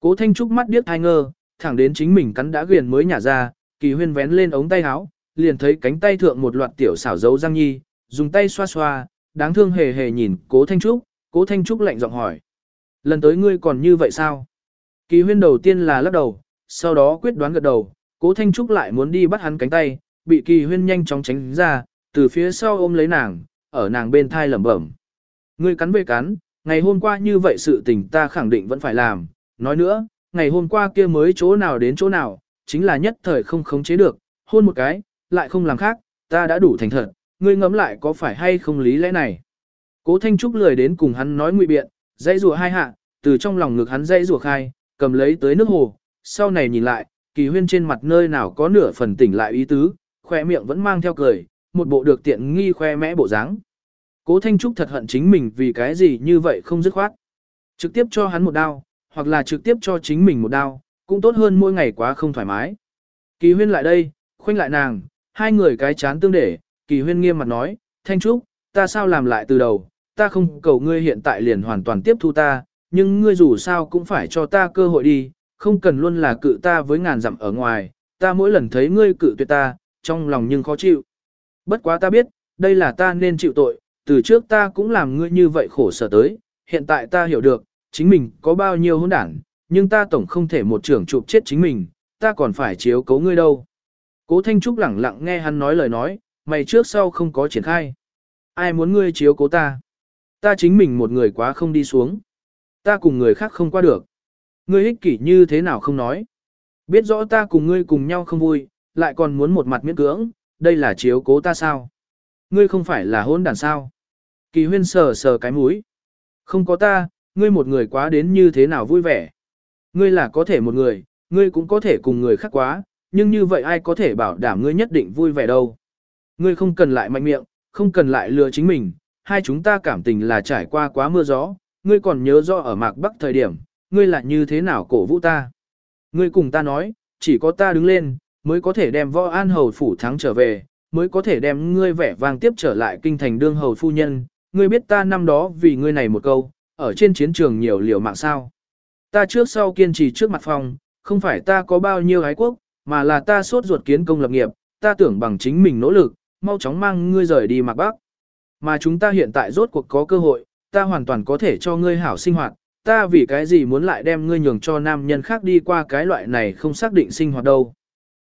Cố Thanh Trúc mắt điếc hai ngơ, thẳng đến chính mình cắn đã ghiền mới nhả ra, kỳ huyên vén lên ống tay áo, liền thấy cánh tay thượng một loạt tiểu xảo dấu răng nhi, dùng tay xoa xoa, đáng thương hề hề nhìn cố Thanh Trúc, cố Thanh Trúc lạnh giọng hỏi. Lần tới ngươi còn như vậy sao? Kỳ huyên đầu tiên là lắc đầu, sau đó quyết đoán gật đầu, cố Thanh Trúc lại muốn đi bắt hắn cánh tay, bị kỳ huyên nhanh chóng tránh ra, từ phía sau ôm lấy nàng, ở nàng bên thai lẩm bẩm. Ngươi cắn về cắn, ngày hôm qua như vậy sự tình ta khẳng định vẫn phải làm, nói nữa, ngày hôm qua kia mới chỗ nào đến chỗ nào, chính là nhất thời không khống chế được, hôn một cái, lại không làm khác, ta đã đủ thành thật, ngươi ngẫm lại có phải hay không lý lẽ này. Cố Thanh Trúc lười đến cùng hắn nói ngụy biện, dây rùa hai hạ, từ trong lòng ngực hắn dây rùa khai, cầm lấy tới nước hồ, sau này nhìn lại, kỳ huyên trên mặt nơi nào có nửa phần tỉnh lại ý tứ, khoe miệng vẫn mang theo cười, một bộ được tiện nghi khoe mẽ bộ dáng. Cố Thanh Trúc thật hận chính mình vì cái gì như vậy không dứt khoát. Trực tiếp cho hắn một đao, hoặc là trực tiếp cho chính mình một đao, cũng tốt hơn mỗi ngày quá không thoải mái. Kỳ huyên lại đây, khoanh lại nàng, hai người cái chán tương để, kỳ huyên nghiêm mặt nói, Thanh Trúc, ta sao làm lại từ đầu, ta không cầu ngươi hiện tại liền hoàn toàn tiếp thu ta, nhưng ngươi dù sao cũng phải cho ta cơ hội đi, không cần luôn là cự ta với ngàn dặm ở ngoài, ta mỗi lần thấy ngươi cự tuyệt ta, trong lòng nhưng khó chịu. Bất quá ta biết, đây là ta nên chịu tội, từ trước ta cũng làm ngươi như vậy khổ sở tới, hiện tại ta hiểu được, chính mình có bao nhiêu hỗn đảng, nhưng ta tổng không thể một trưởng chụp chết chính mình, ta còn phải chiếu cố ngươi đâu. Cố Thanh Trúc lẳng lặng nghe hắn nói lời nói, mày trước sau không có triển khai. Ai muốn ngươi chiếu cố ta? Ta chính mình một người quá không đi xuống. Ta cùng người khác không qua được. Ngươi ích kỷ như thế nào không nói. Biết rõ ta cùng ngươi cùng nhau không vui, lại còn muốn một mặt miễn cưỡng, đây là chiếu cố ta sao? Ngươi không phải là hôn đàn sao? Kỳ huyên sờ sờ cái mũi. Không có ta, ngươi một người quá đến như thế nào vui vẻ. Ngươi là có thể một người, ngươi cũng có thể cùng người khác quá, nhưng như vậy ai có thể bảo đảm ngươi nhất định vui vẻ đâu. Ngươi không cần lại mạnh miệng, không cần lại lừa chính mình, hai chúng ta cảm tình là trải qua quá mưa gió, ngươi còn nhớ rõ ở mạc bắc thời điểm, ngươi là như thế nào cổ vũ ta. Ngươi cùng ta nói, chỉ có ta đứng lên, mới có thể đem võ an hầu phủ thắng trở về, mới có thể đem ngươi vẻ vang tiếp trở lại kinh thành đương hầu phu nhân, ngươi biết ta năm đó vì ngươi này một câu, ở trên chiến trường nhiều liều mạng sao. Ta trước sau kiên trì trước mặt phòng, không phải ta có bao nhiêu ái quốc, mà là ta sốt ruột kiến công lập nghiệp, ta tưởng bằng chính mình nỗ lực, mau chóng mang ngươi rời đi mặc bắc. Mà chúng ta hiện tại rốt cuộc có cơ hội, ta hoàn toàn có thể cho ngươi hảo sinh hoạt, ta vì cái gì muốn lại đem ngươi nhường cho nam nhân khác đi qua cái loại này không xác định sinh hoạt đâu.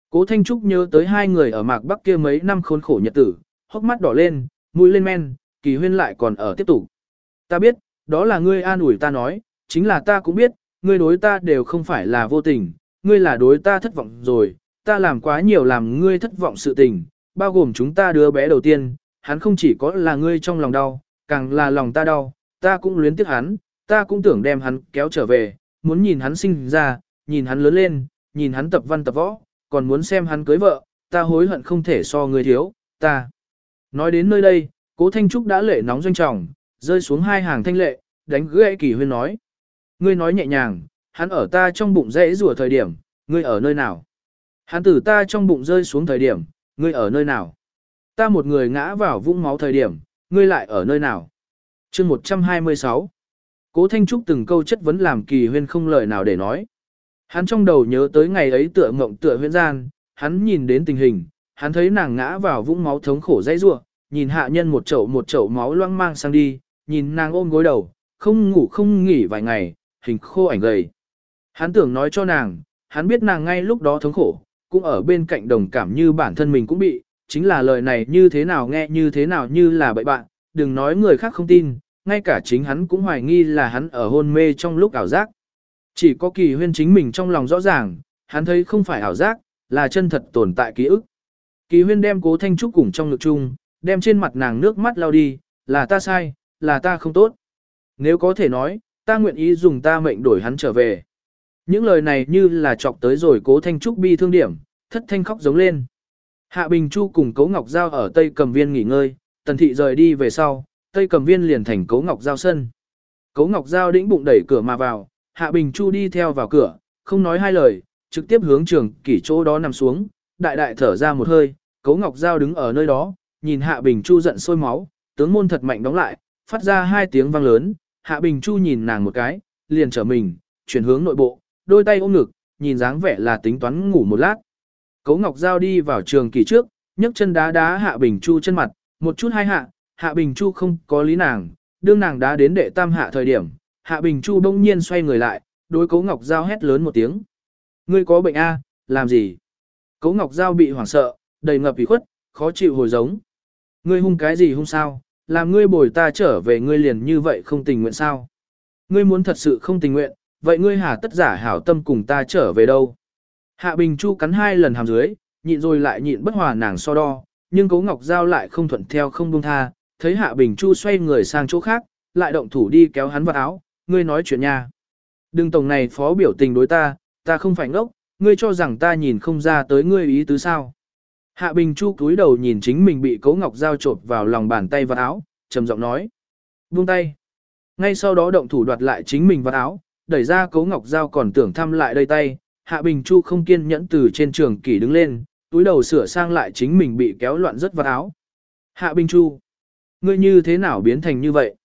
Cố Thanh Trúc nhớ tới hai người ở mạc bắc kia mấy năm khốn khổ nhật tử, hốc mắt đỏ lên, mũi lên men, kỳ huyên lại còn ở tiếp tục. Ta biết, đó là ngươi an ủi ta nói, chính là ta cũng biết, ngươi đối ta đều không phải là vô tình, ngươi là đối ta thất vọng rồi, ta làm quá nhiều làm ngươi thất vọng sự tình, bao gồm chúng ta đứa bé đầu tiên, hắn không chỉ có là ngươi trong lòng đau, càng là lòng ta đau, ta cũng luyến tiếc hắn, ta cũng tưởng đem hắn kéo trở về, muốn nhìn hắn sinh ra, nhìn hắn lớn lên, nhìn hắn tập văn tập võ, còn muốn xem hắn cưới vợ, ta hối hận không thể so ngươi thiếu, ta. Nói đến nơi đây, cố Thanh Trúc đã lệ nóng doanh trọng, rơi xuống hai hàng thanh lệ, đánh gãy kỳ huyên nói. Ngươi nói nhẹ nhàng, hắn ở ta trong bụng dễ rùa thời điểm, ngươi ở nơi nào? Hắn từ ta trong bụng rơi xuống thời điểm, ngươi ở nơi nào? Ta một người ngã vào vũng máu thời điểm, ngươi lại ở nơi nào? chương 126 Cố Thanh Trúc từng câu chất vấn làm kỳ huyên không lời nào để nói. Hắn trong đầu nhớ tới ngày ấy tựa mộng tựa huyễn gian, hắn nhìn đến tình hình, hắn thấy nàng ngã vào vũng máu thống khổ dãy rua, nhìn hạ nhân một chậu một chậu máu loang mang sang đi, nhìn nàng ôm gối đầu, không ngủ không nghỉ vài ngày, hình khô ảnh gầy. Hắn tưởng nói cho nàng, hắn biết nàng ngay lúc đó thống khổ, cũng ở bên cạnh đồng cảm như bản thân mình cũng bị, chính là lời này như thế nào nghe như thế nào như là bậy bạn, đừng nói người khác không tin, ngay cả chính hắn cũng hoài nghi là hắn ở hôn mê trong lúc ảo giác. Chỉ có kỳ huyên chính mình trong lòng rõ ràng, hắn thấy không phải ảo giác, là chân thật tồn tại ký ức. Kỳ huyên đem cố thanh trúc cùng trong ngực chung, đem trên mặt nàng nước mắt lau đi, là ta sai, là ta không tốt. Nếu có thể nói, ta nguyện ý dùng ta mệnh đổi hắn trở về. Những lời này như là chọc tới rồi cố thanh trúc bi thương điểm, thất thanh khóc giống lên. Hạ Bình Chu cùng Cố Ngọc Giao ở Tây Cầm Viên nghỉ ngơi, Tần Thị rời đi về sau, Tây Cầm Viên liền thành Cố Ngọc Giao sân. Cố Ngọc Giao đĩnh bụng đẩy cửa mà vào, Hạ Bình Chu đi theo vào cửa, không nói hai lời, trực tiếp hướng trường kỷ chỗ đó nằm xuống, đại đại thở ra một hơi, Cố Ngọc Giao đứng ở nơi đó, nhìn Hạ Bình Chu giận sôi máu, tướng môn thật mạnh đóng lại, phát ra hai tiếng vang lớn, Hạ Bình Chu nhìn nàng một cái, liền trở mình, chuyển hướng nội bộ, đôi tay ôm ngực, nhìn dáng vẻ là tính toán ngủ một lát. Cố Ngọc Giao đi vào trường kỳ trước, nhấc chân đá đá Hạ Bình Chu chân mặt, một chút hai hạ, Hạ Bình Chu không có lý nàng, đương nàng đá đến đệ tam hạ thời điểm, Hạ Bình Chu bỗng nhiên xoay người lại, đối Cố Ngọc Giao hét lớn một tiếng. Ngươi có bệnh A, làm gì? Cố Ngọc Giao bị hoảng sợ, đầy ngập ủy khuất, khó chịu hồi giống. Ngươi hung cái gì hung sao, làm ngươi bồi ta trở về ngươi liền như vậy không tình nguyện sao? Ngươi muốn thật sự không tình nguyện, vậy ngươi hà tất giả hảo tâm cùng ta trở về đâu? Hạ Bình Chu cắn hai lần hàm dưới, nhịn rồi lại nhịn bất hòa nàng so đo, nhưng Cố Ngọc Giao lại không thuận theo không buông tha, thấy Hạ Bình Chu xoay người sang chỗ khác, lại động thủ đi kéo hắn vào áo, ngươi nói chuyện nha. Đừng tổng này phó biểu tình đối ta, ta không phải ngốc, ngươi cho rằng ta nhìn không ra tới ngươi ý tứ sao. Hạ Bình Chu cúi đầu nhìn chính mình bị Cố Ngọc Giao trộn vào lòng bàn tay và áo, trầm giọng nói. Buông tay. Ngay sau đó động thủ đoạt lại chính mình và áo, đẩy ra Cố Ngọc Giao còn tưởng thăm lại đây tay. Hạ Bình Chu không kiên nhẫn từ trên trường kỷ đứng lên, túi đầu sửa sang lại chính mình bị kéo loạn rất vào áo. Hạ Bình Chu. Ngươi như thế nào biến thành như vậy?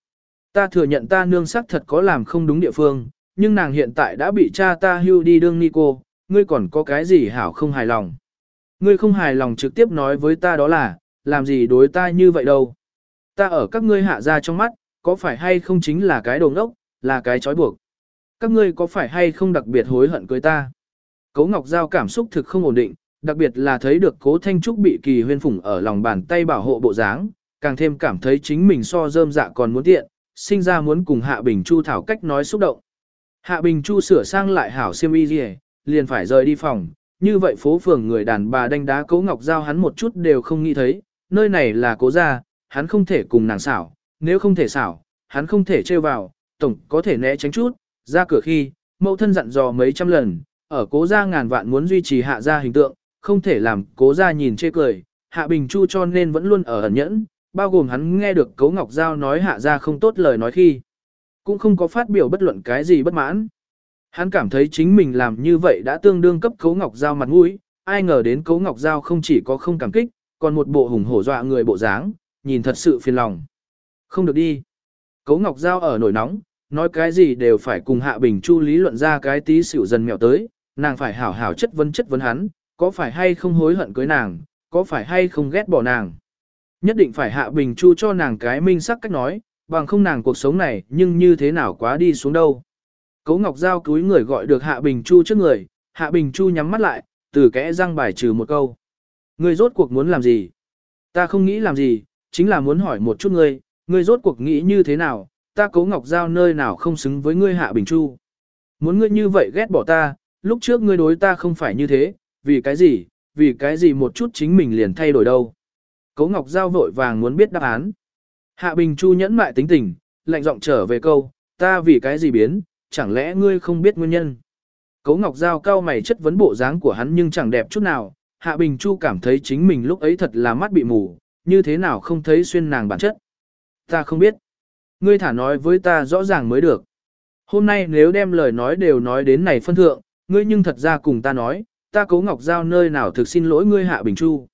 Ta thừa nhận ta nương sắc thật có làm không đúng địa phương, nhưng nàng hiện tại đã bị cha ta hưu đi đương ni cô, ngươi còn có cái gì hảo không hài lòng. Ngươi không hài lòng trực tiếp nói với ta đó là, làm gì đối ta như vậy đâu. Ta ở các ngươi hạ ra trong mắt, có phải hay không chính là cái đồ ngốc, là cái trói buộc. Các ngươi có phải hay không đặc biệt hối hận cưới ta. Cố Ngọc Giao cảm xúc thực không ổn định, đặc biệt là thấy được cố Thanh Trúc bị kỳ huyên phủng ở lòng bàn tay bảo hộ bộ dáng, càng thêm cảm thấy chính mình so dơm dạ còn muốn tiện, sinh ra muốn cùng Hạ Bình Chu thảo cách nói xúc động. Hạ Bình Chu sửa sang lại hảo siêm y liền phải rời đi phòng, như vậy phố phường người đàn bà đánh đá cố ngọc giao hắn một chút đều không nghĩ thấy, nơi này là cố gia, hắn không thể cùng nàng xảo, nếu không thể xảo, hắn không thể trêu vào, tổng có thể né tránh chút, ra cửa khi, mẫu thân dặn dò mấy trăm lần, ở cố gia ngàn vạn muốn duy trì hạ gia hình tượng, không thể làm cố gia nhìn chê cười, hạ bình chu cho nên vẫn luôn ở ẩn nhẫn, bao gồm hắn nghe được cố ngọc giao nói hạ gia không tốt lời nói khi, cũng không có phát biểu bất luận cái gì bất mãn. Hắn cảm thấy chính mình làm như vậy đã tương đương cấp Cấu Ngọc Giao mặt mũi, ai ngờ đến Cấu Ngọc Giao không chỉ có không cảm kích, còn một bộ hùng hổ dọa người bộ dáng, nhìn thật sự phiền lòng. Không được đi. Cấu Ngọc Giao ở nổi nóng, nói cái gì đều phải cùng Hạ Bình Chu lý luận ra cái tí xỉu dần mèo tới, nàng phải hảo hảo chất vấn chất vấn hắn, có phải hay không hối hận cưới nàng, có phải hay không ghét bỏ nàng. Nhất định phải Hạ Bình Chu cho nàng cái minh sắc cách nói, bằng không nàng cuộc sống này nhưng như thế nào quá đi xuống đâu. Cố Ngọc Giao cúi người gọi được Hạ Bình Chu trước người, Hạ Bình Chu nhắm mắt lại, từ kẽ răng bài trừ một câu. Ngươi rốt cuộc muốn làm gì? Ta không nghĩ làm gì, chính là muốn hỏi một chút ngươi, ngươi rốt cuộc nghĩ như thế nào, ta Cố Ngọc Giao nơi nào không xứng với ngươi Hạ Bình Chu. Muốn ngươi như vậy ghét bỏ ta, lúc trước ngươi đối ta không phải như thế, vì cái gì, vì cái gì một chút chính mình liền thay đổi đâu. Cố Ngọc Giao vội vàng muốn biết đáp án. Hạ Bình Chu nhẫn mại tính tình, lạnh giọng trở về câu, ta vì cái gì biến, chẳng lẽ ngươi không biết nguyên nhân? Cố Ngọc Giao cao mày chất vấn bộ dáng của hắn nhưng chẳng đẹp chút nào, Hạ Bình Chu cảm thấy chính mình lúc ấy thật là mắt bị mù, như thế nào không thấy xuyên nàng bản chất. Ta không biết. Ngươi thả nói với ta rõ ràng mới được. Hôm nay nếu đem lời nói đều nói đến này phân thượng, ngươi nhưng thật ra cùng ta nói, ta Cố Ngọc Giao nơi nào thực xin lỗi ngươi Hạ Bình Chu.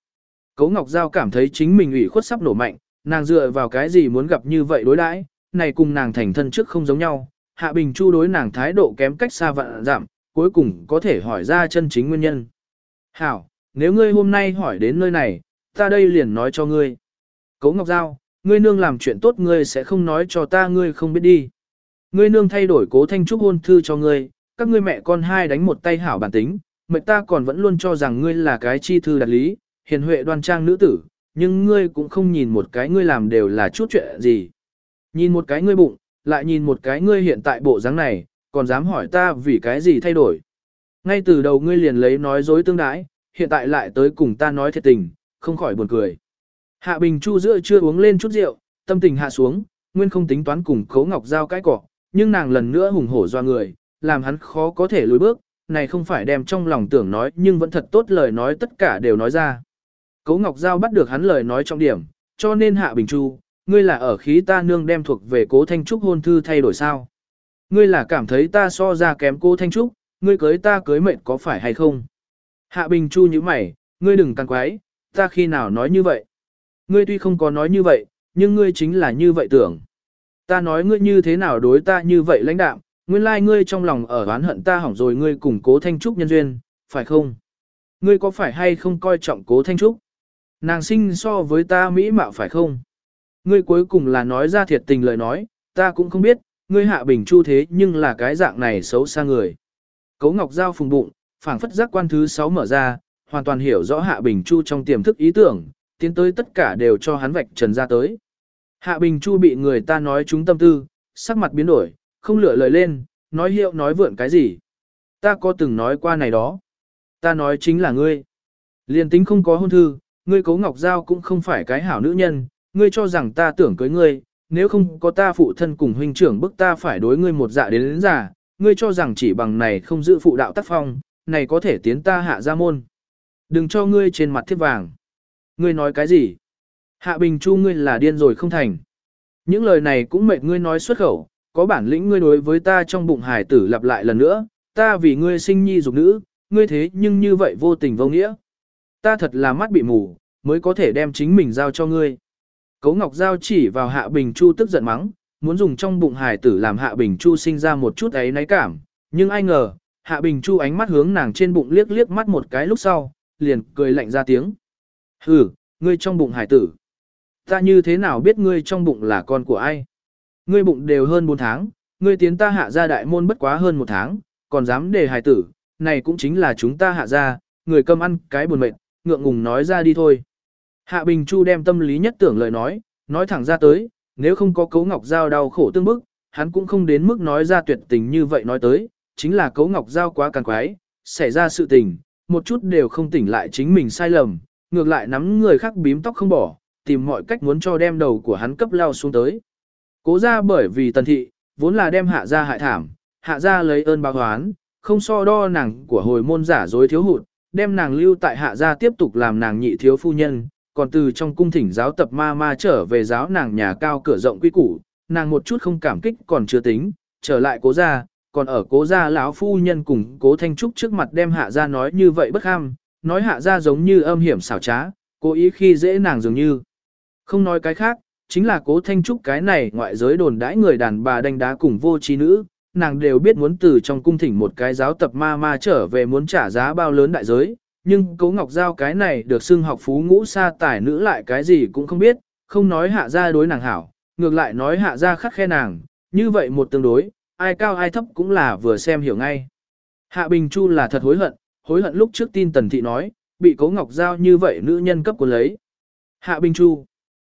Cố Ngọc Giao cảm thấy chính mình ủy khuất sắp nổ mạnh, nàng dựa vào cái gì muốn gặp như vậy đối đãi, này cùng nàng thành thân trước không giống nhau, Hạ Bình Chu đối nàng thái độ kém cách xa vạn giảm, cuối cùng có thể hỏi ra chân chính nguyên nhân. Hảo, nếu ngươi hôm nay hỏi đến nơi này, ta đây liền nói cho ngươi. Cố Ngọc Giao, ngươi nương làm chuyện tốt ngươi sẽ không nói cho ta ngươi không biết đi. Ngươi nương thay đổi cố thanh trúc hôn thư cho ngươi, các ngươi mẹ con hai đánh một tay hảo bản tính, mệnh ta còn vẫn luôn cho rằng ngươi là cái chi thư đạt lý, hiền huệ đoan trang nữ tử, nhưng ngươi cũng không nhìn một cái ngươi làm đều là chút chuyện gì. Nhìn một cái ngươi bụng, lại nhìn một cái ngươi hiện tại bộ dáng này, còn dám hỏi ta vì cái gì thay đổi. Ngay từ đầu ngươi liền lấy nói dối tương đái, hiện tại lại tới cùng ta nói thiệt tình, không khỏi buồn cười. Hạ Bình Chu giữa chưa uống lên chút rượu, tâm tình hạ xuống, nguyên không tính toán cùng Khấu Ngọc Giao cái cỏ, nhưng nàng lần nữa hùng hổ doa người, làm hắn khó có thể lùi bước, này không phải đem trong lòng tưởng nói nhưng vẫn thật tốt lời nói tất cả đều nói ra. Cấu Ngọc Giao bắt được hắn lời nói trong điểm, cho nên Hạ Bình Chu, ngươi là ở khí ta nương đem thuộc về cố Thanh Trúc hôn thư thay đổi sao? Ngươi là cảm thấy ta so ra kém cô Thanh Trúc, ngươi cưới ta cưới mệnh có phải hay không? Hạ Bình Chu như mày, ngươi đừng càng quái, ta khi nào nói như vậy? Ngươi tuy không có nói như vậy, nhưng ngươi chính là như vậy tưởng. Ta nói ngươi như thế nào đối ta như vậy lãnh đạm, nguyên lai like ngươi trong lòng ở oán hận ta hỏng rồi ngươi cùng cố Thanh Trúc nhân duyên, phải không? Ngươi có phải hay không coi trọng cố Thanh Trúc? Nàng sinh so với ta mỹ mạo phải không? Ngươi cuối cùng là nói ra thiệt tình lời nói, ta cũng không biết, ngươi hạ bình chu thế nhưng là cái dạng này xấu xa người. Cấu Ngọc Giao phùng bụng, phảng phất giác quan thứ 6 mở ra, hoàn toàn hiểu rõ Hạ Bình Chu trong tiềm thức ý tưởng, tiến tới tất cả đều cho hắn vạch trần ra tới. Hạ Bình Chu bị người ta nói chúng tâm tư, sắc mặt biến đổi, không lựa lời lên, nói hiệu nói vượn cái gì. Ta có từng nói qua này đó. Ta nói chính là ngươi. Liên tính không có hôn thư, ngươi cấu ngọc giao cũng không phải cái hảo nữ nhân, ngươi cho rằng ta tưởng cưới ngươi, nếu không có ta phụ thân cùng huynh trưởng bức ta phải đối ngươi một dạ đến đến giả, ngươi cho rằng chỉ bằng này không giữ phụ đạo tác phong, này có thể tiến ta hạ gia môn. Đừng cho ngươi trên mặt thiết vàng. Ngươi nói cái gì? Hạ Bình Chu ngươi là điên rồi không thành. Những lời này cũng mệt ngươi nói xuất khẩu, có bản lĩnh ngươi đối với ta trong bụng hải tử lặp lại lần nữa, ta vì ngươi sinh nhi dục nữ, ngươi thế nhưng như vậy vô tình vô nghĩa. Ta thật là mắt bị mù, mới có thể đem chính mình giao cho ngươi. Cấu Ngọc Giao chỉ vào Hạ Bình Chu tức giận mắng, muốn dùng trong bụng hải tử làm Hạ Bình Chu sinh ra một chút ấy náy cảm, nhưng ai ngờ, Hạ Bình Chu ánh mắt hướng nàng trên bụng liếc liếc mắt một cái lúc sau, liền cười lạnh ra tiếng. Hừ, ngươi trong bụng hải tử. Ta như thế nào biết ngươi trong bụng là con của ai? Ngươi bụng đều hơn 4 tháng, ngươi tiến ta hạ ra đại môn bất quá hơn một tháng, còn dám đề hải tử, này cũng chính là chúng ta hạ ra, người cầm ăn cái buồn mệt, ngượng ngùng nói ra đi thôi. Hạ Bình Chu đem tâm lý nhất tưởng lời nói, nói thẳng ra tới, nếu không có cấu ngọc giao đau khổ tương bức, hắn cũng không đến mức nói ra tuyệt tình như vậy nói tới, chính là cấu ngọc giao quá càng quái, xảy ra sự tình, một chút đều không tỉnh lại chính mình sai lầm, ngược lại nắm người khác bím tóc không bỏ, tìm mọi cách muốn cho đem đầu của hắn cấp lao xuống tới. Cố ra bởi vì tần thị, vốn là đem hạ ra hại thảm, hạ ra lấy ơn báo hoán, không so đo nàng của hồi môn giả dối thiếu hụt, đem nàng lưu tại hạ gia tiếp tục làm nàng nhị thiếu phu nhân, còn từ trong cung thỉnh giáo tập ma ma trở về giáo nàng nhà cao cửa rộng quy củ, nàng một chút không cảm kích còn chưa tính, trở lại cố gia, còn ở cố gia lão phu nhân cùng cố thanh trúc trước mặt đem hạ gia nói như vậy bất ham, nói hạ gia giống như âm hiểm xảo trá, cố ý khi dễ nàng dường như. Không nói cái khác, chính là cố thanh trúc cái này ngoại giới đồn đãi người đàn bà đánh đá cùng vô trí nữ, nàng đều biết muốn từ trong cung thỉnh một cái giáo tập ma ma trở về muốn trả giá bao lớn đại giới, nhưng cố ngọc giao cái này được xưng học phú ngũ sa tài nữ lại cái gì cũng không biết, không nói hạ gia đối nàng hảo, ngược lại nói hạ gia khắc khe nàng, như vậy một tương đối, ai cao ai thấp cũng là vừa xem hiểu ngay. Hạ Bình Chu là thật hối hận, hối hận lúc trước tin Tần Thị nói, bị Cố Ngọc Giao như vậy nữ nhân cấp của lấy. Hạ Bình Chu.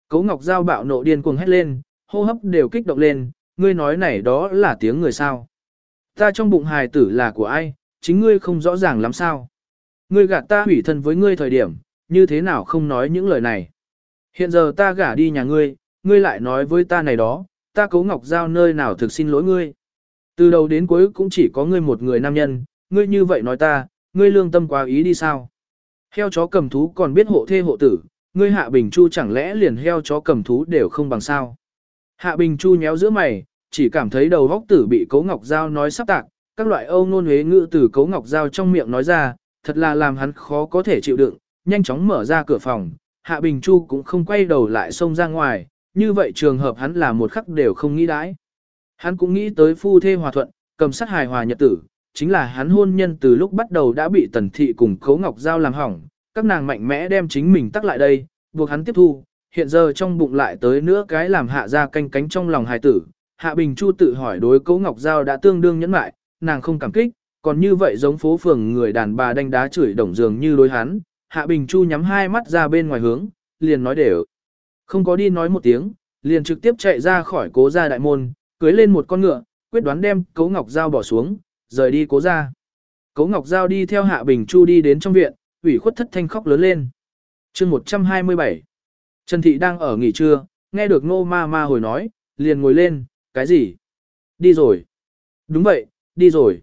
Cố Ngọc Giao bạo nộ điên cuồng hét lên, hô hấp đều kích động lên, ngươi nói này đó là tiếng người sao. Ta trong bụng hài tử là của ai, chính ngươi không rõ ràng lắm sao. Ngươi gạt ta hủy thân với ngươi thời điểm, như thế nào không nói những lời này. Hiện giờ ta gả đi nhà ngươi, ngươi lại nói với ta này đó, ta Cố Ngọc Giao nơi nào thực xin lỗi ngươi. Từ đầu đến cuối cũng chỉ có ngươi một người nam nhân, ngươi như vậy nói ta, ngươi lương tâm quá ý đi sao? Heo chó cầm thú còn biết hộ thê hộ tử, ngươi hạ bình chu chẳng lẽ liền heo chó cầm thú đều không bằng sao? Hạ bình chu nhéo giữa mày, chỉ cảm thấy đầu vóc tử bị cấu ngọc Giao nói sắp tạc, các loại âu nôn huế ngữ từ cấu ngọc Giao trong miệng nói ra, thật là làm hắn khó có thể chịu đựng, nhanh chóng mở ra cửa phòng, hạ bình chu cũng không quay đầu lại xông ra ngoài, như vậy trường hợp hắn là một khắc đều không nghĩ đãi. Hắn cũng nghĩ tới phu thê hòa thuận, cầm sát hài hòa nhật tử, chính là hắn hôn nhân từ lúc bắt đầu đã bị tần thị cùng khấu ngọc giao làm hỏng, các nàng mạnh mẽ đem chính mình tắc lại đây, buộc hắn tiếp thu, hiện giờ trong bụng lại tới nữa cái làm hạ ra canh cánh trong lòng hài tử. Hạ Bình Chu tự hỏi đối cấu ngọc giao đã tương đương nhẫn mại, nàng không cảm kích, còn như vậy giống phố phường người đàn bà đánh đá chửi đồng dường như đối hắn. Hạ Bình Chu nhắm hai mắt ra bên ngoài hướng, liền nói đều. Không có đi nói một tiếng, liền trực tiếp chạy ra khỏi cố gia đại môn, cưới lên một con ngựa, quyết đoán đem Cố Ngọc Giao bỏ xuống, rời đi cố gia Cố Ngọc Giao đi theo Hạ Bình Chu đi đến trong viện, ủy khuất thất thanh khóc lớn lên. chương 127 Trần Thị đang ở nghỉ trưa, nghe được nô ma ma hồi nói, liền ngồi lên, cái gì? Đi rồi. Đúng vậy, đi rồi.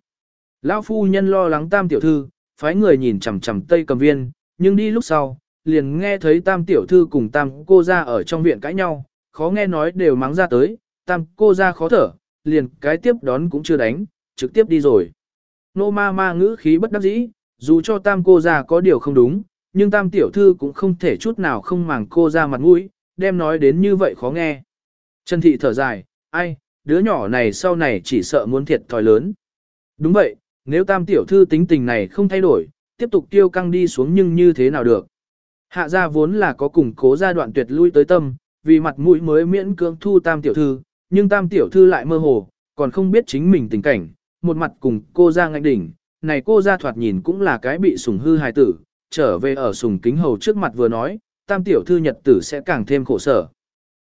Lão phu nhân lo lắng tam tiểu thư, phái người nhìn chằm chằm tây cầm viên, nhưng đi lúc sau, liền nghe thấy tam tiểu thư cùng tam cô ra ở trong viện cãi nhau, khó nghe nói đều mắng ra tới, tam cô ra khó thở, liền cái tiếp đón cũng chưa đánh, trực tiếp đi rồi. Nô ma ma ngữ khí bất đắc dĩ, dù cho tam cô ra có điều không đúng, nhưng tam tiểu thư cũng không thể chút nào không màng cô ra mặt mũi, đem nói đến như vậy khó nghe. Trần thị thở dài, ai, đứa nhỏ này sau này chỉ sợ muốn thiệt thòi lớn. Đúng vậy, nếu tam tiểu thư tính tình này không thay đổi, tiếp tục tiêu căng đi xuống nhưng như thế nào được. Hạ gia vốn là có củng cố gia đoạn tuyệt lui tới tâm, vì mặt mũi mới miễn cưỡng thu tam tiểu thư, nhưng tam tiểu thư lại mơ hồ, còn không biết chính mình tình cảnh, một mặt cùng cô gia ngạnh đỉnh, này cô ra thoạt nhìn cũng là cái bị sủng hư hài tử, trở về ở sùng kính hầu trước mặt vừa nói, tam tiểu thư nhật tử sẽ càng thêm khổ sở.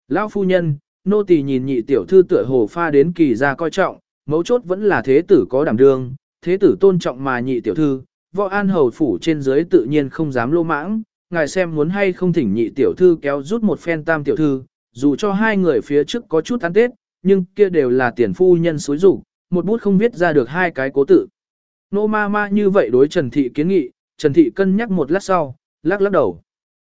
Lão phu nhân, nô tỳ nhìn nhị tiểu thư tựa hồ pha đến kỳ ra coi trọng, mấu chốt vẫn là thế tử có đảm đương, thế tử tôn trọng mà nhị tiểu thư, võ an hầu phủ trên dưới tự nhiên không dám lô mãng, ngài xem muốn hay không thỉnh nhị tiểu thư kéo rút một phen tam tiểu thư, dù cho hai người phía trước có chút ăn tết, nhưng kia đều là tiền phu nhân xối rủ, một bút không viết ra được hai cái cố tự. Nô ma ma như vậy đối Trần Thị kiến nghị, Trần Thị cân nhắc một lát sau, lắc lắc đầu.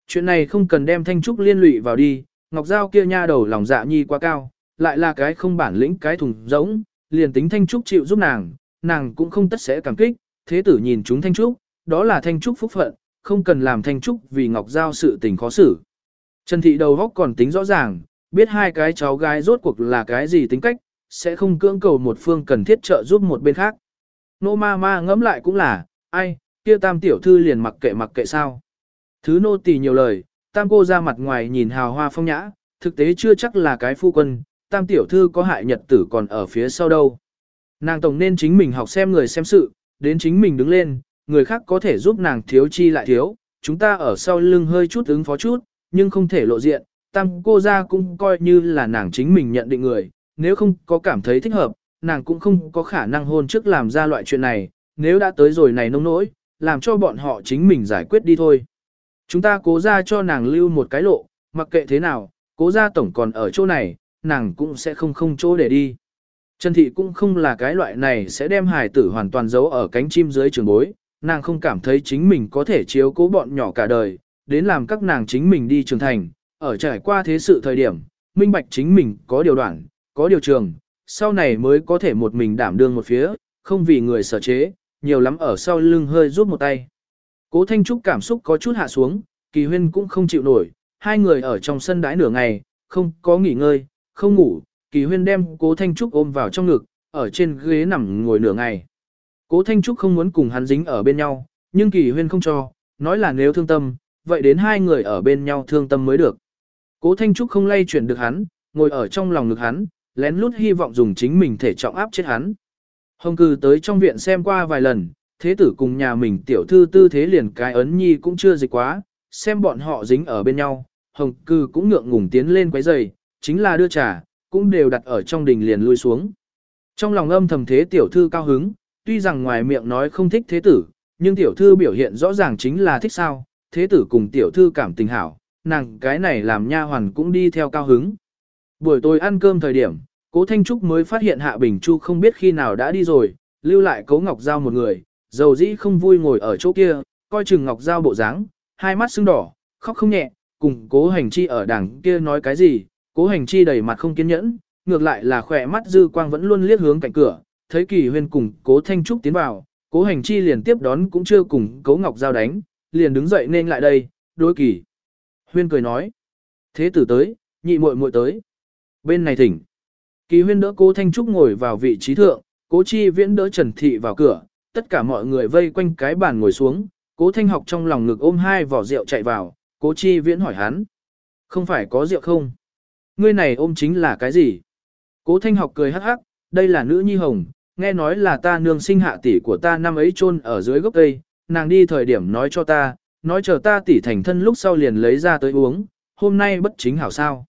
Chuyện này không cần đem Thanh Trúc liên lụy vào đi, Ngọc Giao kia nha đầu lòng dạ nhi quá cao, lại là cái không bản lĩnh cái thùng giống, liền tính Thanh Trúc chịu giúp nàng, nàng cũng không tất sẽ cảm kích, thế tử nhìn chúng Thanh Trúc, đó là Thanh Trúc phúc phận, không cần làm Thanh Trúc vì Ngọc Giao sự tình khó xử. Trần Thị đầu góc còn tính rõ ràng, biết hai cái cháu gái rốt cuộc là cái gì tính cách, sẽ không cưỡng cầu một phương cần thiết trợ giúp một bên khác. Nô ma ma ngẫm lại cũng là, ai, kia tam tiểu thư liền mặc kệ mặc kệ sao. Thứ nô tỳ nhiều lời, tam cô ra mặt ngoài nhìn hào hoa phong nhã, thực tế chưa chắc là cái phu quân, tam tiểu thư có hại nhật tử còn ở phía sau đâu. Nàng tổng nên chính mình học xem người xem sự, đến chính mình đứng lên, người khác có thể giúp nàng thiếu chi lại thiếu, chúng ta ở sau lưng hơi chút ứng phó chút, nhưng không thể lộ diện, tam cô ra cũng coi như là nàng chính mình nhận định người, nếu không có cảm thấy thích hợp, nàng cũng không có khả năng hôn trước làm ra loại chuyện này, nếu đã tới rồi này nông nỗi, làm cho bọn họ chính mình giải quyết đi thôi. Chúng ta cố ra cho nàng lưu một cái lộ, mặc kệ thế nào, cố ra tổng còn ở chỗ này, nàng cũng sẽ không không chỗ để đi. Trần Thị cũng không là cái loại này sẽ đem hài tử hoàn toàn giấu ở cánh chim dưới trường bối, nàng không cảm thấy chính mình có thể chiếu cố bọn nhỏ cả đời, đến làm các nàng chính mình đi trưởng thành, ở trải qua thế sự thời điểm, minh bạch chính mình có điều đoạn, có điều trường, sau này mới có thể một mình đảm đương một phía, không vì người sở chế, nhiều lắm ở sau lưng hơi rút một tay. Cố Thanh Trúc cảm xúc có chút hạ xuống, Kỳ Huyên cũng không chịu nổi, hai người ở trong sân đãi nửa ngày, không có nghỉ ngơi, không ngủ, Kỳ Huyên đem Cố Thanh Trúc ôm vào trong ngực, ở trên ghế nằm ngồi nửa ngày. Cố Thanh Trúc không muốn cùng hắn dính ở bên nhau, nhưng Kỳ Huyên không cho, nói là nếu thương tâm, vậy đến hai người ở bên nhau thương tâm mới được. Cố Thanh Trúc không lay chuyển được hắn, ngồi ở trong lòng ngực hắn, lén lút hy vọng dùng chính mình thể trọng áp chết hắn. Hồng cư tới trong viện xem qua vài lần, thế tử cùng nhà mình tiểu thư tư thế liền cái ấn nhi cũng chưa dịch quá, xem bọn họ dính ở bên nhau, hồng cư cũng ngượng ngùng tiến lên quấy giày, chính là đưa trà, cũng đều đặt ở trong đình liền lui xuống. Trong lòng âm thầm thế tiểu thư cao hứng, tuy rằng ngoài miệng nói không thích thế tử, nhưng tiểu thư biểu hiện rõ ràng chính là thích sao, thế tử cùng tiểu thư cảm tình hảo, nàng cái này làm nha hoàn cũng đi theo cao hứng. Buổi tối ăn cơm thời điểm, Cố Thanh Trúc mới phát hiện Hạ Bình Chu không biết khi nào đã đi rồi, lưu lại Cố Ngọc Giao một người, dầu dĩ không vui ngồi ở chỗ kia, coi chừng Ngọc Giao bộ dáng, hai mắt sưng đỏ, khóc không nhẹ, cùng Cố Hành Chi ở đằng kia nói cái gì, Cố Hành Chi đầy mặt không kiên nhẫn, ngược lại là khỏe mắt dư quang vẫn luôn liếc hướng cạnh cửa, thấy Kỳ Huyên cùng Cố Thanh Trúc tiến vào, Cố Hành Chi liền tiếp đón cũng chưa cùng Cố Ngọc Giao đánh, liền đứng dậy nên lại đây, đối Kỳ. Huyên cười nói, thế tử tới, nhị muội muội tới. Bên này thỉnh. Kỳ huyên đỡ cố Thanh Trúc ngồi vào vị trí thượng, cố chi viễn đỡ Trần Thị vào cửa, tất cả mọi người vây quanh cái bàn ngồi xuống, cố Thanh học trong lòng ngực ôm hai vỏ rượu chạy vào, cố chi viễn hỏi hắn. Không phải có rượu không? Ngươi này ôm chính là cái gì? Cố Thanh học cười hắc hắc, đây là nữ nhi hồng, nghe nói là ta nương sinh hạ tỷ của ta năm ấy chôn ở dưới gốc cây, nàng đi thời điểm nói cho ta, nói chờ ta tỷ thành thân lúc sau liền lấy ra tới uống, hôm nay bất chính hảo sao.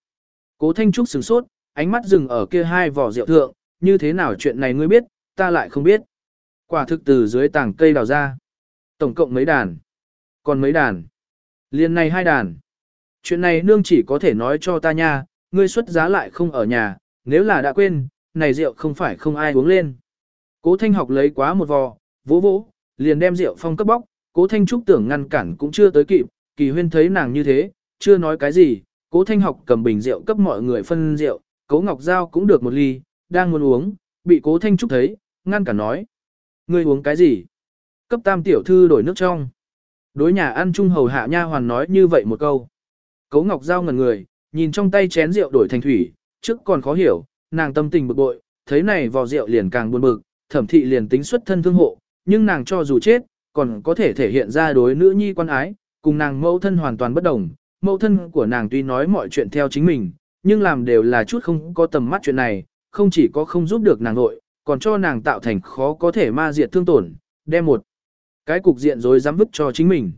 Cố Thanh Trúc sửng sốt, ánh mắt dừng ở kia hai vỏ rượu thượng, như thế nào chuyện này ngươi biết, ta lại không biết. Quả thực từ dưới tảng cây đào ra. Tổng cộng mấy đàn? Còn mấy đàn? Liên này hai đàn. Chuyện này nương chỉ có thể nói cho ta nha, ngươi xuất giá lại không ở nhà, nếu là đã quên, này rượu không phải không ai uống lên. Cố Thanh học lấy quá một vò, vỗ vỗ, liền đem rượu phong cấp bóc, Cố Thanh Trúc tưởng ngăn cản cũng chưa tới kịp, Kỳ Huyên thấy nàng như thế, chưa nói cái gì, Cố Thanh học cầm bình rượu cấp mọi người phân rượu, Cố Ngọc Giao cũng được một ly, đang muốn uống, bị Cố Thanh Trúc thấy, ngăn cản nói. Ngươi uống cái gì? Cấp tam tiểu thư đổi nước trong. Đối nhà ăn chung hầu hạ nha hoàn nói như vậy một câu. Cố Ngọc Giao ngẩn người, nhìn trong tay chén rượu đổi thành thủy, trước còn khó hiểu, nàng tâm tình bực bội, thấy này vò rượu liền càng buồn bực, thẩm thị liền tính xuất thân thương hộ, nhưng nàng cho dù chết, còn có thể thể hiện ra đối nữ nhi quan ái, cùng nàng mẫu thân hoàn toàn bất đồng. Mẫu thân của nàng tuy nói mọi chuyện theo chính mình, nhưng làm đều là chút không có tầm mắt chuyện này, không chỉ có không giúp được nàng nội, còn cho nàng tạo thành khó có thể ma diệt thương tổn, đem một cái cục diện rồi dám vứt cho chính mình.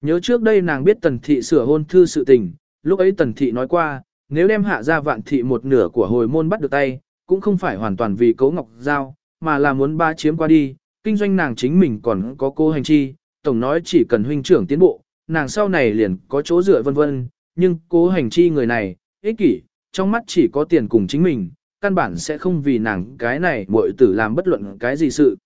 Nhớ trước đây nàng biết tần thị sửa hôn thư sự tình, lúc ấy tần thị nói qua, nếu đem hạ ra vạn thị một nửa của hồi môn bắt được tay, cũng không phải hoàn toàn vì cấu ngọc giao, mà là muốn ba chiếm qua đi, kinh doanh nàng chính mình còn có cô hành chi, tổng nói chỉ cần huynh trưởng tiến bộ, nàng sau này liền có chỗ dựa vân vân, nhưng cố hành chi người này, ích kỷ, trong mắt chỉ có tiền cùng chính mình, căn bản sẽ không vì nàng cái này muội tử làm bất luận cái gì sự.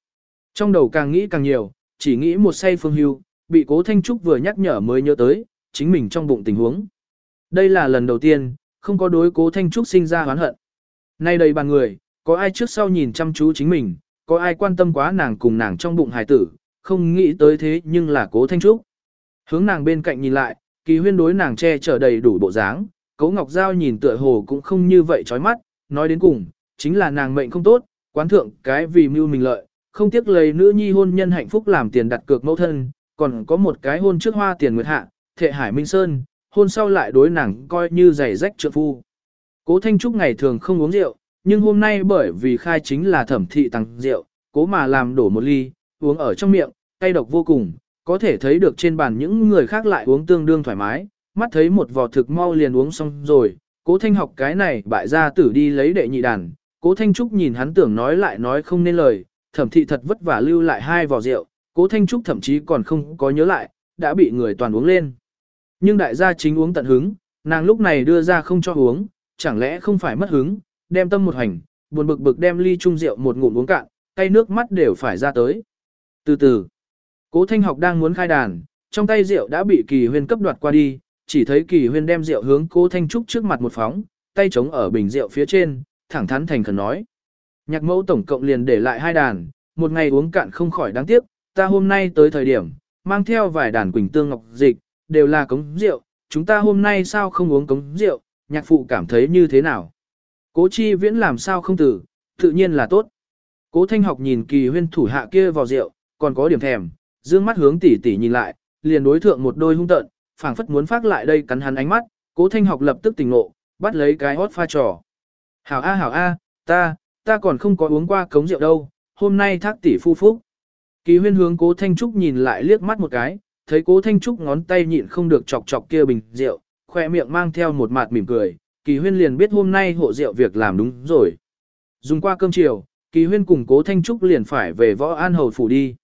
Trong đầu càng nghĩ càng nhiều, chỉ nghĩ một say phương hưu, bị cố Thanh Trúc vừa nhắc nhở mới nhớ tới, chính mình trong bụng tình huống. Đây là lần đầu tiên, không có đối cố Thanh Trúc sinh ra hoán hận. Nay đầy bàn người, có ai trước sau nhìn chăm chú chính mình, có ai quan tâm quá nàng cùng nàng trong bụng hài tử, không nghĩ tới thế nhưng là cố Thanh Trúc. Hướng nàng bên cạnh nhìn lại, kỳ huyên đối nàng che chở đầy đủ bộ dáng, cố Ngọc Giao nhìn tựa hồ cũng không như vậy chói mắt, nói đến cùng, chính là nàng mệnh không tốt, quán thượng cái vì mưu mình lợi, không tiếc lấy nữ nhi hôn nhân hạnh phúc làm tiền đặt cược mẫu thân, còn có một cái hôn trước hoa tiền nguyệt hạ, thệ hải minh sơn, hôn sau lại đối nàng coi như giày rách trượng phu. Cố Thanh Trúc ngày thường không uống rượu, nhưng hôm nay bởi vì khai chính là thẩm thị tăng rượu, cố mà làm đổ một ly, uống ở trong miệng, cay độc vô cùng, có thể thấy được trên bàn những người khác lại uống tương đương thoải mái, mắt thấy một vò thực mau liền uống xong rồi, cố thanh học cái này bại ra tử đi lấy đệ nhị đàn, cố thanh trúc nhìn hắn tưởng nói lại nói không nên lời, thẩm thị thật vất vả lưu lại hai vò rượu, cố thanh trúc thậm chí còn không có nhớ lại, đã bị người toàn uống lên. Nhưng đại gia chính uống tận hứng, nàng lúc này đưa ra không cho uống, chẳng lẽ không phải mất hứng, đem tâm một hành, buồn bực bực đem ly chung rượu một ngụm uống cạn, tay nước mắt đều phải ra tới. Từ từ, cố thanh học đang muốn khai đàn, trong tay rượu đã bị kỳ huyên cấp đoạt qua đi, chỉ thấy kỳ huyên đem rượu hướng cố thanh trúc trước mặt một phóng, tay chống ở bình rượu phía trên, thẳng thắn thành khẩn nói. Nhạc mẫu tổng cộng liền để lại hai đàn, một ngày uống cạn không khỏi đáng tiếc, ta hôm nay tới thời điểm, mang theo vài đàn quỳnh tương ngọc dịch, đều là cống rượu, chúng ta hôm nay sao không uống cống rượu, nhạc phụ cảm thấy như thế nào? Cố chi viễn làm sao không tử, tự nhiên là tốt. Cố thanh học nhìn kỳ huyên thủ hạ kia vào rượu, còn có điểm thèm, dương mắt hướng tỉ tỉ nhìn lại, liền đối thượng một đôi hung tợn, phảng phất muốn phát lại đây cắn hắn ánh mắt, cố thanh học lập tức tỉnh ngộ, bắt lấy cái hót pha trò. Hảo a hảo a, ta, ta còn không có uống qua cống rượu đâu, hôm nay thác tỷ phu phúc. Kỳ huyên hướng cố thanh trúc nhìn lại liếc mắt một cái, thấy cố thanh trúc ngón tay nhịn không được chọc chọc kia bình rượu, khoe miệng mang theo một mạt mỉm cười, kỳ huyên liền biết hôm nay hộ rượu việc làm đúng rồi. Dùng qua cơm chiều, kỳ huyên cùng cố thanh trúc liền phải về võ an hầu phủ đi.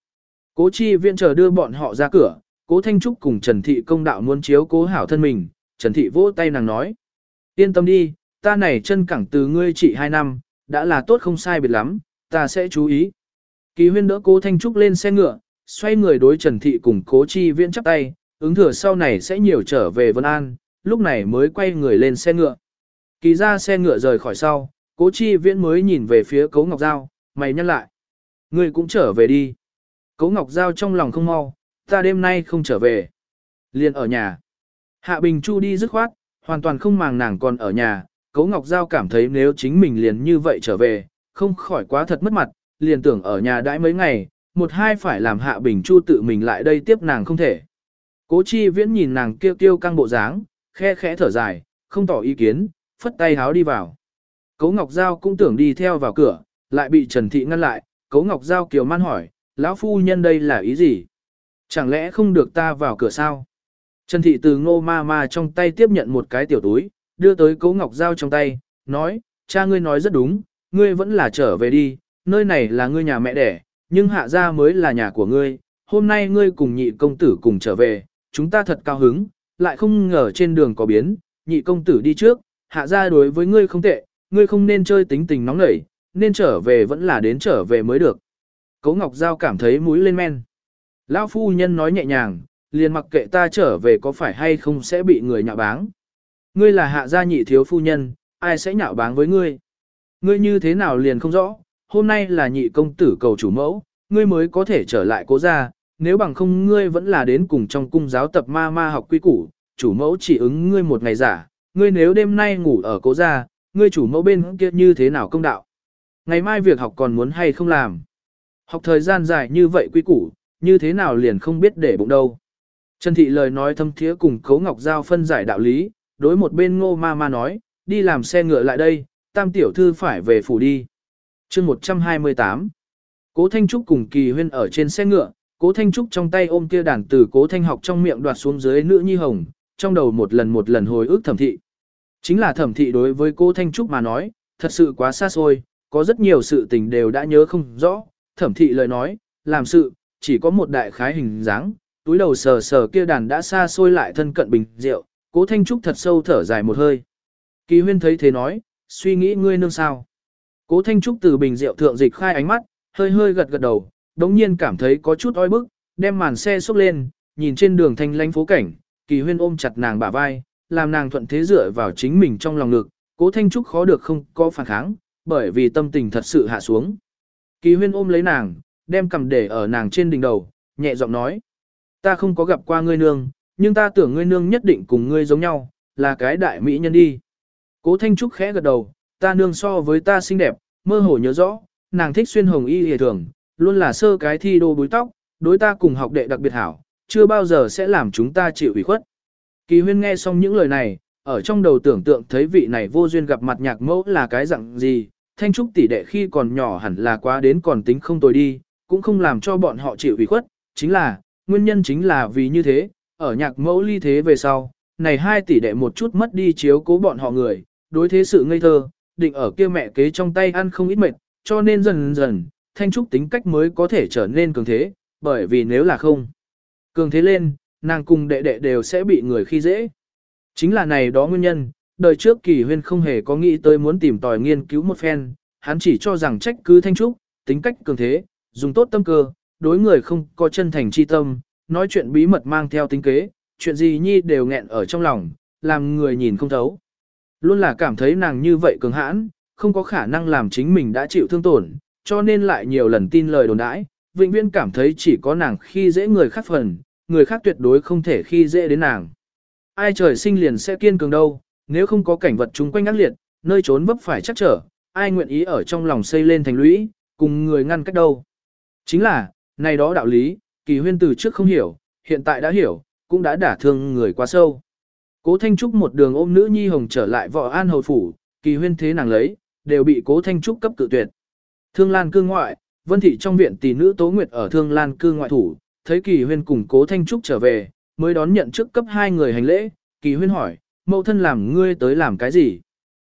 Cố chi viện chờ đưa bọn họ ra cửa, cố thanh trúc cùng Trần Thị công đạo muốn chiếu cố hảo thân mình, Trần Thị vỗ tay nàng nói. Yên tâm đi, ta này chân cẳng từ ngươi trị hai năm, đã là tốt không sai biệt lắm, ta sẽ chú ý. Kỳ huyên đỡ cố thanh trúc lên xe ngựa, xoay người đối Trần Thị cùng cố chi Viễn chắp tay, ứng thừa sau này sẽ nhiều trở về Vân An, lúc này mới quay người lên xe ngựa. Kỳ ra xe ngựa rời khỏi sau, cố chi viễn mới nhìn về phía cố ngọc giao, mày nhắc lại. Ngươi cũng trở về đi. Cố ngọc giao trong lòng không mau, ta đêm nay không trở về. Liền ở nhà. Hạ Bình Chu đi dứt khoát, hoàn toàn không màng nàng còn ở nhà. Cố Ngọc Giao cảm thấy nếu chính mình liền như vậy trở về, không khỏi quá thật mất mặt, liền tưởng ở nhà đãi mấy ngày, một hai phải làm Hạ Bình Chu tự mình lại đây tiếp nàng không thể. Cố chi viễn nhìn nàng kêu kêu căng bộ dáng, khe khẽ thở dài, không tỏ ý kiến, phất tay háo đi vào. Cố Ngọc Giao cũng tưởng đi theo vào cửa, lại bị Trần Thị ngăn lại, Cố Ngọc Giao kiều man hỏi, lão phu nhân đây là ý gì? Chẳng lẽ không được ta vào cửa sao? Trần Thị từ ngô ma ma trong tay tiếp nhận một cái tiểu túi, đưa tới Cố Ngọc Giao trong tay, nói, cha ngươi nói rất đúng, ngươi vẫn là trở về đi, nơi này là ngươi nhà mẹ đẻ, nhưng hạ gia mới là nhà của ngươi, hôm nay ngươi cùng nhị công tử cùng trở về, chúng ta thật cao hứng, lại không ngờ trên đường có biến, nhị công tử đi trước, hạ gia đối với ngươi không tệ, ngươi không nên chơi tính tình nóng nảy, nên trở về vẫn là đến trở về mới được. Cố Ngọc Giao cảm thấy mũi lên men. Lão phu nhân nói nhẹ nhàng, liền mặc kệ ta trở về có phải hay không sẽ bị người nhạo báng. Ngươi là hạ gia nhị thiếu phu nhân, ai sẽ nhạo báng với ngươi? Ngươi như thế nào liền không rõ, hôm nay là nhị công tử cầu chủ mẫu, ngươi mới có thể trở lại cố gia, nếu bằng không ngươi vẫn là đến cùng trong cung giáo tập ma ma học quy củ, chủ mẫu chỉ ứng ngươi một ngày giả, ngươi nếu đêm nay ngủ ở cố gia, ngươi chủ mẫu bên kia như thế nào công đạo. Ngày mai việc học còn muốn hay không làm. Học thời gian dài như vậy quy củ, như thế nào liền không biết để bụng đâu. Trần Thị lời nói thâm thiế cùng Cấu Ngọc Giao phân giải đạo lý, đối một bên ngô ma ma nói, đi làm xe ngựa lại đây, tam tiểu thư phải về phủ đi chương 128 Cố Thanh Trúc cùng Kỳ Huyên ở trên xe ngựa, Cố Thanh Trúc trong tay ôm kia đàn từ Cố Thanh học trong miệng đoạt xuống dưới nữ nhi hồng, trong đầu một lần một lần hồi ức thẩm thị. Chính là thẩm thị đối với Cố Thanh Trúc mà nói, thật sự quá xa xôi, có rất nhiều sự tình đều đã nhớ không rõ, thẩm thị lời nói, làm sự, chỉ có một đại khái hình dáng, túi đầu sờ sờ kia đàn đã xa xôi lại thân cận bình rượu, Cố Thanh Trúc thật sâu thở dài một hơi. Kỳ Huyên thấy thế nói, suy nghĩ ngươi nương sao. Cố Thanh Trúc từ bình rượu thượng dịch khai ánh mắt, hơi hơi gật gật đầu, đống nhiên cảm thấy có chút oi bức, đem màn xe xúc lên, nhìn trên đường thanh lánh phố cảnh, kỳ huyên ôm chặt nàng bả vai, làm nàng thuận thế dựa vào chính mình trong lòng ngực, cố Thanh Trúc khó được không có phản kháng, bởi vì tâm tình thật sự hạ xuống. Kỳ huyên ôm lấy nàng, đem cầm để ở nàng trên đỉnh đầu, nhẹ giọng nói. Ta không có gặp qua ngươi nương, nhưng ta tưởng ngươi nương nhất định cùng ngươi giống nhau, là cái đại mỹ nhân đi. Cố Thanh Trúc khẽ gật đầu, ta nương so với ta xinh đẹp, mơ hồ nhớ rõ, nàng thích xuyên hồng y hề thường, luôn là sơ cái thi đô búi tóc, đối ta cùng học đệ đặc biệt hảo, chưa bao giờ sẽ làm chúng ta chịu ủy khuất. Kỳ huyên nghe xong những lời này, ở trong đầu tưởng tượng thấy vị này vô duyên gặp mặt nhạc mẫu là cái dạng gì, thanh trúc tỷ đệ khi còn nhỏ hẳn là quá đến còn tính không tồi đi, cũng không làm cho bọn họ chịu ủy khuất, chính là, nguyên nhân chính là vì như thế, ở nhạc mẫu ly thế về sau, này hai tỷ đệ một chút mất đi chiếu cố bọn họ người, đối thế sự ngây thơ, định ở kia mẹ kế trong tay ăn không ít mệt, cho nên dần dần, Thanh Trúc tính cách mới có thể trở nên cường thế, bởi vì nếu là không cường thế lên, nàng cùng đệ đệ đều sẽ bị người khi dễ. Chính là này đó nguyên nhân, đời trước kỳ huyên không hề có nghĩ tới muốn tìm tòi nghiên cứu một phen, hắn chỉ cho rằng trách cứ Thanh Trúc, tính cách cường thế, dùng tốt tâm cơ, đối người không có chân thành chi tâm, nói chuyện bí mật mang theo tính kế, chuyện gì nhi đều nghẹn ở trong lòng, làm người nhìn không thấu. Luôn là cảm thấy nàng như vậy cường hãn, không có khả năng làm chính mình đã chịu thương tổn, cho nên lại nhiều lần tin lời đồn đãi, vĩnh viễn cảm thấy chỉ có nàng khi dễ người khác phần, người khác tuyệt đối không thể khi dễ đến nàng. Ai trời sinh liền sẽ kiên cường đâu, nếu không có cảnh vật chung quanh ác liệt, nơi trốn vấp phải chắc trở, ai nguyện ý ở trong lòng xây lên thành lũy, cùng người ngăn cách đâu. Chính là, này đó đạo lý, kỳ huyên từ trước không hiểu, hiện tại đã hiểu, cũng đã đả thương người quá sâu. Cố Thanh Trúc một đường ôm nữ nhi hồng trở lại võ an hầu phủ, kỳ huyên thế nàng lấy, đều bị cố Thanh Trúc cấp cự tuyệt. Thương Lan cư ngoại, Vân Thị trong viện tỷ nữ Tố Nguyệt ở Thương Lan cư ngoại thủ, thấy kỳ huyên cùng cố Thanh Trúc trở về, mới đón nhận trước cấp hai người hành lễ, kỳ huyên hỏi, mẫu thân làm ngươi tới làm cái gì?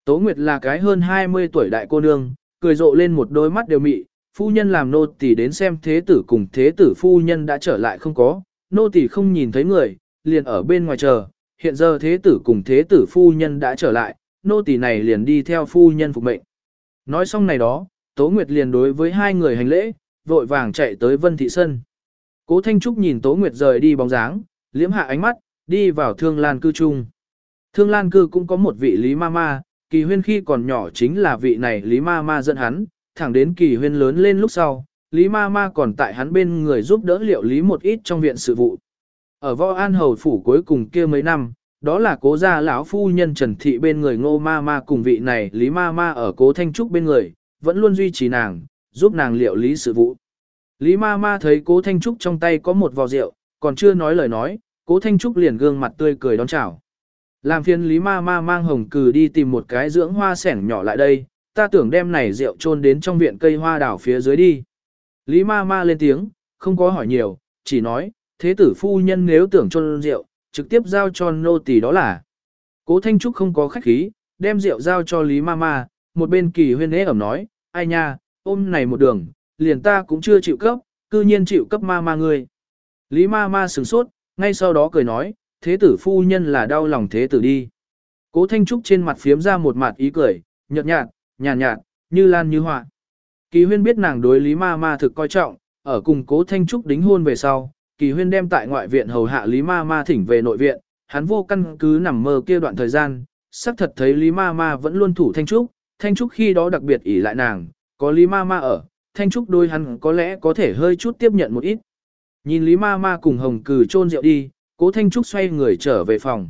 Tố Nguyệt là cái hơn 20 tuổi đại cô nương, cười rộ lên một đôi mắt đều mị, phu nhân làm nô tỳ đến xem thế tử cùng thế tử phu nhân đã trở lại không có, nô tỳ không nhìn thấy người, liền ở bên ngoài chờ, hiện giờ thế tử cùng thế tử phu nhân đã trở lại, nô tỳ này liền đi theo phu nhân phục mệnh. Nói xong này đó, Tố Nguyệt liền đối với hai người hành lễ, vội vàng chạy tới Vân Thị Sân. Cố Thanh Trúc nhìn Tố Nguyệt rời đi bóng dáng, liễm hạ ánh mắt, đi vào Thương Lan cư Trung. Thương Lan cư cũng có một vị Lý Ma Ma, kỳ huyên khi còn nhỏ chính là vị này Lý Ma Ma dẫn hắn, thẳng đến kỳ huyên lớn lên lúc sau, Lý Ma Ma còn tại hắn bên người giúp đỡ liệu lý một ít trong viện sự vụ. Ở Võ An Hầu Phủ cuối cùng kia mấy năm, đó là cố gia lão phu nhân Trần Thị bên người ngô ma ma cùng vị này Lý ma ma ở cố Thanh Trúc bên người, vẫn luôn duy trì nàng, giúp nàng liệu lý sự vụ. Lý ma ma thấy cố Thanh Trúc trong tay có một vò rượu, còn chưa nói lời nói, cố Thanh Trúc liền gương mặt tươi cười đón chào. Làm phiền Lý ma ma mang hồng cừ đi tìm một cái dưỡng hoa sẻng nhỏ lại đây, ta tưởng đem này rượu trôn đến trong viện cây hoa đảo phía dưới đi. Lý ma ma lên tiếng, không có hỏi nhiều, chỉ nói, thế tử phu nhân nếu tưởng cho rượu, trực tiếp giao cho nô tỳ đó là. Cố Thanh Trúc không có khách khí, đem rượu giao cho Lý Mama, một bên kỳ huyên ế ẩm nói, ai nha, ôm này một đường, liền ta cũng chưa chịu cấp, cư nhiên chịu cấp Mama ngươi. Lý Mama sửng sốt, ngay sau đó cười nói, thế tử phu nhân là đau lòng thế tử đi. Cố Thanh Trúc trên mặt phiếm ra một mặt ý cười, nhợt nhạt, nhàn nhạt, như lan như họa. Kỳ huyên biết nàng đối Lý Mama thực coi trọng, ở cùng cố Thanh Trúc đính hôn về sau, Kỳ huyên đem tại ngoại viện hầu hạ Lý Ma Ma thỉnh về nội viện, hắn vô căn cứ nằm mơ kia đoạn thời gian, xác thật thấy Lý Ma Ma vẫn luôn thủ Thanh Trúc, Thanh Trúc khi đó đặc biệt ỷ lại nàng, có Lý Ma Ma ở, Thanh Trúc đôi hắn có lẽ có thể hơi chút tiếp nhận một ít. Nhìn Lý Ma Ma cùng Hồng Cừ chôn rượu đi, cố Thanh Trúc xoay người trở về phòng.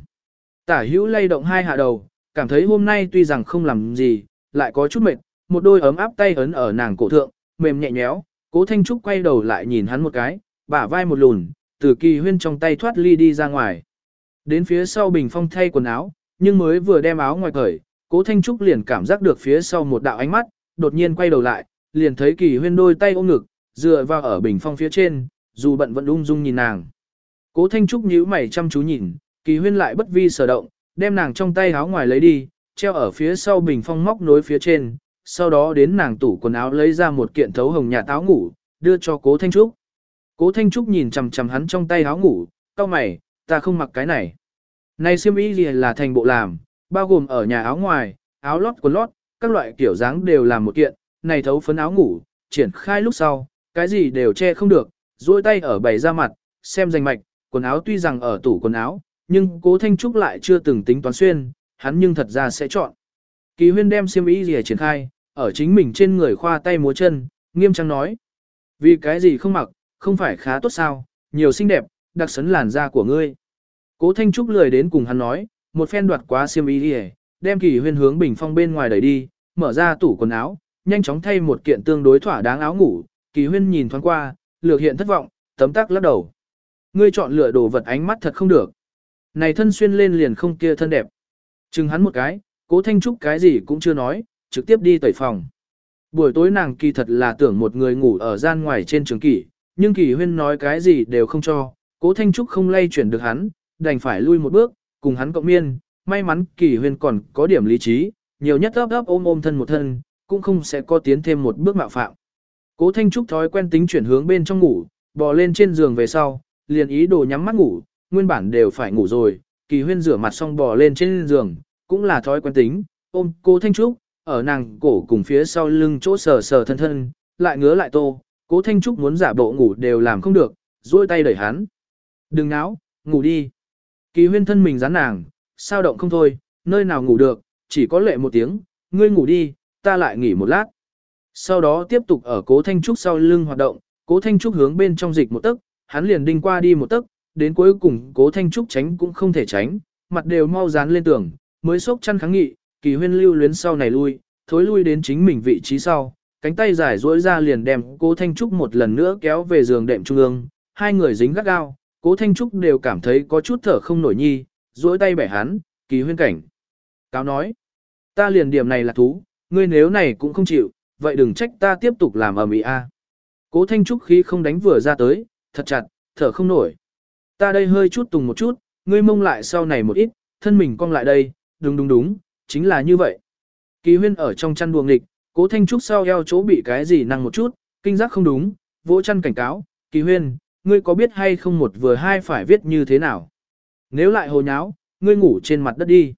Tả hữu lay động hai hạ đầu, cảm thấy hôm nay tuy rằng không làm gì, lại có chút mệt, một đôi ấm áp tay ấn ở nàng cổ thượng, mềm nhẹ nhéo, cố Thanh Trúc quay đầu lại nhìn hắn một cái, bả vai một lùn, từ kỳ huyên trong tay thoát ly đi ra ngoài. Đến phía sau bình phong thay quần áo, nhưng mới vừa đem áo ngoài cởi, cố Thanh Trúc liền cảm giác được phía sau một đạo ánh mắt, đột nhiên quay đầu lại, liền thấy kỳ huyên đôi tay ôm ngực, dựa vào ở bình phong phía trên, dù bận vẫn ung dung nhìn nàng. Cố Thanh Trúc nhíu mày chăm chú nhìn, kỳ huyên lại bất vi sở động, đem nàng trong tay áo ngoài lấy đi, treo ở phía sau bình phong móc nối phía trên, sau đó đến nàng tủ quần áo lấy ra một kiện thấu hồng nhà táo ngủ, đưa cho cố Thanh Trúc. Cố Thanh Trúc nhìn chằm chằm hắn trong tay áo ngủ, cau mày, ta không mặc cái này. Này xiêm y gì là thành bộ làm, bao gồm ở nhà áo ngoài, áo lót quần lót, các loại kiểu dáng đều làm một kiện, này thấu phấn áo ngủ, triển khai lúc sau, cái gì đều che không được, duỗi tay ở bày ra mặt, xem danh mạch, quần áo tuy rằng ở tủ quần áo, nhưng cố Thanh Trúc lại chưa từng tính toán xuyên, hắn nhưng thật ra sẽ chọn. Kỳ huyên đem xiêm y gì triển khai, ở chính mình trên người khoa tay múa chân, nghiêm trang nói. Vì cái gì không mặc, không phải khá tốt sao, nhiều xinh đẹp, đặc sấn làn da của ngươi. Cố Thanh Trúc lười đến cùng hắn nói, một phen đoạt quá xiêm y đi đem kỳ huyên hướng bình phong bên ngoài đẩy đi, mở ra tủ quần áo, nhanh chóng thay một kiện tương đối thỏa đáng áo ngủ, kỳ huyên nhìn thoáng qua, lược hiện thất vọng, tấm tắc lắc đầu. Ngươi chọn lựa đồ vật ánh mắt thật không được. Này thân xuyên lên liền không kia thân đẹp. Chừng hắn một cái, cố Thanh Trúc cái gì cũng chưa nói, trực tiếp đi tẩy phòng. Buổi tối nàng kỳ thật là tưởng một người ngủ ở gian ngoài trên trường kỷ, nhưng kỳ huyên nói cái gì đều không cho, cố Thanh Trúc không lay chuyển được hắn, đành phải lui một bước, cùng hắn cộng miên, may mắn kỳ huyên còn có điểm lý trí, nhiều nhất ấp ấp ôm ôm thân một thân, cũng không sẽ có tiến thêm một bước mạo phạm. Cố Thanh Trúc thói quen tính chuyển hướng bên trong ngủ, bò lên trên giường về sau, liền ý đồ nhắm mắt ngủ, nguyên bản đều phải ngủ rồi, kỳ huyên rửa mặt xong bò lên trên giường, cũng là thói quen tính, ôm cô Thanh Trúc, ở nàng cổ cùng phía sau lưng chỗ sờ sờ thân thân, lại ngứa lại tô, cố Thanh Trúc muốn giả bộ ngủ đều làm không được, duỗi tay đẩy hắn. Đừng náo, ngủ đi. Kỳ huyên thân mình dán nàng, sao động không thôi, nơi nào ngủ được, chỉ có lệ một tiếng, ngươi ngủ đi, ta lại nghỉ một lát. Sau đó tiếp tục ở cố Thanh Trúc sau lưng hoạt động, cố Thanh Trúc hướng bên trong dịch một tấc, hắn liền đinh qua đi một tấc, đến cuối cùng cố Thanh Trúc tránh cũng không thể tránh, mặt đều mau dán lên tường, mới sốc chăn kháng nghị, kỳ huyên lưu luyến sau này lui, thối lui đến chính mình vị trí sau, cánh tay dài duỗi ra liền đem cố Thanh Trúc một lần nữa kéo về giường đệm trung ương, hai người dính gắt gao, cố Thanh Trúc đều cảm thấy có chút thở không nổi nhi, duỗi tay bẻ hắn, kỳ huyên cảnh. Cáo nói, ta liền điểm này là thú, ngươi nếu này cũng không chịu, vậy đừng trách ta tiếp tục làm ở mỹ a. Cố Thanh Trúc khí không đánh vừa ra tới, thật chặt, thở không nổi. Ta đây hơi chút tùng một chút, ngươi mông lại sau này một ít, thân mình cong lại đây, đúng đúng đúng, chính là như vậy. Kỳ huyên ở trong chăn buồng nghịch, cố thanh trúc sau eo chỗ bị cái gì năng một chút, kinh giác không đúng, vỗ chăn cảnh cáo, kỳ huyên, ngươi có biết hay không một vừa hai phải viết như thế nào? Nếu lại hồ nháo, ngươi ngủ trên mặt đất đi.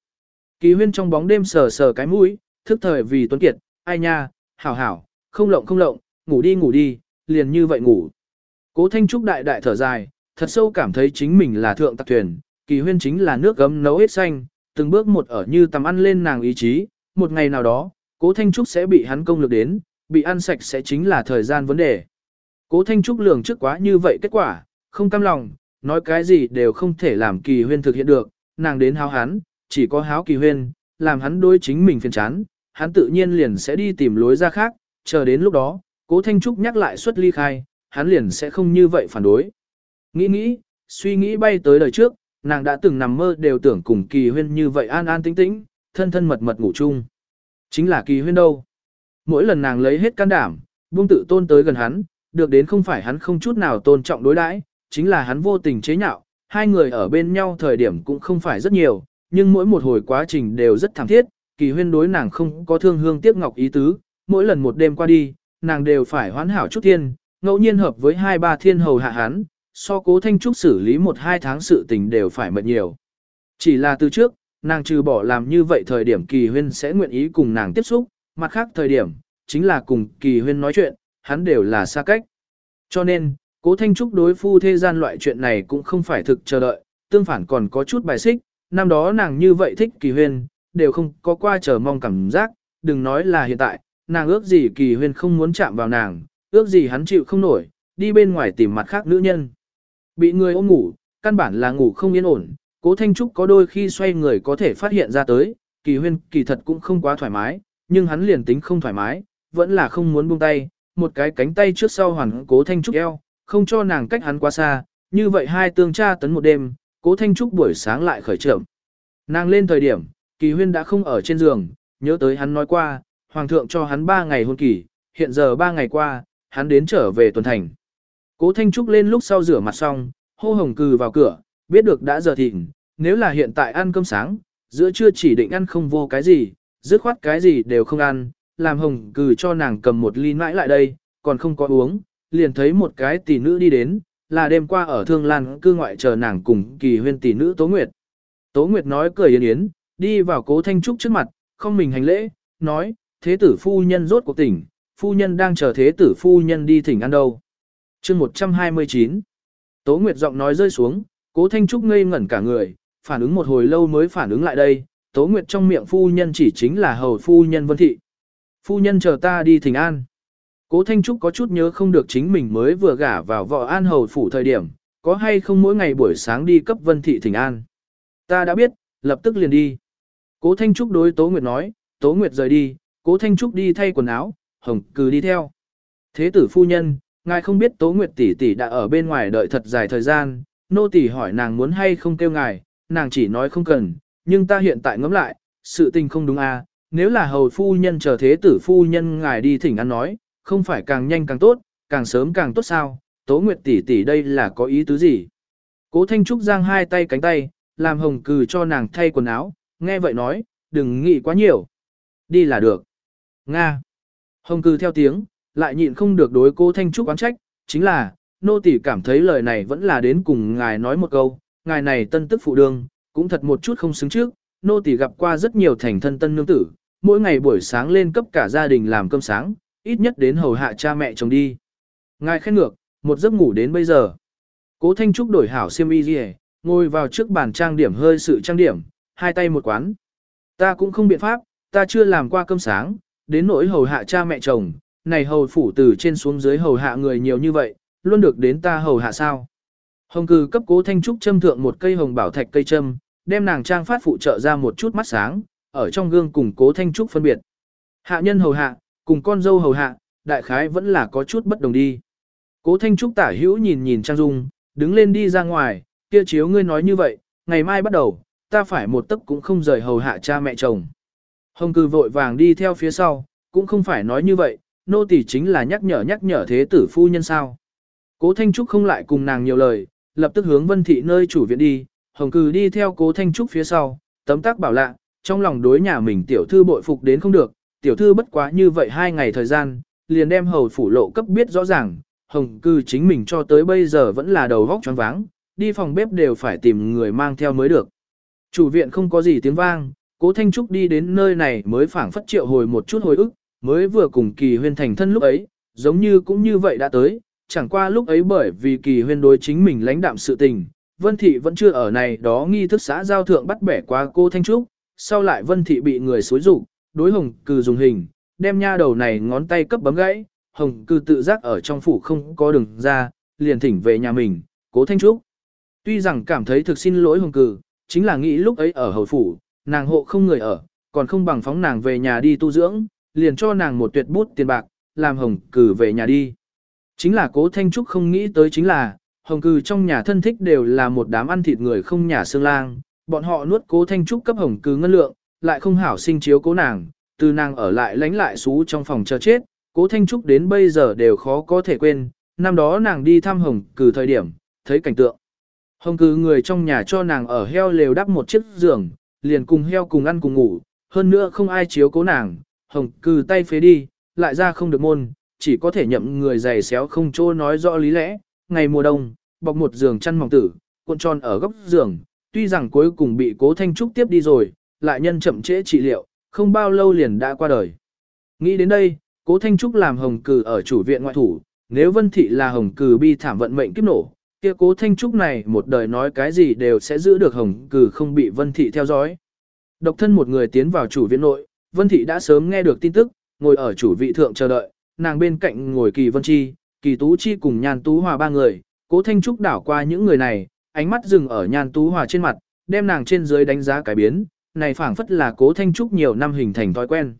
Kỳ huyên trong bóng đêm sờ sờ cái mũi, thức thời vì tuấn kiệt, ai nha, hảo hảo, không lộng không lộng, ngủ đi ngủ đi, liền như vậy ngủ. Cố thanh trúc đại đại thở dài, thật sâu cảm thấy chính mình là thượng tặc thuyền, kỳ huyên chính là nước gấm nấu hết xanh, từng bước một ở như tầm ăn lên nàng ý chí, một ngày nào đó, cố Thanh Trúc sẽ bị hắn công lược đến, bị ăn sạch sẽ chính là thời gian vấn đề. Cố Thanh Trúc lường trước quá như vậy kết quả, không cam lòng, nói cái gì đều không thể làm kỳ huyên thực hiện được, nàng đến háo hắn, chỉ có háo kỳ huyên, làm hắn đối chính mình phiền chán, hắn tự nhiên liền sẽ đi tìm lối ra khác, chờ đến lúc đó, cố Thanh Trúc nhắc lại suất ly khai, hắn liền sẽ không như vậy phản đối. Nghĩ nghĩ, suy nghĩ bay tới đời trước, nàng đã từng nằm mơ đều tưởng cùng kỳ huyên như vậy an an tĩnh tĩnh, thân thân mật mật ngủ chung. Chính là kỳ huyên đâu. Mỗi lần nàng lấy hết can đảm, buông tự tôn tới gần hắn, được đến không phải hắn không chút nào tôn trọng đối đãi, chính là hắn vô tình chế nhạo, hai người ở bên nhau thời điểm cũng không phải rất nhiều, nhưng mỗi một hồi quá trình đều rất thảm thiết, kỳ huyên đối nàng không có thương hương tiếc ngọc ý tứ, mỗi lần một đêm qua đi, nàng đều phải hoán hảo chút thiên, ngẫu nhiên hợp với hai ba thiên hầu hạ hắn, so cố thanh trúc xử lý một hai tháng sự tình đều phải mệt nhiều. Chỉ là từ trước, nàng trừ bỏ làm như vậy thời điểm kỳ huyên sẽ nguyện ý cùng nàng tiếp xúc, mặt khác thời điểm, chính là cùng kỳ huyên nói chuyện, hắn đều là xa cách. Cho nên, cố thanh trúc đối phu thế gian loại chuyện này cũng không phải thực chờ đợi, tương phản còn có chút bài xích, năm đó nàng như vậy thích kỳ huyên, đều không có qua chờ mong cảm giác, đừng nói là hiện tại, nàng ước gì kỳ huyên không muốn chạm vào nàng, ước gì hắn chịu không nổi, đi bên ngoài tìm mặt khác nữ nhân. Bị người ôm ngủ, căn bản là ngủ không yên ổn, cố Thanh Trúc có đôi khi xoay người có thể phát hiện ra tới, kỳ huyên kỳ thật cũng không quá thoải mái, nhưng hắn liền tính không thoải mái, vẫn là không muốn buông tay, một cái cánh tay trước sau hoàn cố thanh trúc eo, không cho nàng cách hắn quá xa, như vậy hai tương tra tấn một đêm, cố thanh trúc buổi sáng lại khởi trưởng. Nàng lên thời điểm, kỳ huyên đã không ở trên giường, nhớ tới hắn nói qua, hoàng thượng cho hắn ba ngày hôn kỳ, hiện giờ ba ngày qua, hắn đến trở về tuần thành. Cố thanh trúc lên lúc sau rửa mặt xong, hô hồng cừ vào cửa, biết được đã giờ thịnh, nếu là hiện tại ăn cơm sáng, giữa trưa chỉ định ăn không vô cái gì, dứt khoát cái gì đều không ăn, làm hồng cừ cho nàng cầm một ly mãi lại đây, còn không có uống, liền thấy một cái tỷ nữ đi đến, là đêm qua ở Thương Lan cư ngoại chờ nàng cùng kỳ huyên tỷ nữ Tố Nguyệt. Tố Nguyệt nói cười yến yến, đi vào cố Thanh Trúc trước mặt, không mình hành lễ, nói, thế tử phu nhân rốt cuộc tỉnh, phu nhân đang chờ thế tử phu nhân đi thỉnh ăn đâu. chương 129 Tố Nguyệt giọng nói rơi xuống, cố Thanh Trúc ngây ngẩn cả người, phản ứng một hồi lâu mới phản ứng lại đây, Tố Nguyệt trong miệng phu nhân chỉ chính là hầu phu nhân Vân Thị. Phu nhân chờ ta đi thỉnh an. Cố Thanh Trúc có chút nhớ không được chính mình mới vừa gả vào vợ an hầu phủ thời điểm, có hay không mỗi ngày buổi sáng đi cấp Vân Thị thỉnh an. Ta đã biết, lập tức liền đi. Cố Thanh Trúc đối Tố Nguyệt nói, Tố Nguyệt rời đi, Cố Thanh Trúc đi thay quần áo, Hồng Cừ đi theo. Thế tử phu nhân, ngài không biết Tố Nguyệt tỷ tỷ đã ở bên ngoài đợi thật dài thời gian, nô tỷ hỏi nàng muốn hay không kêu ngài, nàng chỉ nói không cần, nhưng ta hiện tại ngẫm lại, sự tình không đúng à, nếu là hầu phu nhân chờ thế tử phu nhân ngài đi thỉnh ăn nói, không phải càng nhanh càng tốt, càng sớm càng tốt sao, Tố Nguyệt tỷ tỷ đây là có ý tứ gì? Cố Thanh Trúc giang hai tay cánh tay, làm hồng cừ cho nàng thay quần áo, nghe vậy nói, đừng nghĩ quá nhiều. Đi là được. Nga. Hồng cừ theo tiếng, lại nhịn không được đối cố Thanh Trúc oán trách, chính là, nô tỷ cảm thấy lời này vẫn là đến cùng ngài nói một câu, ngài này tân tức phụ đương, cũng thật một chút không xứng trước, nô tỳ gặp qua rất nhiều thành thân tân nương tử, mỗi ngày buổi sáng lên cấp cả gia đình làm cơm sáng, ít nhất đến hầu hạ cha mẹ chồng đi. Ngài khen ngược, một giấc ngủ đến bây giờ. Cố Thanh Trúc đổi hảo xiêm y gì, ngồi vào trước bàn trang điểm hơi sự trang điểm, hai tay một quán. Ta cũng không biện pháp, ta chưa làm qua cơm sáng, đến nỗi hầu hạ cha mẹ chồng, này hầu phủ từ trên xuống dưới hầu hạ người nhiều như vậy, luôn được đến ta hầu hạ sao. Hồng cừ cấp cố Thanh Trúc châm thượng một cây hồng bảo thạch cây châm, đem nàng trang phát phụ trợ ra một chút mắt sáng, ở trong gương cùng cố Thanh Trúc phân biệt. Hạ nhân hầu hạ, cùng con dâu hầu hạ, đại khái vẫn là có chút bất đồng đi. Cố Thanh Trúc tả hữu nhìn nhìn Trang Dung, đứng lên đi ra ngoài, kia chiếu ngươi nói như vậy, ngày mai bắt đầu, ta phải một tấc cũng không rời hầu hạ cha mẹ chồng. Hồng cư vội vàng đi theo phía sau, cũng không phải nói như vậy, nô tỳ chính là nhắc nhở nhắc nhở thế tử phu nhân sao. Cố Thanh Trúc không lại cùng nàng nhiều lời, lập tức hướng vân thị nơi chủ viện đi, hồng cư đi theo cố Thanh Trúc phía sau, tấm tác bảo lạ, trong lòng đối nhà mình tiểu thư bội phục đến không được, tiểu thư bất quá như vậy hai ngày thời gian, liền đem hầu phủ lộ cấp biết rõ ràng, hồng cư chính mình cho tới bây giờ vẫn là đầu vóc choáng váng, đi phòng bếp đều phải tìm người mang theo mới được. Chủ viện không có gì tiếng vang, cố Thanh Trúc đi đến nơi này mới phảng phất triệu hồi một chút hồi ức, mới vừa cùng kỳ huyên thành thân lúc ấy, giống như cũng như vậy đã tới, chẳng qua lúc ấy bởi vì kỳ huyên đối chính mình lãnh đạm sự tình, Vân Thị vẫn chưa ở này đó nghi thức xã giao thượng bắt bẻ qua cô Thanh Trúc, sau lại Vân Thị bị người xối rụng, đối hồng cừ dùng hình, đem nha đầu này ngón tay cấp bấm gãy, hồng cừ tự giác ở trong phủ không có đường ra, liền thỉnh về nhà mình, cố thanh trúc. Tuy rằng cảm thấy thực xin lỗi hồng cừ, chính là nghĩ lúc ấy ở hầu phủ, nàng hộ không người ở, còn không bằng phóng nàng về nhà đi tu dưỡng, liền cho nàng một tuyệt bút tiền bạc, làm hồng cừ về nhà đi. Chính là cố thanh trúc không nghĩ tới chính là, hồng cừ trong nhà thân thích đều là một đám ăn thịt người không nhà xương lang, bọn họ nuốt cố thanh trúc cấp hồng cừ ngân lượng, lại không hảo sinh chiếu cố nàng, từ nàng ở lại lánh lại xú trong phòng chờ chết, cố Thanh Trúc đến bây giờ đều khó có thể quên, năm đó nàng đi thăm Hồng Cử thời điểm, thấy cảnh tượng. Hồng Cử người trong nhà cho nàng ở heo lều đắp một chiếc giường, liền cùng heo cùng ăn cùng ngủ, hơn nữa không ai chiếu cố nàng, Hồng Cử tay phế đi, lại ra không được môn, chỉ có thể nhậm người giày xéo không chỗ nói rõ lý lẽ, ngày mùa đông, bọc một giường chăn mỏng tử, cuộn tròn ở góc giường, tuy rằng cuối cùng bị cố Thanh Trúc tiếp đi rồi, lại nhân chậm trễ trị liệu, không bao lâu liền đã qua đời. Nghĩ đến đây, cố Thanh Trúc làm hồng cử ở chủ viện ngoại thủ, nếu Vân Thị là hồng cử bi thảm vận mệnh kiếp nổ, kia cố Thanh Trúc này một đời nói cái gì đều sẽ giữ được hồng cử không bị Vân Thị theo dõi. Độc thân một người tiến vào chủ viện nội, Vân Thị đã sớm nghe được tin tức, ngồi ở chủ vị thượng chờ đợi, nàng bên cạnh ngồi Kỳ Vân Chi, Kỳ Tú Chi cùng Nhan Tú Hòa ba người, cố Thanh Trúc đảo qua những người này, ánh mắt dừng ở Nhan Tú Hòa trên mặt, đem nàng trên dưới đánh giá cái biến, này phảng phất là cố Thanh Trúc nhiều năm hình thành thói quen.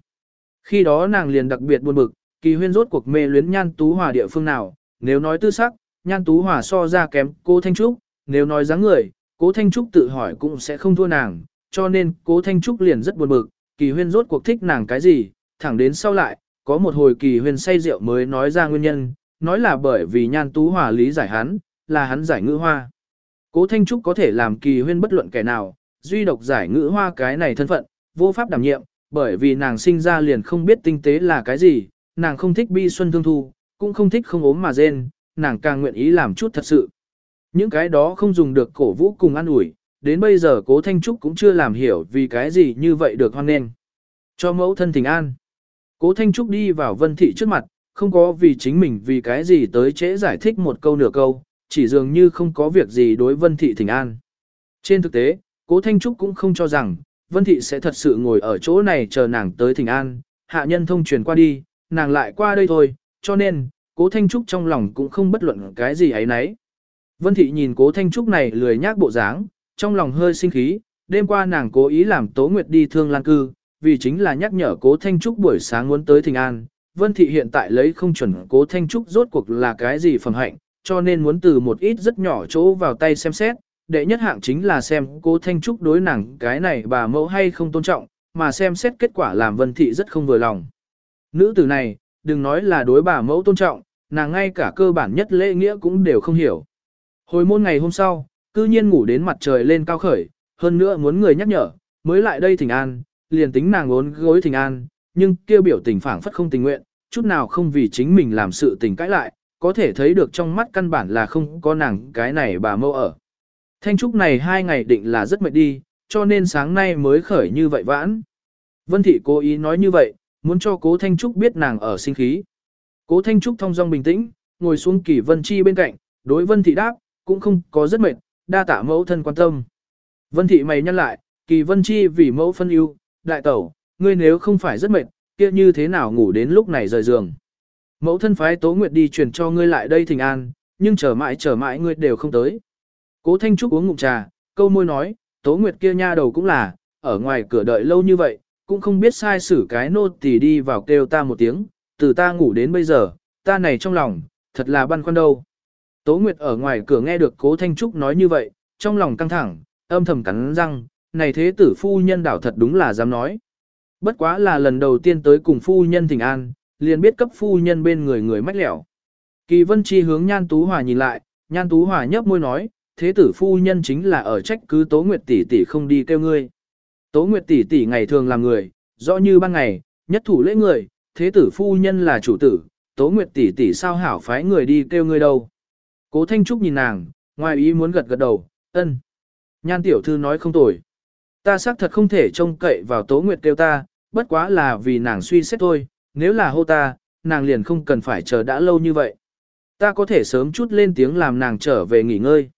Khi đó nàng liền đặc biệt buồn bực, kỳ huyên rốt cuộc mê luyến nhan tú hòa địa phương nào, nếu nói tư sắc, nhan tú hòa so ra kém cố Thanh Trúc, nếu nói dáng người, cố Thanh Trúc tự hỏi cũng sẽ không thua nàng, cho nên cố Thanh Trúc liền rất buồn bực, kỳ huyên rốt cuộc thích nàng cái gì, thẳng đến sau lại, có một hồi kỳ huyên say rượu mới nói ra nguyên nhân, nói là bởi vì nhan tú hòa lý giải hắn, là hắn giải ngữ hoa. Cố Thanh Trúc có thể làm kỳ huyên bất luận kẻ nào, duy độc giải ngữ hoa cái này thân phận, vô pháp đảm nhiệm, bởi vì nàng sinh ra liền không biết tinh tế là cái gì, nàng không thích bi xuân thương thu, cũng không thích không ốm mà rên, nàng càng nguyện ý làm chút thật sự. Những cái đó không dùng được cổ vũ cùng ăn ủi, đến bây giờ cố Thanh Trúc cũng chưa làm hiểu vì cái gì như vậy được hoan nghênh. Cho mẫu thân thỉnh an. Cố Thanh Trúc đi vào vân thị trước mặt, không có vì chính mình vì cái gì tới trễ giải thích một câu nửa câu, chỉ dường như không có việc gì đối vân thị thỉnh an. Trên thực tế, cố Thanh Trúc cũng không cho rằng, vân thị sẽ thật sự ngồi ở chỗ này chờ nàng tới thỉnh an, hạ nhân thông truyền qua đi, nàng lại qua đây thôi, cho nên, cố Thanh Trúc trong lòng cũng không bất luận cái gì ấy nấy. Vân thị nhìn cố Thanh Trúc này lười nhác bộ dáng, trong lòng hơi sinh khí, đêm qua nàng cố ý làm Tố Nguyệt đi thương lan cư, vì chính là nhắc nhở cố Thanh Trúc buổi sáng muốn tới thỉnh an. Vân thị hiện tại lấy không chuẩn cố Thanh Trúc rốt cuộc là cái gì phẩm hạnh, cho nên muốn từ một ít rất nhỏ chỗ vào tay xem xét. Đệ nhất hạng chính là xem cố Thanh Trúc đối nàng cái này bà mẫu hay không tôn trọng, mà xem xét kết quả làm Vân thị rất không vừa lòng. Nữ tử này, đừng nói là đối bà mẫu tôn trọng, nàng ngay cả cơ bản nhất lễ nghĩa cũng đều không hiểu. Hồi môn ngày hôm sau, cư nhiên ngủ đến mặt trời lên cao khởi, hơn nữa muốn người nhắc nhở, mới lại đây thỉnh an, liền tính nàng ốn gối thình an, nhưng kêu biểu tình phảng phất không tình nguyện, chút nào không vì chính mình làm sự tình cãi lại, có thể thấy được trong mắt căn bản là không có nàng cái này bà mâu ở. Thanh trúc này hai ngày định là rất mệt đi, cho nên sáng nay mới khởi như vậy vãn. Vân thị cố ý nói như vậy, muốn cho cố Thanh Trúc biết nàng ở sinh khí. Cố Thanh Trúc thong dong bình tĩnh, ngồi xuống kỳ Vân Chi bên cạnh, đối Vân thị đáp, cũng không có rất mệt, đa tạ mẫu thân quan tâm. Vân thị mày nhăn lại, kỳ Vân Chi vì mẫu phân ưu, đại tẩu, ngươi nếu không phải rất mệt, kia như thế nào ngủ đến lúc này rời giường. Mẫu thân phái Tố Nguyệt đi truyền cho ngươi lại đây thỉnh an, nhưng chờ mãi chờ mãi ngươi đều không tới. Cố Thanh Trúc uống ngụm trà, câu môi nói, Tố Nguyệt kia nha đầu cũng là, ở ngoài cửa đợi lâu như vậy, cũng không biết sai xử cái nô tỳ đi vào kêu ta một tiếng, từ ta ngủ đến bây giờ, ta này trong lòng, thật là băn khoăn đâu. Tố Nguyệt ở ngoài cửa nghe được Cố Thanh Trúc nói như vậy, trong lòng căng thẳng, âm thầm cắn răng, này thế tử phu nhân đảo thật đúng là dám nói. Bất quá là lần đầu tiên tới cùng phu nhân thỉnh an, liền biết cấp phu nhân bên người người mách lẻo. Kỳ Vân Chi hướng Nhan Tú Hòa nhìn lại, Nhan Tú Hòa nhấp môi nói, thế tử phu nhân chính là ở trách cứ Tố Nguyệt tỷ tỷ không đi kêu ngươi. Tố Nguyệt tỷ tỷ ngày thường làm người, rõ như ban ngày, nhất thủ lễ người, thế tử phu nhân là chủ tử, Tố Nguyệt tỷ tỷ sao hảo phái người đi kêu ngươi đâu. Cố Thanh Trúc nhìn nàng, ngoài ý muốn gật gật đầu, ân. Nhan tiểu thư nói không tồi. Ta xác thật không thể trông cậy vào Tố Nguyệt kêu ta, bất quá là vì nàng suy xét thôi, nếu là hô ta, nàng liền không cần phải chờ đã lâu như vậy. Ta có thể sớm chút lên tiếng làm nàng trở về nghỉ ngơi.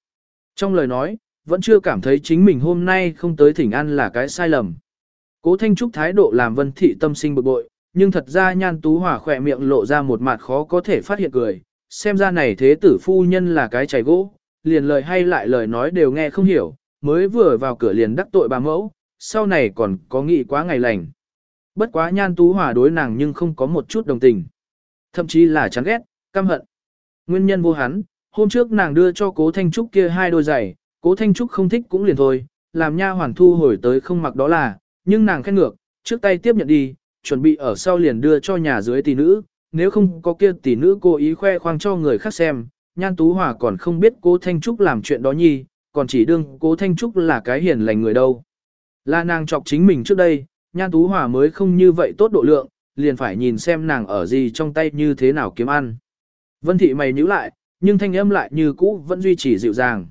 Trong lời nói, vẫn chưa cảm thấy chính mình hôm nay không tới thỉnh an là cái sai lầm. Cố Thanh Trúc thái độ làm vân thị tâm sinh bực bội, nhưng thật ra nhan tú hỏa khỏe miệng lộ ra một mặt khó có thể phát hiện cười, xem ra này thế tử phu nhân là cái chảy gỗ, liền lời hay lại lời nói đều nghe không hiểu, mới vừa vào cửa liền đắc tội bà mẫu, sau này còn có nghĩ quá ngày lành. Bất quá nhan tú hỏa đối nàng nhưng không có một chút đồng tình. Thậm chí là chán ghét, căm hận. Nguyên nhân vô hắn, hôm trước nàng đưa cho cố Thanh Trúc kia hai đôi giày, cố Thanh Trúc không thích cũng liền thôi, làm nha hoàn thu hồi tới không mặc đó là, nhưng nàng khen ngược, trước tay tiếp nhận đi, chuẩn bị ở sau liền đưa cho nhà dưới tỷ nữ, nếu không có kia tỷ nữ cố ý khoe khoang cho người khác xem, Nhan Tú Hòa còn không biết cố Thanh Trúc làm chuyện đó nhi, còn chỉ đương cố Thanh Trúc là cái hiền lành người đâu. Là nàng chọc chính mình trước đây, Nhan Tú Hòa mới không như vậy tốt độ lượng, liền phải nhìn xem nàng ở gì trong tay như thế nào kiếm ăn. Vân Thị mày nhíu lại, nhưng thanh âm lại như cũ vẫn duy trì dịu dàng.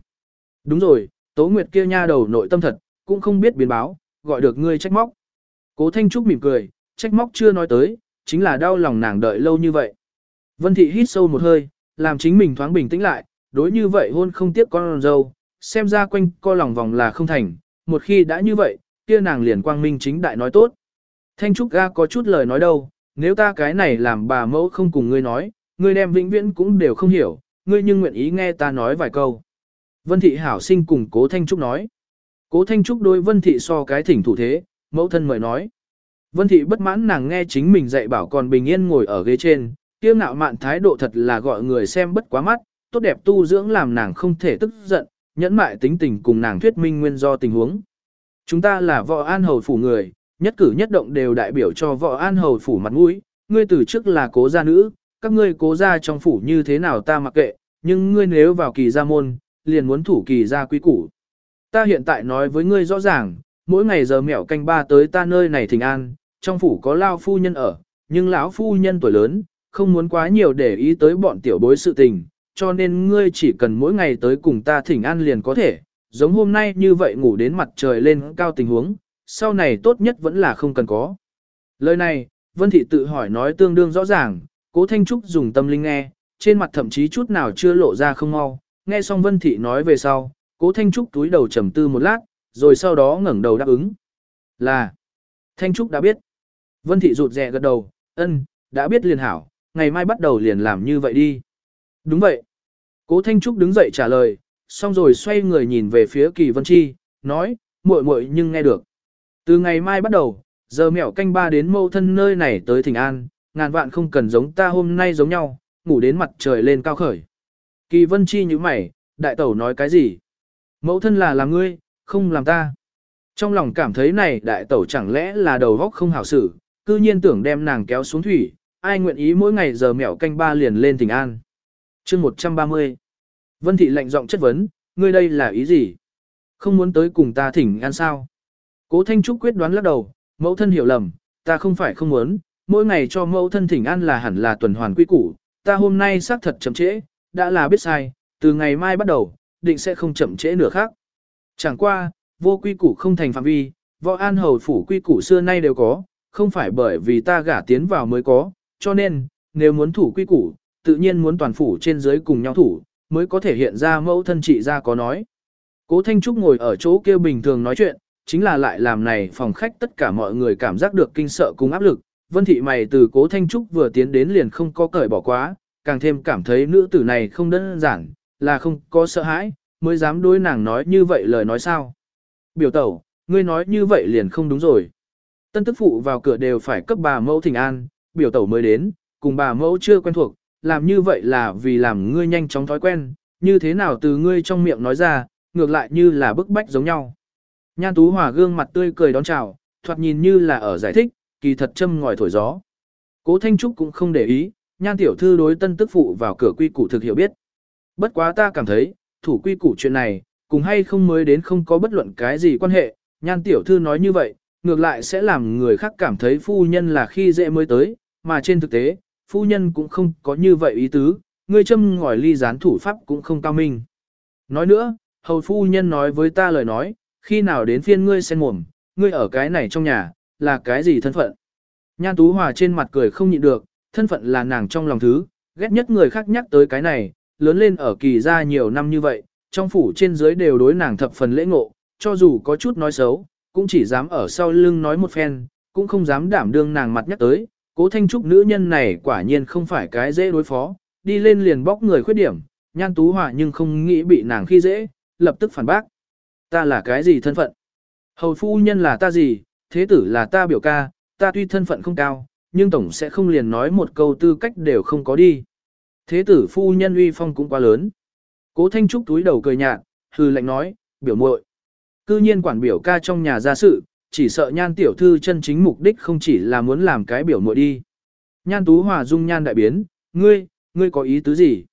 Đúng rồi, Tố Nguyệt kia nha đầu nội tâm thật, cũng không biết biến báo, gọi được ngươi trách móc. Cố Thanh Trúc mỉm cười, trách móc chưa nói tới, chính là đau lòng nàng đợi lâu như vậy. Vân Thị hít sâu một hơi, làm chính mình thoáng bình tĩnh lại, đối như vậy hôn không tiếc con dâu, xem ra quanh co lòng vòng là không thành, một khi đã như vậy, kia nàng liền quang minh chính đại nói tốt. Thanh Trúc ga có chút lời nói đâu, nếu ta cái này làm bà mẫu không cùng ngươi nói, ngươi đem vĩnh viễn cũng đều không hiểu, ngươi nhưng nguyện ý nghe ta nói vài câu. Vân Thị Hảo sinh cùng Cố Thanh Trúc nói. Cố Thanh Trúc đối Vân Thị so cái thỉnh thủ thế, mẫu thân mời nói. Vân Thị bất mãn nàng nghe chính mình dạy bảo còn bình yên ngồi ở ghế trên, kiêu ngạo mạn thái độ thật là gọi người xem bất quá mắt, tốt đẹp tu dưỡng làm nàng không thể tức giận, nhẫn mại tính tình cùng nàng thuyết minh nguyên do tình huống. Chúng ta là võ an hầu phủ người, nhất cử nhất động đều đại biểu cho võ an hầu phủ mặt mũi, ngươi từ trước là cố gia nữ, các ngươi cố gia trong phủ như thế nào ta mặc kệ, nhưng ngươi nếu vào kỳ gia môn, liền muốn thủ kỳ gia quý củ. Ta hiện tại nói với ngươi rõ ràng, mỗi ngày giờ mẹo canh ba tới ta nơi này thỉnh an, trong phủ có lao phu nhân ở, nhưng lão phu nhân tuổi lớn, không muốn quá nhiều để ý tới bọn tiểu bối sự tình, cho nên ngươi chỉ cần mỗi ngày tới cùng ta thỉnh an liền có thể, giống hôm nay như vậy ngủ đến mặt trời lên cao tình huống, sau này tốt nhất vẫn là không cần có. Lời này, Vân Thị tự hỏi nói tương đương rõ ràng, cố Thanh Trúc dùng tâm linh nghe, trên mặt thậm chí chút nào chưa lộ ra không mau, nghe xong Vân Thị nói về sau, cố Thanh Trúc túi đầu trầm tư một lát, rồi sau đó ngẩng đầu đáp ứng. Là, Thanh Trúc đã biết. Vân Thị rụt rè gật đầu, ân, đã biết liền hảo, ngày mai bắt đầu liền làm như vậy đi. Đúng vậy. Cố Thanh Trúc đứng dậy trả lời, xong rồi xoay người nhìn về phía Kỳ Vân Chi, nói, muội muội nhưng nghe được. Từ ngày mai bắt đầu, giờ mẹo canh ba đến mâu thân nơi này tới thỉnh an, ngàn vạn không cần giống ta hôm nay giống nhau, ngủ đến mặt trời lên cao khởi. Kỳ Vân Chi như mày, đại tẩu nói cái gì? Mẫu thân là làm ngươi, không làm ta. Trong lòng cảm thấy này đại tẩu chẳng lẽ là đầu góc không hảo xử, cư nhiên tưởng đem nàng kéo xuống thủy, ai nguyện ý mỗi ngày giờ mẹo canh ba liền lên thỉnh an chương 130 Vân Thị lệnh giọng chất vấn, ngươi đây là ý gì? Không muốn tới cùng ta thỉnh an sao? Cố Thanh Trúc quyết đoán lắc đầu, mẫu thân hiểu lầm, ta không phải không muốn, mỗi ngày cho mẫu thân thỉnh an là hẳn là tuần hoàn quy củ, ta hôm nay xác thật chậm trễ, đã là biết sai, từ ngày mai bắt đầu, định sẽ không chậm trễ nữa khác. Chẳng qua, vô quy củ không thành phạm vi, võ an hầu phủ quy củ xưa nay đều có, không phải bởi vì ta gả tiến vào mới có, cho nên, nếu muốn thủ quy củ, tự nhiên muốn toàn phủ trên dưới cùng nhau thủ, mới có thể hiện ra mẫu thân trị ra có nói. Cố Thanh Trúc ngồi ở chỗ kia bình thường nói chuyện, chính là lại làm này phòng khách tất cả mọi người cảm giác được kinh sợ cùng áp lực. Vân thị mày từ Cố Thanh Trúc vừa tiến đến liền không có cởi bỏ quá, càng thêm cảm thấy nữ tử này không đơn giản, là không có sợ hãi, mới dám đối nàng nói như vậy lời nói sao. Biểu tẩu, ngươi nói như vậy liền không đúng rồi. Tân tức phụ vào cửa đều phải cấp bà mẫu thỉnh an, biểu tẩu mới đến, cùng bà mẫu chưa quen thuộc, làm như vậy là vì làm ngươi nhanh chóng thói quen, như thế nào từ ngươi trong miệng nói ra, ngược lại như là bức bách giống nhau. Nhan Tú Hòa gương mặt tươi cười đón chào, thoạt nhìn như là ở giải thích, kỳ thật châm ngòi thổi gió. Cố Thanh Trúc cũng không để ý, nhan tiểu thư đối tân tức phụ vào cửa quy củ thực hiểu biết. Bất quá ta cảm thấy, thủ quy củ chuyện này, cùng hay không mới đến không có bất luận cái gì quan hệ, nhan tiểu thư nói như vậy, ngược lại sẽ làm người khác cảm thấy phu nhân là khi dễ mới tới, mà trên thực tế, phu nhân cũng không có như vậy ý tứ, ngươi châm ngòi ly gián thủ pháp cũng không cao minh. Nói nữa, hầu phu nhân nói với ta lời nói, khi nào đến phiên ngươi sen mồm, ngươi ở cái này trong nhà, là cái gì thân phận. Nhan Tú Hòa trên mặt cười không nhịn được, thân phận là nàng trong lòng thứ, ghét nhất người khác nhắc tới cái này, lớn lên ở kỳ gia nhiều năm như vậy, trong phủ trên dưới đều đối nàng thập phần lễ ngộ, cho dù có chút nói xấu, cũng chỉ dám ở sau lưng nói một phen, cũng không dám đảm đương nàng mặt nhắc tới, cố thanh trúc nữ nhân này quả nhiên không phải cái dễ đối phó, đi lên liền bóc người khuyết điểm, nhan tú hòa nhưng không nghĩ bị nàng khi dễ, lập tức phản bác. Ta là cái gì thân phận? Hầu phu nhân là ta gì, thế tử là ta biểu ca, ta tuy thân phận không cao, nhưng tổng sẽ không liền nói một câu tư cách đều không có đi. Thế tử phu nhân uy phong cũng quá lớn. Cố Thanh Trúc túi đầu cười nhạt, hừ lạnh nói, biểu muội. Cư nhiên quản biểu ca trong nhà gia sự, chỉ sợ nhan tiểu thư chân chính mục đích không chỉ là muốn làm cái biểu muội đi. Nhan tú hòa dung nhan đại biến, ngươi, ngươi có ý tứ gì?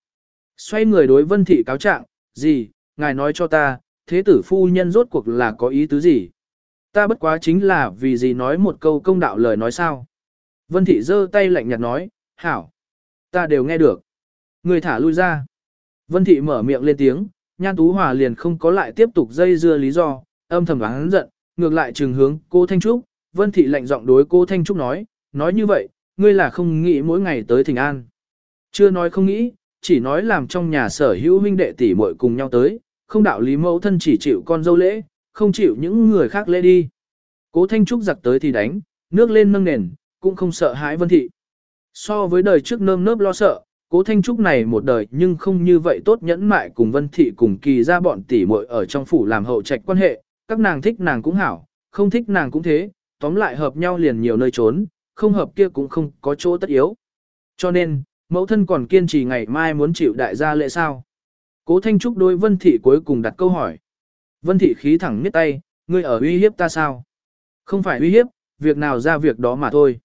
Xoay người đối vân thị cáo trạng, gì, ngài nói cho ta, thế tử phu nhân rốt cuộc là có ý tứ gì? Ta bất quá chính là vì gì nói một câu công đạo lời nói sao? Vân thị giơ tay lạnh nhạt nói, hảo, ta đều nghe được. Người thả lui ra. Vân thị mở miệng lên tiếng, nhan tú hòa liền không có lại tiếp tục dây dưa lý do, âm thầm hắn giận, ngược lại trừng hướng cô Thanh Trúc. Vân thị lạnh giọng đối cô Thanh Trúc nói, nói như vậy, ngươi là không nghĩ mỗi ngày tới thỉnh an. Chưa nói không nghĩ, chỉ nói làm trong nhà sở hữu huynh đệ tỷ muội cùng nhau tới, không đạo lý mẫu thân chỉ chịu con dâu lễ, không chịu những người khác lễ đi. Cố Thanh Trúc giặc tới thì đánh, nước lên nâng nền, cũng không sợ hãi Vân Thị. So với đời trước nơm nớp lo sợ, Cố Thanh Trúc này một đời nhưng không như vậy tốt nhẫn mại cùng Vân Thị cùng kỳ ra bọn tỷ muội ở trong phủ làm hậu trạch quan hệ, các nàng thích nàng cũng hảo, không thích nàng cũng thế, tóm lại hợp nhau liền nhiều nơi trốn, không hợp kia cũng không có chỗ tất yếu. Cho nên, mẫu thân còn kiên trì ngày mai muốn chịu đại gia lễ sao. Cố Thanh Trúc đối Vân Thị cuối cùng đặt câu hỏi. Vân Thị khí thẳng miết tay, ngươi ở uy hiếp ta sao? Không phải uy hiếp, việc nào ra việc đó mà thôi.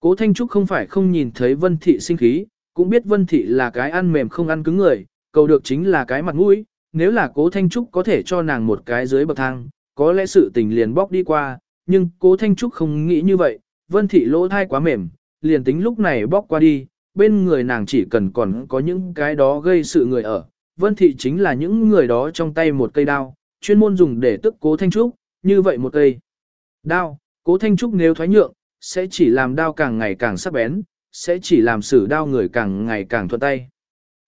Cố Thanh Trúc không phải không nhìn thấy Vân Thị sinh khí, cũng biết Vân Thị là cái ăn mềm không ăn cứng người, cầu được chính là cái mặt mũi, nếu là Cố Thanh Trúc có thể cho nàng một cái dưới bậc thang, có lẽ sự tình liền bóc đi qua, nhưng Cố Thanh Trúc không nghĩ như vậy, Vân Thị lỗ thai quá mềm, liền tính lúc này bóc qua đi, bên người nàng chỉ cần còn có những cái đó gây sự người ở. Vân Thị chính là những người đó trong tay một cây đao, chuyên môn dùng để tức Cố Thanh Trúc, như vậy một cây. Đao, Cố Thanh Trúc nếu thoái nhượng, sẽ chỉ làm đao càng ngày càng sắc bén, sẽ chỉ làm sử đao người càng ngày càng thuận tay.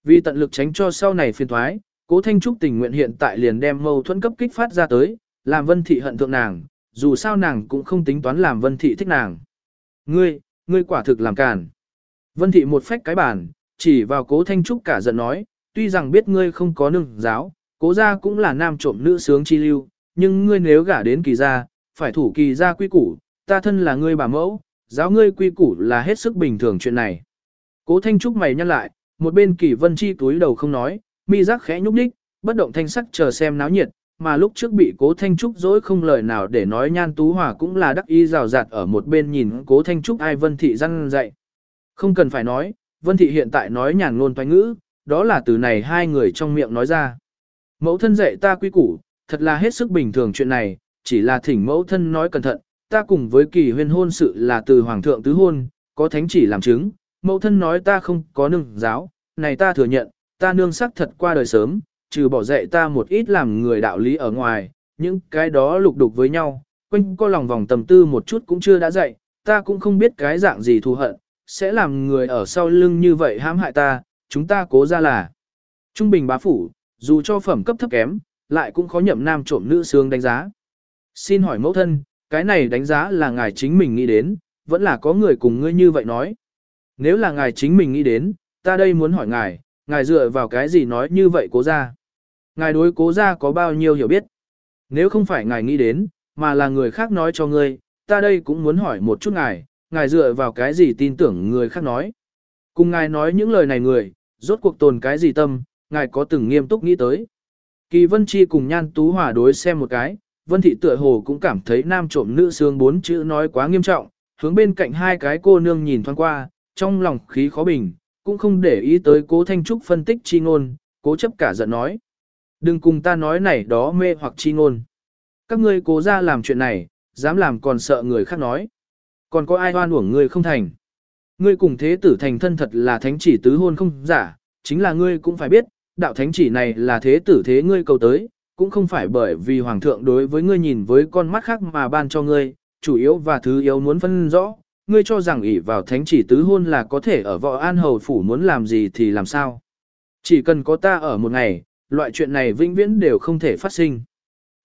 Vì tận lực tránh cho sau này phiền thoái, Cố Thanh Trúc tình nguyện hiện tại liền đem mâu thuẫn cấp kích phát ra tới, làm Vân Thị hận thượng nàng, dù sao nàng cũng không tính toán làm Vân Thị thích nàng. Ngươi, ngươi quả thực làm càn. Vân Thị một phách cái bàn, chỉ vào Cố Thanh Trúc cả giận nói, tuy rằng biết ngươi không có nương giáo, cố gia cũng là nam trộm nữ sướng chi lưu, nhưng ngươi nếu gả đến kỳ gia, phải thủ kỳ gia quy củ, ta thân là ngươi bà mẫu, giáo ngươi quy củ là hết sức bình thường chuyện này. Cố Thanh Trúc mày nhăn lại, một bên kỳ vân chi túi đầu không nói, mi giác khẽ nhúc nhích, bất động thanh sắc chờ xem náo nhiệt, mà lúc trước bị cố Thanh Trúc dối không lời nào để nói nhan tú hòa cũng là đắc ý rào rạt ở một bên nhìn cố Thanh Trúc ai vân thị răn dạy. Không cần phải nói, vân thị hiện tại nói nhàn ngôn toanh ngữ, đó là từ này hai người trong miệng nói ra. Mẫu thân dạy ta quy củ, thật là hết sức bình thường chuyện này, chỉ là thỉnh mẫu thân nói cẩn thận, ta cùng với kỳ huyên hôn sự là từ hoàng thượng tứ hôn, có thánh chỉ làm chứng, mẫu thân nói ta không có nương giáo, này ta thừa nhận, ta nương sắc thật qua đời sớm, trừ bỏ dạy ta một ít làm người đạo lý ở ngoài, những cái đó lục đục với nhau, quanh co lòng vòng tầm tư một chút cũng chưa đã dạy, ta cũng không biết cái dạng gì thù hận, sẽ làm người ở sau lưng như vậy hãm hại ta, chúng ta cố ra là trung bình bá phủ, dù cho phẩm cấp thấp kém, lại cũng khó nhậm nam trộm nữ sương đánh giá. Xin hỏi mẫu thân, cái này đánh giá là ngài chính mình nghĩ đến, vẫn là có người cùng ngươi như vậy nói. Nếu là ngài chính mình nghĩ đến, ta đây muốn hỏi ngài, ngài dựa vào cái gì nói như vậy cố ra. Ngài đối cố ra có bao nhiêu hiểu biết. Nếu không phải ngài nghĩ đến, mà là người khác nói cho ngươi, ta đây cũng muốn hỏi một chút ngài, ngài dựa vào cái gì tin tưởng người khác nói. Cùng ngài nói những lời này người, rốt cuộc tồn cái gì tâm, ngài có từng nghiêm túc nghĩ tới. Kỳ Vân Chi cùng Nhan Tú Hòa đối xem một cái, Vân Thị tựa hồ cũng cảm thấy nam trộm nữ xương bốn chữ nói quá nghiêm trọng, hướng bên cạnh hai cái cô nương nhìn thoáng qua, trong lòng khí khó bình, cũng không để ý tới cố Thanh Trúc phân tích chi ngôn, cố chấp cả giận nói. Đừng cùng ta nói này đó mê hoặc chi ngôn. Các ngươi cố ra làm chuyện này, dám làm còn sợ người khác nói. Còn có ai oan uổng ngươi không thành. Ngươi cùng thế tử thành thân thật là thánh chỉ tứ hôn không giả, chính là ngươi cũng phải biết, đạo thánh chỉ này là thế tử thế ngươi cầu tới, cũng không phải bởi vì hoàng thượng đối với ngươi nhìn với con mắt khác mà ban cho ngươi, chủ yếu và thứ yếu muốn phân rõ, ngươi cho rằng ỷ vào thánh chỉ tứ hôn là có thể ở võ an hầu phủ muốn làm gì thì làm sao. Chỉ cần có ta ở một ngày, loại chuyện này vĩnh viễn đều không thể phát sinh.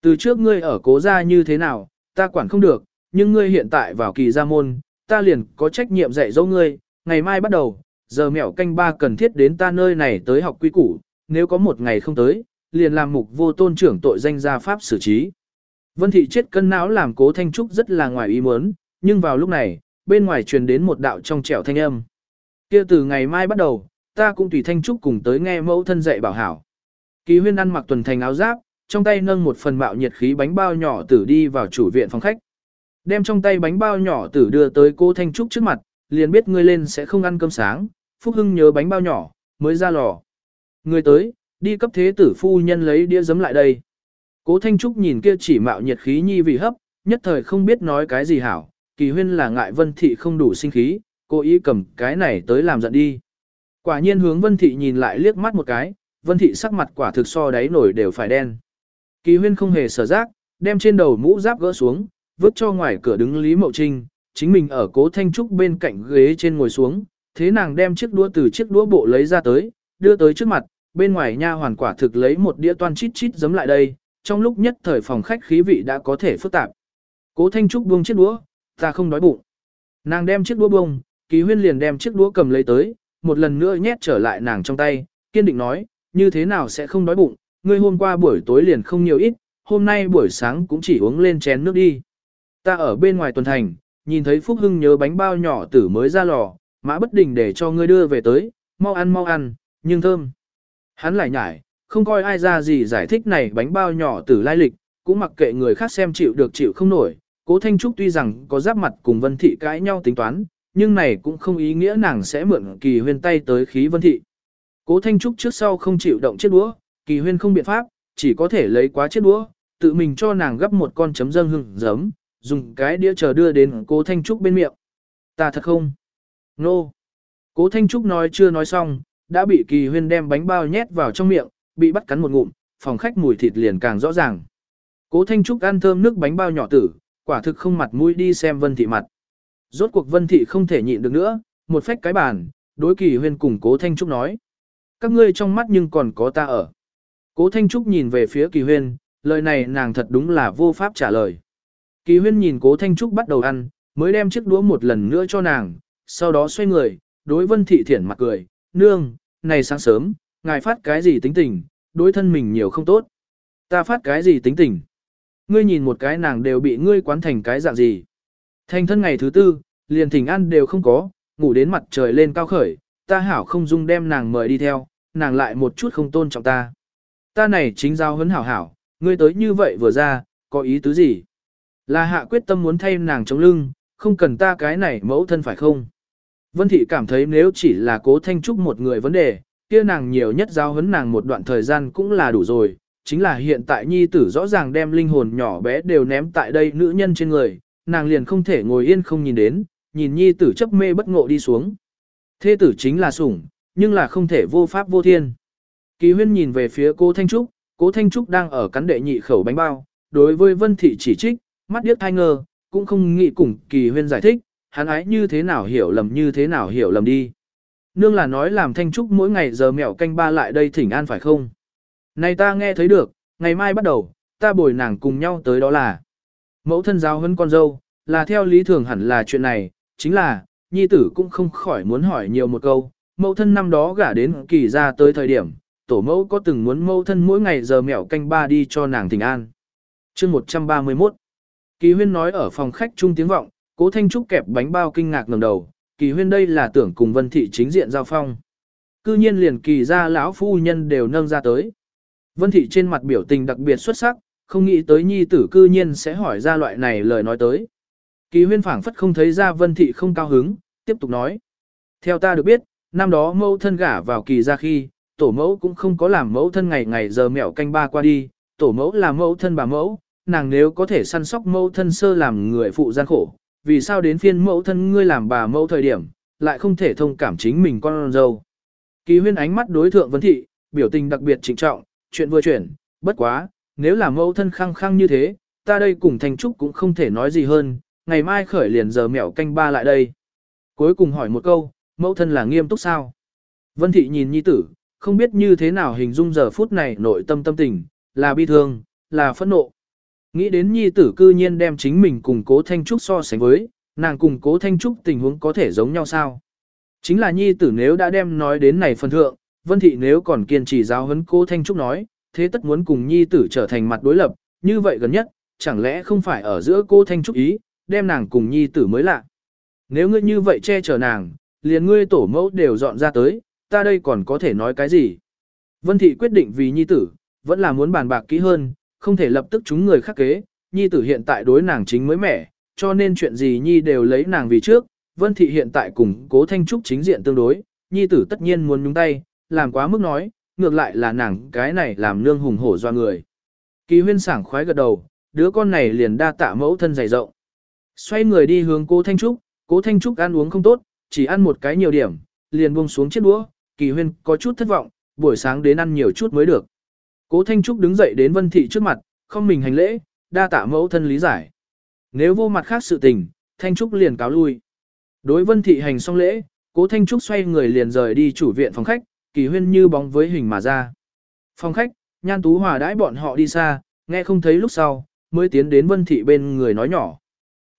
Từ trước ngươi ở cố gia như thế nào, ta quản không được, nhưng ngươi hiện tại vào kỳ gia môn, ta liền có trách nhiệm dạy dỗ ngươi, ngày mai bắt đầu, giờ mẹo canh ba cần thiết đến ta nơi này tới học quy củ, nếu có một ngày không tới, liền làm mục vô tôn trưởng tội danh gia pháp xử trí. Vân thị chết cân não làm cố thanh trúc rất là ngoài ý muốn, nhưng vào lúc này, bên ngoài truyền đến một đạo trong trẻo thanh âm. kia từ ngày mai bắt đầu, ta cũng tùy thanh trúc cùng tới nghe mẫu thân dạy bảo hảo. Kỳ huyên ăn mặc tuần thành áo giáp, trong tay nâng một phần mạo nhiệt khí bánh bao nhỏ tử đi vào chủ viện phòng khách. Đem trong tay bánh bao nhỏ tử đưa tới cô Thanh Trúc trước mặt, liền biết ngươi lên sẽ không ăn cơm sáng, Phúc Hưng nhớ bánh bao nhỏ, mới ra lò. Người tới, đi cấp thế tử phu nhân lấy đĩa giấm lại đây. Cố Thanh Trúc nhìn kia chỉ mạo nhiệt khí nhi vì hấp, nhất thời không biết nói cái gì hảo, kỳ huyên là ngại vân thị không đủ sinh khí, cố ý cầm cái này tới làm giận đi. Quả nhiên hướng vân thị nhìn lại liếc mắt một cái, vân thị sắc mặt quả thực so đáy nổi đều phải đen. Kỳ huyên không hề sở giác, đem trên đầu mũ giáp gỡ xuống, vứt cho ngoài cửa đứng Lý Mậu Trinh, chính mình ở cố Thanh Trúc bên cạnh ghế trên ngồi xuống, thế nàng đem chiếc đũa từ chiếc đũa bộ lấy ra tới, đưa tới trước mặt, bên ngoài nha hoàn quả thực lấy một đĩa toan chít chít giấm lại đây, trong lúc nhất thời phòng khách khí vị đã có thể phức tạp. Cố Thanh Trúc buông chiếc đũa, ta không đói bụng. Nàng đem chiếc đũa buông, Kỳ Huyên liền đem chiếc đũa cầm lấy tới, một lần nữa nhét trở lại nàng trong tay, kiên định nói, như thế nào sẽ không đói bụng, ngươi hôm qua buổi tối liền không nhiều ít, hôm nay buổi sáng cũng chỉ uống lên chén nước đi. Ta ở bên ngoài tuần thành, nhìn thấy Phúc Hưng nhớ bánh bao nhỏ tử mới ra lò, mã bất đình để cho ngươi đưa về tới, mau ăn mau ăn, nhưng thơm. Hắn lại nhải, không coi ai ra gì giải thích này bánh bao nhỏ tử lai lịch, cũng mặc kệ người khác xem chịu được chịu không nổi. Cố Thanh Trúc tuy rằng có giáp mặt cùng Vân Thị cãi nhau tính toán, nhưng này cũng không ý nghĩa nàng sẽ mượn kỳ huyên tay tới khí Vân Thị. Cố Thanh Trúc trước sau không chịu động chiếc đũa, kỳ huyên không biện pháp, chỉ có thể lấy quá chiếc đũa, tự mình cho nàng gấp một con chấm dâng hương giấm, dùng cái đĩa chờ đưa đến cố Thanh Trúc bên miệng. Ta thật không? Nô. No. Cố Thanh Trúc nói chưa nói xong, đã bị kỳ huyên đem bánh bao nhét vào trong miệng, bị bắt cắn một ngụm, phòng khách mùi thịt liền càng rõ ràng. Cố Thanh Trúc ăn thơm nước bánh bao nhỏ tử, quả thực không mặt mũi đi xem Vân Thị mặt. Rốt cuộc Vân Thị không thể nhịn được nữa, một phách cái bàn, đối kỳ huyên cùng Cố Thanh Trúc nói. Các ngươi trong mắt nhưng còn có ta ở. Cố Thanh Trúc nhìn về phía kỳ huyên, lời này nàng thật đúng là vô pháp trả lời. Kỳ huyên nhìn Cố Thanh Trúc bắt đầu ăn, mới đem chiếc đũa một lần nữa cho nàng, sau đó xoay người, đối Vân Thị thiển mặt cười, nương, này sáng sớm, ngài phát cái gì tính tình, đối thân mình nhiều không tốt. Ta phát cái gì tính tình. Ngươi nhìn một cái nàng đều bị ngươi quán thành cái dạng gì. Thành thân ngày thứ tư, liền thỉnh ăn đều không có, ngủ đến mặt trời lên cao khởi, ta hảo không dung đem nàng mời đi theo, nàng lại một chút không tôn trọng ta. Ta này chính giao hấn hảo hảo, ngươi tới như vậy vừa ra, có ý tứ gì? Là hạ quyết tâm muốn thay nàng chống lưng, không cần ta cái này mẫu thân phải không? Vân Thị cảm thấy nếu chỉ là cố thanh trúc một người vấn đề, kia nàng nhiều nhất giao hấn nàng một đoạn thời gian cũng là đủ rồi, chính là hiện tại nhi tử rõ ràng đem linh hồn nhỏ bé đều ném tại đây nữ nhân trên người, nàng liền không thể ngồi yên không nhìn đến, nhìn nhi tử chấp mê bất ngộ đi xuống. Thế tử chính là sủng, nhưng là không thể vô pháp vô thiên. Kỳ huyên nhìn về phía cô Thanh Trúc, cố Thanh Trúc đang ở cắn đệ nhị khẩu bánh bao, đối với Vân Thị chỉ trích, mắt điếc thai ngơ, cũng không nghĩ cùng kỳ huyên giải thích, hắn ái như thế nào hiểu lầm như thế nào hiểu lầm đi. Nương là nói làm Thanh Trúc mỗi ngày giờ mẹo canh ba lại đây thỉnh an phải không? Này ta nghe thấy được, ngày mai bắt đầu, ta bồi nàng cùng nhau tới đó là. Mẫu thân giáo hơn con dâu, là theo lý thường hẳn là chuyện này, chính là, nhi tử cũng không khỏi muốn hỏi nhiều một câu. Mẫu thân năm đó gả đến kỳ ra tới thời điểm, tổ mẫu có từng muốn mẫu thân mỗi ngày giờ mẹo canh ba đi cho nàng tình an. chương 131 Kỳ huyên nói ở phòng khách trung tiếng vọng, cố thanh trúc kẹp bánh bao kinh ngạc ngẩng đầu, kỳ huyên đây là tưởng cùng vân thị chính diện giao phong. Cư nhiên liền kỳ ra lão phu nhân đều nâng ra tới. Vân thị trên mặt biểu tình đặc biệt xuất sắc, không nghĩ tới nhi tử cư nhiên sẽ hỏi ra loại này lời nói tới. Kỳ huyên phảng phất không thấy ra vân thị không cao hứng, tiếp tục nói. Theo ta được biết, năm đó mẫu thân gả vào kỳ ra khi, tổ mẫu cũng không có làm mẫu thân ngày ngày giờ mẹo canh ba qua đi, tổ mẫu là mẫu thân bà mẫu, nàng nếu có thể săn sóc mẫu thân sơ làm người phụ gian khổ, vì sao đến phiên mẫu thân ngươi làm bà mẫu thời điểm, lại không thể thông cảm chính mình con dâu. Kỳ huyên ánh mắt đối thượng vấn thị, biểu tình đặc biệt trịnh trọng, chuyện vừa chuyển, bất quá, nếu là mẫu thân khăng khăng như thế, ta đây cùng thành Trúc cũng không thể nói gì hơn, ngày mai khởi liền giờ mẹo canh ba lại đây. Cuối cùng hỏi một câu, mẫu thân là nghiêm túc sao? Vân thị nhìn nhi tử, không biết như thế nào hình dung giờ phút này nội tâm tâm tình, là bi thương, là phẫn nộ. Nghĩ đến nhi tử cư nhiên đem chính mình cùng cố Thanh Trúc so sánh với, nàng cùng cố Thanh Trúc tình huống có thể giống nhau sao? Chính là nhi tử nếu đã đem nói đến này phần thượng, Vân Thị nếu còn kiên trì giáo huấn cố Thanh Trúc nói, thế tất muốn cùng nhi tử trở thành mặt đối lập, như vậy gần nhất, chẳng lẽ không phải ở giữa cô Thanh Trúc ý, đem nàng cùng nhi tử mới lạ. Nếu ngươi như vậy che chở nàng, liền ngươi tổ mẫu đều dọn ra tới, ta đây còn có thể nói cái gì? Vân Thị quyết định vì nhi tử, vẫn là muốn bàn bạc kỹ hơn, không thể lập tức chúng người khác kế, nhi tử hiện tại đối nàng chính mới mẻ, cho nên chuyện gì nhi đều lấy nàng vì trước, Vân Thị hiện tại cùng cố Thanh Trúc chính diện tương đối, nhi tử tất nhiên muốn nhúng tay, làm quá mức nói, ngược lại là nàng cái này làm nương hùng hổ do người. Kỳ huyên sảng khoái gật đầu, đứa con này liền đa tạ mẫu thân dày rộng. Xoay người đi hướng cố Thanh Trúc, cố Thanh Trúc ăn uống không tốt, chỉ ăn một cái nhiều điểm, liền buông xuống chiếc đũa, kỳ huyên có chút thất vọng, buổi sáng đến ăn nhiều chút mới được. Cố Thanh Trúc đứng dậy đến Vân Thị trước mặt, không mình hành lễ, đa tạ mẫu thân lý giải. Nếu vô mặt khác sự tình, Thanh Trúc liền cáo lui. Đối Vân Thị hành xong lễ, Cố Thanh Trúc xoay người liền rời đi chủ viện phòng khách, kỳ huyên như bóng với hình mà ra. Phòng khách, Nhan Tú Hòa đãi bọn họ đi xa, nghe không thấy lúc sau, mới tiến đến Vân Thị bên người nói nhỏ.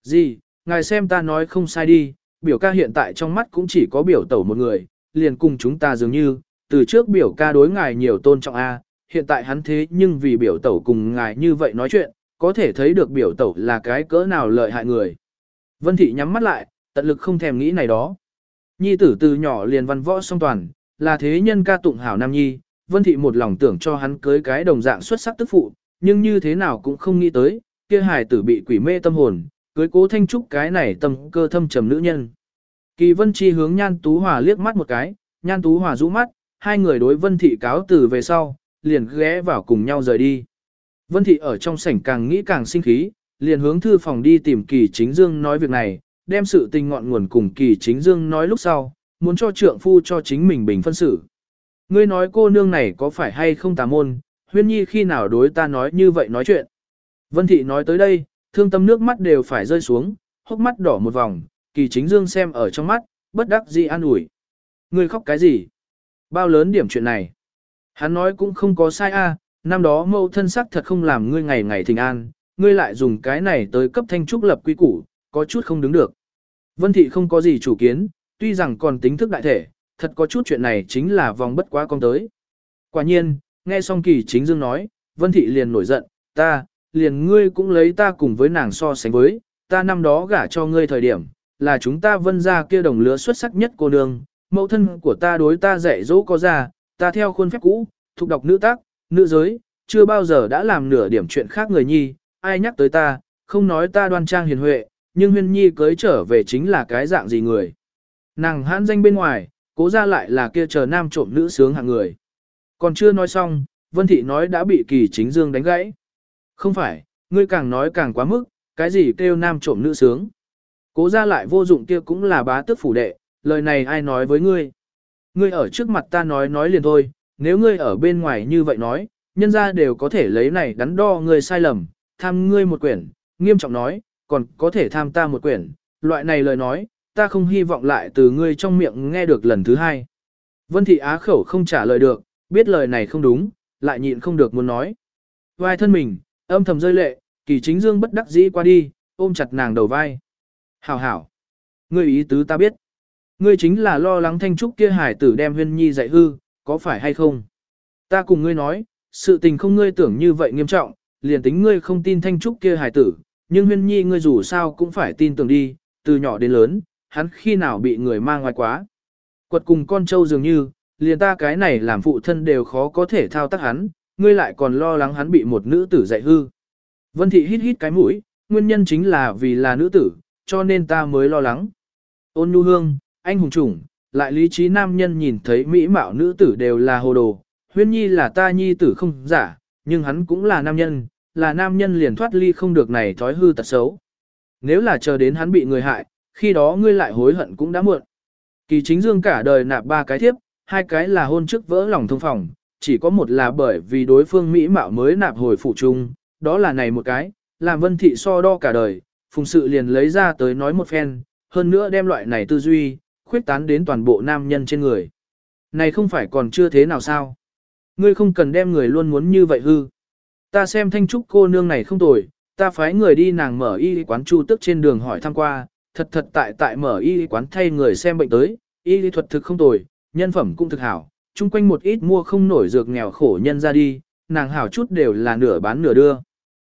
Gì, ngài xem ta nói không sai đi, biểu ca hiện tại trong mắt cũng chỉ có biểu tẩu một người, liền cùng chúng ta dường như, từ trước biểu ca đối ngài nhiều tôn trọng A, hiện tại hắn thế nhưng vì biểu tẩu cùng ngài như vậy nói chuyện, có thể thấy được biểu tẩu là cái cỡ nào lợi hại người. Vân thị nhắm mắt lại, tận lực không thèm nghĩ này đó. Nhi tử từ nhỏ liền văn võ song toàn, là thế nhân ca tụng hảo nam nhi, Vân thị một lòng tưởng cho hắn cưới cái đồng dạng xuất sắc tức phụ, nhưng như thế nào cũng không nghĩ tới, kia hài tử bị quỷ mê tâm hồn, cưới cố thanh trúc cái này tâm cơ thâm trầm nữ nhân. Kỳ Vân Chi hướng Nhan Tú Hòa liếc mắt một cái, Nhan Tú Hòa rũ mắt, hai người đối Vân Thị cáo từ về sau, liền ghé vào cùng nhau rời đi. Vân Thị ở trong sảnh càng nghĩ càng sinh khí, liền hướng thư phòng đi tìm Kỳ Chính Dương nói việc này, đem sự tình ngọn nguồn cùng Kỳ Chính Dương nói lúc sau, muốn cho trượng phu cho chính mình bình phân xử. Ngươi nói cô nương này có phải hay không tà môn, huyên nhi khi nào đối ta nói như vậy nói chuyện. Vân Thị nói tới đây, thương tâm nước mắt đều phải rơi xuống, hốc mắt đỏ một vòng, Kỳ Chính Dương xem ở trong mắt, bất đắc dĩ an ủi. Ngươi khóc cái gì? Bao lớn điểm chuyện này? Hắn nói cũng không có sai a, năm đó mâu thân sắc thật không làm ngươi ngày ngày thình an, ngươi lại dùng cái này tới cấp thanh trúc lập quy củ, có chút không đứng được. Vân thị không có gì chủ kiến, tuy rằng còn tính thức đại thể, thật có chút chuyện này chính là vòng bất quá con tới. Quả nhiên, nghe xong kỳ chính dương nói, Vân thị liền nổi giận, ta, liền ngươi cũng lấy ta cùng với nàng so sánh với, ta năm đó gả cho ngươi thời điểm, là chúng ta vân ra kia đồng lứa xuất sắc nhất cô nương, mẫu thân của ta đối ta dạy dỗ có ra, ta theo khuôn phép cũ, thuộc đọc nữ tác, nữ giới, chưa bao giờ đã làm nửa điểm chuyện khác người nhi, ai nhắc tới ta, không nói ta đoan trang hiền huệ, nhưng huyên nhi cưới trở về chính là cái dạng gì người. Nàng hãn danh bên ngoài, cố ra lại là kia chờ nam trộm nữ sướng hạng người. Còn chưa nói xong, Vân Thị nói đã bị kỳ chính dương đánh gãy. Không phải, ngươi càng nói càng quá mức, cái gì kêu nam trộm nữ sướng. Cố ra lại vô dụng kia cũng là bá tước phủ đệ, lời này ai nói với ngươi. Ngươi ở trước mặt ta nói nói liền thôi, nếu ngươi ở bên ngoài như vậy nói, nhân ra đều có thể lấy này đắn đo ngươi sai lầm, tham ngươi một quyển, nghiêm trọng nói, còn có thể tham ta một quyển, loại này lời nói, ta không hy vọng lại từ ngươi trong miệng nghe được lần thứ hai. Vân thị á khẩu không trả lời được, biết lời này không đúng, lại nhịn không được muốn nói. Vai thân mình, âm thầm rơi lệ, kỳ chính dương bất đắc dĩ qua đi, ôm chặt nàng đầu vai. Hảo hảo. Ngươi ý tứ ta biết. Ngươi chính là lo lắng thanh trúc kia hải tử đem huyên nhi dạy hư, có phải hay không? Ta cùng ngươi nói, sự tình không ngươi tưởng như vậy nghiêm trọng, liền tính ngươi không tin thanh trúc kia hải tử, nhưng huyên nhi ngươi dù sao cũng phải tin tưởng đi, từ nhỏ đến lớn, hắn khi nào bị người mang ngoài quá. Quật cùng con trâu dường như, liền ta cái này làm phụ thân đều khó có thể thao tác hắn, ngươi lại còn lo lắng hắn bị một nữ tử dạy hư. Vân thị hít hít cái mũi, nguyên nhân chính là vì là nữ tử, cho nên ta mới lo lắng. Ôn nhu hương, anh hùng chủng, lại lý trí nam nhân nhìn thấy mỹ mạo nữ tử đều là hồ đồ, huyên nhi là ta nhi tử không giả, nhưng hắn cũng là nam nhân, là nam nhân liền thoát ly không được này thói hư tật xấu. Nếu là chờ đến hắn bị người hại, khi đó ngươi lại hối hận cũng đã muộn. Kỳ chính dương cả đời nạp ba cái thiếp, hai cái là hôn trước vỡ lòng thông phòng, chỉ có một là bởi vì đối phương mỹ mạo mới nạp hồi phụ chung, đó là này một cái, làm vân thị so đo cả đời, phùng sự liền lấy ra tới nói một phen, hơn nữa đem loại này tư duy, khuyết tán đến toàn bộ nam nhân trên người. Này không phải còn chưa thế nào sao? Ngươi không cần đem người luôn muốn như vậy hư. Ta xem thanh trúc cô nương này không tồi, ta phái người đi nàng mở y quán chu tức trên đường hỏi thăm qua, thật thật tại tại mở y quán thay người xem bệnh tới, y lý thuật thực không tồi, nhân phẩm cũng thực hảo, chung quanh một ít mua không nổi dược nghèo khổ nhân ra đi, nàng hảo chút đều là nửa bán nửa đưa.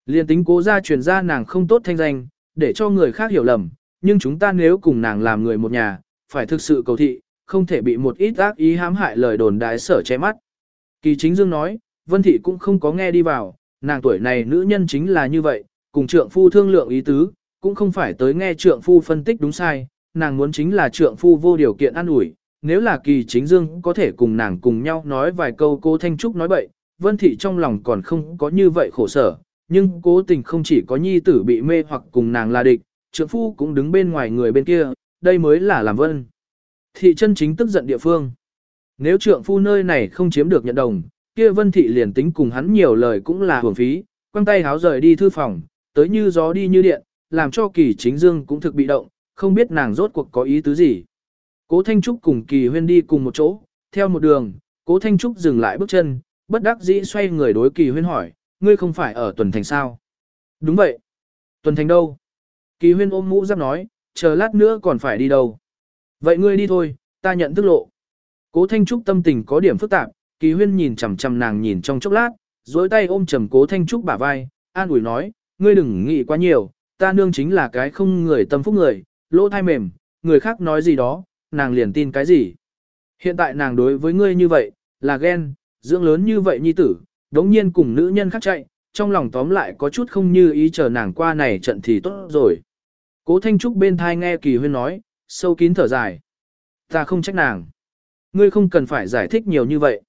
Liên tính cố ra truyền ra nàng không tốt thanh danh, để cho người khác hiểu lầm, nhưng chúng ta nếu cùng nàng làm người một nhà, phải thực sự cầu thị, không thể bị một ít ác ý hãm hại lời đồn đại sở che mắt. Kỳ chính dương nói, Vân Thị cũng không có nghe đi vào, nàng tuổi này nữ nhân chính là như vậy, cùng trượng phu thương lượng ý tứ, cũng không phải tới nghe trượng phu phân tích đúng sai, nàng muốn chính là trượng phu vô điều kiện an ủi, nếu là kỳ chính dương có thể cùng nàng cùng nhau nói vài câu cô Thanh Trúc nói bậy, Vân Thị trong lòng còn không có như vậy khổ sở, nhưng cố tình không chỉ có nhi tử bị mê hoặc cùng nàng là địch, trượng phu cũng đứng bên ngoài người bên kia, đây mới là làm vân. Thị chân chính tức giận địa phương. Nếu trượng phu nơi này không chiếm được nhận đồng, kia vân thị liền tính cùng hắn nhiều lời cũng là hưởng phí, quăng tay háo rời đi thư phòng, tới như gió đi như điện, làm cho kỳ chính dương cũng thực bị động, không biết nàng rốt cuộc có ý tứ gì. Cố Thanh Trúc cùng kỳ huyên đi cùng một chỗ, theo một đường, cố Thanh Trúc dừng lại bước chân, bất đắc dĩ xoay người đối kỳ huyên hỏi, ngươi không phải ở tuần thành sao? Đúng vậy. Tuần thành đâu? Kỳ huyên ôm mũ giáp nói, chờ lát nữa còn phải đi đâu. Vậy ngươi đi thôi, ta nhận thức lộ. Cố Thanh Trúc tâm tình có điểm phức tạp, kỳ huyên nhìn chằm chằm nàng nhìn trong chốc lát, duỗi tay ôm trầm cố thanh trúc bả vai, an ủi nói, ngươi đừng nghĩ quá nhiều, ta nương chính là cái không người tâm phúc người, lỗ thai mềm, người khác nói gì đó, nàng liền tin cái gì. Hiện tại nàng đối với ngươi như vậy, là ghen, dưỡng lớn như vậy nhi tử, đống nhiên cùng nữ nhân khác chạy, trong lòng tóm lại có chút không như ý chờ nàng qua này trận thì tốt rồi. Cố Thanh Trúc bên thai nghe Kỳ Huyên nói, sâu kín thở dài. Ta không trách nàng. Ngươi không cần phải giải thích nhiều như vậy.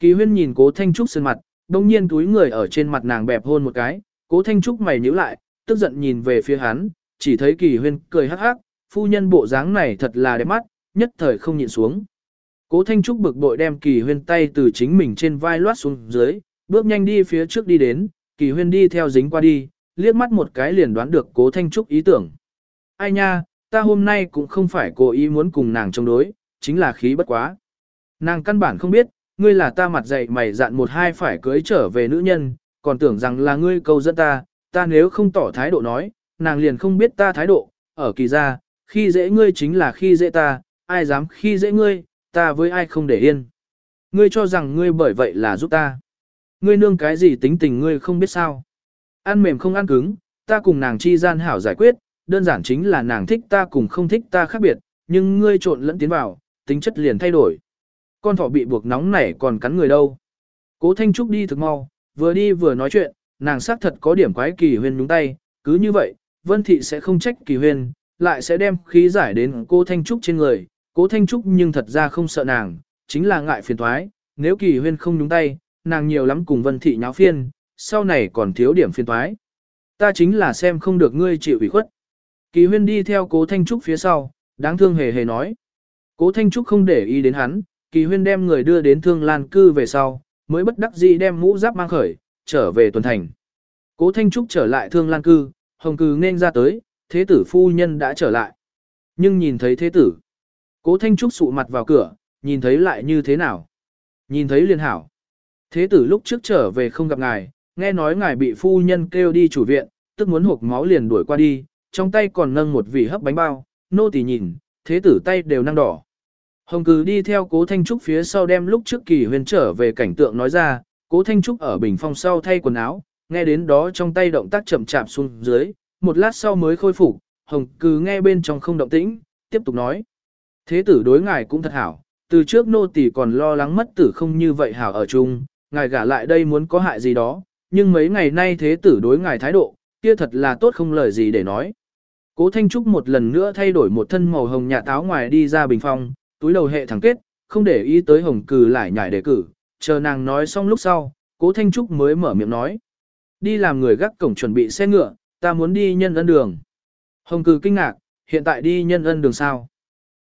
Kỳ Huyên nhìn Cố Thanh Trúc sơn mặt, đống nhiên túi người ở trên mặt nàng bẹp hôn một cái, Cố Thanh Trúc mày nhíu lại, tức giận nhìn về phía hắn, chỉ thấy Kỳ Huyên cười hắc hắc, phu nhân bộ dáng này thật là đẹp mắt, nhất thời không nhịn xuống. Cố Thanh Trúc bực bội đem Kỳ Huyên tay từ chính mình trên vai loát xuống dưới, bước nhanh đi phía trước đi đến, Kỳ Huyên đi theo dính qua đi, liếc mắt một cái liền đoán được Cố Thanh Trúc ý tưởng. Ai nha, ta hôm nay cũng không phải cố ý muốn cùng nàng chống đối, chính là khí bất quá. Nàng căn bản không biết, ngươi là ta mặt dậy mày dạn một hai phải cưới trở về nữ nhân, còn tưởng rằng là ngươi câu dẫn ta, ta nếu không tỏ thái độ nói, nàng liền không biết ta thái độ, ở kỳ ra, khi dễ ngươi chính là khi dễ ta, ai dám khi dễ ngươi, ta với ai không để yên. Ngươi cho rằng ngươi bởi vậy là giúp ta. Ngươi nương cái gì tính tình ngươi không biết sao. Ăn mềm không ăn cứng, ta cùng nàng chi gian hảo giải quyết, đơn giản chính là nàng thích ta cùng không thích ta khác biệt, nhưng ngươi trộn lẫn tiến vào, tính chất liền thay đổi. Con thỏ bị buộc nóng nảy còn cắn người đâu. Cố Thanh Trúc đi thực mau, vừa đi vừa nói chuyện, nàng xác thật có điểm quái kỳ Huyên nhúng tay, cứ như vậy, Vân Thị sẽ không trách kỳ Huyên, lại sẽ đem khí giải đến cô Thanh Trúc trên người. Cố Thanh Trúc nhưng thật ra không sợ nàng, chính là ngại phiền thoái, nếu kỳ huyên không nhúng tay, nàng nhiều lắm cùng Vân Thị nháo phiên, sau này còn thiếu điểm phiền thoái. Ta chính là xem không được ngươi chịu ủy khuất. Kỳ huyên đi theo cố Thanh Trúc phía sau, đáng thương hề hề nói. Cố Thanh Trúc không để ý đến hắn, kỳ huyên đem người đưa đến thương lan cư về sau, mới bất đắc dĩ đem mũ giáp mang khởi, trở về tuần thành. Cố Thanh Trúc trở lại thương lan cư, hồng cư nên ra tới, thế tử phu nhân đã trở lại. Nhưng nhìn thấy thế tử, cố Thanh Trúc sụ mặt vào cửa, nhìn thấy lại như thế nào? Nhìn thấy liền hảo. Thế tử lúc trước trở về không gặp ngài, nghe nói ngài bị phu nhân kêu đi chủ viện, tức muốn hộp máu liền đuổi qua đi, trong tay còn nâng một vị hấp bánh bao, nô tỳ nhìn, thế tử tay đều năng đỏ. Hồng Cừ đi theo Cố Thanh Trúc phía sau đem lúc trước kỳ huyền trở về cảnh tượng nói ra, Cố Thanh Trúc ở bình phong sau thay quần áo, nghe đến đó trong tay động tác chậm chạp xuống dưới, một lát sau mới khôi phục, Hồng Cừ nghe bên trong không động tĩnh, tiếp tục nói. Thế tử đối ngài cũng thật hảo, từ trước nô tỳ còn lo lắng mất tử không như vậy hảo ở chung, ngài gả lại đây muốn có hại gì đó, nhưng mấy ngày nay thế tử đối ngài thái độ, kia thật là tốt không lời gì để nói. Cố Thanh Trúc một lần nữa thay đổi một thân màu hồng nhà táo ngoài đi ra bình phong, túi đầu hệ thẳng kết, không để ý tới hồng cừ lại nhảy đề cử, chờ nàng nói xong lúc sau, Cố Thanh Trúc mới mở miệng nói. Đi làm người gác cổng chuẩn bị xe ngựa, ta muốn đi nhân ân đường. Hồng cừ kinh ngạc, hiện tại đi nhân ân đường sao?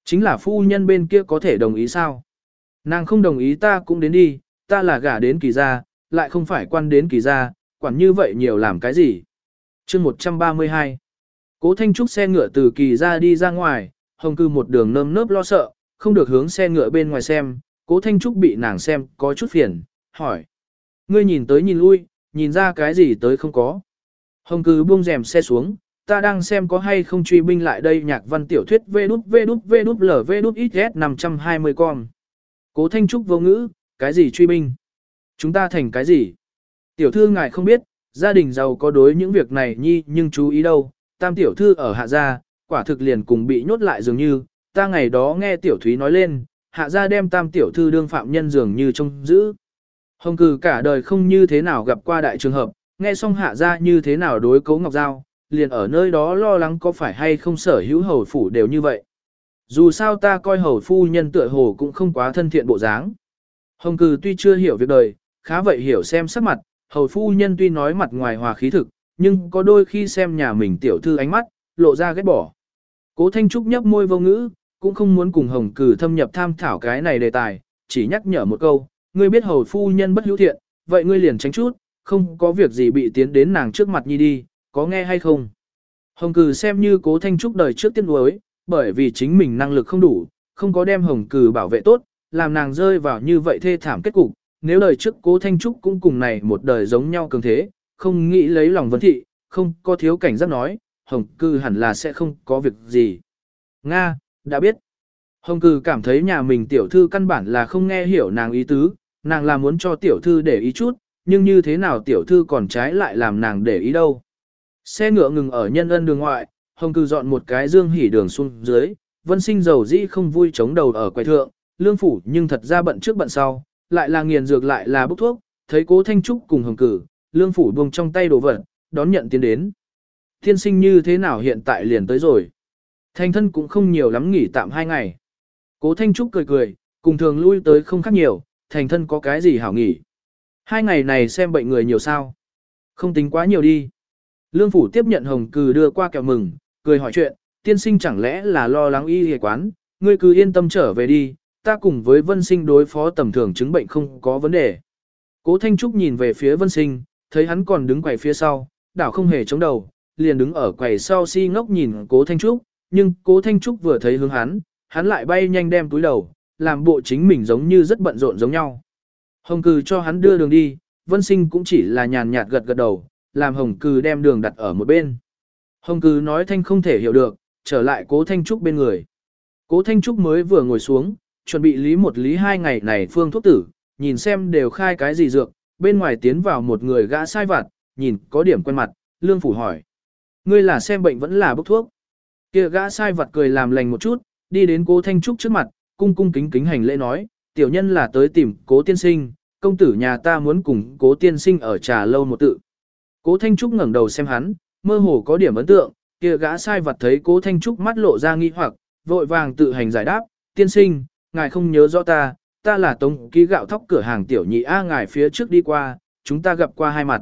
Chính là phu nhân bên kia có thể đồng ý sao? Nàng không đồng ý ta cũng đến đi, ta là gả đến kỳ gia, lại không phải quan đến kỳ gia, quản như vậy nhiều làm cái gì? chương 132 Cố Thanh Trúc xe ngựa từ kỳ ra đi ra ngoài, hồng cư một đường nơm nớp lo sợ, không được hướng xe ngựa bên ngoài xem, cố Thanh Trúc bị nàng xem có chút phiền, hỏi. Ngươi nhìn tới nhìn lui, nhìn ra cái gì tới không có. Hồng cư buông rèm xe xuống, ta đang xem có hay không truy binh lại đây nhạc văn tiểu thuyết vê đút vê đút vê đút lv đút xs 520 con. Cố Thanh Trúc vô ngữ, cái gì truy binh? Chúng ta thành cái gì? Tiểu thư ngài không biết, gia đình giàu có đối những việc này nhi nhưng chú ý đâu, tam tiểu thư ở hạ gia, quả thực liền cùng bị nhốt lại dường như, ta ngày đó nghe tiểu thúy nói lên, hạ gia đem tam tiểu thư đương phạm nhân dường như trông giữ. Hồng cử cả đời không như thế nào gặp qua đại trường hợp, nghe xong hạ gia như thế nào đối cấu ngọc giao, liền ở nơi đó lo lắng có phải hay không sở hữu hầu phủ đều như vậy. Dù sao ta coi hầu phu nhân tựa hồ cũng không quá thân thiện bộ dáng. Hồng cử tuy chưa hiểu việc đời, khá vậy hiểu xem sắc mặt, hầu phu nhân tuy nói mặt ngoài hòa khí thực, nhưng có đôi khi xem nhà mình tiểu thư ánh mắt, lộ ra ghét bỏ. Cố Thanh Trúc nhấp môi vô ngữ, cũng không muốn cùng Hồng Cử thâm nhập tham thảo cái này đề tài, chỉ nhắc nhở một câu, ngươi biết hầu phu nhân bất hữu thiện, vậy ngươi liền tránh chút, không có việc gì bị tiến đến nàng trước mặt nhi đi, có nghe hay không? Hồng Cừ xem như Cố Thanh Trúc đời trước tiên nuối, bởi vì chính mình năng lực không đủ, không có đem Hồng Cừ bảo vệ tốt, làm nàng rơi vào như vậy thê thảm kết cục, nếu đời trước Cố Thanh Trúc cũng cùng này một đời giống nhau cường thế, không nghĩ lấy lòng vân thị, không có thiếu cảnh giác nói, hồng Cừ hẳn là sẽ không có việc gì. Nga, đã biết. Hồng Cừ cảm thấy nhà mình tiểu thư căn bản là không nghe hiểu nàng ý tứ, nàng là muốn cho tiểu thư để ý chút, nhưng như thế nào tiểu thư còn trái lại làm nàng để ý đâu. Xe ngựa ngừng ở nhân ân đường ngoại, hồng cư dọn một cái dương hỉ đường xuống dưới, vân sinh dầu dĩ không vui chống đầu ở quầy thượng, lương phủ nhưng thật ra bận trước bận sau, lại là nghiền dược lại là bốc thuốc, thấy cố thanh trúc cùng hồng cử, lương phủ buông trong tay đồ vật, đón nhận tiến đến. Thiên sinh như thế nào hiện tại liền tới rồi. Thanh thân cũng không nhiều lắm nghỉ tạm hai ngày. Cố thanh trúc cười cười, cùng thường lui tới không khác nhiều, thành thân có cái gì hảo nghỉ. Hai ngày này xem bệnh người nhiều sao. Không tính quá nhiều đi. Lương phủ tiếp nhận hồng cừ đưa qua kẹo mừng, cười hỏi chuyện, tiên sinh chẳng lẽ là lo lắng y hề quán, ngươi cứ yên tâm trở về đi, ta cùng với vân sinh đối phó tầm thường chứng bệnh không có vấn đề. Cố Thanh Trúc nhìn về phía vân sinh, thấy hắn còn đứng quầy phía sau, đảo không hề chống đầu, liền đứng ở quầy sau si ngốc nhìn cố Thanh Trúc, nhưng cố Thanh Trúc vừa thấy hướng hắn, hắn lại bay nhanh đem túi đầu, làm bộ chính mình giống như rất bận rộn giống nhau. Hồng cừ cho hắn đưa đường đi, vân sinh cũng chỉ là nhàn nhạt gật gật đầu, làm hồng cừ đem đường đặt ở một bên. Hồng cừ nói thanh không thể hiểu được, trở lại cố Thanh Trúc bên người. Cố Thanh Trúc mới vừa ngồi xuống, chuẩn bị lý một lý hai ngày này phương thuốc tử, nhìn xem đều khai cái gì dược, bên ngoài tiến vào một người gã sai vặt, nhìn có điểm quen mặt, lương phủ hỏi. Ngươi là xem bệnh vẫn là bốc thuốc. kia gã sai vặt cười làm lành một chút, đi đến cố Thanh Trúc trước mặt, cung cung kính kính hành lễ nói, tiểu nhân là tới tìm cố tiên sinh, công tử nhà ta muốn cùng cố tiên sinh ở trà lâu một tự. Cố Thanh Trúc ngẩng đầu xem hắn, mơ hồ có điểm ấn tượng, kia gã sai Vật thấy cố Thanh Trúc mắt lộ ra nghi hoặc, vội vàng tự hành giải đáp, tiên sinh, ngài không nhớ rõ ta, ta là tống ký gạo thóc cửa hàng tiểu nhị A ngài phía trước đi qua, chúng ta gặp qua hai mặt.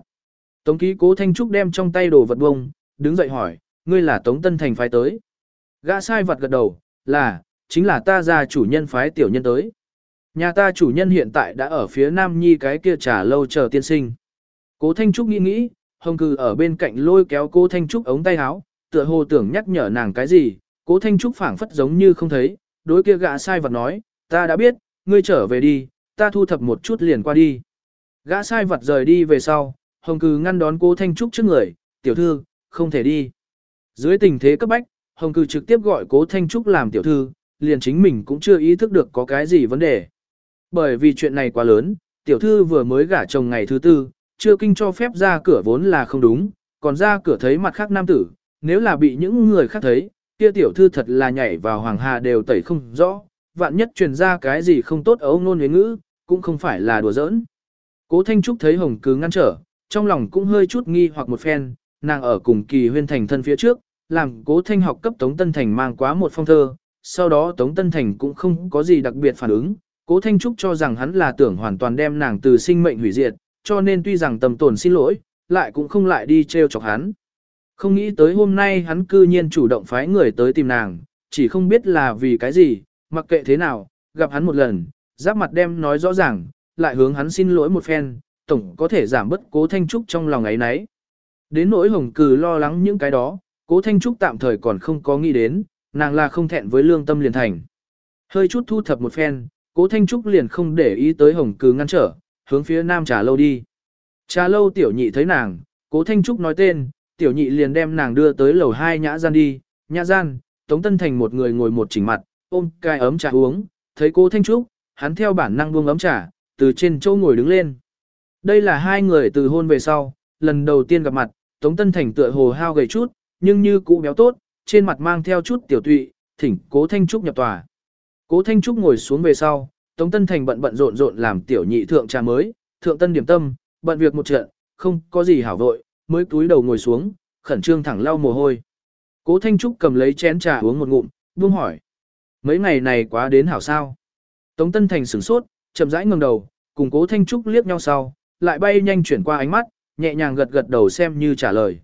Tống ký cố Thanh Trúc đem trong tay đồ vật bông, đứng dậy hỏi, ngươi là tống tân thành phái tới. Gã sai Vật gật đầu, là, chính là ta ra chủ nhân phái tiểu nhân tới. Nhà ta chủ nhân hiện tại đã ở phía nam nhi cái kia trả lâu chờ tiên sinh. Cố Thanh Trúc nghĩ nghĩ, hồng cừ ở bên cạnh lôi kéo cố Thanh Trúc ống tay áo, tựa hồ tưởng nhắc nhở nàng cái gì, cố Thanh Trúc phảng phất giống như không thấy, đối kia gã sai vật nói, ta đã biết, ngươi trở về đi, ta thu thập một chút liền qua đi. Gã sai vật rời đi về sau, hồng cừ ngăn đón cố Thanh Trúc trước người, tiểu thư, không thể đi. Dưới tình thế cấp bách, hồng cừ trực tiếp gọi cố Thanh Trúc làm tiểu thư, liền chính mình cũng chưa ý thức được có cái gì vấn đề. Bởi vì chuyện này quá lớn, tiểu thư vừa mới gả chồng ngày thứ tư, chưa kinh cho phép ra cửa vốn là không đúng, còn ra cửa thấy mặt khác nam tử, nếu là bị những người khác thấy, kia tiểu thư thật là nhảy vào hoàng hà đều tẩy không rõ, vạn nhất truyền ra cái gì không tốt ấu ngôn huyến ngữ, cũng không phải là đùa giỡn. Cố Thanh Trúc thấy Hồng cứ ngăn trở, trong lòng cũng hơi chút nghi hoặc một phen, nàng ở cùng kỳ huyên thành thân phía trước, làm Cố Thanh học cấp Tống Tân Thành mang quá một phong thơ, sau đó Tống Tân Thành cũng không có gì đặc biệt phản ứng, Cố Thanh Trúc cho rằng hắn là tưởng hoàn toàn đem nàng từ sinh mệnh hủy diệt, cho nên tuy rằng tầm tổn xin lỗi, lại cũng không lại đi treo chọc hắn. Không nghĩ tới hôm nay hắn cư nhiên chủ động phái người tới tìm nàng, chỉ không biết là vì cái gì, mặc kệ thế nào, gặp hắn một lần, giáp mặt đem nói rõ ràng, lại hướng hắn xin lỗi một phen, tổng có thể giảm bất cố Thanh Trúc trong lòng ấy nấy. Đến nỗi hồng cừ lo lắng những cái đó, cố Thanh Trúc tạm thời còn không có nghĩ đến, nàng là không thẹn với lương tâm liền thành. Hơi chút thu thập một phen, cố Thanh Trúc liền không để ý tới hồng cừ ngăn trở, hướng phía nam trà lâu đi. Trà lâu tiểu nhị thấy nàng, cố Thanh Trúc nói tên, tiểu nhị liền đem nàng đưa tới lầu hai nhã gian đi, nhã gian, Tống Tân Thành một người ngồi một chỉnh mặt, ôm cai ấm trà uống, thấy cố Thanh Trúc, hắn theo bản năng buông ấm trà, từ trên châu ngồi đứng lên. Đây là hai người từ hôn về sau, lần đầu tiên gặp mặt, Tống Tân Thành tựa hồ hao gầy chút, nhưng như cũ béo tốt, trên mặt mang theo chút tiểu tụy, thỉnh cố Thanh Trúc nhập tòa. Cố Thanh Trúc ngồi xuống về sau, Tống Tân Thành bận bận rộn rộn làm tiểu nhị thượng trà mới, thượng tân điểm tâm, bận việc một trận, không có gì hảo vội, mới túi đầu ngồi xuống, khẩn trương thẳng lau mồ hôi. Cố Thanh Trúc cầm lấy chén trà uống một ngụm, buông hỏi. Mấy ngày này quá đến hảo sao? Tống Tân Thành sửng sốt, chậm rãi ngẩng đầu, cùng Cố Thanh Trúc liếc nhau sau, lại bay nhanh chuyển qua ánh mắt, nhẹ nhàng gật gật đầu xem như trả lời.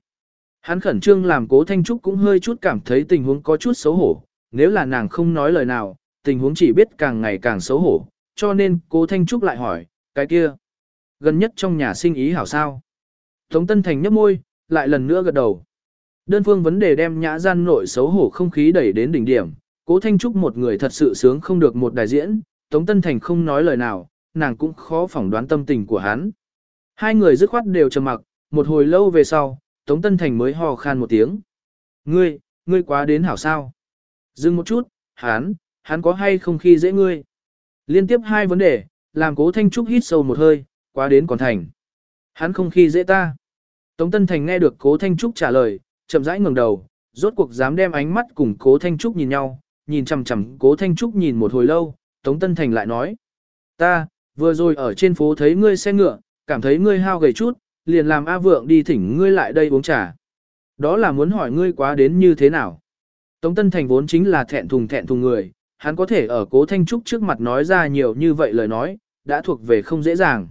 Hắn khẩn trương làm Cố Thanh Trúc cũng hơi chút cảm thấy tình huống có chút xấu hổ, nếu là nàng không nói lời nào, tình huống chỉ biết càng ngày càng xấu hổ, cho nên Cố Thanh Trúc lại hỏi, cái kia, gần nhất trong nhà sinh ý hảo sao? Tống Tân Thành nhấp môi, lại lần nữa gật đầu. Đơn phương vấn đề đem nhã gian nội xấu hổ không khí đẩy đến đỉnh điểm, cố Thanh Trúc một người thật sự sướng không được một đại diễn, Tống Tân Thành không nói lời nào, nàng cũng khó phỏng đoán tâm tình của hắn. Hai người dứt khoát đều trầm mặc, một hồi lâu về sau, Tống Tân Thành mới hò khan một tiếng. Ngươi, ngươi quá đến hảo sao? Dừng một chút, hắn, hắn có hay không khi dễ ngươi? Liên tiếp hai vấn đề, làm cố Thanh Trúc hít sâu một hơi, quá đến còn thành. Hắn không khi dễ ta. Tống Tân Thành nghe được cố Thanh Trúc trả lời, chậm rãi ngẩng đầu, rốt cuộc dám đem ánh mắt cùng cố Thanh Trúc nhìn nhau, nhìn chằm chằm cố Thanh Trúc nhìn một hồi lâu, Tống Tân Thành lại nói. Ta, vừa rồi ở trên phố thấy ngươi xe ngựa, cảm thấy ngươi hao gầy chút, liền làm A Vượng đi thỉnh ngươi lại đây uống trà. Đó là muốn hỏi ngươi quá đến như thế nào. Tống Tân Thành vốn chính là thẹn thùng thẹn thùng người, hắn có thể ở cố Thanh Trúc trước mặt nói ra nhiều như vậy lời nói, đã thuộc về không dễ dàng.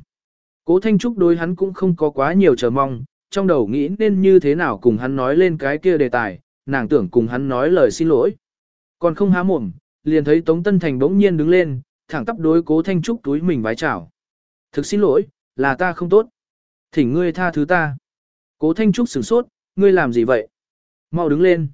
Cố Thanh Trúc đối hắn cũng không có quá nhiều chờ mong, trong đầu nghĩ nên như thế nào cùng hắn nói lên cái kia đề tài, nàng tưởng cùng hắn nói lời xin lỗi. Còn không há mồm, liền thấy Tống Tân Thành bỗng nhiên đứng lên, thẳng tắp đối cố Thanh Trúc túi mình vái chào. Thực xin lỗi, là ta không tốt. Thỉnh ngươi tha thứ ta. Cố Thanh Trúc sửng sốt, ngươi làm gì vậy? Mau đứng lên.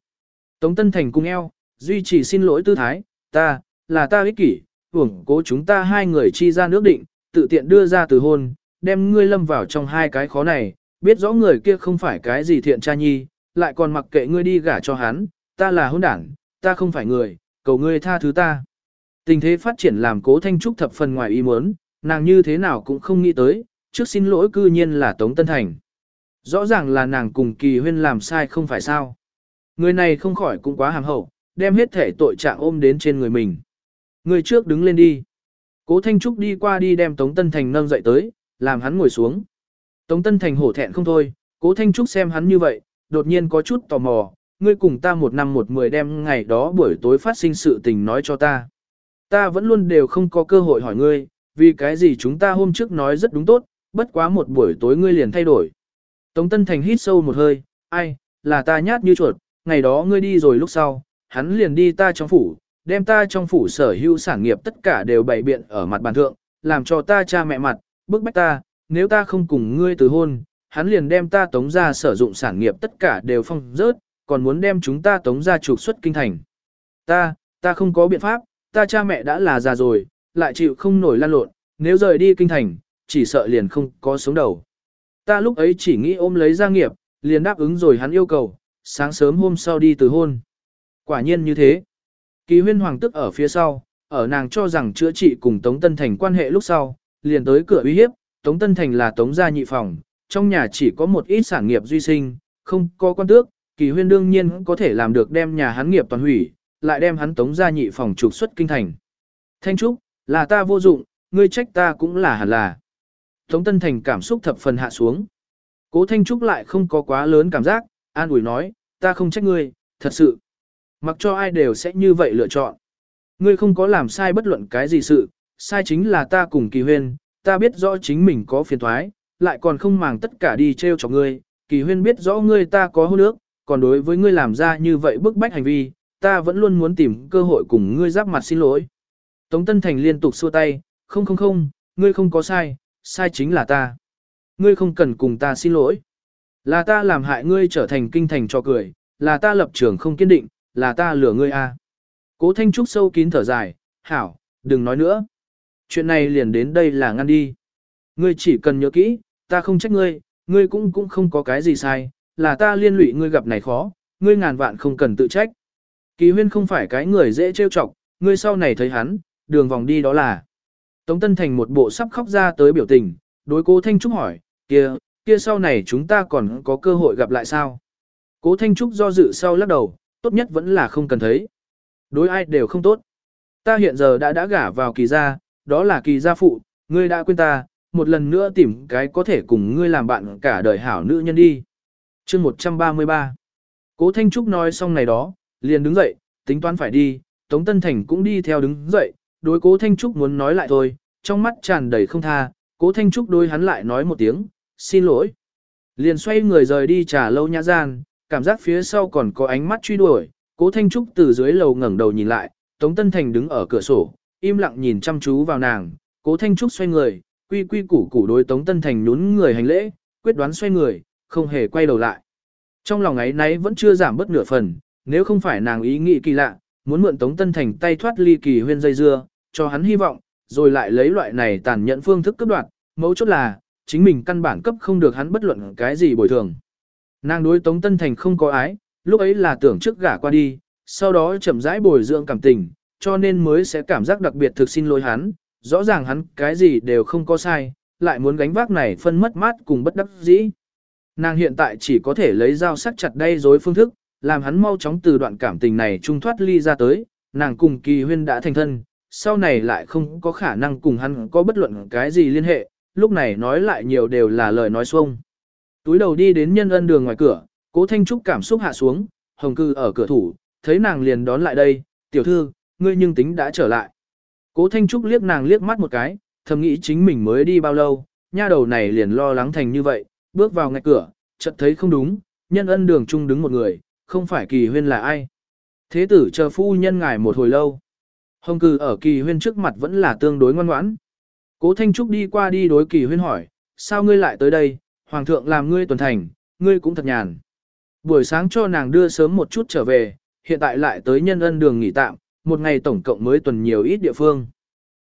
Tống Tân Thành cung eo, duy trì xin lỗi tư thái, ta, là ta ích kỷ, hưởng cố chúng ta hai người chi ra nước định, tự tiện đưa ra từ hôn, đem ngươi lâm vào trong hai cái khó này, biết rõ người kia không phải cái gì thiện cha nhi, lại còn mặc kệ ngươi đi gả cho hắn, ta là hôn đảng, ta không phải người, cầu ngươi tha thứ ta. Tình thế phát triển làm cố Thanh Trúc thập phần ngoài ý muốn, nàng như thế nào cũng không nghĩ tới, trước xin lỗi cư nhiên là Tống Tân Thành. Rõ ràng là nàng cùng kỳ huyên làm sai không phải sao. Người này không khỏi cũng quá hàm hậu, đem hết thể tội trạng ôm đến trên người mình. Người trước đứng lên đi. Cố Thanh Trúc đi qua đi đem Tống Tân Thành nâng dậy tới, làm hắn ngồi xuống. Tống Tân Thành hổ thẹn không thôi, Cố Thanh Trúc xem hắn như vậy, đột nhiên có chút tò mò, ngươi cùng ta một năm một mười đem ngày đó buổi tối phát sinh sự tình nói cho ta. Ta vẫn luôn đều không có cơ hội hỏi ngươi, vì cái gì chúng ta hôm trước nói rất đúng tốt, bất quá một buổi tối ngươi liền thay đổi. Tống Tân Thành hít sâu một hơi, ai, là ta nhát như chuột, ngày đó ngươi đi rồi lúc sau, hắn liền đi ta trong phủ, đem ta trong phủ sở hữu sản nghiệp tất cả đều bày biện ở mặt bàn thượng, làm cho ta cha mẹ mặt, bức bách ta, nếu ta không cùng ngươi từ hôn, hắn liền đem ta tống ra sử dụng sản nghiệp tất cả đều phong rớt, còn muốn đem chúng ta tống ra trục xuất kinh thành. Ta, ta không có biện pháp, ta cha mẹ đã là già rồi, lại chịu không nổi lan lộn, nếu rời đi kinh thành, chỉ sợ liền không có sống đầu. Ta lúc ấy chỉ nghĩ ôm lấy gia nghiệp, liền đáp ứng rồi hắn yêu cầu, sáng sớm hôm sau đi từ hôn. Quả nhiên như thế. Kỳ huyên hoàng tức ở phía sau, ở nàng cho rằng chữa trị cùng Tống Tân Thành quan hệ lúc sau, liền tới cửa uy hiếp, Tống Tân Thành là Tống gia nhị phòng, trong nhà chỉ có một ít sản nghiệp duy sinh, không có quan tước, kỳ huyên đương nhiên có thể làm được đem nhà hắn nghiệp toàn hủy, lại đem hắn Tống gia nhị phòng trục xuất kinh thành. Thanh Trúc, là ta vô dụng, ngươi trách ta cũng là hẳn là. Tống Tân Thành cảm xúc thập phần hạ xuống. Cố Thanh Trúc lại không có quá lớn cảm giác, an ủi nói, ta không trách ngươi, thật sự. Mặc cho ai đều sẽ như vậy lựa chọn. Ngươi không có làm sai bất luận cái gì sự, sai chính là ta cùng kỳ huyên, ta biết rõ chính mình có phiền thoái, lại còn không màng tất cả đi treo cho ngươi, kỳ huyên biết rõ ngươi ta có hôn ước, còn đối với ngươi làm ra như vậy bức bách hành vi, ta vẫn luôn muốn tìm cơ hội cùng ngươi giáp mặt xin lỗi. Tống Tân Thành liên tục xua tay, không không không, ngươi không có sai, sai chính là ta. Ngươi không cần cùng ta xin lỗi. Là ta làm hại ngươi trở thành kinh thành cho cười, là ta lập trường không kiên định, là ta lừa ngươi a. Cố Thanh Trúc sâu kín thở dài, hảo, đừng nói nữa. Chuyện này liền đến đây là ngăn đi. Ngươi chỉ cần nhớ kỹ, ta không trách ngươi, ngươi cũng cũng không có cái gì sai, là ta liên lụy ngươi gặp này khó, ngươi ngàn vạn không cần tự trách. Kỳ huyên không phải cái người dễ trêu chọc, ngươi sau này thấy hắn, đường vòng đi đó là. Tống Tân Thành một bộ sắp khóc ra tới biểu tình, đối cố Thanh Trúc hỏi, kia, kia sau này chúng ta còn có cơ hội gặp lại sao? Cố Thanh Trúc do dự sau lắc đầu, tốt nhất vẫn là không cần thấy. Đối ai đều không tốt. Ta hiện giờ đã đã gả vào kỳ gia, đó là kỳ gia phụ, ngươi đã quên ta, một lần nữa tìm cái có thể cùng ngươi làm bạn cả đời hảo nữ nhân đi. chương 133 Cố Thanh Trúc nói xong này đó, liền đứng dậy, tính toán phải đi, Tống Tân Thành cũng đi theo đứng dậy, đối cố Thanh Trúc muốn nói lại thôi, trong mắt tràn đầy không tha, cố Thanh Trúc đối hắn lại nói một tiếng, xin lỗi. Liền xoay người rời đi trả lâu nhã gian, cảm giác phía sau còn có ánh mắt truy đuổi, cố Thanh Trúc từ dưới lầu ngẩng đầu nhìn lại, Tống Tân Thành đứng ở cửa sổ, im lặng nhìn chăm chú vào nàng, cố Thanh Trúc xoay người, quy quy củ củ đối Tống Tân Thành nhún người hành lễ, quyết đoán xoay người, không hề quay đầu lại. Trong lòng ấy nấy vẫn chưa giảm bất nửa phần, nếu không phải nàng ý nghĩ kỳ lạ, muốn mượn Tống Tân Thành tay thoát ly kỳ huyên dây dưa, cho hắn hy vọng, rồi lại lấy loại này tàn nhẫn phương thức cấp đoạt, mấu chốt là, chính mình căn bản cấp không được hắn bất luận cái gì bồi thường. Nàng đối Tống Tân Thành không có ái, lúc ấy là tưởng trước gả qua đi, sau đó chậm rãi bồi dưỡng cảm tình, cho nên mới sẽ cảm giác đặc biệt thực xin lỗi hắn, rõ ràng hắn cái gì đều không có sai, lại muốn gánh vác này phân mất mát cùng bất đắc dĩ. Nàng hiện tại chỉ có thể lấy dao sắc chặt đây dối phương thức, làm hắn mau chóng từ đoạn cảm tình này trung thoát ly ra tới, nàng cùng kỳ huyên đã thành thân, sau này lại không có khả năng cùng hắn có bất luận cái gì liên hệ, lúc này nói lại nhiều đều là lời nói xuông. Túi đầu đi đến nhân ân đường ngoài cửa, cố Thanh Trúc cảm xúc hạ xuống, hồng cư ở cửa thủ, thấy nàng liền đón lại đây, tiểu thư, ngươi nhưng tính đã trở lại. Cố Thanh Trúc liếc nàng liếc mắt một cái, thầm nghĩ chính mình mới đi bao lâu, nha đầu này liền lo lắng thành như vậy, bước vào ngay cửa, chợt thấy không đúng, nhân ân đường chung đứng một người, không phải kỳ huyên là ai. Thế tử chờ phu nhân ngài một hồi lâu. Hồng cư ở kỳ huyên trước mặt vẫn là tương đối ngoan ngoãn. Cố Thanh Trúc đi qua đi đối kỳ huyên hỏi, sao ngươi lại tới đây, hoàng thượng làm ngươi tuần thành, ngươi cũng thật nhàn. Buổi sáng cho nàng đưa sớm một chút trở về, hiện tại lại tới nhân ân đường nghỉ tạm, một ngày tổng cộng mới tuần nhiều ít địa phương.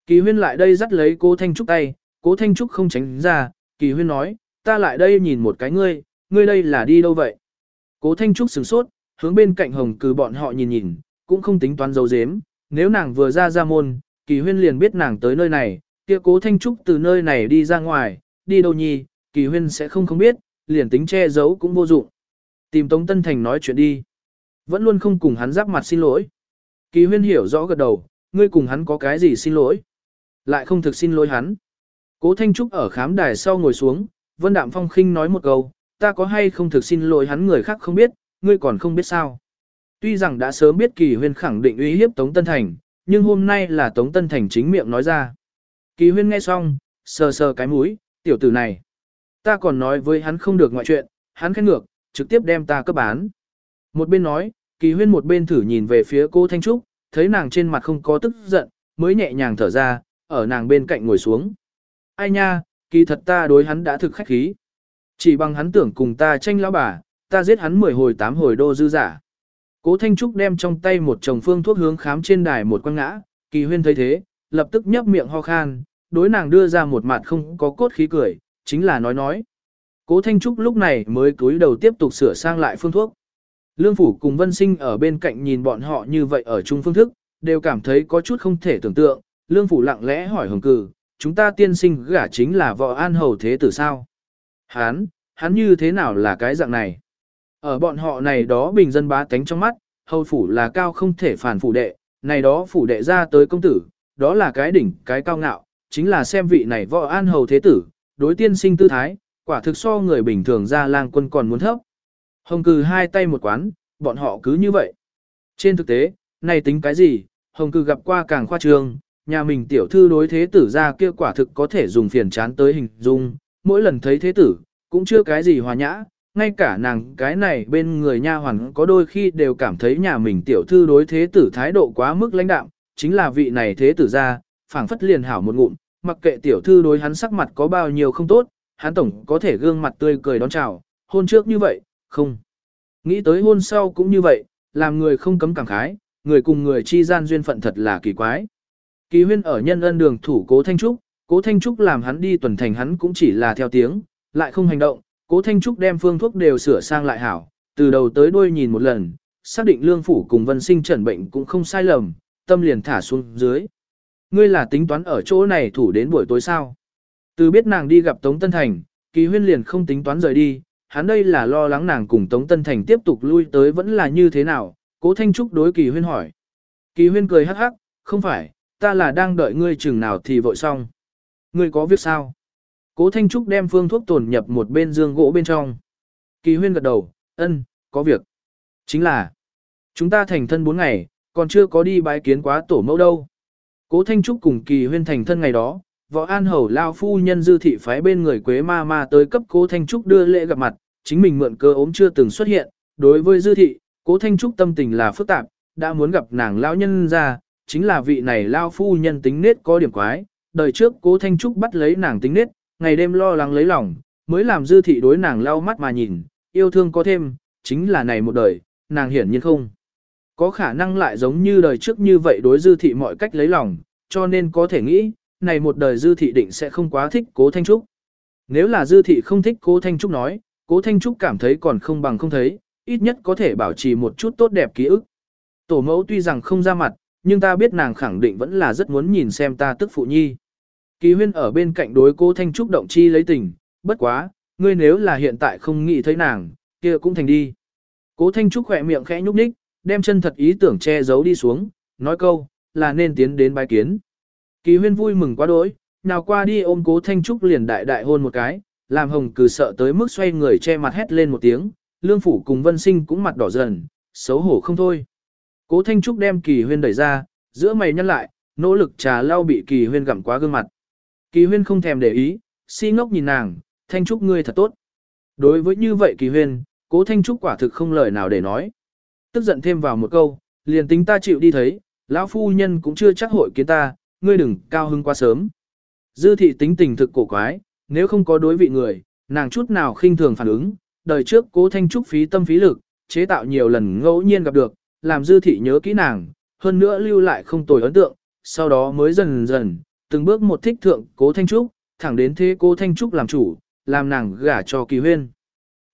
Kỳ huyên lại đây dắt lấy cố Thanh Trúc tay, cố Thanh Trúc không tránh ra, kỳ huyên nói, ta lại đây nhìn một cái ngươi, ngươi đây là đi đâu vậy? Cố Thanh Trúc sửng sốt, hướng bên cạnh hồng Cừ bọn họ nhìn nhìn, cũng không tính toán dấu dếm, nếu nàng vừa ra ra môn, kỳ huyên liền biết nàng tới nơi này, kia cố Thanh Trúc từ nơi này đi ra ngoài, đi đâu nhi, kỳ huyên sẽ không không biết, liền tính che giấu cũng vô dụng. Tìm Tống Tân Thành nói chuyện đi. Vẫn luôn không cùng hắn giáp mặt xin lỗi. Kỳ huyên hiểu rõ gật đầu, ngươi cùng hắn có cái gì xin lỗi. Lại không thực xin lỗi hắn. Cố Thanh Trúc ở khám đài sau ngồi xuống, Vân Đạm Phong khinh nói một câu, ta có hay không thực xin lỗi hắn người khác không biết, ngươi còn không biết sao. Tuy rằng đã sớm biết Kỳ Huyên khẳng định uy hiếp Tống Tân Thành, nhưng hôm nay là Tống Tân Thành chính miệng nói ra. Kỳ Huyên nghe xong, sờ sờ cái mũi, tiểu tử này. Ta còn nói với hắn không được ngoại chuyện, hắn khen ngược, trực tiếp đem ta cấp bán. Một bên nói, Kỳ Huyên một bên thử nhìn về phía cô Thanh Trúc, thấy nàng trên mặt không có tức giận, mới nhẹ nhàng thở ra, ở nàng bên cạnh ngồi xuống. Ai nha, kỳ thật ta đối hắn đã thực khách khí. Chỉ bằng hắn tưởng cùng ta tranh lão bà, ta giết hắn 10 hồi 8 hồi đô dư giả. Cố Thanh Trúc đem trong tay một chồng phương thuốc hướng khám trên đài một quăng ngã, kỳ huyên thấy thế, lập tức nhấp miệng ho khan, đối nàng đưa ra một mặt không có cốt khí cười, chính là nói nói. Cố Thanh Trúc lúc này mới cúi đầu tiếp tục sửa sang lại phương thuốc. Lương Phủ cùng Vân Sinh ở bên cạnh nhìn bọn họ như vậy ở chung phương thức, đều cảm thấy có chút không thể tưởng tượng. Lương Phủ lặng lẽ hỏi hồng cử, chúng ta tiên sinh gả chính là vợ an hầu thế tử sao? Hán, hắn như thế nào là cái dạng này? Ở bọn họ này đó bình dân bá tánh trong mắt, hầu phủ là cao không thể phản phủ đệ, này đó phủ đệ ra tới công tử, đó là cái đỉnh, cái cao ngạo, chính là xem vị này võ an hầu thế tử, đối tiên sinh tư thái, quả thực so người bình thường ra lang quân còn muốn thấp. Hồng cừ hai tay một quán, bọn họ cứ như vậy. Trên thực tế, này tính cái gì, hồng cừ gặp qua càng khoa trương, nhà mình tiểu thư đối thế tử ra kia quả thực có thể dùng phiền chán tới hình dung, mỗi lần thấy thế tử, cũng chưa cái gì hòa nhã, ngay cả nàng cái này bên người nha hoàn có đôi khi đều cảm thấy nhà mình tiểu thư đối thế tử thái độ quá mức lãnh đạm, chính là vị này thế tử ra, phảng phất liền hảo một ngụm, mặc kệ tiểu thư đối hắn sắc mặt có bao nhiêu không tốt, hắn tổng có thể gương mặt tươi cười đón chào, hôn trước như vậy, không. Nghĩ tới hôn sau cũng như vậy, làm người không cấm cảm khái, người cùng người chi gian duyên phận thật là kỳ quái. Kỳ huyên ở nhân ân đường thủ cố Thanh Trúc, cố Thanh Trúc làm hắn đi tuần thành hắn cũng chỉ là theo tiếng, lại không hành động, cố Thanh Trúc đem phương thuốc đều sửa sang lại hảo, từ đầu tới đuôi nhìn một lần, xác định lương phủ cùng vân sinh trần bệnh cũng không sai lầm, tâm liền thả xuống dưới. Ngươi là tính toán ở chỗ này thủ đến buổi tối sao? Từ biết nàng đi gặp Tống Tân Thành, kỳ huyên liền không tính toán rời đi, hắn đây là lo lắng nàng cùng Tống Tân Thành tiếp tục lui tới vẫn là như thế nào, cố Thanh Trúc đối kỳ huyên hỏi. Kỳ huyên cười hắc hắc, không phải, ta là đang đợi ngươi chừng nào thì vội xong. Ngươi có việc sao? Cố Thanh Trúc đem phương thuốc tồn nhập một bên dương gỗ bên trong. Kỳ huyên gật đầu, ân, có việc. Chính là, chúng ta thành thân bốn ngày, còn chưa có đi bái kiến quá tổ mẫu đâu. Cố Thanh Trúc cùng kỳ huyên thành thân ngày đó, võ an hầu lao phu nhân dư thị phái bên người quế ma ma tới cấp cố Thanh Trúc đưa lễ gặp mặt, chính mình mượn cơ ốm chưa từng xuất hiện. Đối với dư thị, cố Thanh Trúc tâm tình là phức tạp, đã muốn gặp nàng lão nhân ra, chính là vị này lao phu nhân tính nết có điểm quái, đời trước cố Thanh Trúc bắt lấy nàng tính nết, ngày đêm lo lắng lấy lòng, mới làm dư thị đối nàng lau mắt mà nhìn, yêu thương có thêm, chính là này một đời, nàng hiển nhiên không. Có khả năng lại giống như đời trước như vậy đối dư thị mọi cách lấy lòng, cho nên có thể nghĩ, này một đời dư thị định sẽ không quá thích cố Thanh Trúc. Nếu là dư thị không thích cố Thanh Trúc nói, cố Thanh Trúc cảm thấy còn không bằng không thấy, ít nhất có thể bảo trì một chút tốt đẹp ký ức. Tổ mẫu tuy rằng không ra mặt, nhưng ta biết nàng khẳng định vẫn là rất muốn nhìn xem ta tức phụ nhi. Kỳ huyên ở bên cạnh đối cố Thanh Trúc động chi lấy tình, bất quá, ngươi nếu là hiện tại không nghĩ thấy nàng, kia cũng thành đi. Cố Thanh Trúc khỏe miệng khẽ nhúc nhích, đem chân thật ý tưởng che giấu đi xuống, nói câu, là nên tiến đến bài kiến. Kỳ huyên vui mừng quá đỗi, nào qua đi ôm cố Thanh Trúc liền đại đại hôn một cái, làm hồng cử sợ tới mức xoay người che mặt hét lên một tiếng, lương phủ cùng vân sinh cũng mặt đỏ dần, xấu hổ không thôi. Cố Thanh Trúc đem kỳ huyên đẩy ra, giữa mày nhăn lại, nỗ lực trà lau bị kỳ huyên gặm quá gương mặt. Kỳ huyên không thèm để ý, si ngốc nhìn nàng, Thanh Trúc ngươi thật tốt. Đối với như vậy kỳ huyên, cố Thanh Trúc quả thực không lời nào để nói. Tức giận thêm vào một câu, liền tính ta chịu đi thấy, lão phu nhân cũng chưa chắc hội kiến ta, ngươi đừng cao hưng quá sớm. Dư thị tính tình thực cổ quái, nếu không có đối vị người, nàng chút nào khinh thường phản ứng, đời trước cố Thanh Trúc phí tâm phí lực, chế tạo nhiều lần ngẫu nhiên gặp được, làm dư thị nhớ kỹ nàng, hơn nữa lưu lại không tồi ấn tượng, sau đó mới dần dần, từng bước một thích thượng cố Thanh Trúc, thẳng đến thế cố Thanh Trúc làm chủ, làm nàng gả cho kỳ huyên.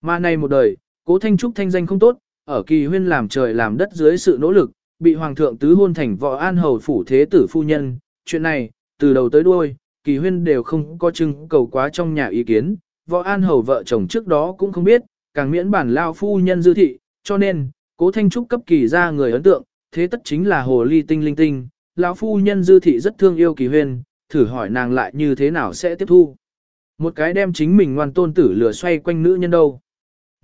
Mà này một đời, cố Thanh Trúc thanh danh không tốt, ở kỳ huyên làm trời làm đất dưới sự nỗ lực, bị hoàng thượng tứ hôn thành võ an hầu phủ thế tử phu nhân. Chuyện này, từ đầu tới đuôi, kỳ huyên đều không có trưng cầu quá trong nhà ý kiến, võ an hầu vợ chồng trước đó cũng không biết, càng miễn bản lao phu nhân dư thị, cho nên, cố thanh trúc cấp kỳ ra người ấn tượng, thế tất chính là hồ ly tinh linh tinh, lão phu nhân dư thị rất thương yêu kỳ huyên, thử hỏi nàng lại như thế nào sẽ tiếp thu. Một cái đem chính mình ngoan tôn tử lừa xoay quanh nữ nhân đâu.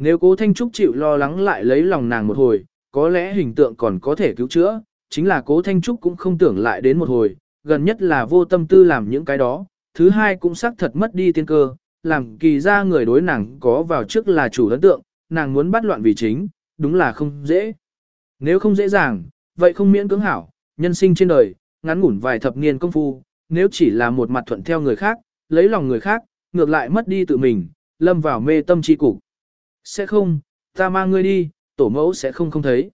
Nếu cố Thanh Trúc chịu lo lắng lại lấy lòng nàng một hồi, có lẽ hình tượng còn có thể cứu chữa, chính là cố Thanh Trúc cũng không tưởng lại đến một hồi, gần nhất là vô tâm tư làm những cái đó, thứ hai cũng xác thật mất đi tiên cơ, làm kỳ ra người đối nàng có vào trước là chủ ấn tượng, nàng muốn bắt loạn vì chính, đúng là không dễ. Nếu không dễ dàng, vậy không miễn cưỡng hảo, nhân sinh trên đời, ngắn ngủn vài thập niên công phu, nếu chỉ là một mặt thuận theo người khác, lấy lòng người khác, ngược lại mất đi tự mình, lâm vào mê tâm chi cục. Sẽ không, ta mang ngươi đi, tổ mẫu sẽ không không thấy.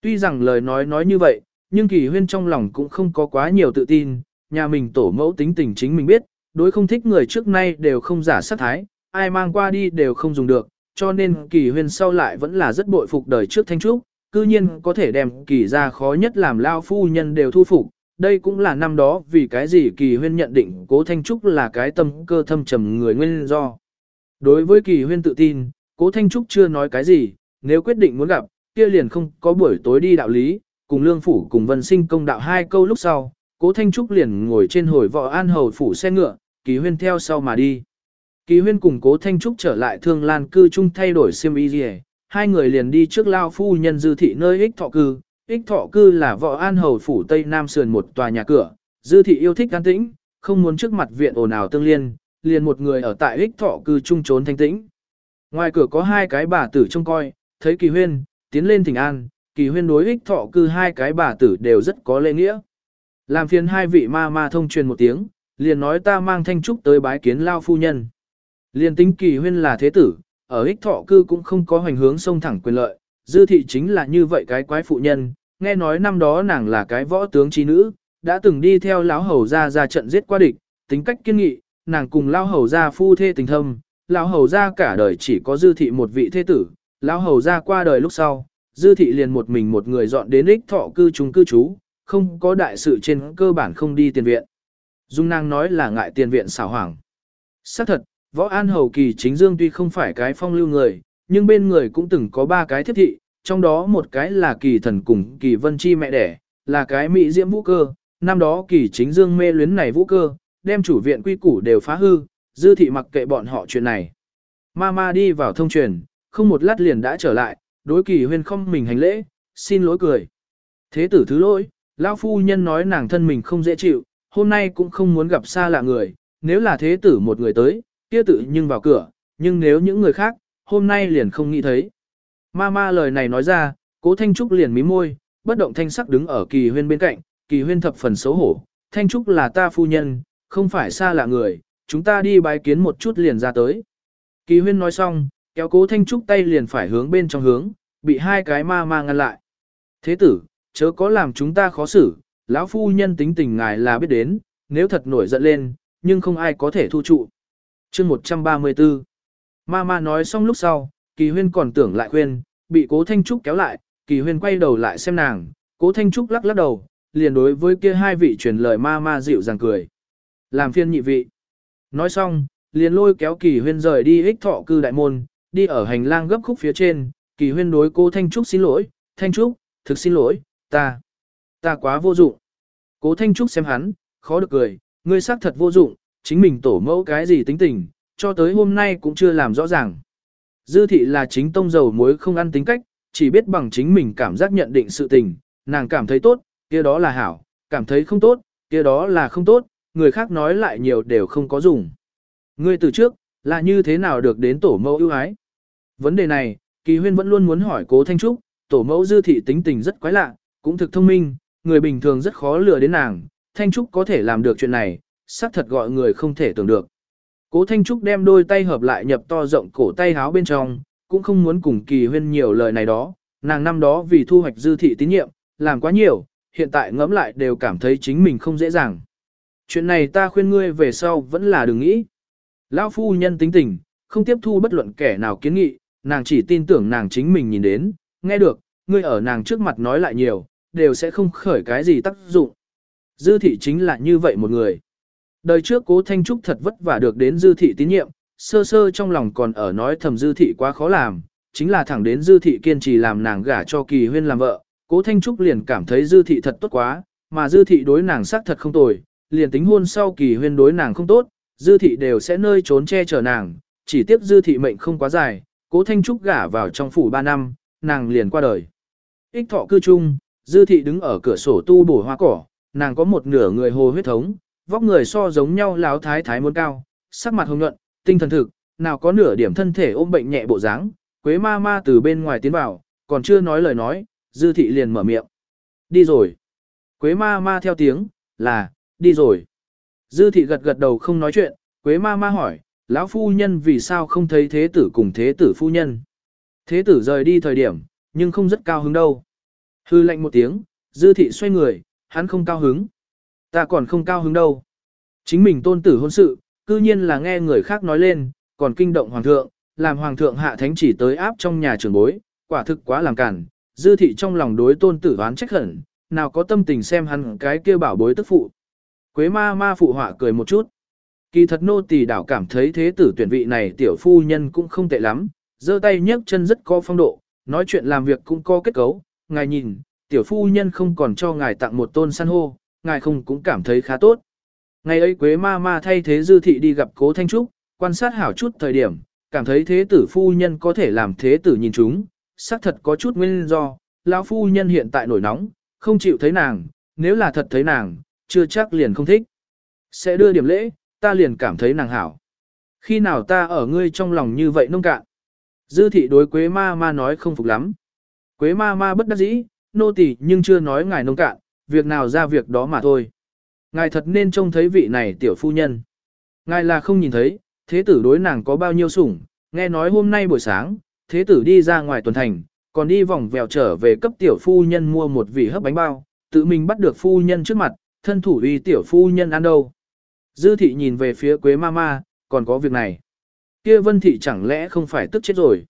Tuy rằng lời nói nói như vậy, nhưng kỳ huyên trong lòng cũng không có quá nhiều tự tin, nhà mình tổ mẫu tính tình chính mình biết, đối không thích người trước nay đều không giả sát thái, ai mang qua đi đều không dùng được, cho nên kỳ huyên sau lại vẫn là rất bội phục đời trước thanh trúc, cư nhiên có thể đem kỳ ra khó nhất làm lao phu nhân đều thu phục. Đây cũng là năm đó vì cái gì kỳ huyên nhận định cố thanh trúc là cái tâm cơ thâm trầm người nguyên do. Đối với kỳ huyên tự tin, cố thanh trúc chưa nói cái gì, nếu quyết định muốn gặp, kia liền không có buổi tối đi đạo lý, cùng lương phủ cùng vân sinh công đạo hai câu lúc sau, cố thanh trúc liền ngồi trên hồi võ an hầu phủ xe ngựa, kỳ huyên theo sau mà đi. Kỳ huyên cùng cố thanh trúc trở lại thương lan cư chung thay đổi xiêm y gì hai người liền đi trước lao phu nhân dư thị nơi ích thọ cư. Ích thọ cư là võ an hầu phủ tây nam sườn một tòa nhà cửa, dư thị yêu thích an tĩnh, không muốn trước mặt viện ồn ào tương liên, liền một người ở tại ích thọ cư chung trốn thanh tĩnh. Ngoài cửa có hai cái bà tử trông coi, thấy kỳ huyên, tiến lên thỉnh an, kỳ huyên đối ích thọ cư hai cái bà tử đều rất có lễ nghĩa. Làm phiền hai vị ma ma thông truyền một tiếng, liền nói ta mang thanh trúc tới bái kiến lao phu nhân. Liền tính kỳ huyên là thế tử, ở ích thọ cư cũng không có hoành hướng sông thẳng quyền lợi, dư thị chính là như vậy cái quái phụ nhân, nghe nói năm đó nàng là cái võ tướng trí nữ, đã từng đi theo lão hầu ra ra trận giết qua địch, tính cách kiên nghị, nàng cùng lao hầu ra phu thê tình thâm, lão hầu gia cả đời chỉ có dư thị một vị thế tử, lão hầu gia qua đời lúc sau, dư thị liền một mình một người dọn đến ích thọ cư chúng cư trú, không có đại sự trên cơ bản không đi tiền viện. Dung nàng nói là ngại tiền viện xảo hoảng. xác thật, võ an hầu kỳ chính dương tuy không phải cái phong lưu người, nhưng bên người cũng từng có ba cái thiết thị, trong đó một cái là kỳ thần cùng kỳ vân chi mẹ đẻ, là cái mỹ diễm vũ cơ, năm đó kỳ chính dương mê luyến này vũ cơ, đem chủ viện quy củ đều phá hư, dư thị mặc kệ bọn họ chuyện này. Mama đi vào thông truyền, không một lát liền đã trở lại, đối kỳ huyên không mình hành lễ, xin lỗi cười. Thế tử thứ lỗi, lão phu nhân nói nàng thân mình không dễ chịu, hôm nay cũng không muốn gặp xa lạ người, nếu là thế tử một người tới, kia tự nhưng vào cửa, nhưng nếu những người khác, hôm nay liền không nghĩ thấy. Mama lời này nói ra, cố Thanh Trúc liền mím môi, bất động thanh sắc đứng ở kỳ huyên bên cạnh, kỳ huyên thập phần xấu hổ, Thanh Trúc là ta phu nhân, không phải xa lạ người, chúng ta đi bái kiến một chút liền ra tới. Kỳ huyên nói xong, kéo cố Thanh Trúc tay liền phải hướng bên trong hướng, bị hai cái ma ma ngăn lại. Thế tử, chớ có làm chúng ta khó xử, lão phu nhân tính tình ngài là biết đến, nếu thật nổi giận lên, nhưng không ai có thể thu trụ. chương 134 ma nói xong lúc sau, kỳ huyên còn tưởng lại khuyên, bị cố Thanh Trúc kéo lại, kỳ huyên quay đầu lại xem nàng, cố Thanh Trúc lắc lắc đầu, liền đối với kia hai vị truyền lời ma ma dịu dàng cười. Làm phiên nhị vị. Nói xong, liền lôi kéo kỳ huyên rời đi ích thọ cư đại môn, đi ở hành lang gấp khúc phía trên, kỳ huyên đối cô Thanh Trúc xin lỗi, Thanh Trúc, thực xin lỗi, ta, ta quá vô dụng. Cố Thanh Trúc xem hắn, khó được cười, ngươi xác thật vô dụng, chính mình tổ mẫu cái gì tính tình, cho tới hôm nay cũng chưa làm rõ ràng. Dư thị là chính tông dầu muối không ăn tính cách, chỉ biết bằng chính mình cảm giác nhận định sự tình, nàng cảm thấy tốt, kia đó là hảo, cảm thấy không tốt, kia đó là không tốt, người khác nói lại nhiều đều không có dùng. Ngươi từ trước, là như thế nào được đến tổ mẫu ưu ái? Vấn đề này, Kỳ Huyên vẫn luôn muốn hỏi Cố Thanh Trúc, tổ mẫu dư thị tính tình rất quái lạ, cũng thực thông minh, người bình thường rất khó lừa đến nàng, Thanh Trúc có thể làm được chuyện này, xác thật gọi người không thể tưởng được. Cố Thanh Trúc đem đôi tay hợp lại nhập to rộng cổ tay háo bên trong, cũng không muốn cùng Kỳ Huyên nhiều lời này đó, nàng năm đó vì thu hoạch dư thị tín nhiệm, làm quá nhiều, hiện tại ngẫm lại đều cảm thấy chính mình không dễ dàng. Chuyện này ta khuyên ngươi về sau vẫn là đừng nghĩ. Lão phu nhân tính tình, không tiếp thu bất luận kẻ nào kiến nghị, nàng chỉ tin tưởng nàng chính mình nhìn đến, nghe được, ngươi ở nàng trước mặt nói lại nhiều, đều sẽ không khởi cái gì tác dụng. Dư thị chính là như vậy một người. Đời trước cố Thanh Trúc thật vất vả được đến dư thị tín nhiệm, sơ sơ trong lòng còn ở nói thầm dư thị quá khó làm, chính là thẳng đến dư thị kiên trì làm nàng gả cho kỳ huyên làm vợ, cố Thanh Trúc liền cảm thấy dư thị thật tốt quá, mà dư thị đối nàng xác thật không tồi, liền tính hôn sau kỳ huyên đối nàng không tốt, dư thị đều sẽ nơi trốn che chở nàng, chỉ tiếp dư thị mệnh không quá dài, cố Thanh Trúc gả vào trong phủ 3 năm, nàng liền qua đời. Ích thọ cư chung, dư thị đứng ở cửa sổ tu bổ hoa cỏ, nàng có một nửa người hồ huyết thống, vóc người so giống nhau láo thái thái muốn cao, sắc mặt hồng nhuận, tinh thần thực, nào có nửa điểm thân thể ôm bệnh nhẹ bộ dáng. Quế ma ma từ bên ngoài tiến vào, còn chưa nói lời nói, dư thị liền mở miệng. Đi rồi. Quế ma ma theo tiếng, là, đi rồi. Dư thị gật gật đầu không nói chuyện, Quế ma ma hỏi, lão phu nhân vì sao không thấy thế tử cùng thế tử phu nhân. Thế tử rời đi thời điểm, nhưng không rất cao hứng đâu. Hư lệnh một tiếng, dư thị xoay người, hắn không cao hứng. Ta còn không cao hứng đâu. Chính mình tôn tử hôn sự, cư nhiên là nghe người khác nói lên, còn kinh động hoàng thượng, làm hoàng thượng hạ thánh chỉ tới áp trong nhà trường bối, quả thực quá làm cản. Dư thị trong lòng đối tôn tử oán trách hẳn, nào có tâm tình xem hắn cái kia bảo bối tức phụ. Quế ma ma phụ họa cười một chút. Kỳ thật nô tỳ đảo cảm thấy thế tử tuyển vị này tiểu phu nhân cũng không tệ lắm, giơ tay nhấc chân rất có phong độ, nói chuyện làm việc cũng có kết cấu. Ngài nhìn, tiểu phu nhân không còn cho ngài tặng một tôn san hô, ngài không cũng cảm thấy khá tốt. Ngày ấy Quế ma ma thay thế dư thị đi gặp cố Thanh Trúc, quan sát hảo chút thời điểm, cảm thấy thế tử phu nhân có thể làm thế tử nhìn chúng, xác thật có chút nguyên do, lão phu nhân hiện tại nổi nóng, không chịu thấy nàng, nếu là thật thấy nàng, chưa chắc liền không thích. Sẽ đưa điểm lễ, ta liền cảm thấy nàng hảo. Khi nào ta ở ngươi trong lòng như vậy nông cạn? Dư thị đối Quế ma ma nói không phục lắm. Quế ma ma bất đắc dĩ, nô tỳ nhưng chưa nói ngài nông cạn, việc nào ra việc đó mà thôi. Ngài thật nên trông thấy vị này tiểu phu nhân. Ngài là không nhìn thấy, thế tử đối nàng có bao nhiêu sủng, nghe nói hôm nay buổi sáng, thế tử đi ra ngoài tuần thành, còn đi vòng vèo trở về cấp tiểu phu nhân mua một vị hấp bánh bao, tự mình bắt được phu nhân trước mặt, thân thủ uy tiểu phu nhân ăn đâu. Dư thị nhìn về phía quế mama còn có việc này. Kia vân thị chẳng lẽ không phải tức chết rồi.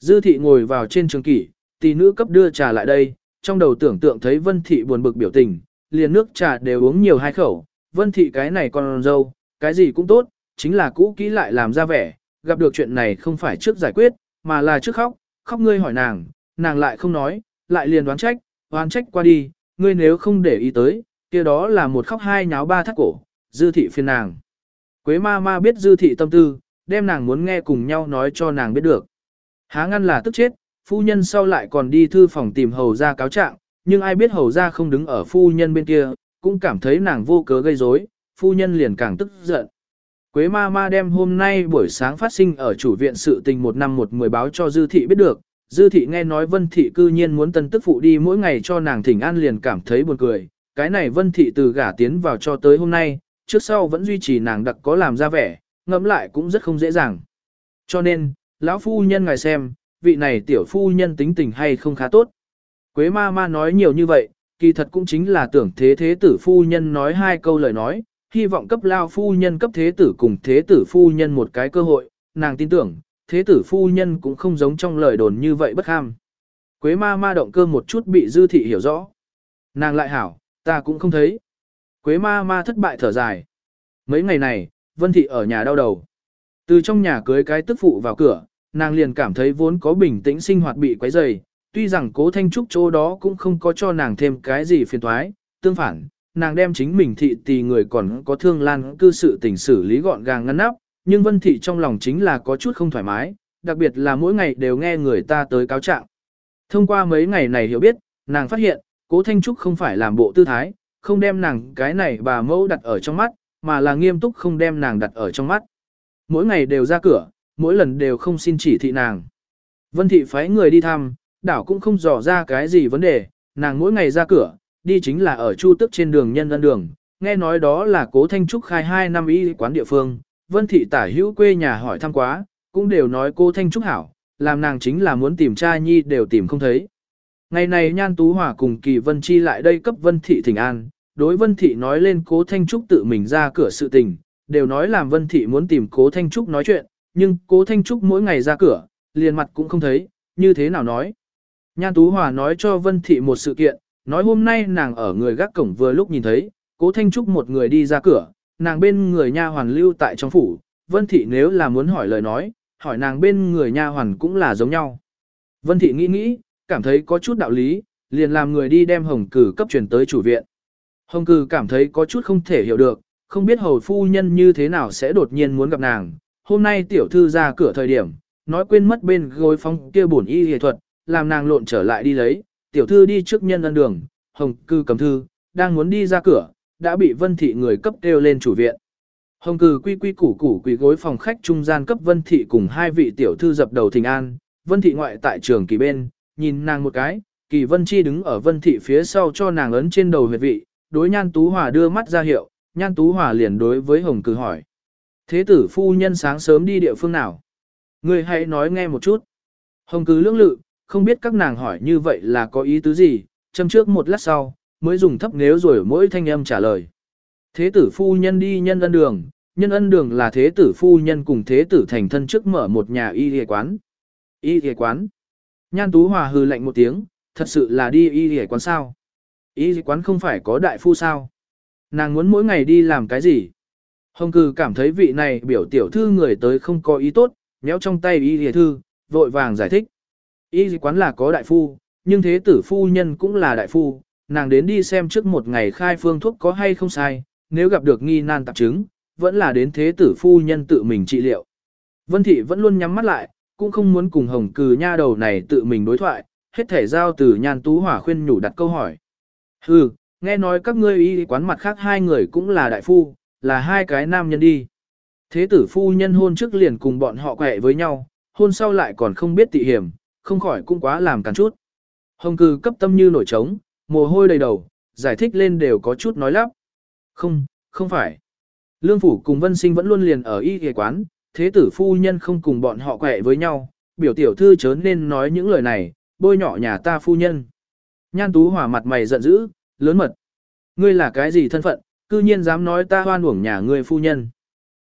Dư thị ngồi vào trên trường kỷ, tỷ nữ cấp đưa trà lại đây, trong đầu tưởng tượng thấy vân thị buồn bực biểu tình, liền nước trà đều uống nhiều hai khẩu, vân thị cái này còn dâu, cái gì cũng tốt, chính là cũ kỹ lại làm ra vẻ, gặp được chuyện này không phải trước giải quyết, mà là trước khóc, khóc ngươi hỏi nàng, nàng lại không nói, lại liền đoán trách, đoán trách qua đi, ngươi nếu không để ý tới, kia đó là một khóc hai nháo ba thắt cổ, dư thị phiền nàng. Quế ma ma biết dư thị tâm tư, đem nàng muốn nghe cùng nhau nói cho nàng biết được. Há ngăn là tức chết, phu nhân sau lại còn đi thư phòng tìm hầu ra cáo trạng, nhưng ai biết hầu ra không đứng ở phu nhân bên kia, cũng cảm thấy nàng vô cớ gây rối, phu nhân liền càng tức giận. Quế ma ma đem hôm nay buổi sáng phát sinh ở chủ viện sự tình một năm một mười báo cho Dư Thị biết được. Dư Thị nghe nói Vân Thị cư nhiên muốn tân tức phụ đi mỗi ngày cho nàng thỉnh an liền cảm thấy buồn cười. Cái này Vân Thị từ gả tiến vào cho tới hôm nay, trước sau vẫn duy trì nàng đặc có làm ra vẻ, ngẫm lại cũng rất không dễ dàng. Cho nên, lão phu nhân ngài xem, vị này tiểu phu nhân tính tình hay không khá tốt. Quế ma ma nói nhiều như vậy, kỳ thật cũng chính là tưởng thế thế tử phu nhân nói hai câu lời nói, hy vọng cấp lao phu nhân cấp thế tử cùng thế tử phu nhân một cái cơ hội, nàng tin tưởng, thế tử phu nhân cũng không giống trong lời đồn như vậy bất ham. Quế ma ma động cơ một chút bị dư thị hiểu rõ. Nàng lại hảo, ta cũng không thấy. Quế ma ma thất bại thở dài. Mấy ngày này, Vân Thị ở nhà đau đầu. Từ trong nhà cưới cái tức phụ vào cửa, nàng liền cảm thấy vốn có bình tĩnh sinh hoạt bị quấy rầy, tuy rằng cố thanh trúc chỗ đó cũng không có cho nàng thêm cái gì phiền toái, tương phản, nàng đem chính mình thị tì người còn có thương lan cư sự tình xử lý gọn gàng ngăn nắp, nhưng Vân Thị trong lòng chính là có chút không thoải mái, đặc biệt là mỗi ngày đều nghe người ta tới cáo trạng. Thông qua mấy ngày này hiểu biết, nàng phát hiện, cố Thanh Trúc không phải làm bộ tư thái, không đem nàng cái này bà mẫu đặt ở trong mắt, mà là nghiêm túc không đem nàng đặt ở trong mắt. Mỗi ngày đều ra cửa, mỗi lần đều không xin chỉ thị nàng. Vân Thị phái người đi thăm, đảo cũng không dò ra cái gì vấn đề, nàng mỗi ngày ra cửa, đi chính là ở Chu Tức trên đường nhân dân đường, nghe nói đó là cố Thanh Trúc khai 2 năm y quán địa phương, Vân Thị tả hữu quê nhà hỏi thăm quá, cũng đều nói cô Thanh Trúc hảo, làm nàng chính là muốn tìm cha nhi đều tìm không thấy. Ngày này Nhan Tú Hòa cùng Kỳ Vân Chi lại đây cấp Vân Thị thỉnh an, đối Vân Thị nói lên cố Thanh Trúc tự mình ra cửa sự tình, đều nói làm Vân Thị muốn tìm cố Thanh Trúc nói chuyện, nhưng cố Thanh Trúc mỗi ngày ra cửa, liền mặt cũng không thấy, như thế nào nói. Nhan Tú Hòa nói cho Vân Thị một sự kiện, nói hôm nay nàng ở người gác cổng vừa lúc nhìn thấy, cố Thanh Trúc một người đi ra cửa, nàng bên người nha hoàn lưu tại trong phủ, Vân Thị nếu là muốn hỏi lời nói, hỏi nàng bên người nha hoàn cũng là giống nhau. Vân Thị nghĩ nghĩ, cảm thấy có chút đạo lý, liền làm người đi đem hồng cử cấp truyền tới chủ viện. Hồng cử cảm thấy có chút không thể hiểu được, không biết hầu phu nhân như thế nào sẽ đột nhiên muốn gặp nàng. Hôm nay tiểu thư ra cửa thời điểm, nói quên mất bên gối phong kia bổn y y thuật, làm nàng lộn trở lại đi lấy, tiểu thư đi trước nhân ân đường, hồng cư cầm thư, đang muốn đi ra cửa, đã bị vân thị người cấp kêu lên chủ viện. Hồng cư quy quy củ củ quỳ gối phòng khách trung gian cấp vân thị cùng hai vị tiểu thư dập đầu thình an, vân thị ngoại tại trường kỳ bên, nhìn nàng một cái, kỳ vân chi đứng ở vân thị phía sau cho nàng ấn trên đầu huyệt vị, đối nhan tú hòa đưa mắt ra hiệu, nhan tú hòa liền đối với hồng cử hỏi. Thế tử phu nhân sáng sớm đi địa phương nào? Người hãy nói nghe một chút. Hồng cử lưỡng lự, không biết các nàng hỏi như vậy là có ý tứ gì, châm trước một lát sau, mới dùng thấp nếu rồi mỗi thanh âm trả lời. Thế tử phu nhân đi nhân ân đường, nhân ân đường là thế tử phu nhân cùng thế tử thành thân trước mở một nhà y y quán. Y y quán. Nhan Tú Hòa hừ lạnh một tiếng, thật sự là đi y y quán sao. Y y quán không phải có đại phu sao. Nàng muốn mỗi ngày đi làm cái gì? Hồng cử cảm thấy vị này biểu tiểu thư người tới không có ý tốt, nhéo trong tay y y thư, vội vàng giải thích. Y y quán là có đại phu, nhưng thế tử phu nhân cũng là đại phu, nàng đến đi xem trước một ngày khai phương thuốc có hay không sai, nếu gặp được nghi nan tạp chứng, vẫn là đến thế tử phu nhân tự mình trị liệu. Vân Thị vẫn luôn nhắm mắt lại, cũng không muốn cùng hồng cừ nha đầu này tự mình đối thoại, hết thể giao từ nhan tú hỏa khuyên nhủ đặt câu hỏi. Hừ, nghe nói các ngươi y quán mặt khác hai người cũng là đại phu, là hai cái nam nhân đi. Thế tử phu nhân hôn trước liền cùng bọn họ quẹ với nhau, hôn sau lại còn không biết tị hiểm, không khỏi cũng quá làm càn chút. Hồng cừ cấp tâm như nổi trống, mồ hôi đầy đầu, giải thích lên đều có chút nói lắp. Không, không phải. Lương phủ cùng vân sinh vẫn luôn liền ở y ghề quán, thế tử phu nhân không cùng bọn họ quẹ với nhau, biểu tiểu thư chớ nên nói những lời này, bôi nhỏ nhà ta phu nhân. Nhan tú hỏa mặt mày giận dữ, lớn mật. Ngươi là cái gì thân phận, cư nhiên dám nói ta hoan uổng nhà ngươi phu nhân.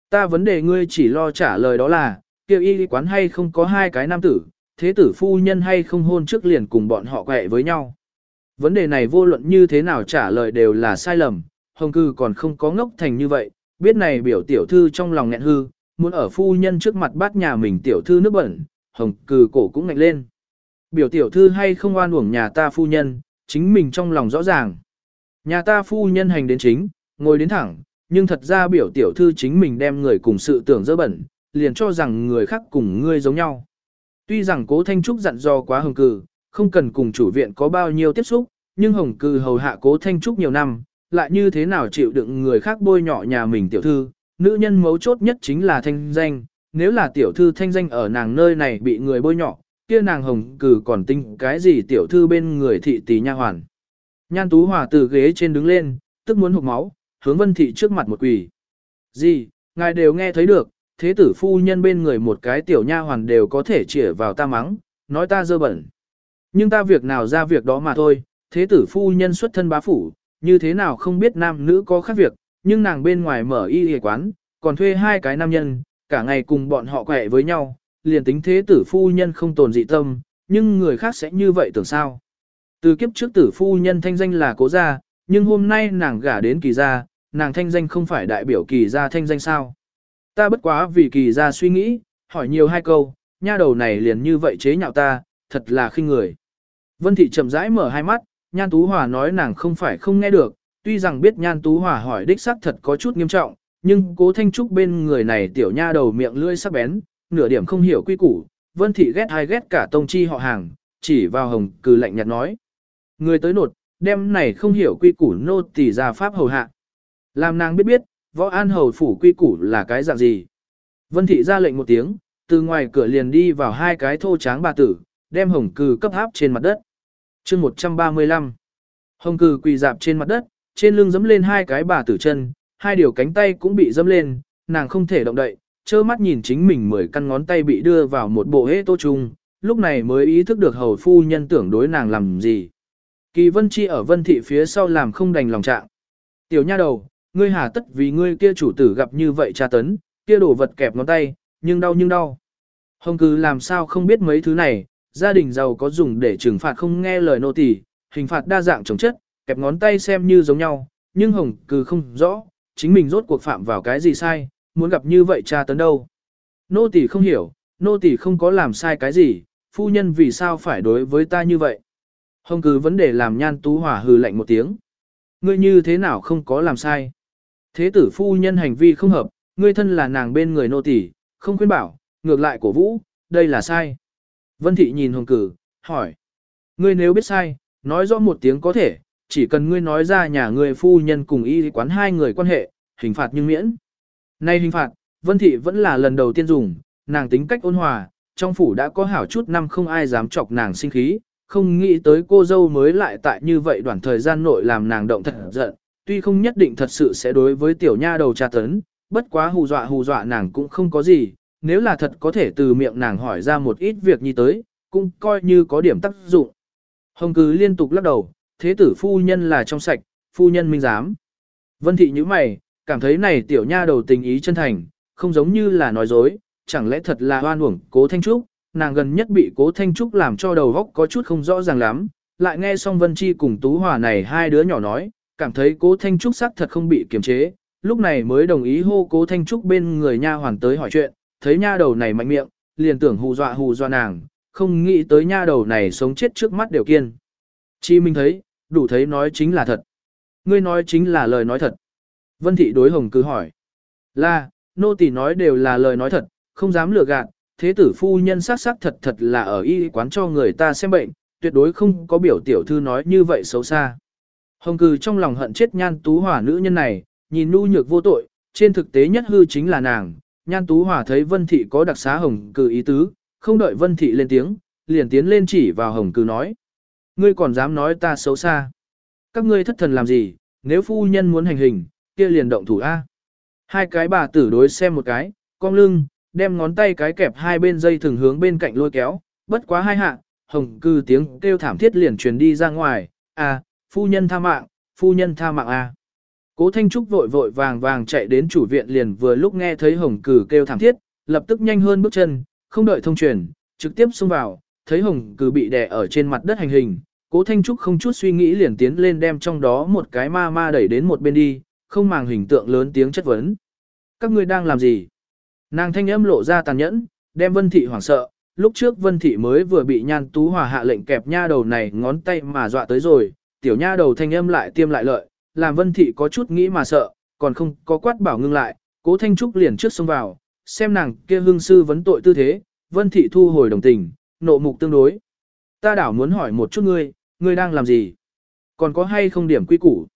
Ta vấn đề ngươi chỉ lo trả lời đó là, kêu y quán hay không có hai cái nam tử, thế tử phu nhân hay không hôn trước liền cùng bọn họ quẹ với nhau. Vấn đề này vô luận như thế nào trả lời đều là sai lầm, hồng cư còn không có ngốc thành như vậy, biết này biểu tiểu thư trong lòng nghẹn hư, muốn ở phu nhân trước mặt bắt nhà mình tiểu thư nước bẩn, hồng cừ cổ cũng ngạnh lên. Biểu tiểu thư hay không oan uổng nhà ta phu nhân, chính mình trong lòng rõ ràng. Nhà ta phu nhân hành đến chính, ngồi đến thẳng, nhưng thật ra biểu tiểu thư chính mình đem người cùng sự tưởng dơ bẩn, liền cho rằng người khác cùng ngươi giống nhau. Tuy rằng cố Thanh Trúc dặn dò quá hồng cừ, không cần cùng chủ viện có bao nhiêu tiếp xúc, nhưng hồng cừ hầu hạ cố Thanh Trúc nhiều năm, lại như thế nào chịu đựng người khác bôi nhọ nhà mình tiểu thư, nữ nhân mấu chốt nhất chính là thanh danh, nếu là tiểu thư thanh danh ở nàng nơi này bị người bôi nhọ, kia nàng hồng cử còn tinh cái gì tiểu thư bên người thị tỷ nha hoàn. Nhan Tú Hòa từ ghế trên đứng lên, tức muốn hụt máu, hướng Vân Thị trước mặt một quỳ. Gì, ngài đều nghe thấy được, thế tử phu nhân bên người một cái tiểu nha hoàn đều có thể chĩa vào ta mắng, nói ta dơ bẩn. Nhưng ta việc nào ra việc đó mà thôi, thế tử phu nhân xuất thân bá phủ, như thế nào không biết nam nữ có khác việc, nhưng nàng bên ngoài mở y y quán, còn thuê hai cái nam nhân, cả ngày cùng bọn họ quẹ với nhau, liền tính thế tử phu nhân không tồn dị tâm, nhưng người khác sẽ như vậy tưởng sao. Từ kiếp trước tử phu nhân thanh danh là cố gia, nhưng hôm nay nàng gả đến kỳ gia, nàng thanh danh không phải đại biểu kỳ gia thanh danh sao. Ta bất quá vì kỳ gia suy nghĩ, hỏi nhiều hai câu, nha đầu này liền như vậy chế nhạo ta, thật là khinh người. Vân Thị chậm rãi mở hai mắt, Nhan Tú Hòa nói nàng không phải không nghe được, tuy rằng biết Nhan Tú Hòa hỏi đích xác thật có chút nghiêm trọng, nhưng cố Thanh Trúc bên người này tiểu nha đầu miệng lưỡi sắc bén, nửa điểm không hiểu quy củ, Vân Thị ghét hay ghét cả tông chi họ hàng, chỉ vào hồng cừ lạnh nhạt nói. Người tới nột, đem này không hiểu quy củ nô tỳ ra pháp hầu hạ. Làm nàng biết biết, võ an hầu phủ quy củ là cái dạng gì. Vân Thị ra lệnh một tiếng, từ ngoài cửa liền đi vào hai cái thô tráng bà tử, đem hồng cừ cấp háp trên mặt đất. chương 135 Hồng cừ quỳ dạp trên mặt đất, trên lưng dẫm lên hai cái bà tử chân, hai điều cánh tay cũng bị dẫm lên, nàng không thể động đậy, trơ mắt nhìn chính mình mười căn ngón tay bị đưa vào một bộ hế tô trung, lúc này mới ý thức được hầu phu nhân tưởng đối nàng làm gì. Kỳ vân chi ở vân thị phía sau làm không đành lòng trạng. Tiểu nha đầu, ngươi hà tất vì ngươi kia chủ tử gặp như vậy tra tấn, kia đổ vật kẹp ngón tay, nhưng đau nhưng đau. Hồng cứ làm sao không biết mấy thứ này, gia đình giàu có dùng để trừng phạt không nghe lời nô tỳ, hình phạt đa dạng chống chất, kẹp ngón tay xem như giống nhau, nhưng hồng cừ không rõ, chính mình rốt cuộc phạm vào cái gì sai, muốn gặp như vậy cha tấn đâu. Nô tỳ không hiểu, nô tỳ không có làm sai cái gì, phu nhân vì sao phải đối với ta như vậy. Hồng cứ vấn đề làm nhan tú hỏa hừ lạnh một tiếng. Ngươi như thế nào không có làm sai. Thế tử phu nhân hành vi không hợp, ngươi thân là nàng bên người nô tỳ, không khuyên bảo, ngược lại cổ vũ, đây là sai. Vân thị nhìn hồng cử, hỏi. Ngươi nếu biết sai, nói rõ một tiếng có thể, chỉ cần ngươi nói ra nhà ngươi phu nhân cùng y quán hai người quan hệ, hình phạt nhưng miễn. Nay hình phạt, Vân thị vẫn là lần đầu tiên dùng, nàng tính cách ôn hòa, trong phủ đã có hảo chút năm không ai dám chọc nàng sinh khí, không nghĩ tới cô dâu mới lại tại như vậy đoạn thời gian nội làm nàng động thật giận, tuy không nhất định thật sự sẽ đối với tiểu nha đầu tra tấn, bất quá hù dọa hù dọa nàng cũng không có gì, nếu là thật có thể từ miệng nàng hỏi ra một ít việc như tới, cũng coi như có điểm tác dụng. Hồng cứ liên tục lắc đầu, thế tử phu nhân là trong sạch, phu nhân minh giám. Vân thị như mày, cảm thấy này tiểu nha đầu tình ý chân thành, không giống như là nói dối, chẳng lẽ thật là hoan uổng cố Thanh Trúc, nàng gần nhất bị cố Thanh Trúc làm cho đầu góc có chút không rõ ràng lắm, lại nghe xong Vân Chi cùng Tú Hòa này hai đứa nhỏ nói, cảm thấy cố Thanh Trúc sắc thật không bị kiềm chế, lúc này mới đồng ý hô cố Thanh Trúc bên người nha hoàn tới hỏi chuyện, thấy nha đầu này mạnh miệng, liền tưởng hù dọa hù dọa nàng, không nghĩ tới nha đầu này sống chết trước mắt đều kiên. Chi Minh thấy, đủ thấy nói chính là thật. Ngươi nói chính là lời nói thật. Vân Thị đối Hồng cứ hỏi. Là, nô tỳ nói đều là lời nói thật, không dám lừa gạt, thế tử phu nhân sắc sắc thật thật là ở y quán cho người ta xem bệnh, tuyệt đối không có biểu tiểu thư nói như vậy xấu xa. Hồng cừ trong lòng hận chết nhan tú hỏa nữ nhân này, nhìn nu nhược vô tội, trên thực tế nhất hư chính là nàng, nhan tú hỏa thấy vân thị có đặc xá hồng cừ ý tứ, không đợi vân thị lên tiếng, liền tiến lên chỉ vào hồng cừ nói. Ngươi còn dám nói ta xấu xa. Các ngươi thất thần làm gì, nếu phu nhân muốn hành hình, kia liền động thủ A. Hai cái bà tử đối xem một cái, cong lưng, đem ngón tay cái kẹp hai bên dây thường hướng bên cạnh lôi kéo, bất quá hai hạ, hồng cư tiếng kêu thảm thiết liền truyền đi ra ngoài, à, phu nhân tha mạng, phu nhân tha mạng à. Cố Thanh Trúc vội vội vàng vàng chạy đến chủ viện liền vừa lúc nghe thấy hồng cử kêu thảm thiết, lập tức nhanh hơn bước chân, không đợi thông truyền, trực tiếp xông vào, thấy hồng cừ bị đè ở trên mặt đất hành hình. Cố Thanh Trúc không chút suy nghĩ liền tiến lên đem trong đó một cái ma ma đẩy đến một bên đi, không màng hình tượng lớn tiếng chất vấn. Các ngươi đang làm gì? Nàng thanh âm lộ ra tàn nhẫn, đem Vân Thị hoảng sợ, lúc trước Vân Thị mới vừa bị Nhan Tú Hòa hạ lệnh kẹp nha đầu này ngón tay mà dọa tới rồi, tiểu nha đầu thanh âm lại tiêm lại lợi, làm Vân Thị có chút nghĩ mà sợ, còn không có quát bảo ngưng lại, cố Thanh Trúc liền trước xông vào, xem nàng kia hương sư vấn tội tư thế, Vân Thị thu hồi đồng tình, nộ mục tương đối. Ta đảo muốn hỏi một chút ngươi, ngươi đang làm gì? Còn có hay không điểm quy củ?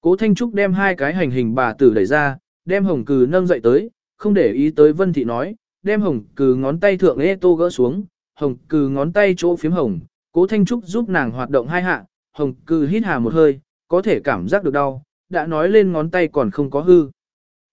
Cố Thanh Trúc đem hai cái hành hình bà tử đẩy ra, đem hồng cừ nâng dậy tới, không để ý tới Vân Thị nói, đem hồng cừ ngón tay thượng ê tô gỡ xuống, hồng cừ ngón tay chỗ phím hồng, cố Thanh Trúc giúp nàng hoạt động hai hạ, hồng cừ hít hà một hơi, có thể cảm giác được đau, đã nói lên ngón tay còn không có hư.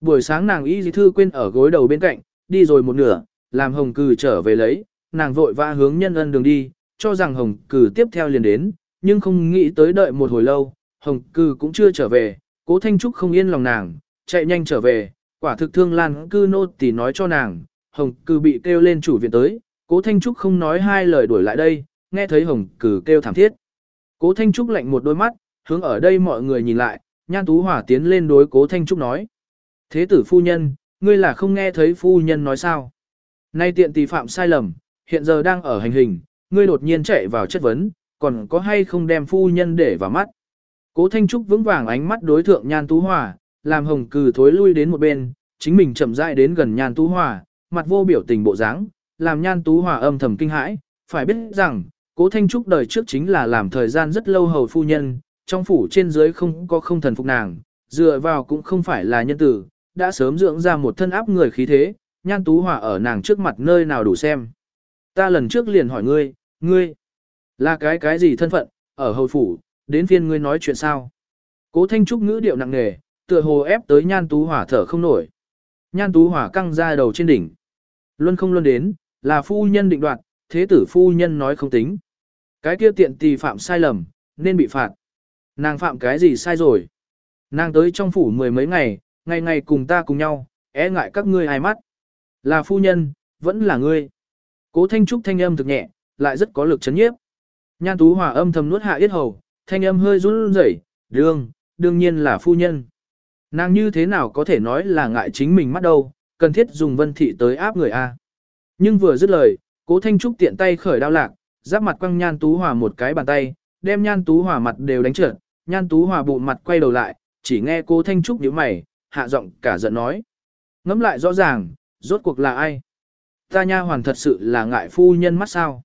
Buổi sáng nàng y dì thư quên ở gối đầu bên cạnh, đi rồi một nửa, làm hồng cừ trở về lấy, nàng vội vã hướng nhân ân đường đi, cho rằng hồng cử tiếp theo liền đến, nhưng không nghĩ tới đợi một hồi lâu, hồng cử cũng chưa trở về, cố Thanh Trúc không yên lòng nàng, chạy nhanh trở về, quả thực thương lan cư nô tỳ nói cho nàng, hồng cử bị kêu lên chủ viện tới, cố Thanh Trúc không nói hai lời đuổi lại đây, nghe thấy hồng cử kêu thảm thiết. Cố Thanh Trúc lạnh một đôi mắt, hướng ở đây mọi người nhìn lại, Nhan Tú Hỏa tiến lên đối Cố Thanh Trúc nói. Thế tử phu nhân, ngươi là không nghe thấy phu nhân nói sao? Nay tiện tỷ phạm sai lầm, hiện giờ đang ở hành hình, ngươi đột nhiên chạy vào chất vấn, còn có hay không đem phu nhân để vào mắt? Cố Thanh Trúc vững vàng ánh mắt đối thượng Nhan Tú Hỏa, làm hồng cừ thối lui đến một bên, chính mình chậm rãi đến gần Nhan Tú Hỏa, mặt vô biểu tình bộ dáng, làm Nhan Tú Hỏa âm thầm kinh hãi, phải biết rằng, Cố Thanh Trúc đời trước chính là làm thời gian rất lâu hầu phu nhân, trong phủ trên dưới không có không thần phục nàng, dựa vào cũng không phải là nhân tử, đã sớm dưỡng ra một thân áp người khí thế, Nhan Tú Hỏa ở nàng trước mặt nơi nào đủ xem. Ta lần trước liền hỏi ngươi, ngươi, là cái cái gì thân phận, ở hầu phủ, đến phiên ngươi nói chuyện sao? Cố Thanh Trúc ngữ điệu nặng nề, tựa hồ ép tới Nhan Tú Hỏa thở không nổi. Nhan Tú Hỏa căng ra đầu trên đỉnh. Luân không luân đến, là phu nhân định đoạt, thế tử phu nhân nói không tính. Cái kia tiện tì phạm sai lầm, nên bị phạt. Nàng phạm cái gì sai rồi? Nàng tới trong phủ mười mấy ngày, ngày ngày cùng ta cùng nhau, e ngại các ngươi hai mắt. Là phu nhân, vẫn là ngươi. Cố Thanh Trúc thanh âm thực nhẹ, lại rất có lực chấn nhiếp. Nhan Tú Hòa âm thầm nuốt hạ yết hầu, thanh âm hơi run rẩy, đương, đương nhiên là phu nhân. Nàng như thế nào có thể nói là ngại chính mình mắt đâu, cần thiết dùng vân thị tới áp người A. Nhưng vừa dứt lời, cố Thanh Trúc tiện tay khởi đao lạc, giáp mặt quăng Nhan Tú Hòa một cái bàn tay, đem Nhan Tú Hòa mặt đều đánh trượt, Nhan Tú Hòa bụng mặt quay đầu lại, chỉ nghe cố Thanh Trúc nhíu mày, hạ giọng cả giận nói. Ngắm lại rõ ràng, rốt cuộc là ai? Ta nha hoàn thật sự là ngại phu nhân mắt sao?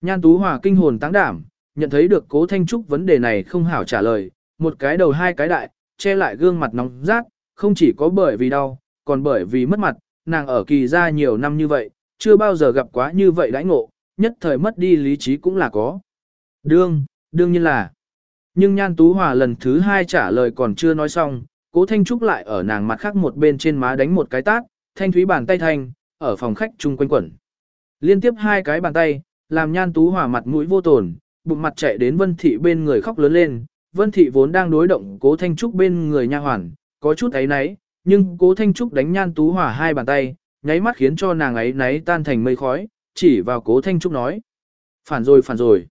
Nhan Tú Hòa kinh hồn táng đảm, nhận thấy được cố Thanh Trúc vấn đề này không hảo trả lời, một cái đầu hai cái đại, che lại gương mặt nóng rát, không chỉ có bởi vì đau, còn bởi vì mất mặt, nàng ở kỳ ra nhiều năm như vậy, chưa bao giờ gặp quá như vậy đãi ngộ, nhất thời mất đi lý trí cũng là có. Đương, đương nhiên là. Nhưng Nhan Tú Hòa lần thứ hai trả lời còn chưa nói xong, cố Thanh Trúc lại ở nàng mặt khác một bên trên má đánh một cái tát, thanh thúy bàn tay thanh, ở phòng khách chung quanh quẩn. Liên tiếp hai cái bàn tay, làm Nhan Tú Hòa mặt mũi vô tồn, bụng mặt chạy đến Vân Thị bên người khóc lớn lên, Vân Thị vốn đang đối động cố Thanh Trúc bên người nha hoàn, có chút ấy náy, nhưng cố Thanh Trúc đánh Nhan Tú Hòa hai bàn tay, nháy mắt khiến cho nàng ấy náy tan thành mây khói, chỉ vào cố Thanh Trúc nói. Phản rồi phản rồi.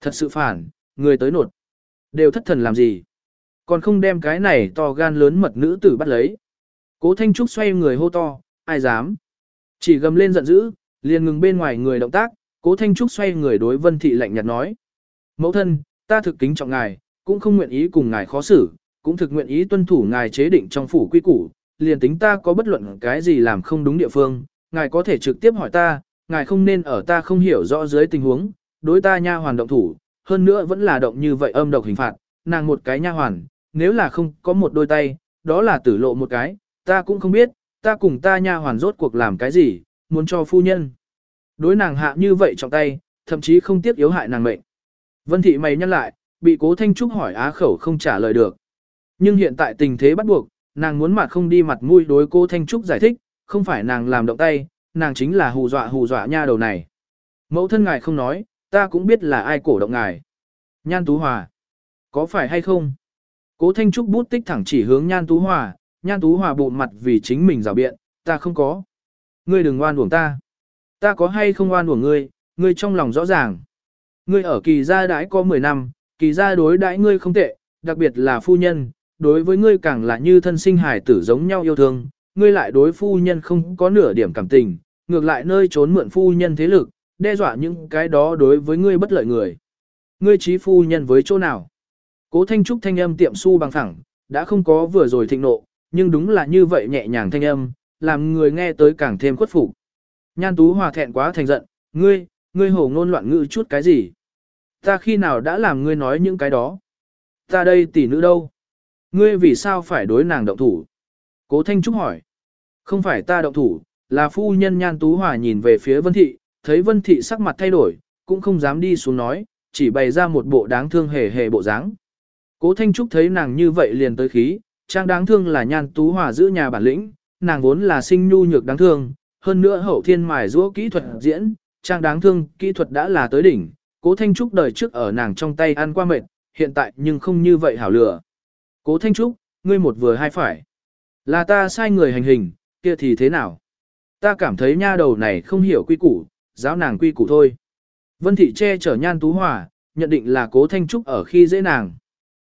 Thật sự phản, người tới nột. Đều thất thần làm gì? Còn không đem cái này to gan lớn mật nữ tử bắt lấy. Cố Thanh Trúc xoay người hô to, ai dám? Chỉ gầm lên giận dữ, liền ngừng bên ngoài người động tác, Cố Thanh Trúc xoay người đối Vân Thị lạnh nhạt nói. Mẫu thân, ta thực kính trọng ngài, cũng không nguyện ý cùng ngài khó xử, cũng thực nguyện ý tuân thủ ngài chế định trong phủ quy củ, liền tính ta có bất luận cái gì làm không đúng địa phương, ngài có thể trực tiếp hỏi ta, ngài không nên ở ta không hiểu rõ dưới tình huống, đối ta nha hoàn động thủ, hơn nữa vẫn là động như vậy âm độc hình phạt, nàng một cái nha hoàn, nếu là không có một đôi tay, đó là tử lộ một cái, ta cũng không biết, ta cùng ta nha hoàn rốt cuộc làm cái gì, muốn cho phu nhân. Đối nàng hạ như vậy trong tay, thậm chí không tiếc yếu hại nàng mệnh. Vân thị mày nhăn lại, bị cố Thanh Trúc hỏi á khẩu không trả lời được. Nhưng hiện tại tình thế bắt buộc, nàng muốn mặt không đi mặt mũi đối cố Thanh Trúc giải thích, không phải nàng làm động tay, nàng chính là hù dọa hù dọa nha đầu này. Mẫu thân ngài không nói, ta cũng biết là ai cổ động ngài. Nhan Tú Hòa. Có phải hay không? Cố Thanh Trúc bút tích thẳng chỉ hướng Nhan Tú Hòa, Nhan Tú Hòa bụng mặt vì chính mình rào biện, ta không có. Ngươi đừng oan uổng ta. Ta có hay không oan uổng ngươi, ngươi trong lòng rõ ràng. Ngươi ở kỳ gia đãi có 10 năm, kỳ gia đối đãi ngươi không tệ, đặc biệt là phu nhân, đối với ngươi càng là như thân sinh hải tử giống nhau yêu thương, ngươi lại đối phu nhân không có nửa điểm cảm tình, ngược lại nơi trốn mượn phu nhân thế lực, đe dọa những cái đó đối với ngươi bất lợi người. Ngươi trí phu nhân với chỗ nào? Cố Thanh Trúc thanh âm tiệm su bằng thẳng, đã không có vừa rồi thịnh nộ, nhưng đúng là như vậy nhẹ nhàng thanh âm, làm người nghe tới càng thêm khuất phục. Nhan Tú Hòa thẹn quá thành giận, ngươi, ngươi hổ ngôn loạn ngữ chút cái gì? Ta khi nào đã làm ngươi nói những cái đó? Ta đây tỷ nữ đâu? Ngươi vì sao phải đối nàng động thủ? Cố Thanh Trúc hỏi. Không phải ta động thủ, là phu nhân Nhan Tú Hòa nhìn về phía Vân Thị, thấy Vân Thị sắc mặt thay đổi, cũng không dám đi xuống nói, chỉ bày ra một bộ đáng thương hề hề bộ dáng. Cố Thanh Trúc thấy nàng như vậy liền tới khí, trang đáng thương là Nhan Tú Hòa giữ nhà bản lĩnh, nàng vốn là sinh nhu nhược đáng thương, hơn nữa hậu thiên mài giũa kỹ thuật diễn, trang đáng thương, kỹ thuật đã là tới đỉnh, cố Thanh Trúc đời trước ở nàng trong tay ăn qua mệt, hiện tại nhưng không như vậy hảo lửa. Cố Thanh Trúc, ngươi một vừa hai phải. Là ta sai người hành hình, kia thì thế nào? Ta cảm thấy nha đầu này không hiểu quy củ, giáo nàng quy củ thôi. Vân Thị che chở nhan tú hòa, nhận định là cố Thanh Trúc ở khi dễ nàng.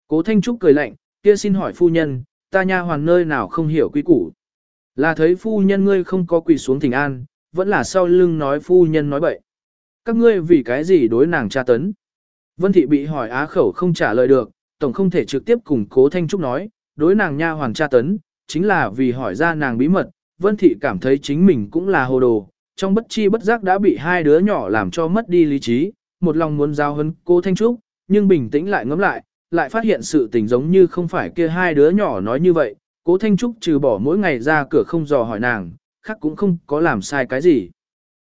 Cố Thanh Trúc cười lạnh, kia xin hỏi phu nhân, ta nha hoàn nơi nào không hiểu quy củ. Là thấy phu nhân ngươi không có quỳ xuống thỉnh an, vẫn là sau lưng nói phu nhân nói bậy. Các ngươi vì cái gì đối nàng tra tấn? Vân thị bị hỏi á khẩu không trả lời được, tổng không thể trực tiếp cùng cố thanh trúc nói, đối nàng nha hoàn tra tấn, chính là vì hỏi ra nàng bí mật, Vân thị cảm thấy chính mình cũng là hồ đồ, trong bất chi bất giác đã bị hai đứa nhỏ làm cho mất đi lý trí, một lòng muốn giao hấn cố thanh trúc, nhưng bình tĩnh lại ngẫm lại, lại phát hiện sự tình giống như không phải kia hai đứa nhỏ nói như vậy, cố thanh trúc trừ bỏ mỗi ngày ra cửa không dò hỏi nàng, khác cũng không có làm sai cái gì.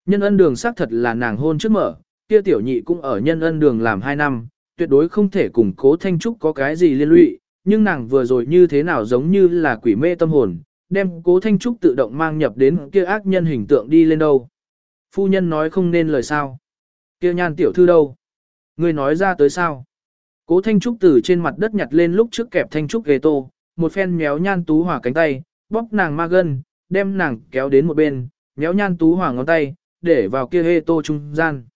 Nhân ân đường xác thật là nàng hôn trước mở, kia tiểu nhị cũng ở nhân ân đường làm hai năm, tuyệt đối không thể cùng cố thanh trúc có cái gì liên lụy, nhưng nàng vừa rồi như thế nào giống như là quỷ mê tâm hồn, đem cố thanh trúc tự động mang nhập đến kia ác nhân hình tượng đi lên đâu. Phu nhân nói không nên lời sao. Kia nhan tiểu thư đâu? Người nói ra tới sao? Cố thanh trúc từ trên mặt đất nhặt lên lúc trước kẹp thanh trúc ghế tô, một phen méo nhan tú hỏa cánh tay, bóp nàng ma gân, đem nàng kéo đến một bên, méo nhan tú hỏa ngón tay, để vào kia hê tô trung gian.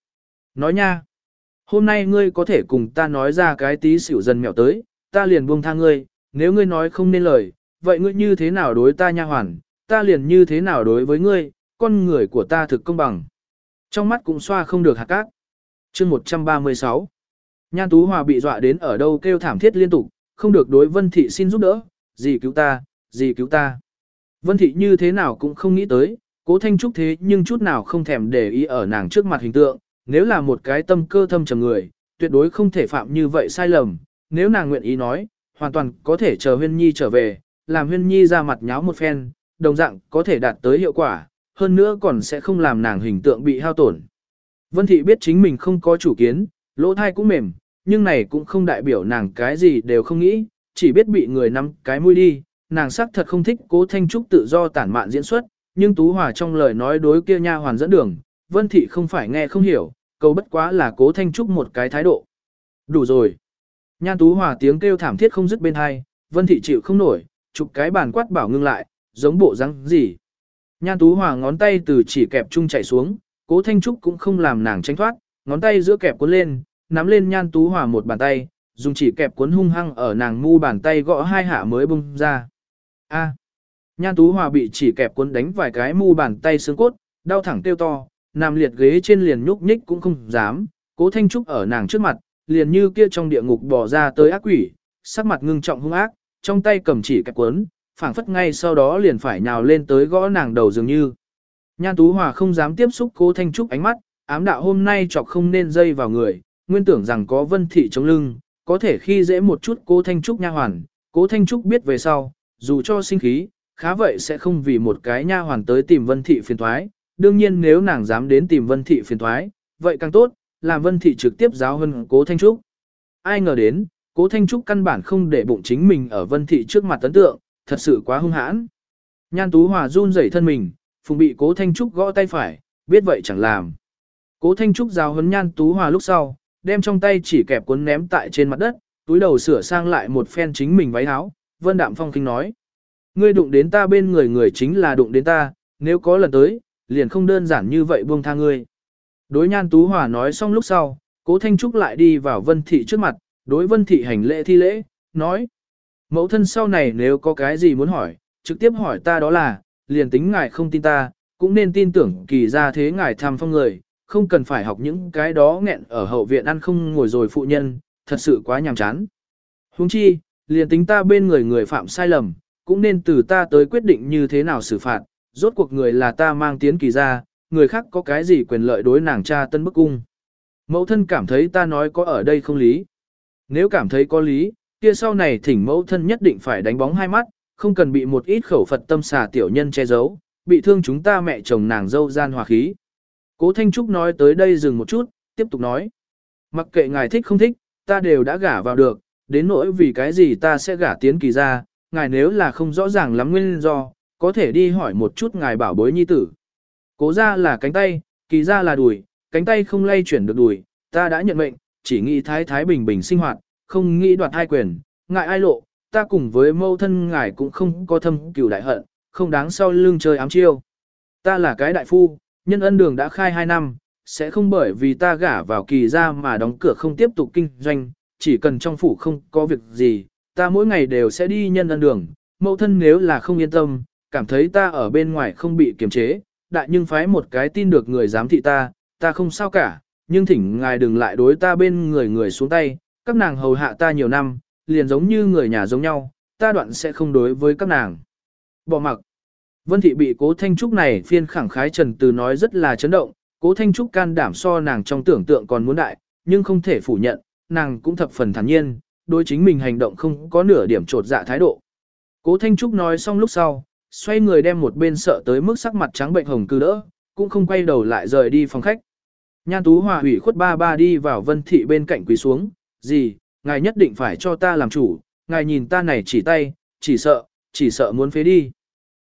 Nói nha, hôm nay ngươi có thể cùng ta nói ra cái tí xỉu dần mẹo tới, ta liền buông tha ngươi, nếu ngươi nói không nên lời, vậy ngươi như thế nào đối ta nha hoàn, ta liền như thế nào đối với ngươi, con người của ta thực công bằng. Trong mắt cũng xoa không được hạt cát. chương 136 Nhan Tú Hòa bị dọa đến ở đâu kêu thảm thiết liên tục, không được đối Vân Thị xin giúp đỡ, gì cứu ta, gì cứu ta. Vân Thị như thế nào cũng không nghĩ tới, cố thanh trúc thế nhưng chút nào không thèm để ý ở nàng trước mặt hình tượng, nếu là một cái tâm cơ thâm trầm người, tuyệt đối không thể phạm như vậy sai lầm, nếu nàng nguyện ý nói, hoàn toàn có thể chờ huyên nhi trở về, làm huyên nhi ra mặt nháo một phen, đồng dạng có thể đạt tới hiệu quả, hơn nữa còn sẽ không làm nàng hình tượng bị hao tổn. Vân Thị biết chính mình không có chủ kiến, lỗ thai cũng mềm, nhưng này cũng không đại biểu nàng cái gì đều không nghĩ, chỉ biết bị người nắm cái mũi đi, nàng xác thật không thích cố thanh trúc tự do tản mạn diễn xuất, nhưng Tú Hòa trong lời nói đối kia nha hoàn dẫn đường, Vân Thị không phải nghe không hiểu, cầu bất quá là cố thanh trúc một cái thái độ. Đủ rồi. Nhan Tú Hòa tiếng kêu thảm thiết không dứt bên hai, Vân Thị chịu không nổi, chụp cái bàn quát bảo ngưng lại, giống bộ răng gì. Nhan Tú Hòa ngón tay từ chỉ kẹp chung chạy xuống, cố thanh trúc cũng không làm nàng tránh thoát, ngón tay giữa kẹp cuốn lên, nắm lên Nhan Tú Hòa một bàn tay, dùng chỉ kẹp cuốn hung hăng ở nàng mu bàn tay gõ hai hạ mới bung ra. A. Nhan Tú Hòa bị chỉ kẹp cuốn đánh vài cái mu bàn tay xương cốt, đau thẳng tiêu to, nằm liệt ghế trên liền nhúc nhích cũng không dám, cố thanh trúc ở nàng trước mặt, liền như kia trong địa ngục bỏ ra tới ác quỷ, sắc mặt ngưng trọng hung ác, trong tay cầm chỉ kẹp cuốn, phảng phất ngay sau đó liền phải nhào lên tới gõ nàng đầu dường như. Nhan Tú Hòa không dám tiếp xúc cố thanh trúc ánh mắt, ám đạo hôm nay chọc không nên dây vào người, nguyên tưởng rằng có vân thị chống lưng, có thể khi dễ một chút cố thanh trúc nha hoàn, cố thanh trúc biết về sau, dù cho sinh khí, khá vậy sẽ không vì một cái nha hoàn tới tìm vân thị phiền thoái, đương nhiên nếu nàng dám đến tìm vân thị phiền thoái, vậy càng tốt, làm vân thị trực tiếp giáo hơn cố thanh trúc. Ai ngờ đến, cố thanh trúc căn bản không để bụng chính mình ở vân thị trước mặt tấn tượng, thật sự quá hung hãn. Nhan Tú Hòa run rẩy thân mình, phùng bị cố thanh trúc gõ tay phải, biết vậy chẳng làm. Cố thanh trúc giáo huấn Nhan Tú Hòa lúc sau, đem trong tay chỉ kẹp cuốn ném tại trên mặt đất, túi đầu sửa sang lại một phen chính mình váy áo, Vân Đạm Phong kinh nói. Ngươi đụng đến ta bên người người chính là đụng đến ta, nếu có lần tới, liền không đơn giản như vậy buông tha ngươi. Đối nhan Tú Hòa nói xong lúc sau, cố Thanh Trúc lại đi vào Vân Thị trước mặt, đối Vân Thị hành lễ thi lễ, nói. Mẫu thân sau này nếu có cái gì muốn hỏi, trực tiếp hỏi ta đó là, liền tính ngài không tin ta, cũng nên tin tưởng kỳ ra thế ngài tham phong người, không cần phải học những cái đó nghẹn ở hậu viện ăn không ngồi rồi phụ nhân, thật sự quá nhàm chán. Huống chi, liền tính ta bên người người phạm sai lầm, cũng nên từ ta tới quyết định như thế nào xử phạt, rốt cuộc người là ta mang tiến kỳ ra, người khác có cái gì quyền lợi đối nàng cha tân bức cung. Mẫu thân cảm thấy ta nói có ở đây không lý. Nếu cảm thấy có lý, kia sau này thỉnh mẫu thân nhất định phải đánh bóng hai mắt, không cần bị một ít khẩu Phật tâm xà tiểu nhân che giấu, bị thương chúng ta mẹ chồng nàng dâu gian hòa khí. Cố Thanh Trúc nói tới đây dừng một chút, tiếp tục nói. Mặc kệ ngài thích không thích, ta đều đã gả vào được, đến nỗi vì cái gì ta sẽ gả tiến kỳ ra, ngài nếu là không rõ ràng lắm nguyên do, có thể đi hỏi một chút ngài bảo bối nhi tử. Cố ra là cánh tay, kỳ ra là đùi, cánh tay không lay chuyển được đùi, ta đã nhận mệnh, chỉ nghĩ thái thái bình bình sinh hoạt, không nghĩ đoạt hai quyền, ngại ai lộ, ta cùng với mâu thân ngài cũng không có thâm cửu đại hận, không đáng sau lưng chơi ám chiêu. Ta là cái đại phu, nhân ân đường đã khai hai năm, sẽ không bởi vì ta gả vào kỳ ra mà đóng cửa không tiếp tục kinh doanh, chỉ cần trong phủ không có việc gì, ta mỗi ngày đều sẽ đi nhân ân đường, mẫu thân nếu là không yên tâm, cảm thấy ta ở bên ngoài không bị kiềm chế, đại nhưng phái một cái tin được người giám thị ta, ta không sao cả, nhưng thỉnh ngài đừng lại đối ta bên người người xuống tay, các nàng hầu hạ ta nhiều năm, liền giống như người nhà giống nhau, ta đoạn sẽ không đối với các nàng. Bỏ mặc. Vân thị bị cố Thanh Trúc này phiên khẳng khái trần từ nói rất là chấn động, cố Thanh Trúc can đảm so nàng trong tưởng tượng còn muốn đại, nhưng không thể phủ nhận, nàng cũng thập phần thản nhiên, đối chính mình hành động không có nửa điểm trột dạ thái độ. Cố Thanh Trúc nói xong lúc sau, xoay người đem một bên sợ tới mức sắc mặt trắng bệnh hồng cư đỡ, cũng không quay đầu lại rời đi phòng khách. Nhan Tú Hòa hủy khuất ba ba đi vào Vân Thị bên cạnh quỳ xuống, gì, ngài nhất định phải cho ta làm chủ, ngài nhìn ta này chỉ tay, chỉ sợ, chỉ sợ muốn phế đi.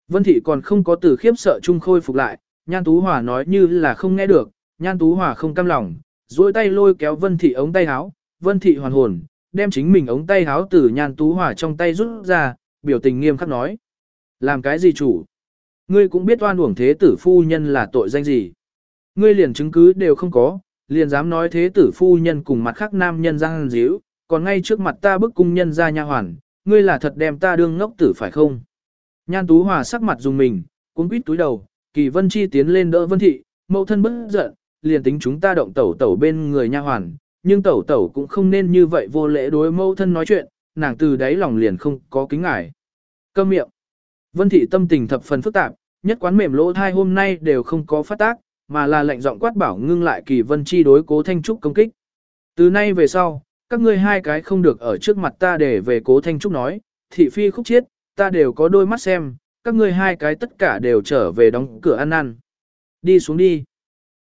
Vân Thị còn không có từ khiếp sợ chung khôi phục lại, Nhan Tú Hòa nói như là không nghe được, Nhan Tú Hòa không cam lòng, duỗi tay lôi kéo Vân Thị ống tay áo, Vân Thị hoàn hồn, đem chính mình ống tay áo từ Nhan Tú Hòa trong tay rút ra, biểu tình nghiêm khắc nói. Làm cái gì chủ? Ngươi cũng biết oan uổng thế tử phu nhân là tội danh gì. Ngươi liền chứng cứ đều không có, liền dám nói thế tử phu nhân cùng mặt khác nam nhân giang díu, còn ngay trước mặt ta bức cung nhân ra nha hoàn, ngươi là thật đem ta đương ngốc tử phải không? Nhan Tú Hòa sắc mặt dùng mình, cuốn quýt túi đầu, Kỳ Vân Chi tiến lên đỡ Vân Thị, mẫu thân bất giận, liền tính chúng ta động tẩu tẩu bên người nha hoàn, nhưng tẩu tẩu cũng không nên như vậy vô lễ đối mẫu thân nói chuyện, nàng từ đáy lòng liền không có kính ngại. Câm miệng. Vân Thị tâm tình thập phần phức tạp, nhất quán mềm lỗ thai hôm nay đều không có phát tác, mà là lệnh giọng quát bảo ngưng lại Kỳ Vân Chi đối cố Thanh Trúc công kích. Từ nay về sau, các ngươi hai cái không được ở trước mặt ta để về cố Thanh Trúc nói, thị phi khúc chiết, ta đều có đôi mắt xem, các ngươi hai cái tất cả đều trở về đóng cửa ăn ăn. Đi xuống đi.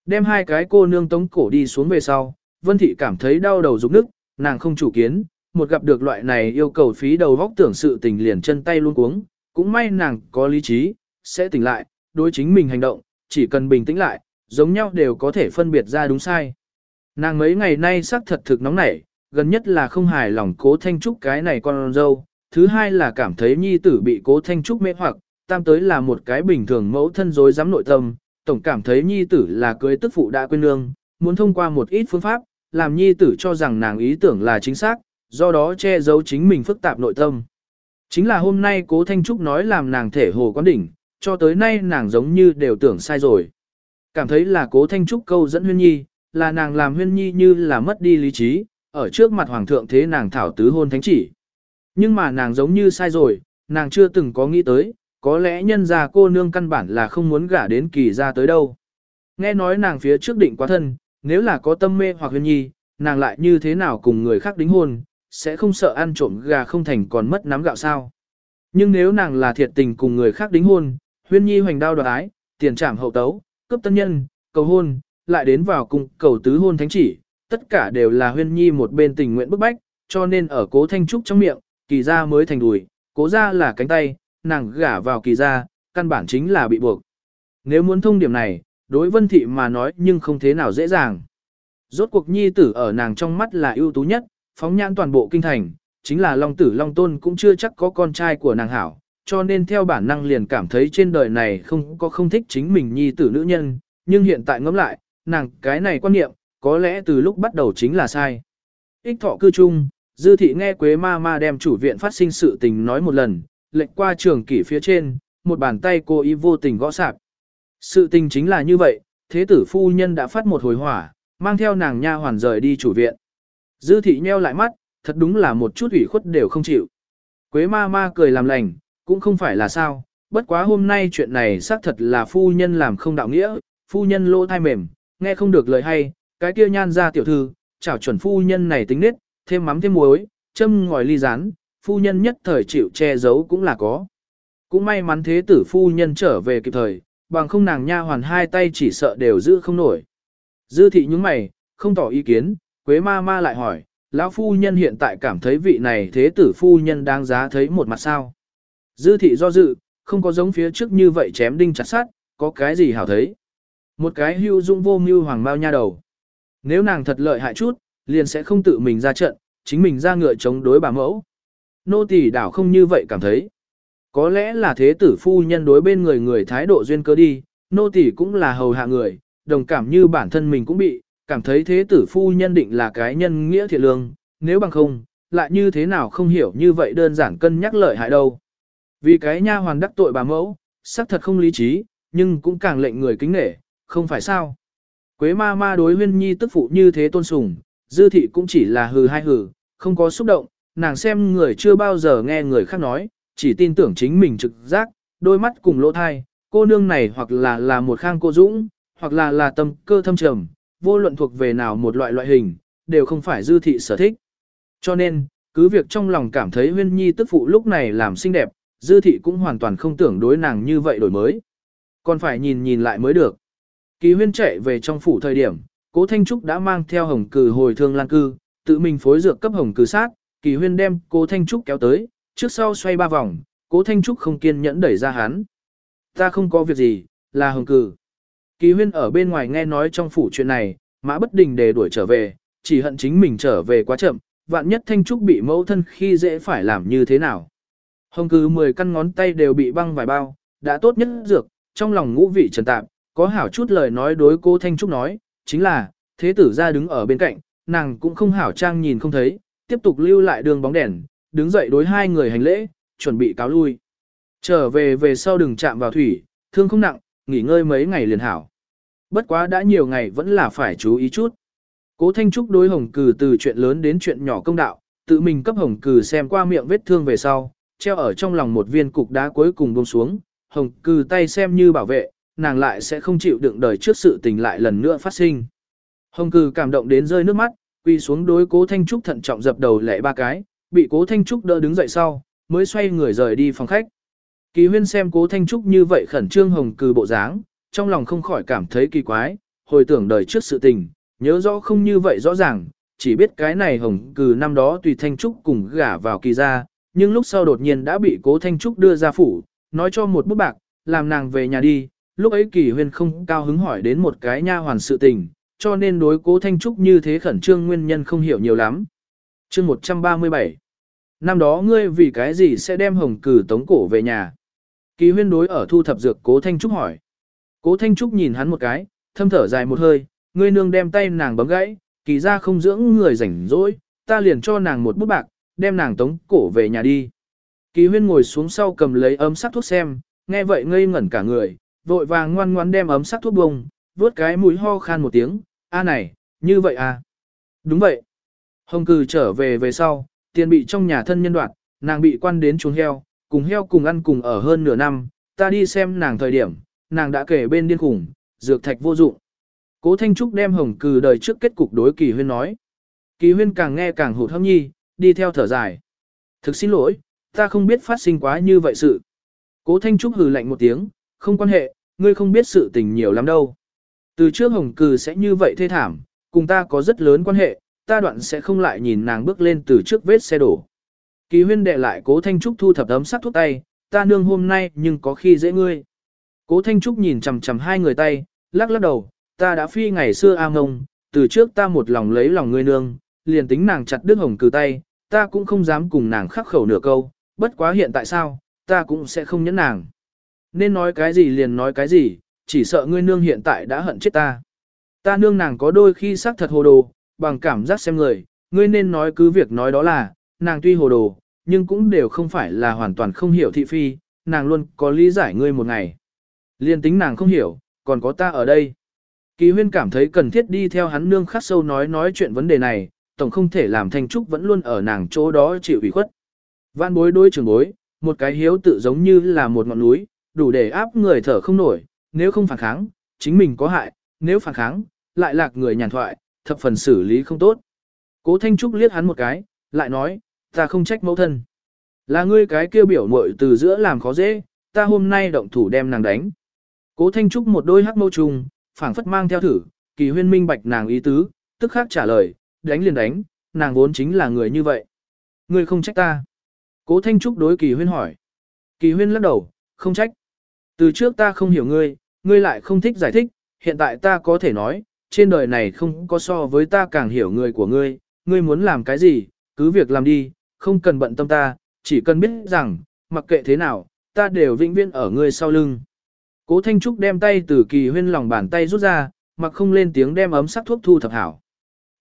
Đem hai cái cô nương tống cổ đi xuống về sau, Vân Thị cảm thấy đau đầu rụng nức, nàng không chủ kiến, một gặp được loại này yêu cầu phí đầu vóc tưởng sự tình liền chân tay luôn cuống, cũng may nàng có lý trí, sẽ tỉnh lại, đối chính mình hành động, chỉ cần bình tĩnh lại, giống nhau đều có thể phân biệt ra đúng sai. Nàng mấy ngày nay xác thật thực nóng nảy, gần nhất là không hài lòng cố thanh trúc cái này con dâu, thứ hai là cảm thấy nhi tử bị cố thanh trúc mê hoặc, tam tới là một cái bình thường mẫu thân dối dám nội tâm, tổng cảm thấy nhi tử là cưới tức phụ đã quên lương, muốn thông qua một ít phương pháp, làm nhi tử cho rằng nàng ý tưởng là chính xác, do đó che giấu chính mình phức tạp nội tâm. Chính là hôm nay cố Thanh Trúc nói làm nàng thể hồ quán đỉnh, cho tới nay nàng giống như đều tưởng sai rồi. Cảm thấy là cố Thanh Trúc câu dẫn huyên nhi, là nàng làm huyên nhi như là mất đi lý trí, ở trước mặt hoàng thượng thế nàng thảo tứ hôn thánh chỉ. Nhưng mà nàng giống như sai rồi, nàng chưa từng có nghĩ tới, có lẽ nhân gia cô nương căn bản là không muốn gả đến kỳ ra tới đâu. Nghe nói nàng phía trước định quá thân, nếu là có tâm mê hoặc huyên nhi, nàng lại như thế nào cùng người khác đính hôn, sẽ không sợ ăn trộm gà không thành còn mất nắm gạo sao. Nhưng nếu nàng là thiệt tình cùng người khác đính hôn, huyên nhi hoành đao đoạt ái, tiền trảm hậu tấu, cấp tân nhân, cầu hôn, lại đến vào cùng cầu tứ hôn thánh chỉ, tất cả đều là huyên nhi một bên tình nguyện bức bách, cho nên ở cố thanh trúc trong miệng, kỳ ra mới thành đùi, cố ra là cánh tay, nàng gả vào kỳ ra, căn bản chính là bị buộc. Nếu muốn thông điểm này, đối vân thị mà nói nhưng không thế nào dễ dàng. Rốt cuộc nhi tử ở nàng trong mắt là ưu tú nhất, phóng nhãn toàn bộ kinh thành, chính là Long Tử Long Tôn cũng chưa chắc có con trai của nàng hảo, cho nên theo bản năng liền cảm thấy trên đời này không có không thích chính mình nhi tử nữ nhân, nhưng hiện tại ngẫm lại, nàng cái này quan niệm, có lẽ từ lúc bắt đầu chính là sai. Ích thọ cư chung, dư thị nghe Quế ma ma đem chủ viện phát sinh sự tình nói một lần, lệnh qua trường kỷ phía trên, một bàn tay cô ý vô tình gõ sạp. Sự tình chính là như vậy, thế tử phu nhân đã phát một hồi hỏa, mang theo nàng nha hoàn rời đi chủ viện. Dư thị nheo lại mắt, thật đúng là một chút ủy khuất đều không chịu. Quế ma ma cười làm lành, cũng không phải là sao, bất quá hôm nay chuyện này xác thật là phu nhân làm không đạo nghĩa, phu nhân lỗ thai mềm, nghe không được lời hay, cái kia nhan ra tiểu thư, chảo chuẩn phu nhân này tính nết, thêm mắm thêm muối, châm ngòi ly rán, phu nhân nhất thời chịu che giấu cũng là có. Cũng may mắn thế tử phu nhân trở về kịp thời, bằng không nàng nha hoàn hai tay chỉ sợ đều giữ không nổi. Dư thị nhúng mày, không tỏ ý kiến, Quế ma ma lại hỏi, lão phu nhân hiện tại cảm thấy vị này thế tử phu nhân đáng giá thấy một mặt sao. Dư thị do dự, không có giống phía trước như vậy chém đinh chặt sát, có cái gì hảo thấy. Một cái hưu dung vô mưu hoàng bao nha đầu. Nếu nàng thật lợi hại chút, liền sẽ không tự mình ra trận, chính mình ra ngựa chống đối bà mẫu. Nô tỳ đảo không như vậy cảm thấy. Có lẽ là thế tử phu nhân đối bên người người thái độ duyên cơ đi, nô tỳ cũng là hầu hạ người, đồng cảm như bản thân mình cũng bị, cảm thấy thế tử phu nhân định là cái nhân nghĩa thiện lương, nếu bằng không, lại như thế nào không hiểu như vậy đơn giản cân nhắc lợi hại đâu. Vì cái nha hoàn đắc tội bà mẫu, xác thật không lý trí, nhưng cũng càng lệnh người kính nể, không phải sao. Quế ma ma đối huyên nhi tức phụ như thế tôn sùng, dư thị cũng chỉ là hừ hai hừ, không có xúc động, nàng xem người chưa bao giờ nghe người khác nói, chỉ tin tưởng chính mình trực giác, đôi mắt cùng lỗ thai, cô nương này hoặc là là một khang cô dũng, hoặc là là tâm cơ thâm trầm, vô luận thuộc về nào một loại loại hình, đều không phải dư thị sở thích. Cho nên, cứ việc trong lòng cảm thấy huyên nhi tức phụ lúc này làm xinh đẹp, dư thị cũng hoàn toàn không tưởng đối nàng như vậy đổi mới. Còn phải nhìn nhìn lại mới được. Kỳ huyên chạy về trong phủ thời điểm, cố Thanh Trúc đã mang theo hồng cử hồi thương lan cư, tự mình phối dược cấp hồng cử sát, kỳ huyên đem cố Thanh Trúc kéo tới, trước sau xoay ba vòng, cố Thanh Trúc không kiên nhẫn đẩy ra hắn. Ta không có việc gì, là hồng cử. Kỳ huyên ở bên ngoài nghe nói trong phủ chuyện này, mã bất đình để đuổi trở về, chỉ hận chính mình trở về quá chậm, vạn nhất Thanh Trúc bị mẫu thân khi dễ phải làm như thế nào. Hồng cử 10 căn ngón tay đều bị băng vài bao, đã tốt nhất dược, trong lòng ngũ vị trần tạp, có hảo chút lời nói đối cô Thanh Trúc nói, chính là, thế tử ra đứng ở bên cạnh, nàng cũng không hảo trang nhìn không thấy, tiếp tục lưu lại đường bóng đèn, đứng dậy đối hai người hành lễ, chuẩn bị cáo lui. Trở về về sau đừng chạm vào thủy, thương không nặng, nghỉ ngơi mấy ngày liền hảo. Bất quá đã nhiều ngày vẫn là phải chú ý chút. Cố Thanh Trúc đối Hồng Cừ từ chuyện lớn đến chuyện nhỏ công đạo, tự mình cấp Hồng Cừ xem qua miệng vết thương về sau, treo ở trong lòng một viên cục đá cuối cùng buông xuống, Hồng Cừ tay xem như bảo vệ, nàng lại sẽ không chịu đựng đời trước sự tình lại lần nữa phát sinh. Hồng Cừ cảm động đến rơi nước mắt, quỳ xuống đối Cố Thanh Trúc thận trọng dập đầu lệ ba cái, bị Cố Thanh Trúc đỡ đứng dậy sau, mới xoay người rời đi phòng khách. Kỳ huyên xem Cố Thanh Trúc như vậy khẩn trương Hồng Cừ bộ dáng, trong lòng không khỏi cảm thấy kỳ quái, hồi tưởng đời trước sự tình, nhớ rõ không như vậy rõ ràng, chỉ biết cái này Hồng Cừ năm đó tùy Thanh Trúc cùng gả vào kỳ gia, nhưng lúc sau đột nhiên đã bị Cố Thanh Trúc đưa ra phủ, nói cho một bút bạc, làm nàng về nhà đi, lúc ấy kỳ huyên không cao hứng hỏi đến một cái nha hoàn sự tình, cho nên đối cố Thanh Trúc như thế khẩn trương nguyên nhân không hiểu nhiều lắm. chương 137 Năm đó ngươi vì cái gì sẽ đem hồng cử tống cổ về nhà? Kỳ huyên đối ở thu thập dược cố Thanh Trúc hỏi. Cố Thanh Trúc nhìn hắn một cái, thâm thở dài một hơi, ngươi nương đem tay nàng bấm gãy, kỳ ra không dưỡng người rảnh rỗi, ta liền cho nàng một bút bạc, đem nàng tống cổ về nhà đi. Kỳ huyên ngồi xuống sau cầm lấy ấm sắc thuốc xem, nghe vậy ngây ngẩn cả người, vội vàng ngoan ngoan đem ấm sắc thuốc bông, vớt cái mũi ho khan một tiếng, a này, như vậy à? Đúng vậy. Hồng cừ trở về về sau, tiền bị trong nhà thân nhân đoạt, nàng bị quan đến chuồng heo, cùng heo cùng ăn cùng ở hơn nửa năm, ta đi xem nàng thời điểm, nàng đã kể bên điên khủng, dược thạch vô dụng. Cố Thanh Trúc đem hồng cừ đời trước kết cục đối kỳ huyên nói. Kỳ huyên càng nghe càng hụt hâm nhi, đi theo thở dài. Thực xin lỗi, ta không biết phát sinh quá như vậy sự. Cố Thanh Trúc hừ lạnh một tiếng, không quan hệ, ngươi không biết sự tình nhiều lắm đâu. Từ trước hồng cừ sẽ như vậy thê thảm, cùng ta có rất lớn quan hệ, ta đoạn sẽ không lại nhìn nàng bước lên từ trước vết xe đổ. Kỳ huyên đệ lại cố Thanh Trúc thu thập ấm sắc thuốc tay, ta nương hôm nay nhưng có khi dễ ngươi. Cố Thanh Trúc nhìn chằm chằm hai người tay, lắc lắc đầu, ta đã phi ngày xưa a ngông, từ trước ta một lòng lấy lòng ngươi nương, liền tính nàng chặt đứt hồng cừ tay, ta cũng không dám cùng nàng khắc khẩu nửa câu, bất quá hiện tại sao, ta cũng sẽ không nhẫn nàng. Nên nói cái gì liền nói cái gì, chỉ sợ ngươi nương hiện tại đã hận chết ta. Ta nương nàng có đôi khi xác thật hồ đồ, bằng cảm giác xem người, ngươi nên nói cứ việc nói đó là, nàng tuy hồ đồ, nhưng cũng đều không phải là hoàn toàn không hiểu thị phi, nàng luôn có lý giải ngươi một ngày. Liên tính nàng không hiểu, còn có ta ở đây. Kỳ huyên cảm thấy cần thiết đi theo hắn nương khắc sâu nói nói chuyện vấn đề này, tổng không thể làm thanh trúc vẫn luôn ở nàng chỗ đó chịu ủy khuất. Vạn bối đôi trường bối, một cái hiếu tự giống như là một ngọn núi, đủ để áp người thở không nổi, nếu không phản kháng, chính mình có hại, nếu phản kháng, lại lạc người nhàn thoại, thập phần xử lý không tốt. Cố Thanh Trúc liếc hắn một cái, lại nói, ta không trách mẫu thân. Là ngươi cái kêu biểu muội từ giữa làm khó dễ, ta hôm nay động thủ đem nàng đánh. Cố Thanh Trúc một đôi hắc mâu trùng, phảng phất mang theo thử, kỳ huyên minh bạch nàng ý tứ, tức khắc trả lời, đánh liền đánh, nàng vốn chính là người như vậy. Ngươi không trách ta. Cố Thanh Trúc đối kỳ huyên hỏi. Kỳ huyên lắc đầu, không trách. Từ trước ta không hiểu ngươi, ngươi lại không thích giải thích, hiện tại ta có thể nói, trên đời này không có so với ta càng hiểu người của ngươi, ngươi muốn làm cái gì, cứ việc làm đi, không cần bận tâm ta, chỉ cần biết rằng, mặc kệ thế nào, ta đều vĩnh viễn ở ngươi sau lưng. Cố Thanh Trúc đem tay từ kỳ huyên lòng bàn tay rút ra, mặc không lên tiếng đem ấm sắc thuốc thu thập hảo.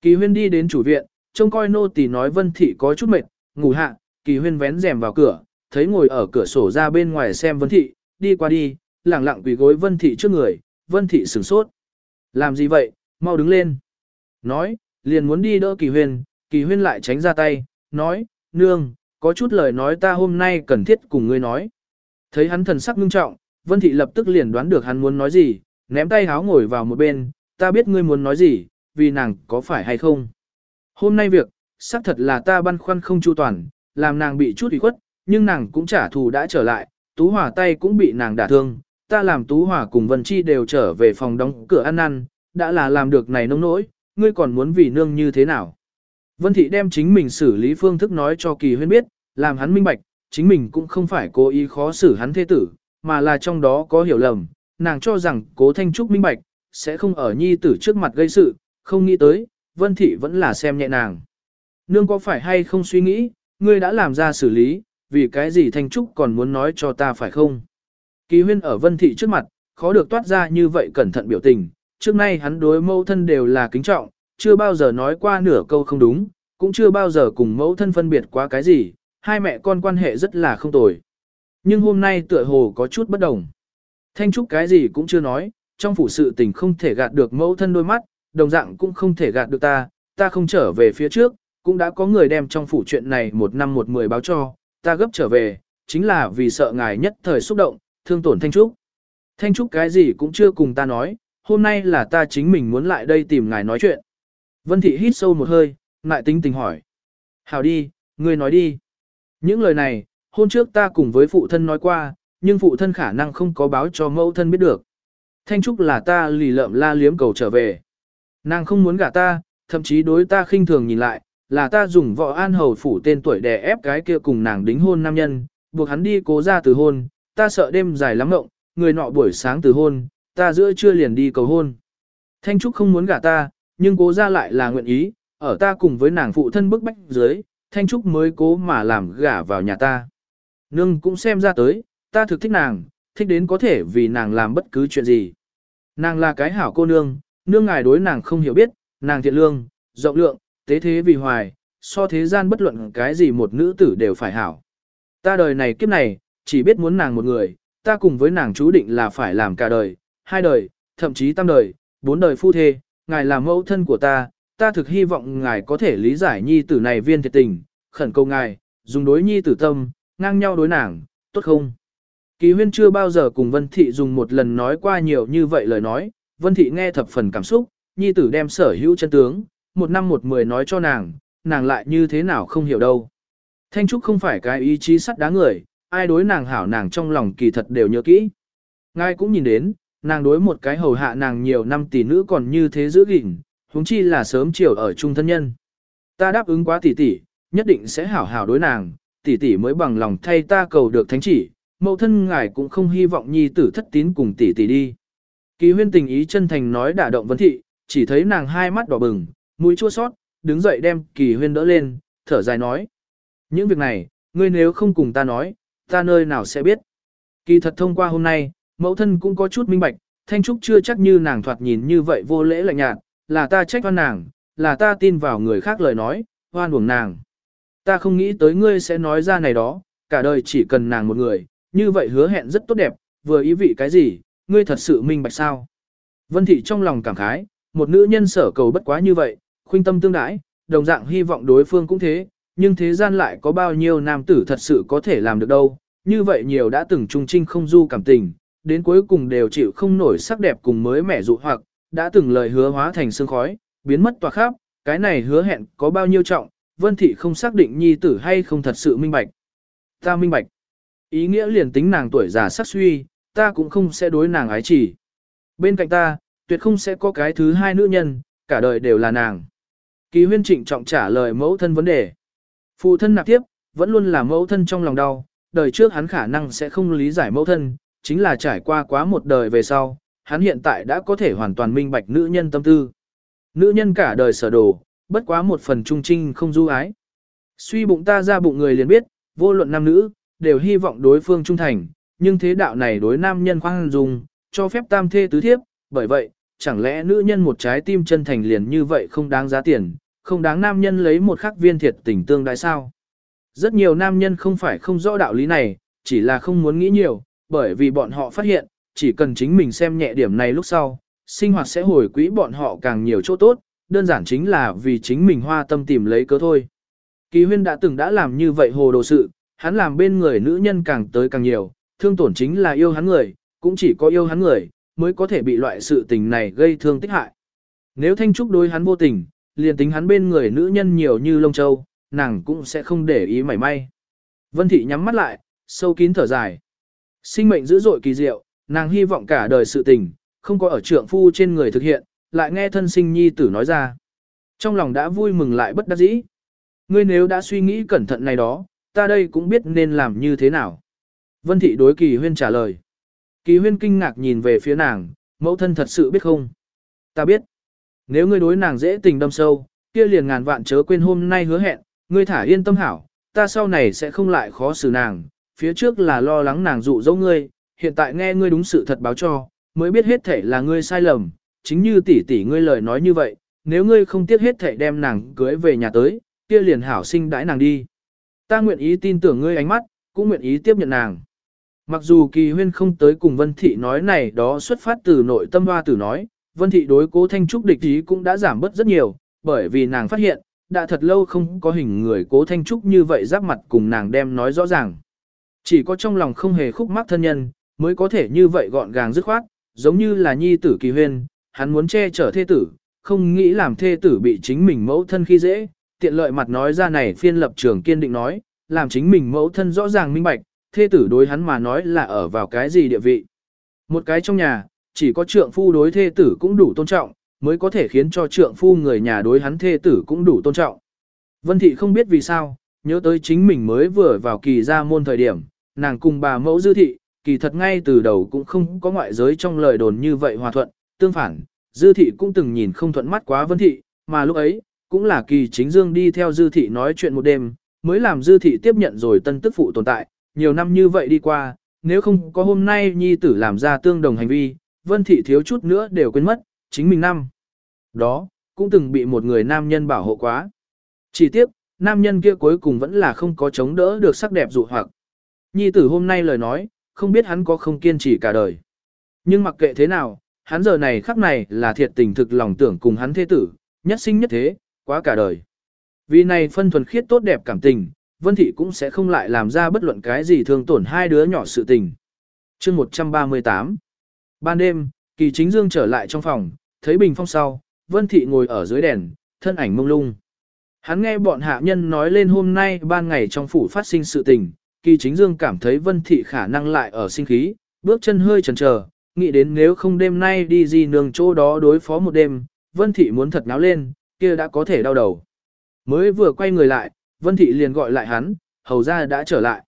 Kỳ huyên đi đến chủ viện, trông coi nô tỳ nói Vân Thị có chút mệt, ngủ hạ, kỳ huyên vén rèm vào cửa, thấy ngồi ở cửa sổ ra bên ngoài xem Vân Thị, đi qua đi, lẳng lặng quỳ gối Vân Thị trước người, Vân Thị sửng sốt. Làm gì vậy, mau đứng lên. Nói, liền muốn đi đỡ kỳ huyên, kỳ huyên lại tránh ra tay, nói, nương, có chút lời nói ta hôm nay cần thiết cùng ngươi nói. Thấy hắn thần sắc ngưng trọng, Vân Thị lập tức liền đoán được hắn muốn nói gì, ném tay háo ngồi vào một bên, ta biết ngươi muốn nói gì, vì nàng có phải hay không. Hôm nay việc, xác thật là ta băn khoăn không chu toàn, làm nàng bị chút ủy khuất, nhưng nàng cũng trả thù đã trở lại, Tú Hòa tay cũng bị nàng đả thương, ta làm Tú Hòa cùng Vân Chi đều trở về phòng đóng cửa ăn ăn, đã là làm được này nông nỗi, ngươi còn muốn vì nương như thế nào. Vân Thị đem chính mình xử lý phương thức nói cho Kỳ Huyên biết, làm hắn minh bạch, chính mình cũng không phải cố ý khó xử hắn thế tử, mà là trong đó có hiểu lầm, nàng cho rằng cố Thanh Trúc minh bạch, sẽ không ở nhi tử trước mặt gây sự, không nghĩ tới, Vân Thị vẫn là xem nhẹ nàng. Nương có phải hay không suy nghĩ, ngươi đã làm ra xử lý, vì cái gì Thanh Trúc còn muốn nói cho ta phải không? Kỳ huyên ở Vân Thị trước mặt, khó được toát ra như vậy cẩn thận biểu tình, trước nay hắn đối mẫu thân đều là kính trọng, chưa bao giờ nói qua nửa câu không đúng, cũng chưa bao giờ cùng mẫu thân phân biệt quá cái gì, hai mẹ con quan hệ rất là không tồi. Nhưng hôm nay tựa hồ có chút bất đồng. Thanh Trúc cái gì cũng chưa nói, trong phủ sự tình không thể gạt được mẫu thân đôi mắt, đồng dạng cũng không thể gạt được ta, ta không trở về phía trước, cũng đã có người đem trong phủ chuyện này một năm một mười báo cho, ta gấp trở về, chính là vì sợ ngài nhất thời xúc động, thương tổn Thanh Trúc. Thanh Trúc cái gì cũng chưa cùng ta nói, hôm nay là ta chính mình muốn lại đây tìm ngài nói chuyện. Vân Thị hít sâu một hơi, lại tính tình hỏi. Hảo đi, ngươi nói đi. Những lời này, hôm trước ta cùng với phụ thân nói qua, nhưng phụ thân khả năng không có báo cho mẫu thân biết được. Thanh Trúc là ta lì lợm la liếm cầu trở về. Nàng không muốn gả ta, thậm chí đối ta khinh thường nhìn lại, là ta dùng võ an hầu phủ tên tuổi đè ép cái kia cùng nàng đính hôn nam nhân, buộc hắn đi cố ra từ hôn, ta sợ đêm dài lắm ngộng, người nọ buổi sáng từ hôn, ta giữa trưa liền đi cầu hôn. Thanh Trúc không muốn gả ta, nhưng cố ra lại là nguyện ý, ở ta cùng với nàng phụ thân bức bách dưới, Thanh Trúc mới cố mà làm gả vào nhà ta. Nương cũng xem ra tới, ta thực thích nàng, thích đến có thể vì nàng làm bất cứ chuyện gì. Nàng là cái hảo cô nương, nương ngài đối nàng không hiểu biết, nàng thiện lương, rộng lượng, tế thế vì hoài, so thế gian bất luận cái gì một nữ tử đều phải hảo. Ta đời này kiếp này, chỉ biết muốn nàng một người, ta cùng với nàng chú định là phải làm cả đời, hai đời, thậm chí tam đời, bốn đời phu thê, ngài là mẫu thân của ta, ta thực hy vọng ngài có thể lý giải nhi tử này viên thiệt tình, khẩn cầu ngài, dùng đối nhi tử tâm, ngang nhau đối nàng, tốt không? Kỳ huyên chưa bao giờ cùng Vân Thị dùng một lần nói qua nhiều như vậy lời nói, Vân Thị nghe thập phần cảm xúc, nhi tử đem sở hữu chân tướng, một năm một mười nói cho nàng, nàng lại như thế nào không hiểu đâu. Thanh Trúc không phải cái ý chí sắt đá người, ai đối nàng hảo nàng trong lòng kỳ thật đều nhớ kỹ. Ngài cũng nhìn đến, nàng đối một cái hầu hạ nàng nhiều năm tỷ nữ còn như thế giữ gìn, huống chi là sớm chiều ở chung thân nhân. Ta đáp ứng quá tỷ tỷ, nhất định sẽ hảo hảo đối nàng, tỷ tỷ mới bằng lòng thay ta cầu được thánh chỉ, mẫu thân ngài cũng không hy vọng nhi tử thất tín cùng tỷ tỷ đi. Kỳ huyên tình ý chân thành nói đả động vấn thị, chỉ thấy nàng hai mắt đỏ bừng, mũi chua sót, đứng dậy đem kỳ huyên đỡ lên, thở dài nói. Những việc này, ngươi nếu không cùng ta nói, ta nơi nào sẽ biết. Kỳ thật thông qua hôm nay, mẫu thân cũng có chút minh bạch, Thanh Trúc chưa chắc như nàng thoạt nhìn như vậy vô lễ lạnh nhạt, là ta trách oan nàng, là ta tin vào người khác lời nói, oan uổng nàng. Ta không nghĩ tới ngươi sẽ nói ra này đó, cả đời chỉ cần nàng một người, như vậy hứa hẹn rất tốt đẹp, vừa ý vị cái gì, ngươi thật sự minh bạch sao. Vân Thị trong lòng cảm khái, một nữ nhân sở cầu bất quá như vậy, khuynh tâm tương đãi, đồng dạng hy vọng đối phương cũng thế, nhưng thế gian lại có bao nhiêu nam tử thật sự có thể làm được đâu, như vậy nhiều đã từng trung trinh không du cảm tình, đến cuối cùng đều chịu không nổi sắc đẹp cùng mới mẻ dụ hoặc, đã từng lời hứa hóa thành sương khói, biến mất tòa khắp, cái này hứa hẹn có bao nhiêu trọng, Vân Thị không xác định nhi tử hay không thật sự minh bạch. Ta minh bạch. Ý nghĩa liền tính nàng tuổi già sắc suy, ta cũng không sẽ đối nàng ái chỉ. Bên cạnh ta, tuyệt không sẽ có cái thứ hai nữ nhân, cả đời đều là nàng. Kỳ huyên trịnh trọng trả lời mẫu thân vấn đề. Phụ thân nạp tiếp, vẫn luôn là mẫu thân trong lòng đau, đời trước hắn khả năng sẽ không lý giải mẫu thân, chính là trải qua quá một đời về sau, hắn hiện tại đã có thể hoàn toàn minh bạch nữ nhân tâm tư. Nữ nhân cả đời sở đồ, bất quá một phần trung trinh không du ái. Suy bụng ta ra bụng người liền biết, vô luận nam nữ, đều hy vọng đối phương trung thành, nhưng thế đạo này đối nam nhân khoan dung, cho phép tam thê tứ thiếp, bởi vậy, chẳng lẽ nữ nhân một trái tim chân thành liền như vậy không đáng giá tiền, không đáng nam nhân lấy một khắc viên thiệt tình tương đại sao. Rất nhiều nam nhân không phải không rõ đạo lý này, chỉ là không muốn nghĩ nhiều, bởi vì bọn họ phát hiện, chỉ cần chính mình xem nhẹ điểm này lúc sau, sinh hoạt sẽ hồi quỹ bọn họ càng nhiều chỗ tốt, đơn giản chính là vì chính mình hoa tâm tìm lấy cớ thôi. Kỳ huyên đã từng đã làm như vậy hồ đồ sự, hắn làm bên người nữ nhân càng tới càng nhiều, thương tổn chính là yêu hắn người, cũng chỉ có yêu hắn người, mới có thể bị loại sự tình này gây thương tích hại. Nếu Thanh Trúc đối hắn vô tình, liền tính hắn bên người nữ nhân nhiều như lông châu, nàng cũng sẽ không để ý mảy may. Vân Thị nhắm mắt lại, sâu kín thở dài. Sinh mệnh dữ dội kỳ diệu, nàng hy vọng cả đời sự tình, không có ở trượng phu trên người thực hiện, lại nghe thân sinh nhi tử nói ra. Trong lòng đã vui mừng lại bất đắc dĩ. Ngươi nếu đã suy nghĩ cẩn thận này đó, ta đây cũng biết nên làm như thế nào. Vân Thị đối Kỳ Huyên trả lời. Kỳ Huyên kinh ngạc nhìn về phía nàng, mẫu thân thật sự biết không? Ta biết. Nếu ngươi đối nàng dễ tình đâm sâu, kia liền ngàn vạn chớ quên hôm nay hứa hẹn, ngươi thả yên tâm hảo, ta sau này sẽ không lại khó xử nàng, phía trước là lo lắng nàng dụ dỗ ngươi, hiện tại nghe ngươi đúng sự thật báo cho, mới biết hết thể là ngươi sai lầm, chính như tỷ tỷ ngươi lời nói như vậy, nếu ngươi không tiếc hết thể đem nàng cưới về nhà tới, kia liền hảo sinh đãi nàng đi. Ta nguyện ý tin tưởng ngươi ánh mắt, cũng nguyện ý tiếp nhận nàng. Mặc dù kỳ huyên không tới cùng Vân Thị nói này đó xuất phát từ nội tâm hoa tử nói, Vân Thị đối cố Thanh Trúc địch ý cũng đã giảm bớt rất nhiều, bởi vì nàng phát hiện, đã thật lâu không có hình người cố Thanh Trúc như vậy giáp mặt cùng nàng đem nói rõ ràng. Chỉ có trong lòng không hề khúc mắc thân nhân, mới có thể như vậy gọn gàng dứt khoát, giống như là nhi tử kỳ huyên, hắn muốn che chở thê tử, không nghĩ làm thê tử bị chính mình mẫu thân khi dễ, tiện lợi mặt nói ra này phiên lập trường kiên định nói, làm chính mình mẫu thân rõ ràng minh bạch, thê tử đối hắn mà nói là ở vào cái gì địa vị. Một cái trong nhà, chỉ có trượng phu đối thê tử cũng đủ tôn trọng, mới có thể khiến cho trượng phu người nhà đối hắn thê tử cũng đủ tôn trọng. Vân Thị không biết vì sao, nhớ tới chính mình mới vừa vào kỳ gia môn thời điểm, nàng cùng bà mẫu dư thị, kỳ thật ngay từ đầu cũng không có ngoại giới trong lời đồn như vậy hòa thuận, tương phản, dư thị cũng từng nhìn không thuận mắt quá Vân Thị, mà lúc ấy, cũng là kỳ chính dương đi theo dư thị nói chuyện một đêm, mới làm dư thị tiếp nhận rồi tân tức phụ tồn tại, nhiều năm như vậy đi qua, nếu không có hôm nay nhi tử làm ra tương đồng hành vi, vân thị thiếu chút nữa đều quên mất, chính mình năm. Đó, cũng từng bị một người nam nhân bảo hộ quá. Chỉ tiếc, nam nhân kia cuối cùng vẫn là không có chống đỡ được sắc đẹp dụ hoặc. Nhi tử hôm nay lời nói, không biết hắn có không kiên trì cả đời. Nhưng mặc kệ thế nào, hắn giờ này khắc này là thiệt tình thực lòng tưởng cùng hắn thế tử, nhất sinh nhất thế, quá cả đời. Vì này phân thuần khiết tốt đẹp cảm tình, Vân Thị cũng sẽ không lại làm ra bất luận cái gì thương tổn hai đứa nhỏ sự tình. chương 138 Ban đêm, Kỳ Chính Dương trở lại trong phòng, thấy bình phong sau, Vân Thị ngồi ở dưới đèn, thân ảnh mông lung. Hắn nghe bọn hạ nhân nói lên hôm nay ban ngày trong phủ phát sinh sự tình, Kỳ Chính Dương cảm thấy Vân Thị khả năng lại ở sinh khí, bước chân hơi chần chờ, nghĩ đến nếu không đêm nay đi gì nương chỗ đó đối phó một đêm, Vân Thị muốn thật náo lên, kia đã có thể đau đầu. Mới vừa quay người lại, Vân Thị liền gọi lại hắn, hầu ra đã trở lại.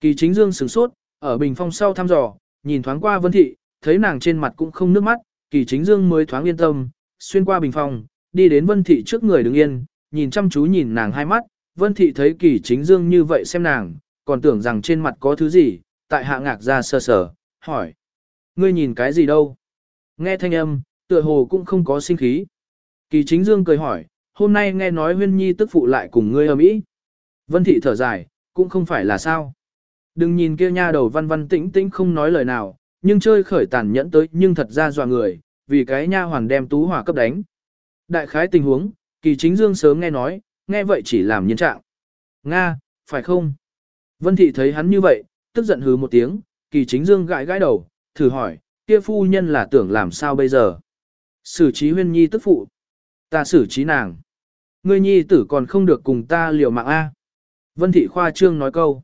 Kỳ chính dương sửng sốt, ở bình phong sau thăm dò, nhìn thoáng qua Vân Thị, thấy nàng trên mặt cũng không nước mắt, kỳ chính dương mới thoáng yên tâm, xuyên qua bình phòng, đi đến Vân Thị trước người đứng yên, nhìn chăm chú nhìn nàng hai mắt, Vân Thị thấy kỳ chính dương như vậy xem nàng, còn tưởng rằng trên mặt có thứ gì, tại hạ ngạc ra sơ sở, hỏi. Ngươi nhìn cái gì đâu? Nghe thanh âm, tựa hồ cũng không có sinh khí. Kỳ chính dương cười hỏi, hôm nay nghe nói huyên nhi tức phụ lại cùng ngươi ở mỹ. Vân thị thở dài, cũng không phải là sao. Đừng nhìn kia nha đầu văn văn tĩnh tĩnh không nói lời nào, nhưng chơi khởi tàn nhẫn tới nhưng thật ra dọa người, vì cái nha hoàn đem tú hỏa cấp đánh. Đại khái tình huống, kỳ chính dương sớm nghe nói, nghe vậy chỉ làm nhân trạng. Nga, phải không? Vân thị thấy hắn như vậy, tức giận hứ một tiếng, kỳ chính dương gãi gãi đầu, thử hỏi, kia phu nhân là tưởng làm sao bây giờ? Xử trí huyên nhi tức phụ. Ta xử trí nàng. Ngươi nhi tử còn không được cùng ta liều mạng A. Vân thị khoa trương nói câu.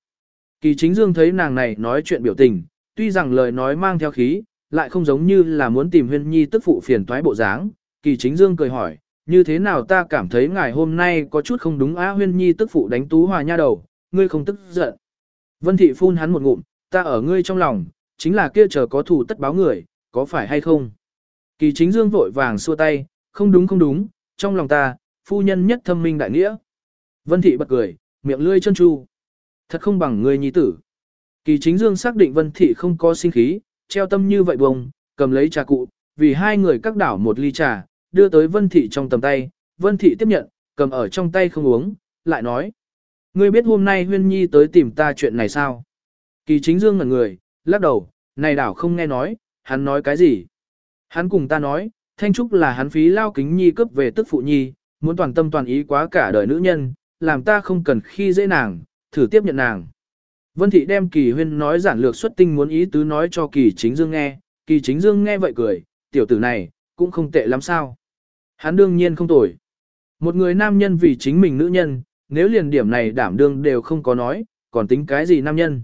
Kỳ chính dương thấy nàng này nói chuyện biểu tình, tuy rằng lời nói mang theo khí, lại không giống như là muốn tìm huyên nhi tức phụ phiền toái bộ dáng. Kỳ chính dương cười hỏi, như thế nào ta cảm thấy ngài hôm nay có chút không đúng á huyên nhi tức phụ đánh tú hòa nha đầu, ngươi không tức giận. Vân thị phun hắn một ngụm, ta ở ngươi trong lòng, chính là kia chờ có thủ tất báo người, có phải hay không? Kỳ chính dương vội vàng xua tay, không đúng không đúng, trong lòng ta, phu nhân nhất thâm minh đại nghĩa. Vân thị bật cười, miệng lươi chân chu. Thật không bằng người nhi tử. Kỳ chính dương xác định vân thị không có sinh khí, treo tâm như vậy bông, cầm lấy trà cụ, vì hai người các đảo một ly trà, đưa tới vân thị trong tầm tay. Vân thị tiếp nhận, cầm ở trong tay không uống, lại nói. Ngươi biết hôm nay Huyên Nhi tới tìm ta chuyện này sao? Kỳ chính dương ngẩn người, lắc đầu, này đảo không nghe nói, hắn nói cái gì? Hắn cùng ta nói, Thanh Trúc là hắn phí lao kính Nhi cướp về tức phụ Nhi, muốn toàn tâm toàn ý quá cả đời nữ nhân, làm ta không cần khi dễ nàng, thử tiếp nhận nàng. Vân Thị đem Kỳ Huyên nói giản lược xuất tinh muốn ý tứ nói cho Kỳ Chính Dương nghe, Kỳ Chính Dương nghe vậy cười, tiểu tử này, cũng không tệ lắm sao. Hắn đương nhiên không tồi. Một người nam nhân vì chính mình nữ nhân, nếu liền điểm này đảm đương đều không có nói, còn tính cái gì nam nhân.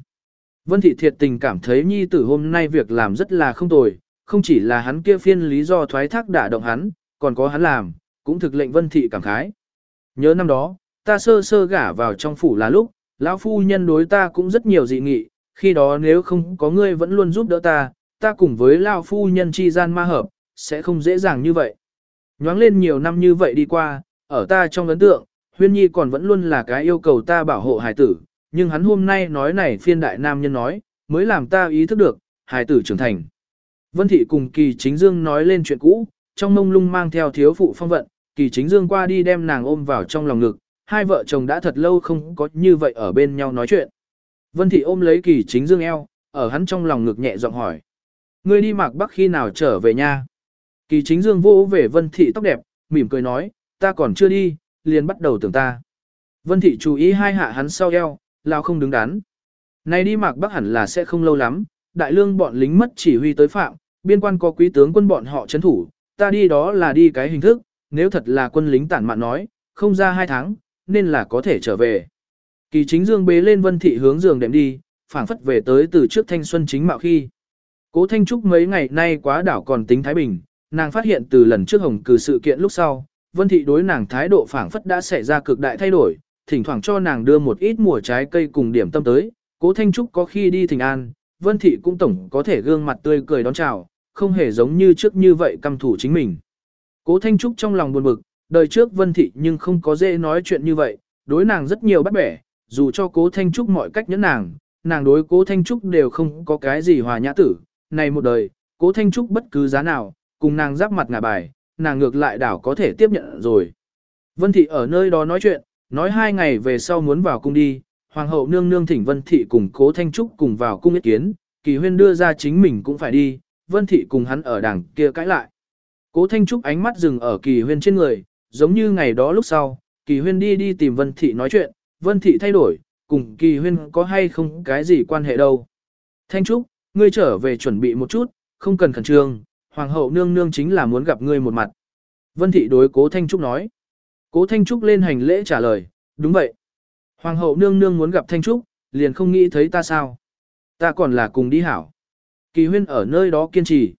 Vân Thị thiệt tình cảm thấy nhi tử hôm nay việc làm rất là không tồi, không chỉ là hắn kia phiên lý do thoái thác đả động hắn, còn có hắn làm, cũng thực lệnh Vân Thị cảm khái. Nhớ năm đó, ta sơ sơ gả vào trong phủ là lúc, lão phu nhân đối ta cũng rất nhiều dị nghị, khi đó nếu không có ngươi vẫn luôn giúp đỡ ta, ta cùng với lão phu nhân chi gian ma hợp, sẽ không dễ dàng như vậy. Nhoáng lên nhiều năm như vậy đi qua, ở ta trong ấn tượng, Huyên Nhi còn vẫn luôn là cái yêu cầu ta bảo hộ hài tử, nhưng hắn hôm nay nói này phiên đại nam nhân nói, mới làm ta ý thức được, hài tử trưởng thành. Vân Thị cùng Kỳ Chính Dương nói lên chuyện cũ, trong mông lung mang theo thiếu phụ phong vận, Kỳ Chính Dương qua đi đem nàng ôm vào trong lòng ngực, hai vợ chồng đã thật lâu không có như vậy ở bên nhau nói chuyện. Vân Thị ôm lấy Kỳ Chính Dương eo, ở hắn trong lòng ngực nhẹ giọng hỏi. Ngươi đi mạc bắc khi nào trở về nha? Kỳ Chính Dương vô về Vân Thị tóc đẹp, mỉm cười nói, ta còn chưa đi, liền bắt đầu tưởng ta. Vân Thị chú ý hai hạ hắn sau eo, lao không đứng đắn. nay đi mạc bắc hẳn là sẽ không lâu lắm, đại lương bọn lính mất chỉ huy tới phạm, biên quan có quý tướng quân bọn họ chấn thủ, ta đi đó là đi cái hình thức, nếu thật là quân lính tản mạn nói, không ra hai tháng, nên là có thể trở về. Kỳ chính dương bế lên vân thị hướng giường đệm đi, phảng phất về tới từ trước thanh xuân chính mạo khi. Cố Thanh Trúc mấy ngày nay quá đảo còn tính Thái Bình, nàng phát hiện từ lần trước hồng cử sự kiện lúc sau, vân thị đối nàng thái độ phảng phất đã xảy ra cực đại thay đổi, thỉnh thoảng cho nàng đưa một ít mùa trái cây cùng điểm tâm tới, cố Thanh Trúc có khi đi thỉnh an, vân thị cũng tổng có thể gương mặt tươi cười đón chào, không hề giống như trước như vậy căm thủ chính mình. Cố Thanh Trúc trong lòng buồn bực, đời trước Vân Thị nhưng không có dễ nói chuyện như vậy, đối nàng rất nhiều bắt bẻ, dù cho Cố Thanh Trúc mọi cách nhẫn nàng, nàng đối Cố Thanh Trúc đều không có cái gì hòa nhã tử. Này một đời, Cố Thanh Trúc bất cứ giá nào, cùng nàng giáp mặt ngả bài, nàng ngược lại đảo có thể tiếp nhận rồi. Vân Thị ở nơi đó nói chuyện, nói hai ngày về sau muốn vào cung đi, Hoàng hậu nương nương thỉnh Vân Thị cùng Cố Thanh Trúc cùng vào cung ý kiến, Kỳ Huyên đưa ra chính mình cũng phải đi, Vân Thị cùng hắn ở đằng kia cãi lại. Cố Thanh Trúc ánh mắt dừng ở Kỳ Huyên trên người, giống như ngày đó lúc sau, Kỳ Huyên đi đi tìm Vân Thị nói chuyện, Vân Thị thay đổi, cùng Kỳ Huyên có hay không cái gì quan hệ đâu. Thanh Trúc, ngươi trở về chuẩn bị một chút, không cần khẩn trương, Hoàng hậu nương nương chính là muốn gặp ngươi một mặt. Vân Thị đối Cố Thanh Trúc nói. Cố Thanh Trúc lên hành lễ trả lời, đúng vậy. Hoàng hậu nương nương muốn gặp Thanh Trúc, liền không nghĩ thấy ta sao. Ta còn là cùng đi hảo. Kỳ huyên ở nơi đó kiên trì.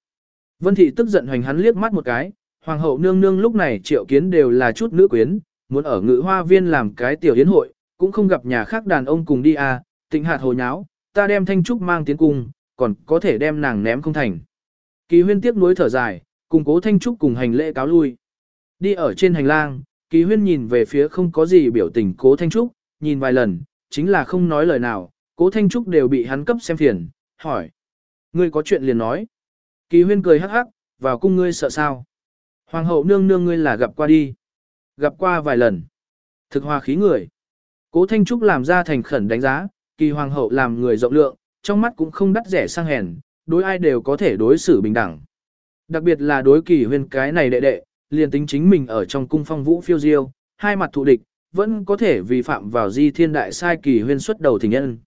Vân thị tức giận hoành hắn liếc mắt một cái, hoàng hậu nương nương lúc này triệu kiến đều là chút nữ quyến, muốn ở ngự hoa viên làm cái tiểu yến hội, cũng không gặp nhà khác đàn ông cùng đi à, tịnh hạt hồ nháo, ta đem thanh trúc mang tiến cung, còn có thể đem nàng ném không thành. Kỳ huyên tiếc nuối thở dài, cùng cố thanh trúc cùng hành lễ cáo lui. Đi ở trên hành lang, kỳ huyên nhìn về phía không có gì biểu tình cố thanh trúc, nhìn vài lần, chính là không nói lời nào, cố thanh trúc đều bị hắn cấp xem phiền, hỏi. Ngươi có chuyện liền nói. Kỳ huyên cười hắc hắc, vào cung ngươi sợ sao. Hoàng hậu nương nương ngươi là gặp qua đi. Gặp qua vài lần. Thực hòa khí người. Cố Thanh Trúc làm ra thành khẩn đánh giá, kỳ hoàng hậu làm người rộng lượng, trong mắt cũng không đắt rẻ sang hèn, đối ai đều có thể đối xử bình đẳng. Đặc biệt là đối kỳ huyên cái này đệ đệ, liền tính chính mình ở trong cung phong vũ phiêu diêu, hai mặt thù địch, vẫn có thể vi phạm vào di thiên đại sai kỳ huyên xuất đầu thỉnh nhân.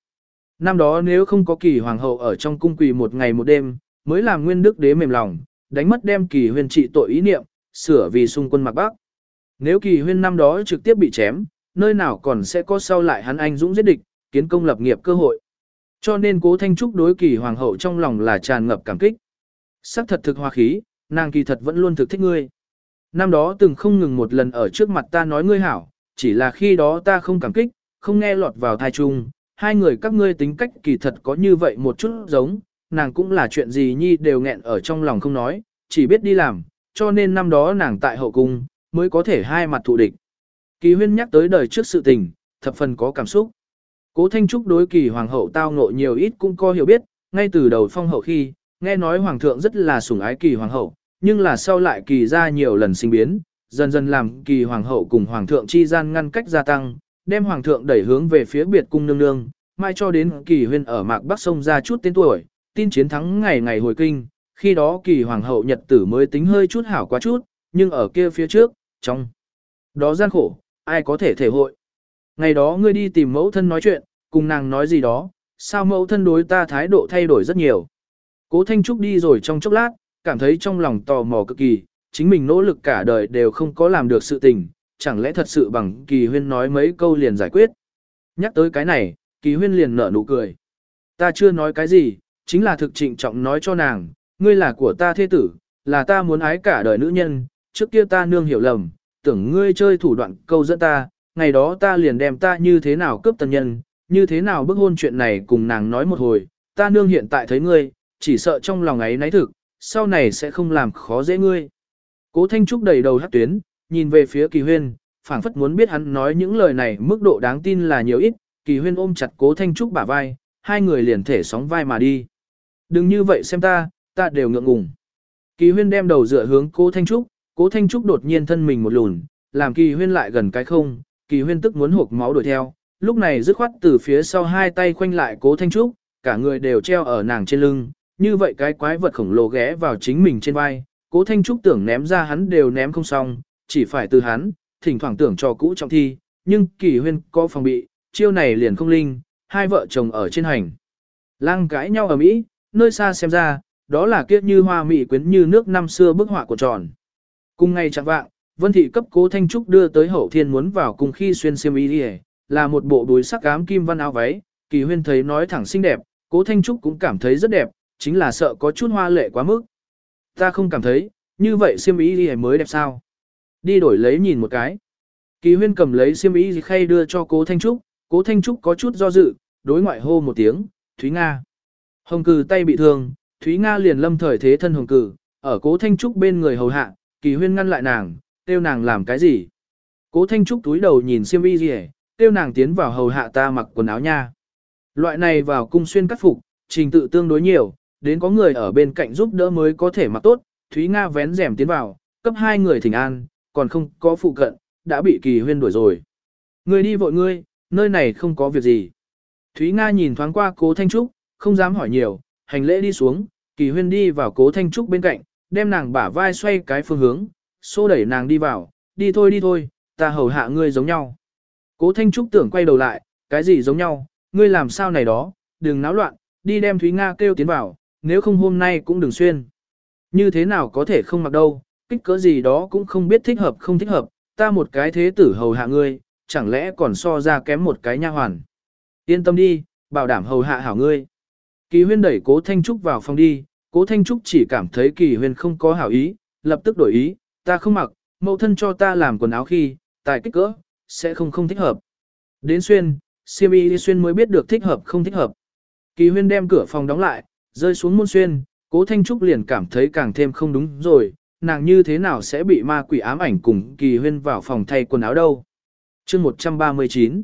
Năm đó nếu không có kỳ hoàng hậu ở trong cung quỳ một ngày một đêm, mới làm nguyên đức đế mềm lòng, đánh mất đem kỳ huyền trị tội ý niệm, sửa vì xung quân mặc bắc. Nếu kỳ huyên năm đó trực tiếp bị chém, nơi nào còn sẽ có sau lại hắn anh dũng giết địch, kiến công lập nghiệp cơ hội. Cho nên cố thanh trúc đối kỳ hoàng hậu trong lòng là tràn ngập cảm kích. Sắc thật thực hoa khí, nàng kỳ thật vẫn luôn thực thích ngươi. Năm đó từng không ngừng một lần ở trước mặt ta nói ngươi hảo, chỉ là khi đó ta không cảm kích, không nghe lọt vào thai chung, hai người các ngươi tính cách kỳ thật có như vậy một chút giống, nàng cũng là chuyện gì nhi đều nghẹn ở trong lòng không nói, chỉ biết đi làm, cho nên năm đó nàng tại hậu cung, mới có thể hai mặt thụ địch. Kỳ huyên nhắc tới đời trước sự tình, thập phần có cảm xúc. Cố Thanh Trúc đối kỳ hoàng hậu tao ngộ nhiều ít cũng có hiểu biết, ngay từ đầu phong hậu khi, nghe nói hoàng thượng rất là sủng ái kỳ hoàng hậu, nhưng là sau lại kỳ ra nhiều lần sinh biến, dần dần làm kỳ hoàng hậu cùng hoàng thượng chi gian ngăn cách gia tăng, đem hoàng thượng đẩy hướng về phía biệt cung nương nương, mai cho đến kỳ huyên ở mạc bắc sông ra chút tên tuổi, tin chiến thắng ngày ngày hồi kinh, khi đó kỳ hoàng hậu nhật tử mới tính hơi chút hảo quá chút, nhưng ở kia phía trước, trong đó gian khổ, ai có thể thể hội. Ngày đó ngươi đi tìm mẫu thân nói chuyện, cùng nàng nói gì đó, sao mẫu thân đối ta thái độ thay đổi rất nhiều. Cố Thanh Trúc đi rồi trong chốc lát, cảm thấy trong lòng tò mò cực kỳ, chính mình nỗ lực cả đời đều không có làm được sự tình, chẳng lẽ thật sự bằng kỳ huyên nói mấy câu liền giải quyết. Nhắc tới cái này, kỳ huyên liền nở nụ cười. Ta chưa nói cái gì, chính là thực trịnh trọng nói cho nàng, ngươi là của ta thế tử, là ta muốn ái cả đời nữ nhân, trước kia ta nương hiểu lầm, tưởng ngươi chơi thủ đoạn câu dẫn ta, ngày đó ta liền đem ta như thế nào cướp tần nhân, như thế nào bức hôn chuyện này cùng nàng nói một hồi, ta nương hiện tại thấy ngươi, chỉ sợ trong lòng ấy náy thực, sau này sẽ không làm khó dễ ngươi. Cố Thanh Trúc đầy đầu hát tuyến, nhìn về phía kỳ huyên, phảng phất muốn biết hắn nói những lời này mức độ đáng tin là nhiều ít, kỳ huyên ôm chặt cố Thanh Trúc bả vai, hai người liền thể sóng vai mà đi. Đừng như vậy xem ta, ta đều ngượng ngùng. Kỳ huyên đem đầu dựa hướng cố Thanh Trúc, cố Thanh Trúc đột nhiên thân mình một lùn, làm kỳ huyên lại gần cái không, kỳ huyên tức muốn hộp máu đuổi theo, lúc này dứt khoát từ phía sau hai tay khoanh lại cố Thanh Trúc, cả người đều treo ở nàng trên lưng, như vậy cái quái vật khổng lồ ghé vào chính mình trên vai, cố Thanh Trúc tưởng ném ra hắn đều ném không xong, chỉ phải từ hắn, thỉnh thoảng tưởng cho cũ trọng thi, nhưng kỳ huyên có phòng bị, chiêu này liền không linh, hai vợ chồng ở trên hành. Lang cãi nhau ở Mỹ, nơi xa xem ra, đó là kiếp như hoa mỹ quyến như nước năm xưa bức họa của tròn. Cùng ngày chẳng vạng, Vân Thị cấp cố Thanh Trúc đưa tới hậu thiên muốn vào cùng khi xuyên xiêm y đi là một bộ đuối sắc ám kim văn áo váy, kỳ huyên thấy nói thẳng xinh đẹp, cố Thanh Trúc cũng cảm thấy rất đẹp, chính là sợ có chút hoa lệ quá mức. Ta không cảm thấy, như vậy xiêm y đi mới đẹp sao. Đi đổi lấy nhìn một cái. Kỳ huyên cầm lấy xiêm y khay đưa cho cố Thanh Trúc, cố Thanh Trúc có chút do dự, đối ngoại hô một tiếng, Thúy Nga. Hồng Cừ tay bị thương, Thúy Nga liền lâm thời thế thân hồng cử, ở cố Thanh Trúc bên người hầu hạ, kỳ huyên ngăn lại nàng, tiêu nàng làm cái gì. Cố Thanh Trúc túi đầu nhìn xiêm y gì tiêu nàng tiến vào hầu hạ ta mặc quần áo nha. Loại này vào cung xuyên cắt phục, trình tự tương đối nhiều, đến có người ở bên cạnh giúp đỡ mới có thể mặc tốt, Thúy Nga vén rèm tiến vào, cấp hai người thỉnh an, còn không có phụ cận, đã bị kỳ huyên đuổi rồi. Người đi vội ngươi, nơi này không có việc gì. Thúy Nga nhìn thoáng qua cố Thanh Trúc, không dám hỏi nhiều, hành lễ đi xuống, kỳ huyên đi vào cố Thanh Trúc bên cạnh, đem nàng bả vai xoay cái phương hướng, xô đẩy nàng đi vào, đi thôi đi thôi, ta hầu hạ ngươi giống nhau. Cố Thanh Trúc tưởng quay đầu lại, cái gì giống nhau, ngươi làm sao này đó, đừng náo loạn, đi đem Thúy Nga kêu tiến vào, nếu không hôm nay cũng đừng xuyên. Như thế nào có thể không mặc đâu, kích cỡ gì đó cũng không biết thích hợp không thích hợp, ta một cái thế tử hầu hạ ngươi, chẳng lẽ còn so ra kém một cái nha hoàn. Yên tâm đi, bảo đảm hầu hạ hảo ngươi. Kỳ huyên đẩy cố Thanh Trúc vào phòng đi, cố Thanh Trúc chỉ cảm thấy kỳ huyên không có hảo ý, lập tức đổi ý, ta không mặc, mẫu thân cho ta làm quần áo khi, tài kích cỡ, sẽ không không thích hợp. Đến xuyên, siêm y xuyên mới biết được thích hợp không thích hợp. Kỳ huyên đem cửa phòng đóng lại, rơi xuống môn xuyên, cố Thanh Trúc liền cảm thấy càng thêm không đúng rồi, nàng như thế nào sẽ bị ma quỷ ám ảnh cùng kỳ huyên vào phòng thay quần áo đâu. chương 139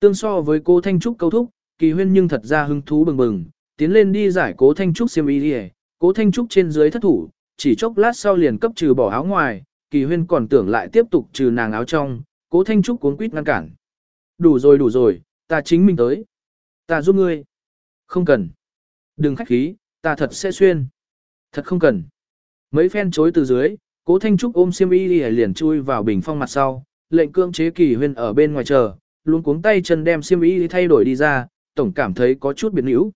Tương so với cô Thanh Trúc câu thúc, kỳ huyên nhưng thật ra hứng thú bừng bừng, tiến lên đi giải cố Thanh Trúc xiêm y đi cố Thanh Trúc trên dưới thất thủ, chỉ chốc lát sau liền cấp trừ bỏ áo ngoài, kỳ huyên còn tưởng lại tiếp tục trừ nàng áo trong, cố Thanh Trúc cuốn quýt ngăn cản. Đủ rồi đủ rồi, ta chính mình tới. Ta giúp ngươi. Không cần. Đừng khách khí, ta thật sẽ xuyên. Thật không cần. Mấy phen chối từ dưới, cố Thanh Trúc ôm xiêm y liền chui vào bình phong mặt sau, lệnh cương chế kỳ huyên ở bên ngoài chờ, luôn cuống tay chân đem xiêm y thay đổi đi ra, tổng cảm thấy có chút biến hữu.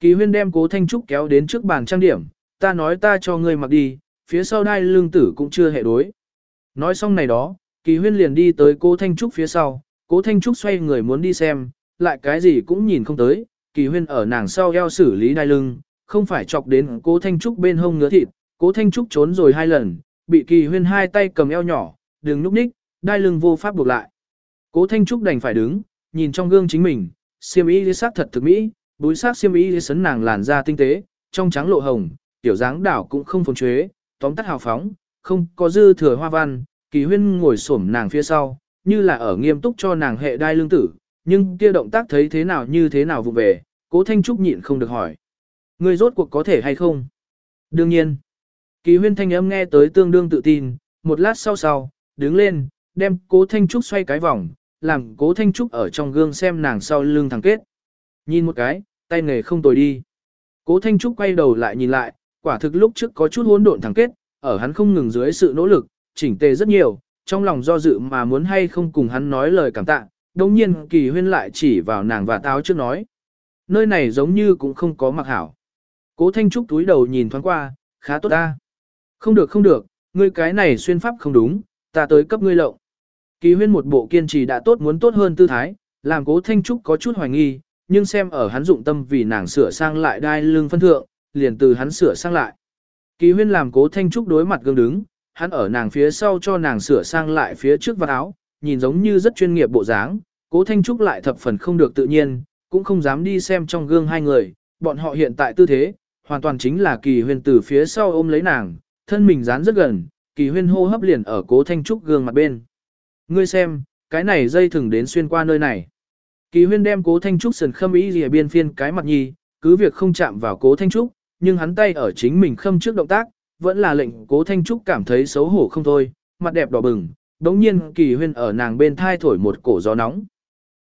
Kỳ huyên đem cố Thanh Trúc kéo đến trước bàn trang điểm, ta nói ta cho ngươi mặc đi, phía sau đai lương tử cũng chưa hệ đối. Nói xong này đó, kỳ huyên liền đi tới cố Thanh Trúc phía sau, cố Thanh Trúc xoay người muốn đi xem, lại cái gì cũng nhìn không tới, kỳ huyên ở nàng sau eo xử lý đai lưng, không phải chọc đến cố Thanh Trúc bên hông ngứa thịt, cố Thanh Trúc trốn rồi hai lần, bị kỳ huyên hai tay cầm eo nhỏ, đừng núp ních, đai lưng vô pháp buộc lại. Cố Thanh Trúc đành phải đứng, nhìn trong gương chính mình, xiêm lý sắc thật thực mỹ, búi sắc xiêm y sấn nàng làn da tinh tế, trong trắng lộ hồng, tiểu dáng đảo cũng không phồng chuế, tóm tắt hào phóng, không có dư thừa hoa văn, kỳ huyên ngồi xổm nàng phía sau, như là ở nghiêm túc cho nàng hệ đai lương tử, nhưng kia động tác thấy thế nào như thế nào vụ về, cố Thanh Trúc nhịn không được hỏi. Người rốt cuộc có thể hay không? Đương nhiên. Kỳ huyên thanh âm nghe tới tương đương tự tin, một lát sau sau, đứng lên, đem cố Thanh Trúc xoay cái vòng, làm cố Thanh Trúc ở trong gương xem nàng sau lưng thẳng kết. Nhìn một cái, tay nghề không tồi đi. Cố Thanh Trúc quay đầu lại nhìn lại, quả thực lúc trước có chút hỗn độn thẳng kết, ở hắn không ngừng dưới sự nỗ lực, chỉnh tề rất nhiều, trong lòng do dự mà muốn hay không cùng hắn nói lời cảm tạ, đồng nhiên kỳ huyên lại chỉ vào nàng và táo trước nói. Nơi này giống như cũng không có mặc hảo. Cố Thanh Trúc túi đầu nhìn thoáng qua, khá tốt ta. Không được không được, ngươi cái này xuyên pháp không đúng, ta tới cấp ngươi lộng. Kỳ huyên một bộ kiên trì đã tốt muốn tốt hơn tư thái, làm cố Thanh Trúc có chút hoài nghi, nhưng xem ở hắn dụng tâm vì nàng sửa sang lại đai lưng phân thượng, liền từ hắn sửa sang lại. Kỳ huyên làm cố Thanh Trúc đối mặt gương đứng, hắn ở nàng phía sau cho nàng sửa sang lại phía trước vào áo, nhìn giống như rất chuyên nghiệp bộ dáng, cố Thanh Trúc lại thập phần không được tự nhiên, cũng không dám đi xem trong gương hai người, bọn họ hiện tại tư thế, hoàn toàn chính là kỳ huyên từ phía sau ôm lấy nàng, thân mình dán rất gần, kỳ huyên hô hấp liền ở cố thanh trúc gương mặt bên. Ngươi xem, cái này dây thừng đến xuyên qua nơi này. Kỳ huyên đem cố thanh trúc sần khâm ý rìa biên phiên cái mặt nhi, cứ việc không chạm vào cố thanh trúc, nhưng hắn tay ở chính mình khâm trước động tác, vẫn là lệnh cố thanh trúc cảm thấy xấu hổ không thôi, mặt đẹp đỏ bừng, đống nhiên kỳ huyên ở nàng bên thai thổi một cổ gió nóng.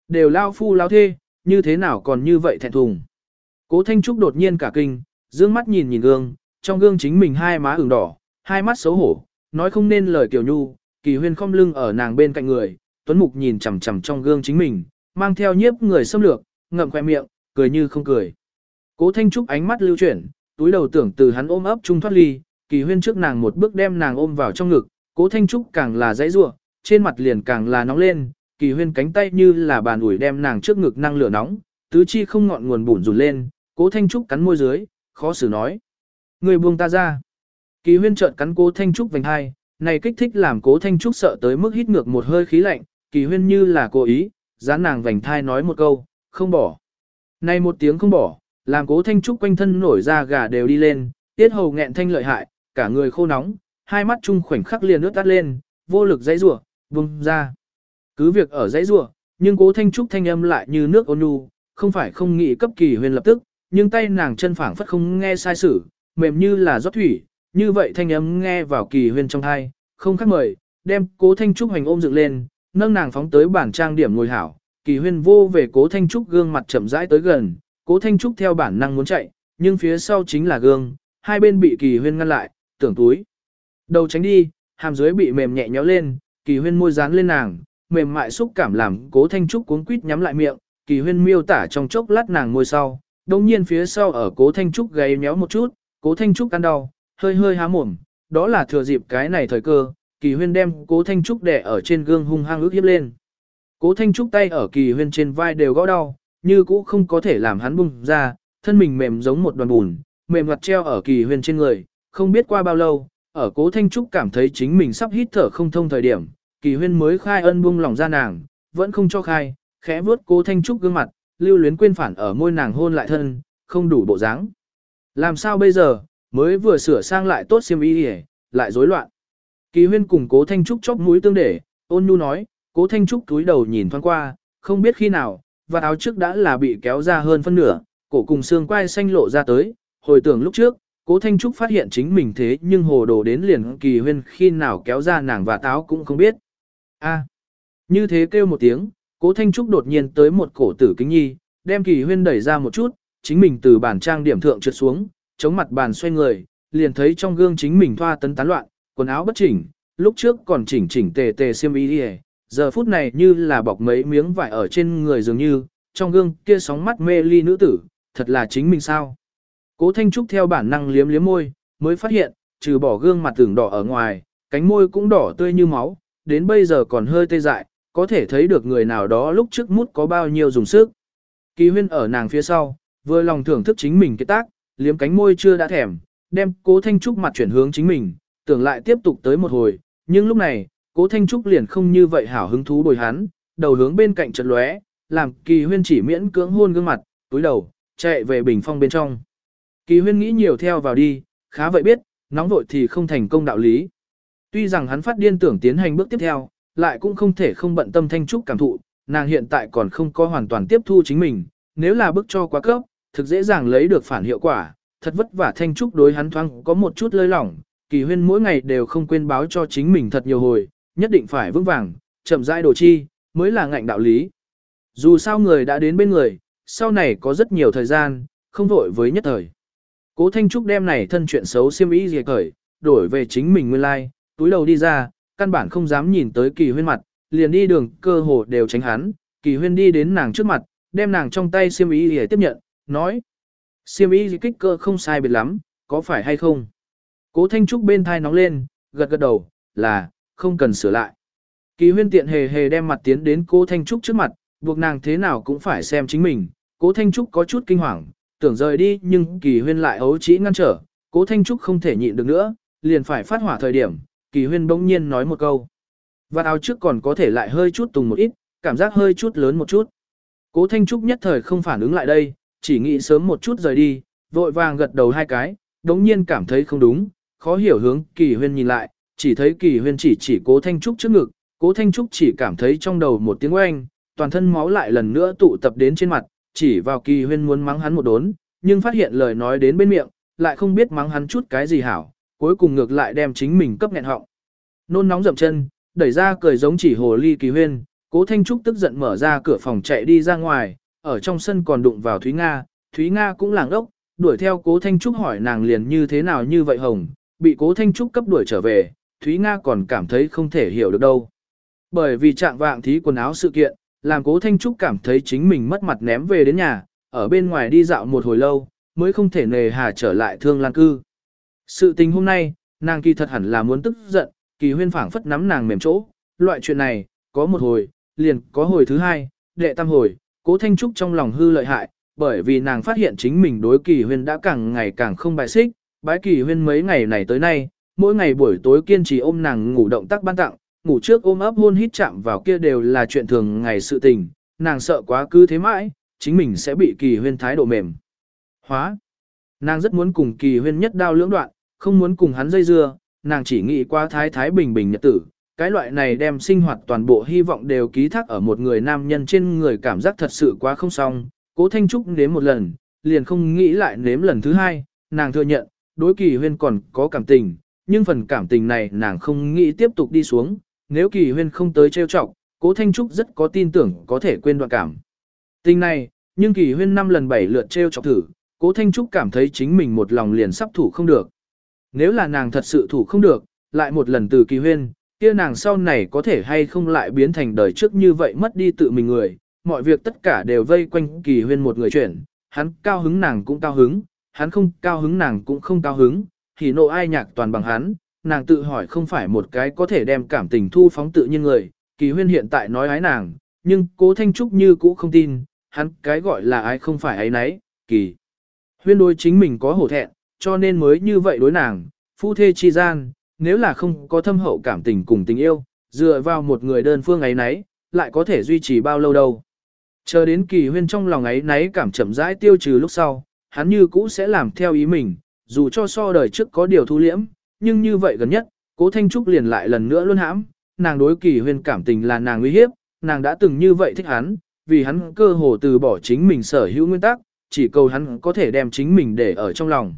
Đều lao phu lao thê, như thế nào còn như vậy thẹn thùng. Cố thanh trúc đột nhiên cả kinh, dương mắt nhìn nhìn gương, trong gương chính mình hai má ửng đỏ, hai mắt xấu hổ, nói không nên lời kiểu nhu, kỳ huyên không lưng ở nàng bên cạnh người, tuấn mục nhìn chằm chằm trong gương chính mình, mang theo nhiếp người xâm lược, ngậm khoe miệng, cười như không cười. Cố Thanh Trúc ánh mắt lưu chuyển, túi đầu tưởng từ hắn ôm ấp trung thoát ly, kỳ huyên trước nàng một bước đem nàng ôm vào trong ngực, cố Thanh Trúc càng là dãy rủa, trên mặt liền càng là nóng lên, kỳ huyên cánh tay như là bàn ủi đem nàng trước ngực năng lửa nóng, tứ chi không ngọn nguồn bùn rùn lên, cố Thanh Trúc cắn môi dưới, khó xử nói. Người buông ta ra. Kỳ huyên trợn cắn cố Thanh Trúc vành hai, này kích thích làm cố Thanh Trúc sợ tới mức hít ngược một hơi khí lạnh, kỳ huyên như là cố ý, dán nàng vành thai nói một câu, không bỏ. Này một tiếng không bỏ, làm cố Thanh Trúc quanh thân nổi ra gà đều đi lên, tiết hầu nghẹn thanh lợi hại, cả người khô nóng, hai mắt chung khoảnh khắc liền nước tắt lên, vô lực dãy rủa, vùng ra. Cứ việc ở dãy rủa, nhưng cố Thanh Trúc thanh âm lại như nước ôn nhu, không phải không nghĩ cấp kỳ huyền lập tức, nhưng tay nàng chân phảng phất không nghe sai sử, mềm như là rót thủy, như vậy thanh âm nghe vào kỳ huyền trong thai, không khác mời, đem cố thanh trúc hành ôm dựng lên, nâng nàng phóng tới bản trang điểm ngồi hảo, kỳ huyên vô về cố thanh trúc gương mặt chậm rãi tới gần, cố thanh trúc theo bản năng muốn chạy, nhưng phía sau chính là gương, hai bên bị kỳ huyên ngăn lại, tưởng túi. Đầu tránh đi, hàm dưới bị mềm nhẹ nhéo lên, kỳ huyên môi dán lên nàng, mềm mại xúc cảm làm cố thanh trúc cuốn quýt nhắm lại miệng, kỳ huyên miêu tả trong chốc lát nàng môi sau, đồng nhiên phía sau ở cố thanh trúc gáy méo một chút, cố thanh trúc ăn đau, hơi hơi há mồm, đó là thừa dịp cái này thời cơ, kỳ huyên đem cố thanh trúc đẻ ở trên gương hung hăng ước hiếp lên. Cố thanh trúc tay ở kỳ huyên trên vai đều gõ đau, như cũ không có thể làm hắn bung ra, thân mình mềm giống một đoàn bùn, mềm mặt treo ở kỳ huyên trên người, không biết qua bao lâu, ở cố thanh trúc cảm thấy chính mình sắp hít thở không thông thời điểm, kỳ huyên mới khai ân bung lòng ra nàng, vẫn không cho khai, khẽ vuốt cố thanh trúc gương mặt, lưu luyến quên phản ở môi nàng hôn lại thân, không đủ bộ dáng. Làm sao bây giờ, mới vừa sửa sang lại tốt xiêm y hề, lại rối loạn. Kỳ huyên cùng cố Thanh Trúc chóp mũi tương để, ôn nhu nói, cố Thanh Trúc túi đầu nhìn thoáng qua, không biết khi nào, và áo trước đã là bị kéo ra hơn phân nửa, cổ cùng xương quai xanh lộ ra tới, hồi tưởng lúc trước, cố Thanh Trúc phát hiện chính mình thế nhưng hồ đồ đến liền kỳ huyên khi nào kéo ra nàng và táo cũng không biết. a như thế kêu một tiếng, cố Thanh Trúc đột nhiên tới một cổ tử kính nhi, đem kỳ huyên đẩy ra một chút, chính mình từ bàn trang điểm thượng trượt xuống, chống mặt bàn xoay người, liền thấy trong gương chính mình thoa tấn tán loạn, quần áo bất chỉnh, lúc trước còn chỉnh chỉnh tề tề xiêm y đi giờ phút này như là bọc mấy miếng vải ở trên người dường như, trong gương kia sóng mắt mê ly nữ tử, thật là chính mình sao. Cố Thanh Trúc theo bản năng liếm liếm môi, mới phát hiện, trừ bỏ gương mặt tưởng đỏ ở ngoài, cánh môi cũng đỏ tươi như máu, đến bây giờ còn hơi tê dại, có thể thấy được người nào đó lúc trước mút có bao nhiêu dùng sức. Kỳ huyên ở nàng phía sau, vừa lòng thưởng thức chính mình cái tác, liếm cánh môi chưa đã thèm, đem cố Thanh Trúc mặt chuyển hướng chính mình, tưởng lại tiếp tục tới một hồi, nhưng lúc này, cố Thanh Trúc liền không như vậy hảo hứng thú bồi hắn, đầu hướng bên cạnh chật lóe, làm kỳ huyên chỉ miễn cưỡng hôn gương mặt, túi đầu, chạy về bình phong bên trong. Kỳ huyên nghĩ nhiều theo vào đi, khá vậy biết, nóng vội thì không thành công đạo lý. Tuy rằng hắn phát điên tưởng tiến hành bước tiếp theo, lại cũng không thể không bận tâm Thanh Trúc cảm thụ, nàng hiện tại còn không có hoàn toàn tiếp thu chính mình, nếu là bước cho quá cấp, thực dễ dàng lấy được phản hiệu quả, thật vất vả Thanh Trúc đối hắn thoáng có một chút lơi lỏng, kỳ huyên mỗi ngày đều không quên báo cho chính mình thật nhiều hồi, nhất định phải vững vàng, chậm rãi đồ chi, mới là ngạnh đạo lý. Dù sao người đã đến bên người, sau này có rất nhiều thời gian, không vội với nhất thời. Cố Thanh Trúc đem này thân chuyện xấu xiêm ý gì cởi, đổi về chính mình nguyên lai, like, túi đầu đi ra, căn bản không dám nhìn tới kỳ huyên mặt, liền đi đường cơ hồ đều tránh hắn, kỳ huyên đi đến nàng trước mặt, đem nàng trong tay xiêm ý gì tiếp nhận, nói. Xiêm ý gì kích cơ không sai biệt lắm, có phải hay không? Cố Thanh Trúc bên thai nóng lên, gật gật đầu, là, không cần sửa lại. Kỳ huyên tiện hề hề đem mặt tiến đến cố Thanh Trúc trước mặt, buộc nàng thế nào cũng phải xem chính mình. Cố Thanh Trúc có chút kinh hoàng, tưởng rời đi nhưng kỳ huyên lại ấu trĩ ngăn trở, cố Thanh Trúc không thể nhịn được nữa, liền phải phát hỏa thời điểm, kỳ huyên bỗng nhiên nói một câu. Và áo trước còn có thể lại hơi chút tùng một ít, cảm giác hơi chút lớn một chút. Cố Thanh Trúc nhất thời không phản ứng lại đây, chỉ nghĩ sớm một chút rời đi, vội vàng gật đầu hai cái, đống nhiên cảm thấy không đúng, khó hiểu hướng kỳ huyên nhìn lại, chỉ thấy kỳ huyên chỉ chỉ cố Thanh Trúc trước ngực, cố Thanh Trúc chỉ cảm thấy trong đầu một tiếng oanh, toàn thân máu lại lần nữa tụ tập đến trên mặt, chỉ vào kỳ huyên muốn mắng hắn một đốn, nhưng phát hiện lời nói đến bên miệng, lại không biết mắng hắn chút cái gì hảo, cuối cùng ngược lại đem chính mình cấp nghẹn họng. Nôn nóng dậm chân, đẩy ra cười giống chỉ hồ ly kỳ huyên, cố Thanh Trúc tức giận mở ra cửa phòng chạy đi ra ngoài, ở trong sân còn đụng vào Thúy Nga, Thúy Nga cũng làng ốc, đuổi theo cố Thanh Trúc hỏi nàng liền như thế nào như vậy hồng, bị cố Thanh Trúc cấp đuổi trở về, Thúy Nga còn cảm thấy không thể hiểu được đâu. Bởi vì trạng vạng thí quần áo sự kiện, làm cố Thanh Trúc cảm thấy chính mình mất mặt ném về đến nhà, ở bên ngoài đi dạo một hồi lâu, mới không thể nề hà trở lại thương lan cư. Sự tình hôm nay, nàng kỳ thật hẳn là muốn tức giận, kỳ huyên phảng phất nắm nàng mềm chỗ, loại chuyện này, có một hồi, liền có hồi thứ hai, đệ tam hồi, cố Thanh Trúc trong lòng hư lợi hại, bởi vì nàng phát hiện chính mình đối kỳ huyên đã càng ngày càng không bài xích, bái kỳ huyên mấy ngày này tới nay, mỗi ngày buổi tối kiên trì ôm nàng ngủ động tác ban tặng, ngủ trước ôm ấp hôn hít chạm vào kia đều là chuyện thường ngày sự tình, nàng sợ quá cứ thế mãi, chính mình sẽ bị kỳ huyên thái độ mềm. Hóa. Nàng rất muốn cùng kỳ huyên nhất đao lưỡng đoạn, không muốn cùng hắn dây dưa, nàng chỉ nghĩ qua thái thái bình bình nhật tử. Cái loại này đem sinh hoạt toàn bộ hy vọng đều ký thác ở một người nam nhân trên người cảm giác thật sự quá không xong. Cố Thanh Trúc nếm một lần, liền không nghĩ lại nếm lần thứ hai, nàng thừa nhận, đối kỳ huyên còn có cảm tình, nhưng phần cảm tình này nàng không nghĩ tiếp tục đi xuống, nếu kỳ huyên không tới trêu chọc, cố Thanh Trúc rất có tin tưởng có thể quên đoạn cảm. Tình này, nhưng kỳ huyên năm lần bảy lượt trêu chọc thử, cố Thanh Trúc cảm thấy chính mình một lòng liền sắp thủ không được. Nếu là nàng thật sự thủ không được, lại một lần từ kỳ huyên, kia nàng sau này có thể hay không lại biến thành đời trước như vậy mất đi tự mình người, mọi việc tất cả đều vây quanh kỳ huyên một người chuyển, hắn cao hứng nàng cũng cao hứng, hắn không cao hứng nàng cũng không cao hứng, thì nộ ai nhạc toàn bằng hắn, nàng tự hỏi không phải một cái có thể đem cảm tình thu phóng tự nhiên người, kỳ huyên hiện tại nói ái nàng, nhưng cố Thanh Trúc như cũ không tin, hắn cái gọi là ái không phải ái nấy, kỳ. Huyên đối chính mình có hổ thẹn, cho nên mới như vậy đối nàng, phu thê chi gian, nếu là không có thâm hậu cảm tình cùng tình yêu, dựa vào một người đơn phương ấy nấy, lại có thể duy trì bao lâu đâu. Chờ đến kỳ huyên trong lòng ấy nấy cảm chậm rãi tiêu trừ lúc sau, hắn như cũ sẽ làm theo ý mình, dù cho so đời trước có điều thu liễm, nhưng như vậy gần nhất, cố Thanh Trúc liền lại lần nữa luôn hãm, nàng đối kỳ huyên cảm tình là nàng uy hiếp, nàng đã từng như vậy thích hắn, vì hắn cơ hồ từ bỏ chính mình sở hữu nguyên tắc, chỉ cầu hắn có thể đem chính mình để ở trong lòng.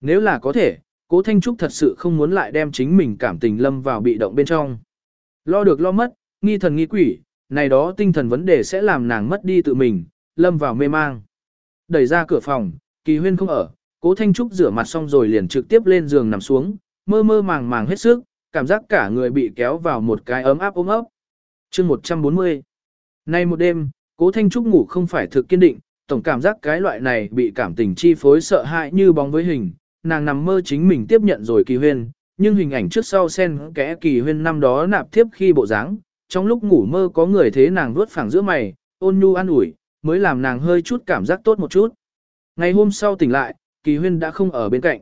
Nếu là có thể, cố Thanh Trúc thật sự không muốn lại đem chính mình cảm tình lâm vào bị động bên trong. Lo được lo mất, nghi thần nghi quỷ, này đó tinh thần vấn đề sẽ làm nàng mất đi tự mình, lâm vào mê mang. Đẩy ra cửa phòng, kỳ huyên không ở, cố Thanh Trúc rửa mặt xong rồi liền trực tiếp lên giường nằm xuống, mơ mơ màng màng hết sức, cảm giác cả người bị kéo vào một cái ấm áp ôm ấp. chương 140 Nay một đêm, cố Thanh Trúc ngủ không phải thực kiên định, tổng cảm giác cái loại này bị cảm tình chi phối sợ hãi như bóng với hình, nàng nằm mơ chính mình tiếp nhận rồi kỳ huyên, nhưng hình ảnh trước sau sen kẽ kỳ huyên năm đó nạp tiếp khi bộ dáng, trong lúc ngủ mơ có người thế nàng vuốt phẳng giữa mày, ôn nhu an ủi, mới làm nàng hơi chút cảm giác tốt một chút. Ngày hôm sau tỉnh lại, kỳ huyên đã không ở bên cạnh.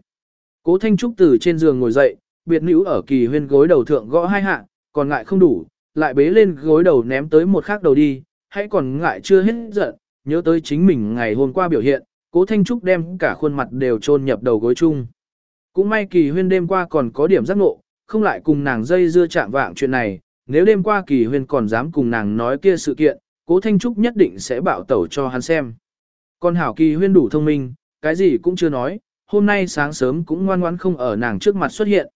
Cố Thanh Trúc từ trên giường ngồi dậy, biệt nữ ở kỳ huyên gối đầu thượng gõ hai hạ, còn ngại không đủ, lại bế lên gối đầu ném tới một khác đầu đi, hãy còn ngại chưa hết giận, nhớ tới chính mình ngày hôm qua biểu hiện, cố Thanh Trúc đem cả khuôn mặt đều chôn nhập đầu gối chung. Cũng may kỳ huyên đêm qua còn có điểm giác ngộ, không lại cùng nàng dây dưa chạm vạng chuyện này, nếu đêm qua kỳ huyên còn dám cùng nàng nói kia sự kiện, cố Thanh Trúc nhất định sẽ bảo tẩu cho hắn xem. Con hảo kỳ huyên đủ thông minh, cái gì cũng chưa nói, hôm nay sáng sớm cũng ngoan ngoãn không ở nàng trước mặt xuất hiện.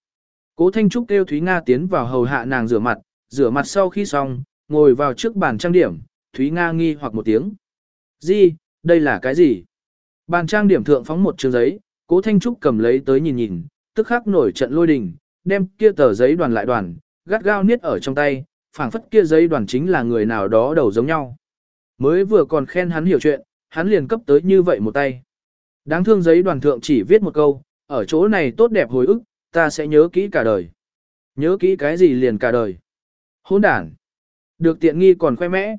Cố Thanh Trúc kêu Thúy Nga tiến vào hầu hạ nàng rửa mặt, rửa mặt sau khi xong, ngồi vào trước bàn trang điểm, Thúy Nga nghi hoặc một tiếng. Di, đây là cái gì? Bàn trang điểm thượng phóng một trường giấy, Cố Thanh Trúc cầm lấy tới nhìn nhìn, tức khắc nổi trận lôi đình, đem kia tờ giấy đoàn lại đoàn, gắt gao niết ở trong tay, phảng phất kia giấy đoàn chính là người nào đó đầu giống nhau. Mới vừa còn khen hắn hiểu chuyện, hắn liền cấp tới như vậy một tay. Đáng thương giấy đoàn thượng chỉ viết một câu, ở chỗ này tốt đẹp hồi ức, ta sẽ nhớ kỹ cả đời. Nhớ kỹ cái gì liền cả đời. Hôn đản. Được tiện nghi còn khoe mẽ.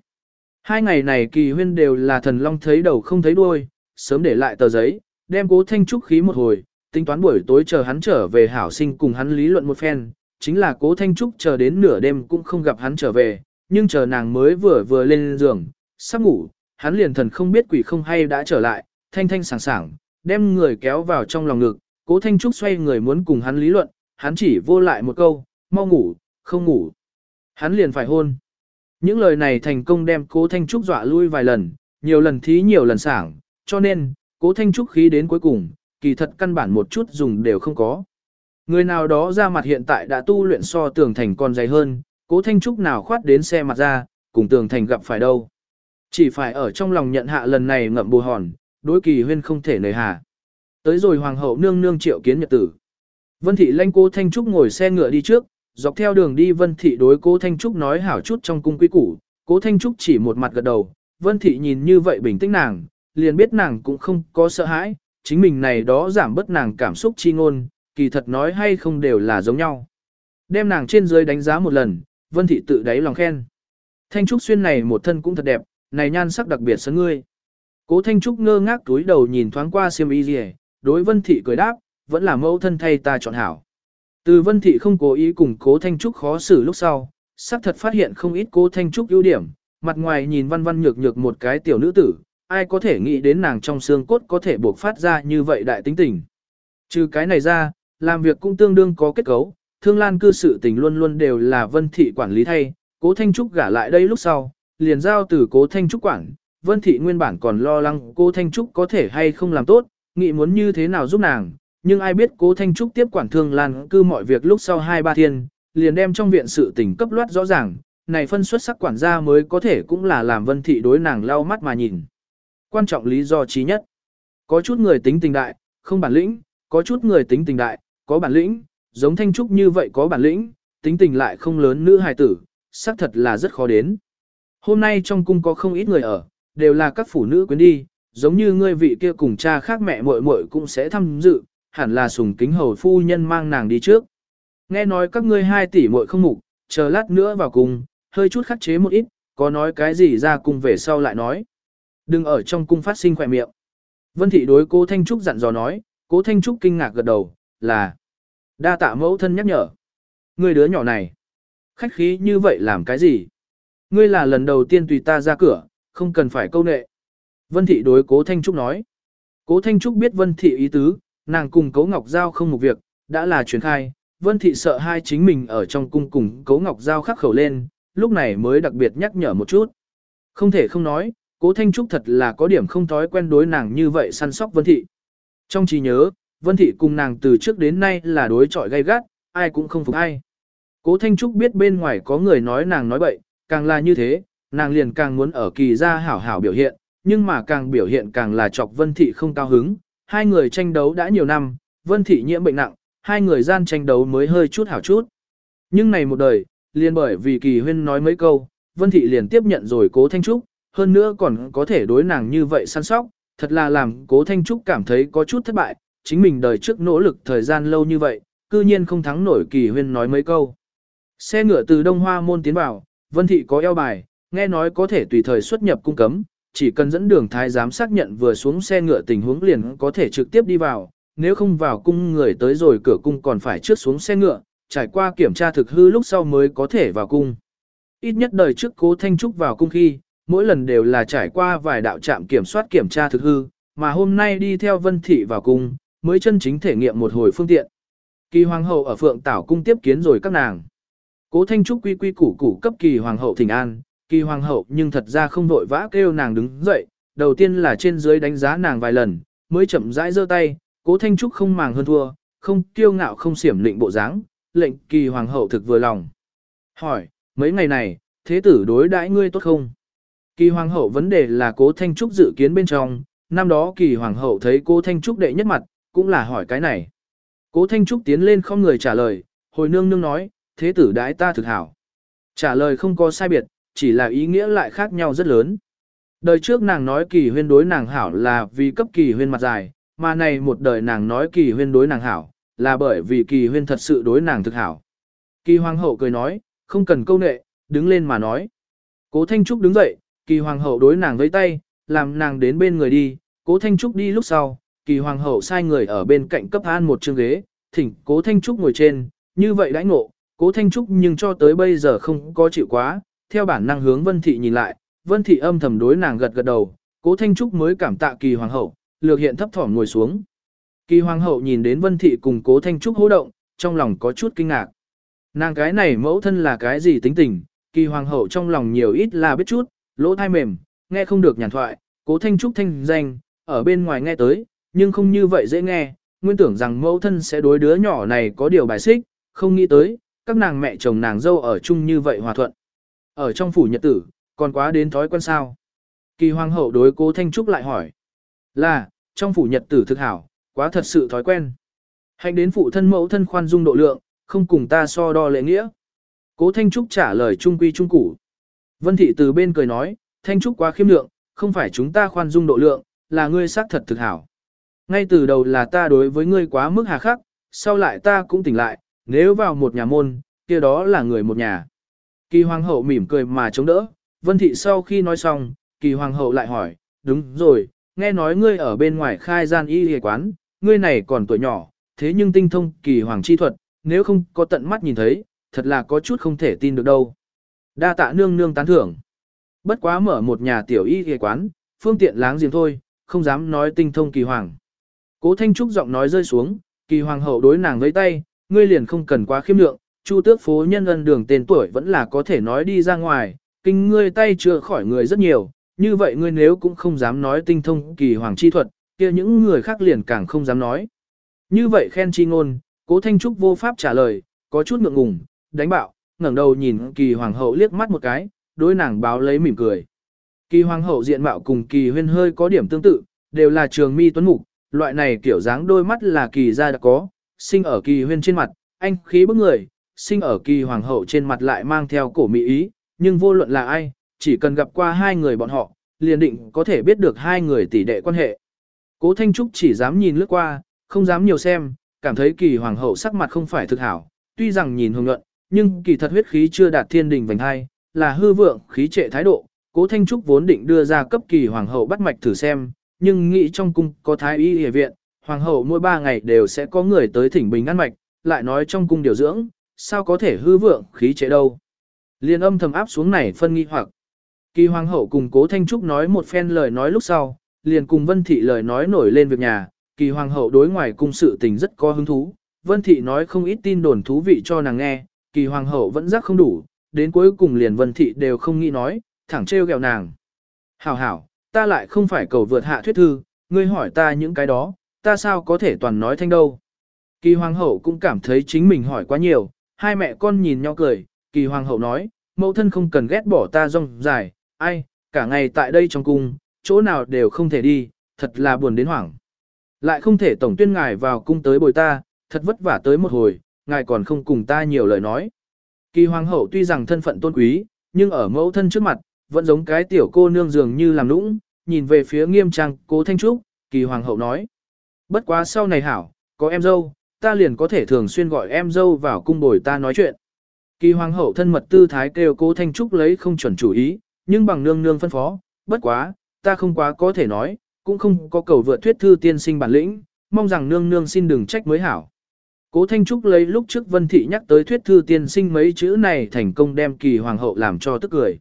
Hai ngày này kỳ huyên đều là thần long thấy đầu không thấy đuôi, sớm để lại tờ giấy, đem cố thanh trúc khí một hồi, tính toán buổi tối chờ hắn trở về hảo sinh cùng hắn lý luận một phen, chính là cố thanh trúc chờ đến nửa đêm cũng không gặp hắn trở về, nhưng chờ nàng mới vừa vừa lên giường, sắp ngủ, hắn liền thần không biết quỷ không hay đã trở lại, thanh thanh sảng sảng, đem người kéo vào trong lòng ngực, cố thanh trúc xoay người muốn cùng hắn lý luận, hắn chỉ vô lại một câu, mau ngủ, không ngủ. Hắn liền phải hôn. Những lời này thành công đem cố thanh trúc dọa lui vài lần, nhiều lần thí nhiều lần sảng, cho nên, cố thanh trúc khí đến cuối cùng, kỳ thật căn bản một chút dùng đều không có. Người nào đó ra mặt hiện tại đã tu luyện so tường thành còn dày hơn, cố thanh trúc nào khoát đến xe mặt ra, cùng tường thành gặp phải đâu. Chỉ phải ở trong lòng nhận hạ lần này ngậm bù hòn, đối kỳ huyên không thể nời hà. Tới rồi hoàng hậu nương nương triệu kiến nhật tử. Vân thị lanh cố thanh trúc ngồi xe ngựa đi trước, dọc theo đường đi vân thị đối cố thanh trúc nói hảo chút trong cung quý củ, cố thanh trúc chỉ một mặt gật đầu, vân thị nhìn như vậy bình tĩnh nàng, liền biết nàng cũng không có sợ hãi, chính mình này đó giảm bớt nàng cảm xúc chi ngôn, kỳ thật nói hay không đều là giống nhau. Đem nàng trên dưới đánh giá một lần, Vân Thị tự đáy lòng khen. Thanh Trúc xuyên này một thân cũng thật đẹp, này nhan sắc đặc biệt sấn ngươi. Cố Thanh Trúc ngơ ngác túi đầu nhìn thoáng qua xiêm y gì, đối Vân Thị cười đáp, vẫn là mẫu thân thay ta chọn hảo. Từ Vân Thị không cố ý cùng Cố Thanh Trúc khó xử lúc sau, sắc thật phát hiện không ít Cố Thanh Trúc ưu điểm, mặt ngoài nhìn văn văn nhược nhược một cái tiểu nữ tử, ai có thể nghĩ đến nàng trong xương cốt có thể buộc phát ra như vậy đại tính tình. Trừ cái này ra, làm việc cũng tương đương có kết cấu, thương lan cư sự tình luôn luôn đều là vân thị quản lý thay, cố Thanh Trúc gả lại đây lúc sau, liền giao từ cố Thanh Trúc quản, vân thị nguyên bản còn lo lắng cố Thanh Trúc có thể hay không làm tốt, nghĩ muốn như thế nào giúp nàng, nhưng ai biết cố Thanh Trúc tiếp quản thương lan cư mọi việc lúc sau hai ba thiên, liền đem trong viện sự tình cấp loát rõ ràng, này phân xuất sắc quản gia mới có thể cũng là làm vân thị đối nàng lau mắt mà nhìn. Quan trọng lý do trí nhất. Có chút người tính tình đại, không bản lĩnh, có chút người tính tình đại, có bản lĩnh, giống Thanh Trúc như vậy có bản lĩnh, tính tình lại không lớn nữ hài tử, xác thật là rất khó đến. Hôm nay trong cung có không ít người ở, đều là các phụ nữ quyến đi, giống như ngươi vị kia cùng cha khác mẹ muội muội cũng sẽ tham dự, hẳn là sùng kính hầu phu nhân mang nàng đi trước. Nghe nói các ngươi hai tỷ muội không mục, chờ lát nữa vào cung, hơi chút khắc chế một ít, có nói cái gì ra cùng về sau lại nói. Đừng ở trong cung phát sinh khỏe miệng. Vân thị đối cô Thanh Trúc dặn dò nói, cố Thanh Trúc kinh ngạc gật đầu, là đa tạ mẫu thân nhắc nhở. Ngươi đứa nhỏ này, khách khí như vậy làm cái gì? Ngươi là lần đầu tiên tùy ta ra cửa, không cần phải câu nệ. Vân thị đối cố Thanh Trúc nói. Cố Thanh Trúc biết Vân thị ý tứ, nàng cùng cố Ngọc Giao không một việc, đã là truyền khai. Vân thị sợ hai chính mình ở trong cung cùng cố Ngọc Giao khắc khẩu lên, lúc này mới đặc biệt nhắc nhở một chút. Không thể không nói, cố Thanh Trúc thật là có điểm không thói quen đối nàng như vậy săn sóc Vân thị. Trong trí nhớ, Vân Thị cùng nàng từ trước đến nay là đối chọi gay gắt, ai cũng không phục ai. Cố Thanh Trúc biết bên ngoài có người nói nàng nói bậy, càng là như thế, nàng liền càng muốn ở kỳ gia hảo hảo biểu hiện, nhưng mà càng biểu hiện càng là chọc Vân Thị không cao hứng. Hai người tranh đấu đã nhiều năm, Vân Thị nhiễm bệnh nặng, hai người gian tranh đấu mới hơi chút hảo chút. Nhưng này một đời, liền bởi vì kỳ huyên nói mấy câu, Vân Thị liền tiếp nhận rồi Cố Thanh Trúc, hơn nữa còn có thể đối nàng như vậy săn sóc, thật là làm Cố Thanh Trúc cảm thấy có chút thất bại, chính mình đời trước nỗ lực thời gian lâu như vậy, cư nhiên không thắng nổi kỳ huyên nói mấy câu. Xe ngựa từ Đông Hoa môn tiến vào, Vân Thị có eo bài, nghe nói có thể tùy thời xuất nhập cung cấm, chỉ cần dẫn đường thái giám xác nhận vừa xuống xe ngựa tình huống liền có thể trực tiếp đi vào, nếu không vào cung người tới rồi cửa cung còn phải trước xuống xe ngựa, trải qua kiểm tra thực hư lúc sau mới có thể vào cung. Ít nhất đời trước cố Thanh Trúc vào cung khi, mỗi lần đều là trải qua vài đạo trạm kiểm soát kiểm tra thực hư, mà hôm nay đi theo Vân Thị vào cung, mới chân chính thể nghiệm một hồi phương tiện. Kỳ hoàng hậu ở Phượng Tảo cung tiếp kiến rồi các nàng. Cố Thanh Trúc quy quy củ củ cấp kỳ hoàng hậu thỉnh an, kỳ hoàng hậu nhưng thật ra không vội vã kêu nàng đứng dậy, đầu tiên là trên dưới đánh giá nàng vài lần, mới chậm rãi giơ tay, Cố Thanh Trúc không màng hơn thua, không kiêu ngạo không xiểm lịnh bộ dáng, lệnh kỳ hoàng hậu thực vừa lòng. Hỏi, mấy ngày này, thế tử đối đãi ngươi tốt không? Kỳ hoàng hậu vấn đề là cố Thanh Trúc dự kiến bên trong, năm đó kỳ hoàng hậu thấy cố Thanh Trúc đệ nhất mặt, cũng là hỏi cái này. Cố Thanh Trúc tiến lên không người trả lời, hồi nương nương nói, thế tử đái ta thực hảo. Trả lời không có sai biệt, chỉ là ý nghĩa lại khác nhau rất lớn. Đời trước nàng nói kỳ huyên đối nàng hảo là vì cấp kỳ huyên mặt dài, mà này một đời nàng nói kỳ huyên đối nàng hảo, là bởi vì kỳ huyên thật sự đối nàng thực hảo. Kỳ hoàng hậu cười nói, không cần câu nệ, đứng lên mà nói. Cố Thanh Trúc đứng dậy, kỳ hoàng hậu đối nàng với tay, làm nàng đến bên người đi, cố Thanh Trúc đi lúc sau, kỳ hoàng hậu sai người ở bên cạnh cấp an một chương ghế, thỉnh cố Thanh Trúc ngồi trên, như vậy đãi ngộ, cố Thanh Trúc nhưng cho tới bây giờ không có chịu quá, theo bản năng hướng Vân Thị nhìn lại, Vân Thị âm thầm đối nàng gật gật đầu, cố Thanh Trúc mới cảm tạ kỳ hoàng hậu, lược hiện thấp thỏm ngồi xuống. Kỳ hoàng hậu nhìn đến Vân Thị cùng cố Thanh Trúc hô động, trong lòng có chút kinh ngạc. Nàng cái này mẫu thân là cái gì tính tình, kỳ hoàng hậu trong lòng nhiều ít là biết chút, lỗ thai mềm, nghe không được nhàn thoại, cố Thanh Trúc thanh danh, ở bên ngoài nghe tới, nhưng không như vậy dễ nghe, nguyên tưởng rằng mẫu thân sẽ đối đứa nhỏ này có điều bài xích, không nghĩ tới, các nàng mẹ chồng nàng dâu ở chung như vậy hòa thuận. Ở trong phủ nhật tử, còn quá đến thói quen sao. Kỳ hoàng hậu đối cố Thanh Trúc lại hỏi. Là, trong phủ nhật tử thực hảo, quá thật sự thói quen. Hành đến phụ thân mẫu thân khoan dung độ lượng, không cùng ta so đo lệ nghĩa. Cố Thanh Trúc trả lời trung quy trung củ. Vân Thị từ bên cười nói, Thanh Trúc quá khiêm lượng, không phải chúng ta khoan dung độ lượng, là ngươi xác thật thực hảo. Ngay từ đầu là ta đối với ngươi quá mức hà khắc, sau lại ta cũng tỉnh lại, nếu vào một nhà môn, kia đó là người một nhà. Kỳ hoàng hậu mỉm cười mà chống đỡ, Vân Thị sau khi nói xong, kỳ hoàng hậu lại hỏi, đúng rồi, nghe nói ngươi ở bên ngoài khai gian y y quán, ngươi này còn tuổi nhỏ, thế nhưng tinh thông kỳ hoàng chi thuật, nếu không có tận mắt nhìn thấy, thật là có chút không thể tin được đâu. Đa tạ nương nương tán thưởng. Bất quá mở một nhà tiểu y y quán, phương tiện láng giềng thôi, không dám nói tinh thông kỳ hoàng. Cố Thanh Trúc giọng nói rơi xuống, kỳ hoàng hậu đối nàng với tay, ngươi liền không cần quá khiêm lượng, chu tước phố nhân ân đường tên tuổi vẫn là có thể nói đi ra ngoài, kinh ngươi tay chưa khỏi người rất nhiều, như vậy ngươi nếu cũng không dám nói tinh thông kỳ hoàng chi thuật, kia những người khác liền càng không dám nói. Như vậy khen chi ngôn, cố Thanh Trúc vô pháp trả lời, có chút ngượng ngùng, đánh bạo, ngẩng đầu nhìn kỳ hoàng hậu liếc mắt một cái, đối nàng báo lấy mỉm cười. Kỳ hoàng hậu diện mạo cùng kỳ huyên hơi có điểm tương tự, đều là trường mi tuấn mục, loại này kiểu dáng đôi mắt là kỳ gia đã có, sinh ở kỳ huyên trên mặt, anh khí bức người, sinh ở kỳ hoàng hậu trên mặt lại mang theo cổ mỹ ý, nhưng vô luận là ai, chỉ cần gặp qua hai người bọn họ, liền định có thể biết được hai người tỷ đệ quan hệ. Cố Thanh Trúc chỉ dám nhìn lướt qua, không dám nhiều xem, cảm thấy kỳ hoàng hậu sắc mặt không phải thực hảo, tuy rằng nhìn hồng nhuận, nhưng kỳ thật huyết khí chưa đạt thiên đình vành hai, là hư vượng, khí trệ thái độ. Cố Thanh Trúc vốn định đưa ra cấp kỳ hoàng hậu bắt mạch thử xem, nhưng nghĩ trong cung có thái y y viện, hoàng hậu mỗi ba ngày đều sẽ có người tới thỉnh bình ăn mạch, lại nói trong cung điều dưỡng, sao có thể hư vượng khí chế đâu. Liên âm thầm áp xuống này phân nghi hoặc. Kỳ hoàng hậu cùng cố Thanh Trúc nói một phen lời nói lúc sau, liền cùng Vân Thị lời nói nổi lên việc nhà, kỳ hoàng hậu đối ngoài cung sự tình rất có hứng thú. Vân Thị nói không ít tin đồn thú vị cho nàng nghe, kỳ hoàng hậu vẫn giác không đủ, đến cuối cùng liền Vân Thị đều không nghĩ nói, thẳng trêu ghẹo nàng. Hảo hảo, ta lại không phải cầu vượt hạ thuyết thư, ngươi hỏi ta những cái đó, ta sao có thể toàn nói thanh đâu. Kỳ hoàng hậu cũng cảm thấy chính mình hỏi quá nhiều, hai mẹ con nhìn nhau cười, kỳ hoàng hậu nói, mẫu thân không cần ghét bỏ ta rong dài, ai, cả ngày tại đây trong cung, chỗ nào đều không thể đi, thật là buồn đến hoảng. Lại không thể tổng tuyên ngài vào cung tới bồi ta, thật vất vả tới một hồi, ngài còn không cùng ta nhiều lời nói. Kỳ hoàng hậu tuy rằng thân phận tôn quý, nhưng ở mẫu thân trước mặt, vẫn giống cái tiểu cô nương dường như làm nũng, nhìn về phía nghiêm trang cố thanh trúc, kỳ hoàng hậu nói. Bất quá sau này hảo, có em dâu, ta liền có thể thường xuyên gọi em dâu vào cung bồi ta nói chuyện. Kỳ hoàng hậu thân mật tư thái kêu cố thanh trúc lấy không chuẩn chủ ý, nhưng bằng nương nương phân phó, bất quá, ta không quá có thể nói, cũng không có cầu vượt thuyết thư tiên sinh bản lĩnh, mong rằng nương nương xin đừng trách mới hảo. Cố Thanh Trúc lấy lúc trước Vân Thị nhắc tới thuyết thư tiên sinh mấy chữ này thành công đem kỳ hoàng hậu làm cho tức cười.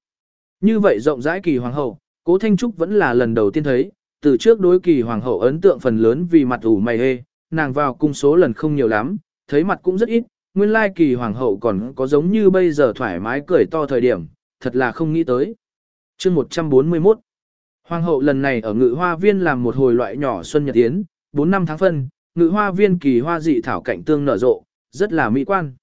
Như vậy rộng rãi kỳ hoàng hậu, Cố Thanh Trúc vẫn là lần đầu tiên thấy, từ trước đối kỳ hoàng hậu ấn tượng phần lớn vì mặt ủ mày hê, nàng vào cung số lần không nhiều lắm, thấy mặt cũng rất ít, nguyên lai kỳ hoàng hậu còn có giống như bây giờ thoải mái cười to thời điểm, thật là không nghĩ tới. chương 141 Hoàng hậu lần này ở ngự hoa viên làm một hồi loại nhỏ xuân nhật tiến, 4 năm tháng phân, ngự hoa viên kỳ hoa dị thảo cảnh tương nở rộ, rất là mỹ quan.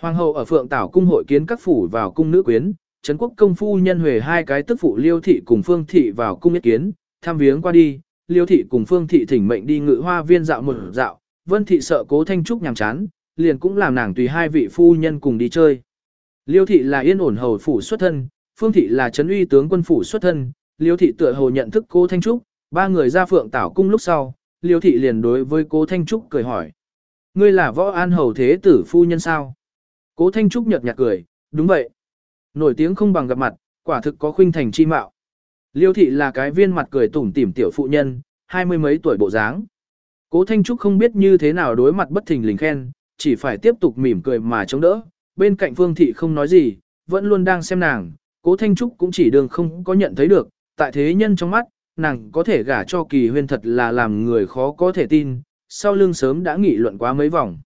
Hoàng hậu ở Phượng Tảo cung hội kiến các phủ vào cung nữ quyến, Trấn quốc công phu nhân huề hai cái tức phụ Liêu thị cùng Phương thị vào cung ý kiến, tham viếng qua đi, Liêu thị cùng Phương thị thỉnh mệnh đi ngự hoa viên dạo một dạo, Vân thị sợ Cố Thanh Trúc nhàm chán, liền cũng làm nàng tùy hai vị phu nhân cùng đi chơi. Liêu thị là yên ổn hầu phủ xuất thân, Phương thị là trấn uy tướng quân phủ xuất thân, Liêu thị tựa hồ nhận thức Cố Thanh Trúc, ba người ra Phượng Tảo cung lúc sau, Liêu thị liền đối với Cố Thanh Trúc cười hỏi: "Ngươi là Võ An hầu thế tử phu nhân sao?" Cố Thanh Trúc nhợt nhạt cười, "Đúng vậy." Nổi tiếng không bằng gặp mặt, quả thực có khuynh thành chi mạo. Liêu thị là cái viên mặt cười tủm tỉm tiểu phụ nhân, hai mươi mấy tuổi bộ dáng. Cố Thanh Trúc không biết như thế nào đối mặt bất thình lình khen, chỉ phải tiếp tục mỉm cười mà chống đỡ. Bên cạnh Phương Thị không nói gì, vẫn luôn đang xem nàng, Cố Thanh Trúc cũng chỉ đường không có nhận thấy được, tại thế nhân trong mắt, nàng có thể gả cho kỳ huyên thật là làm người khó có thể tin, sau lưng sớm đã nghị luận quá mấy vòng.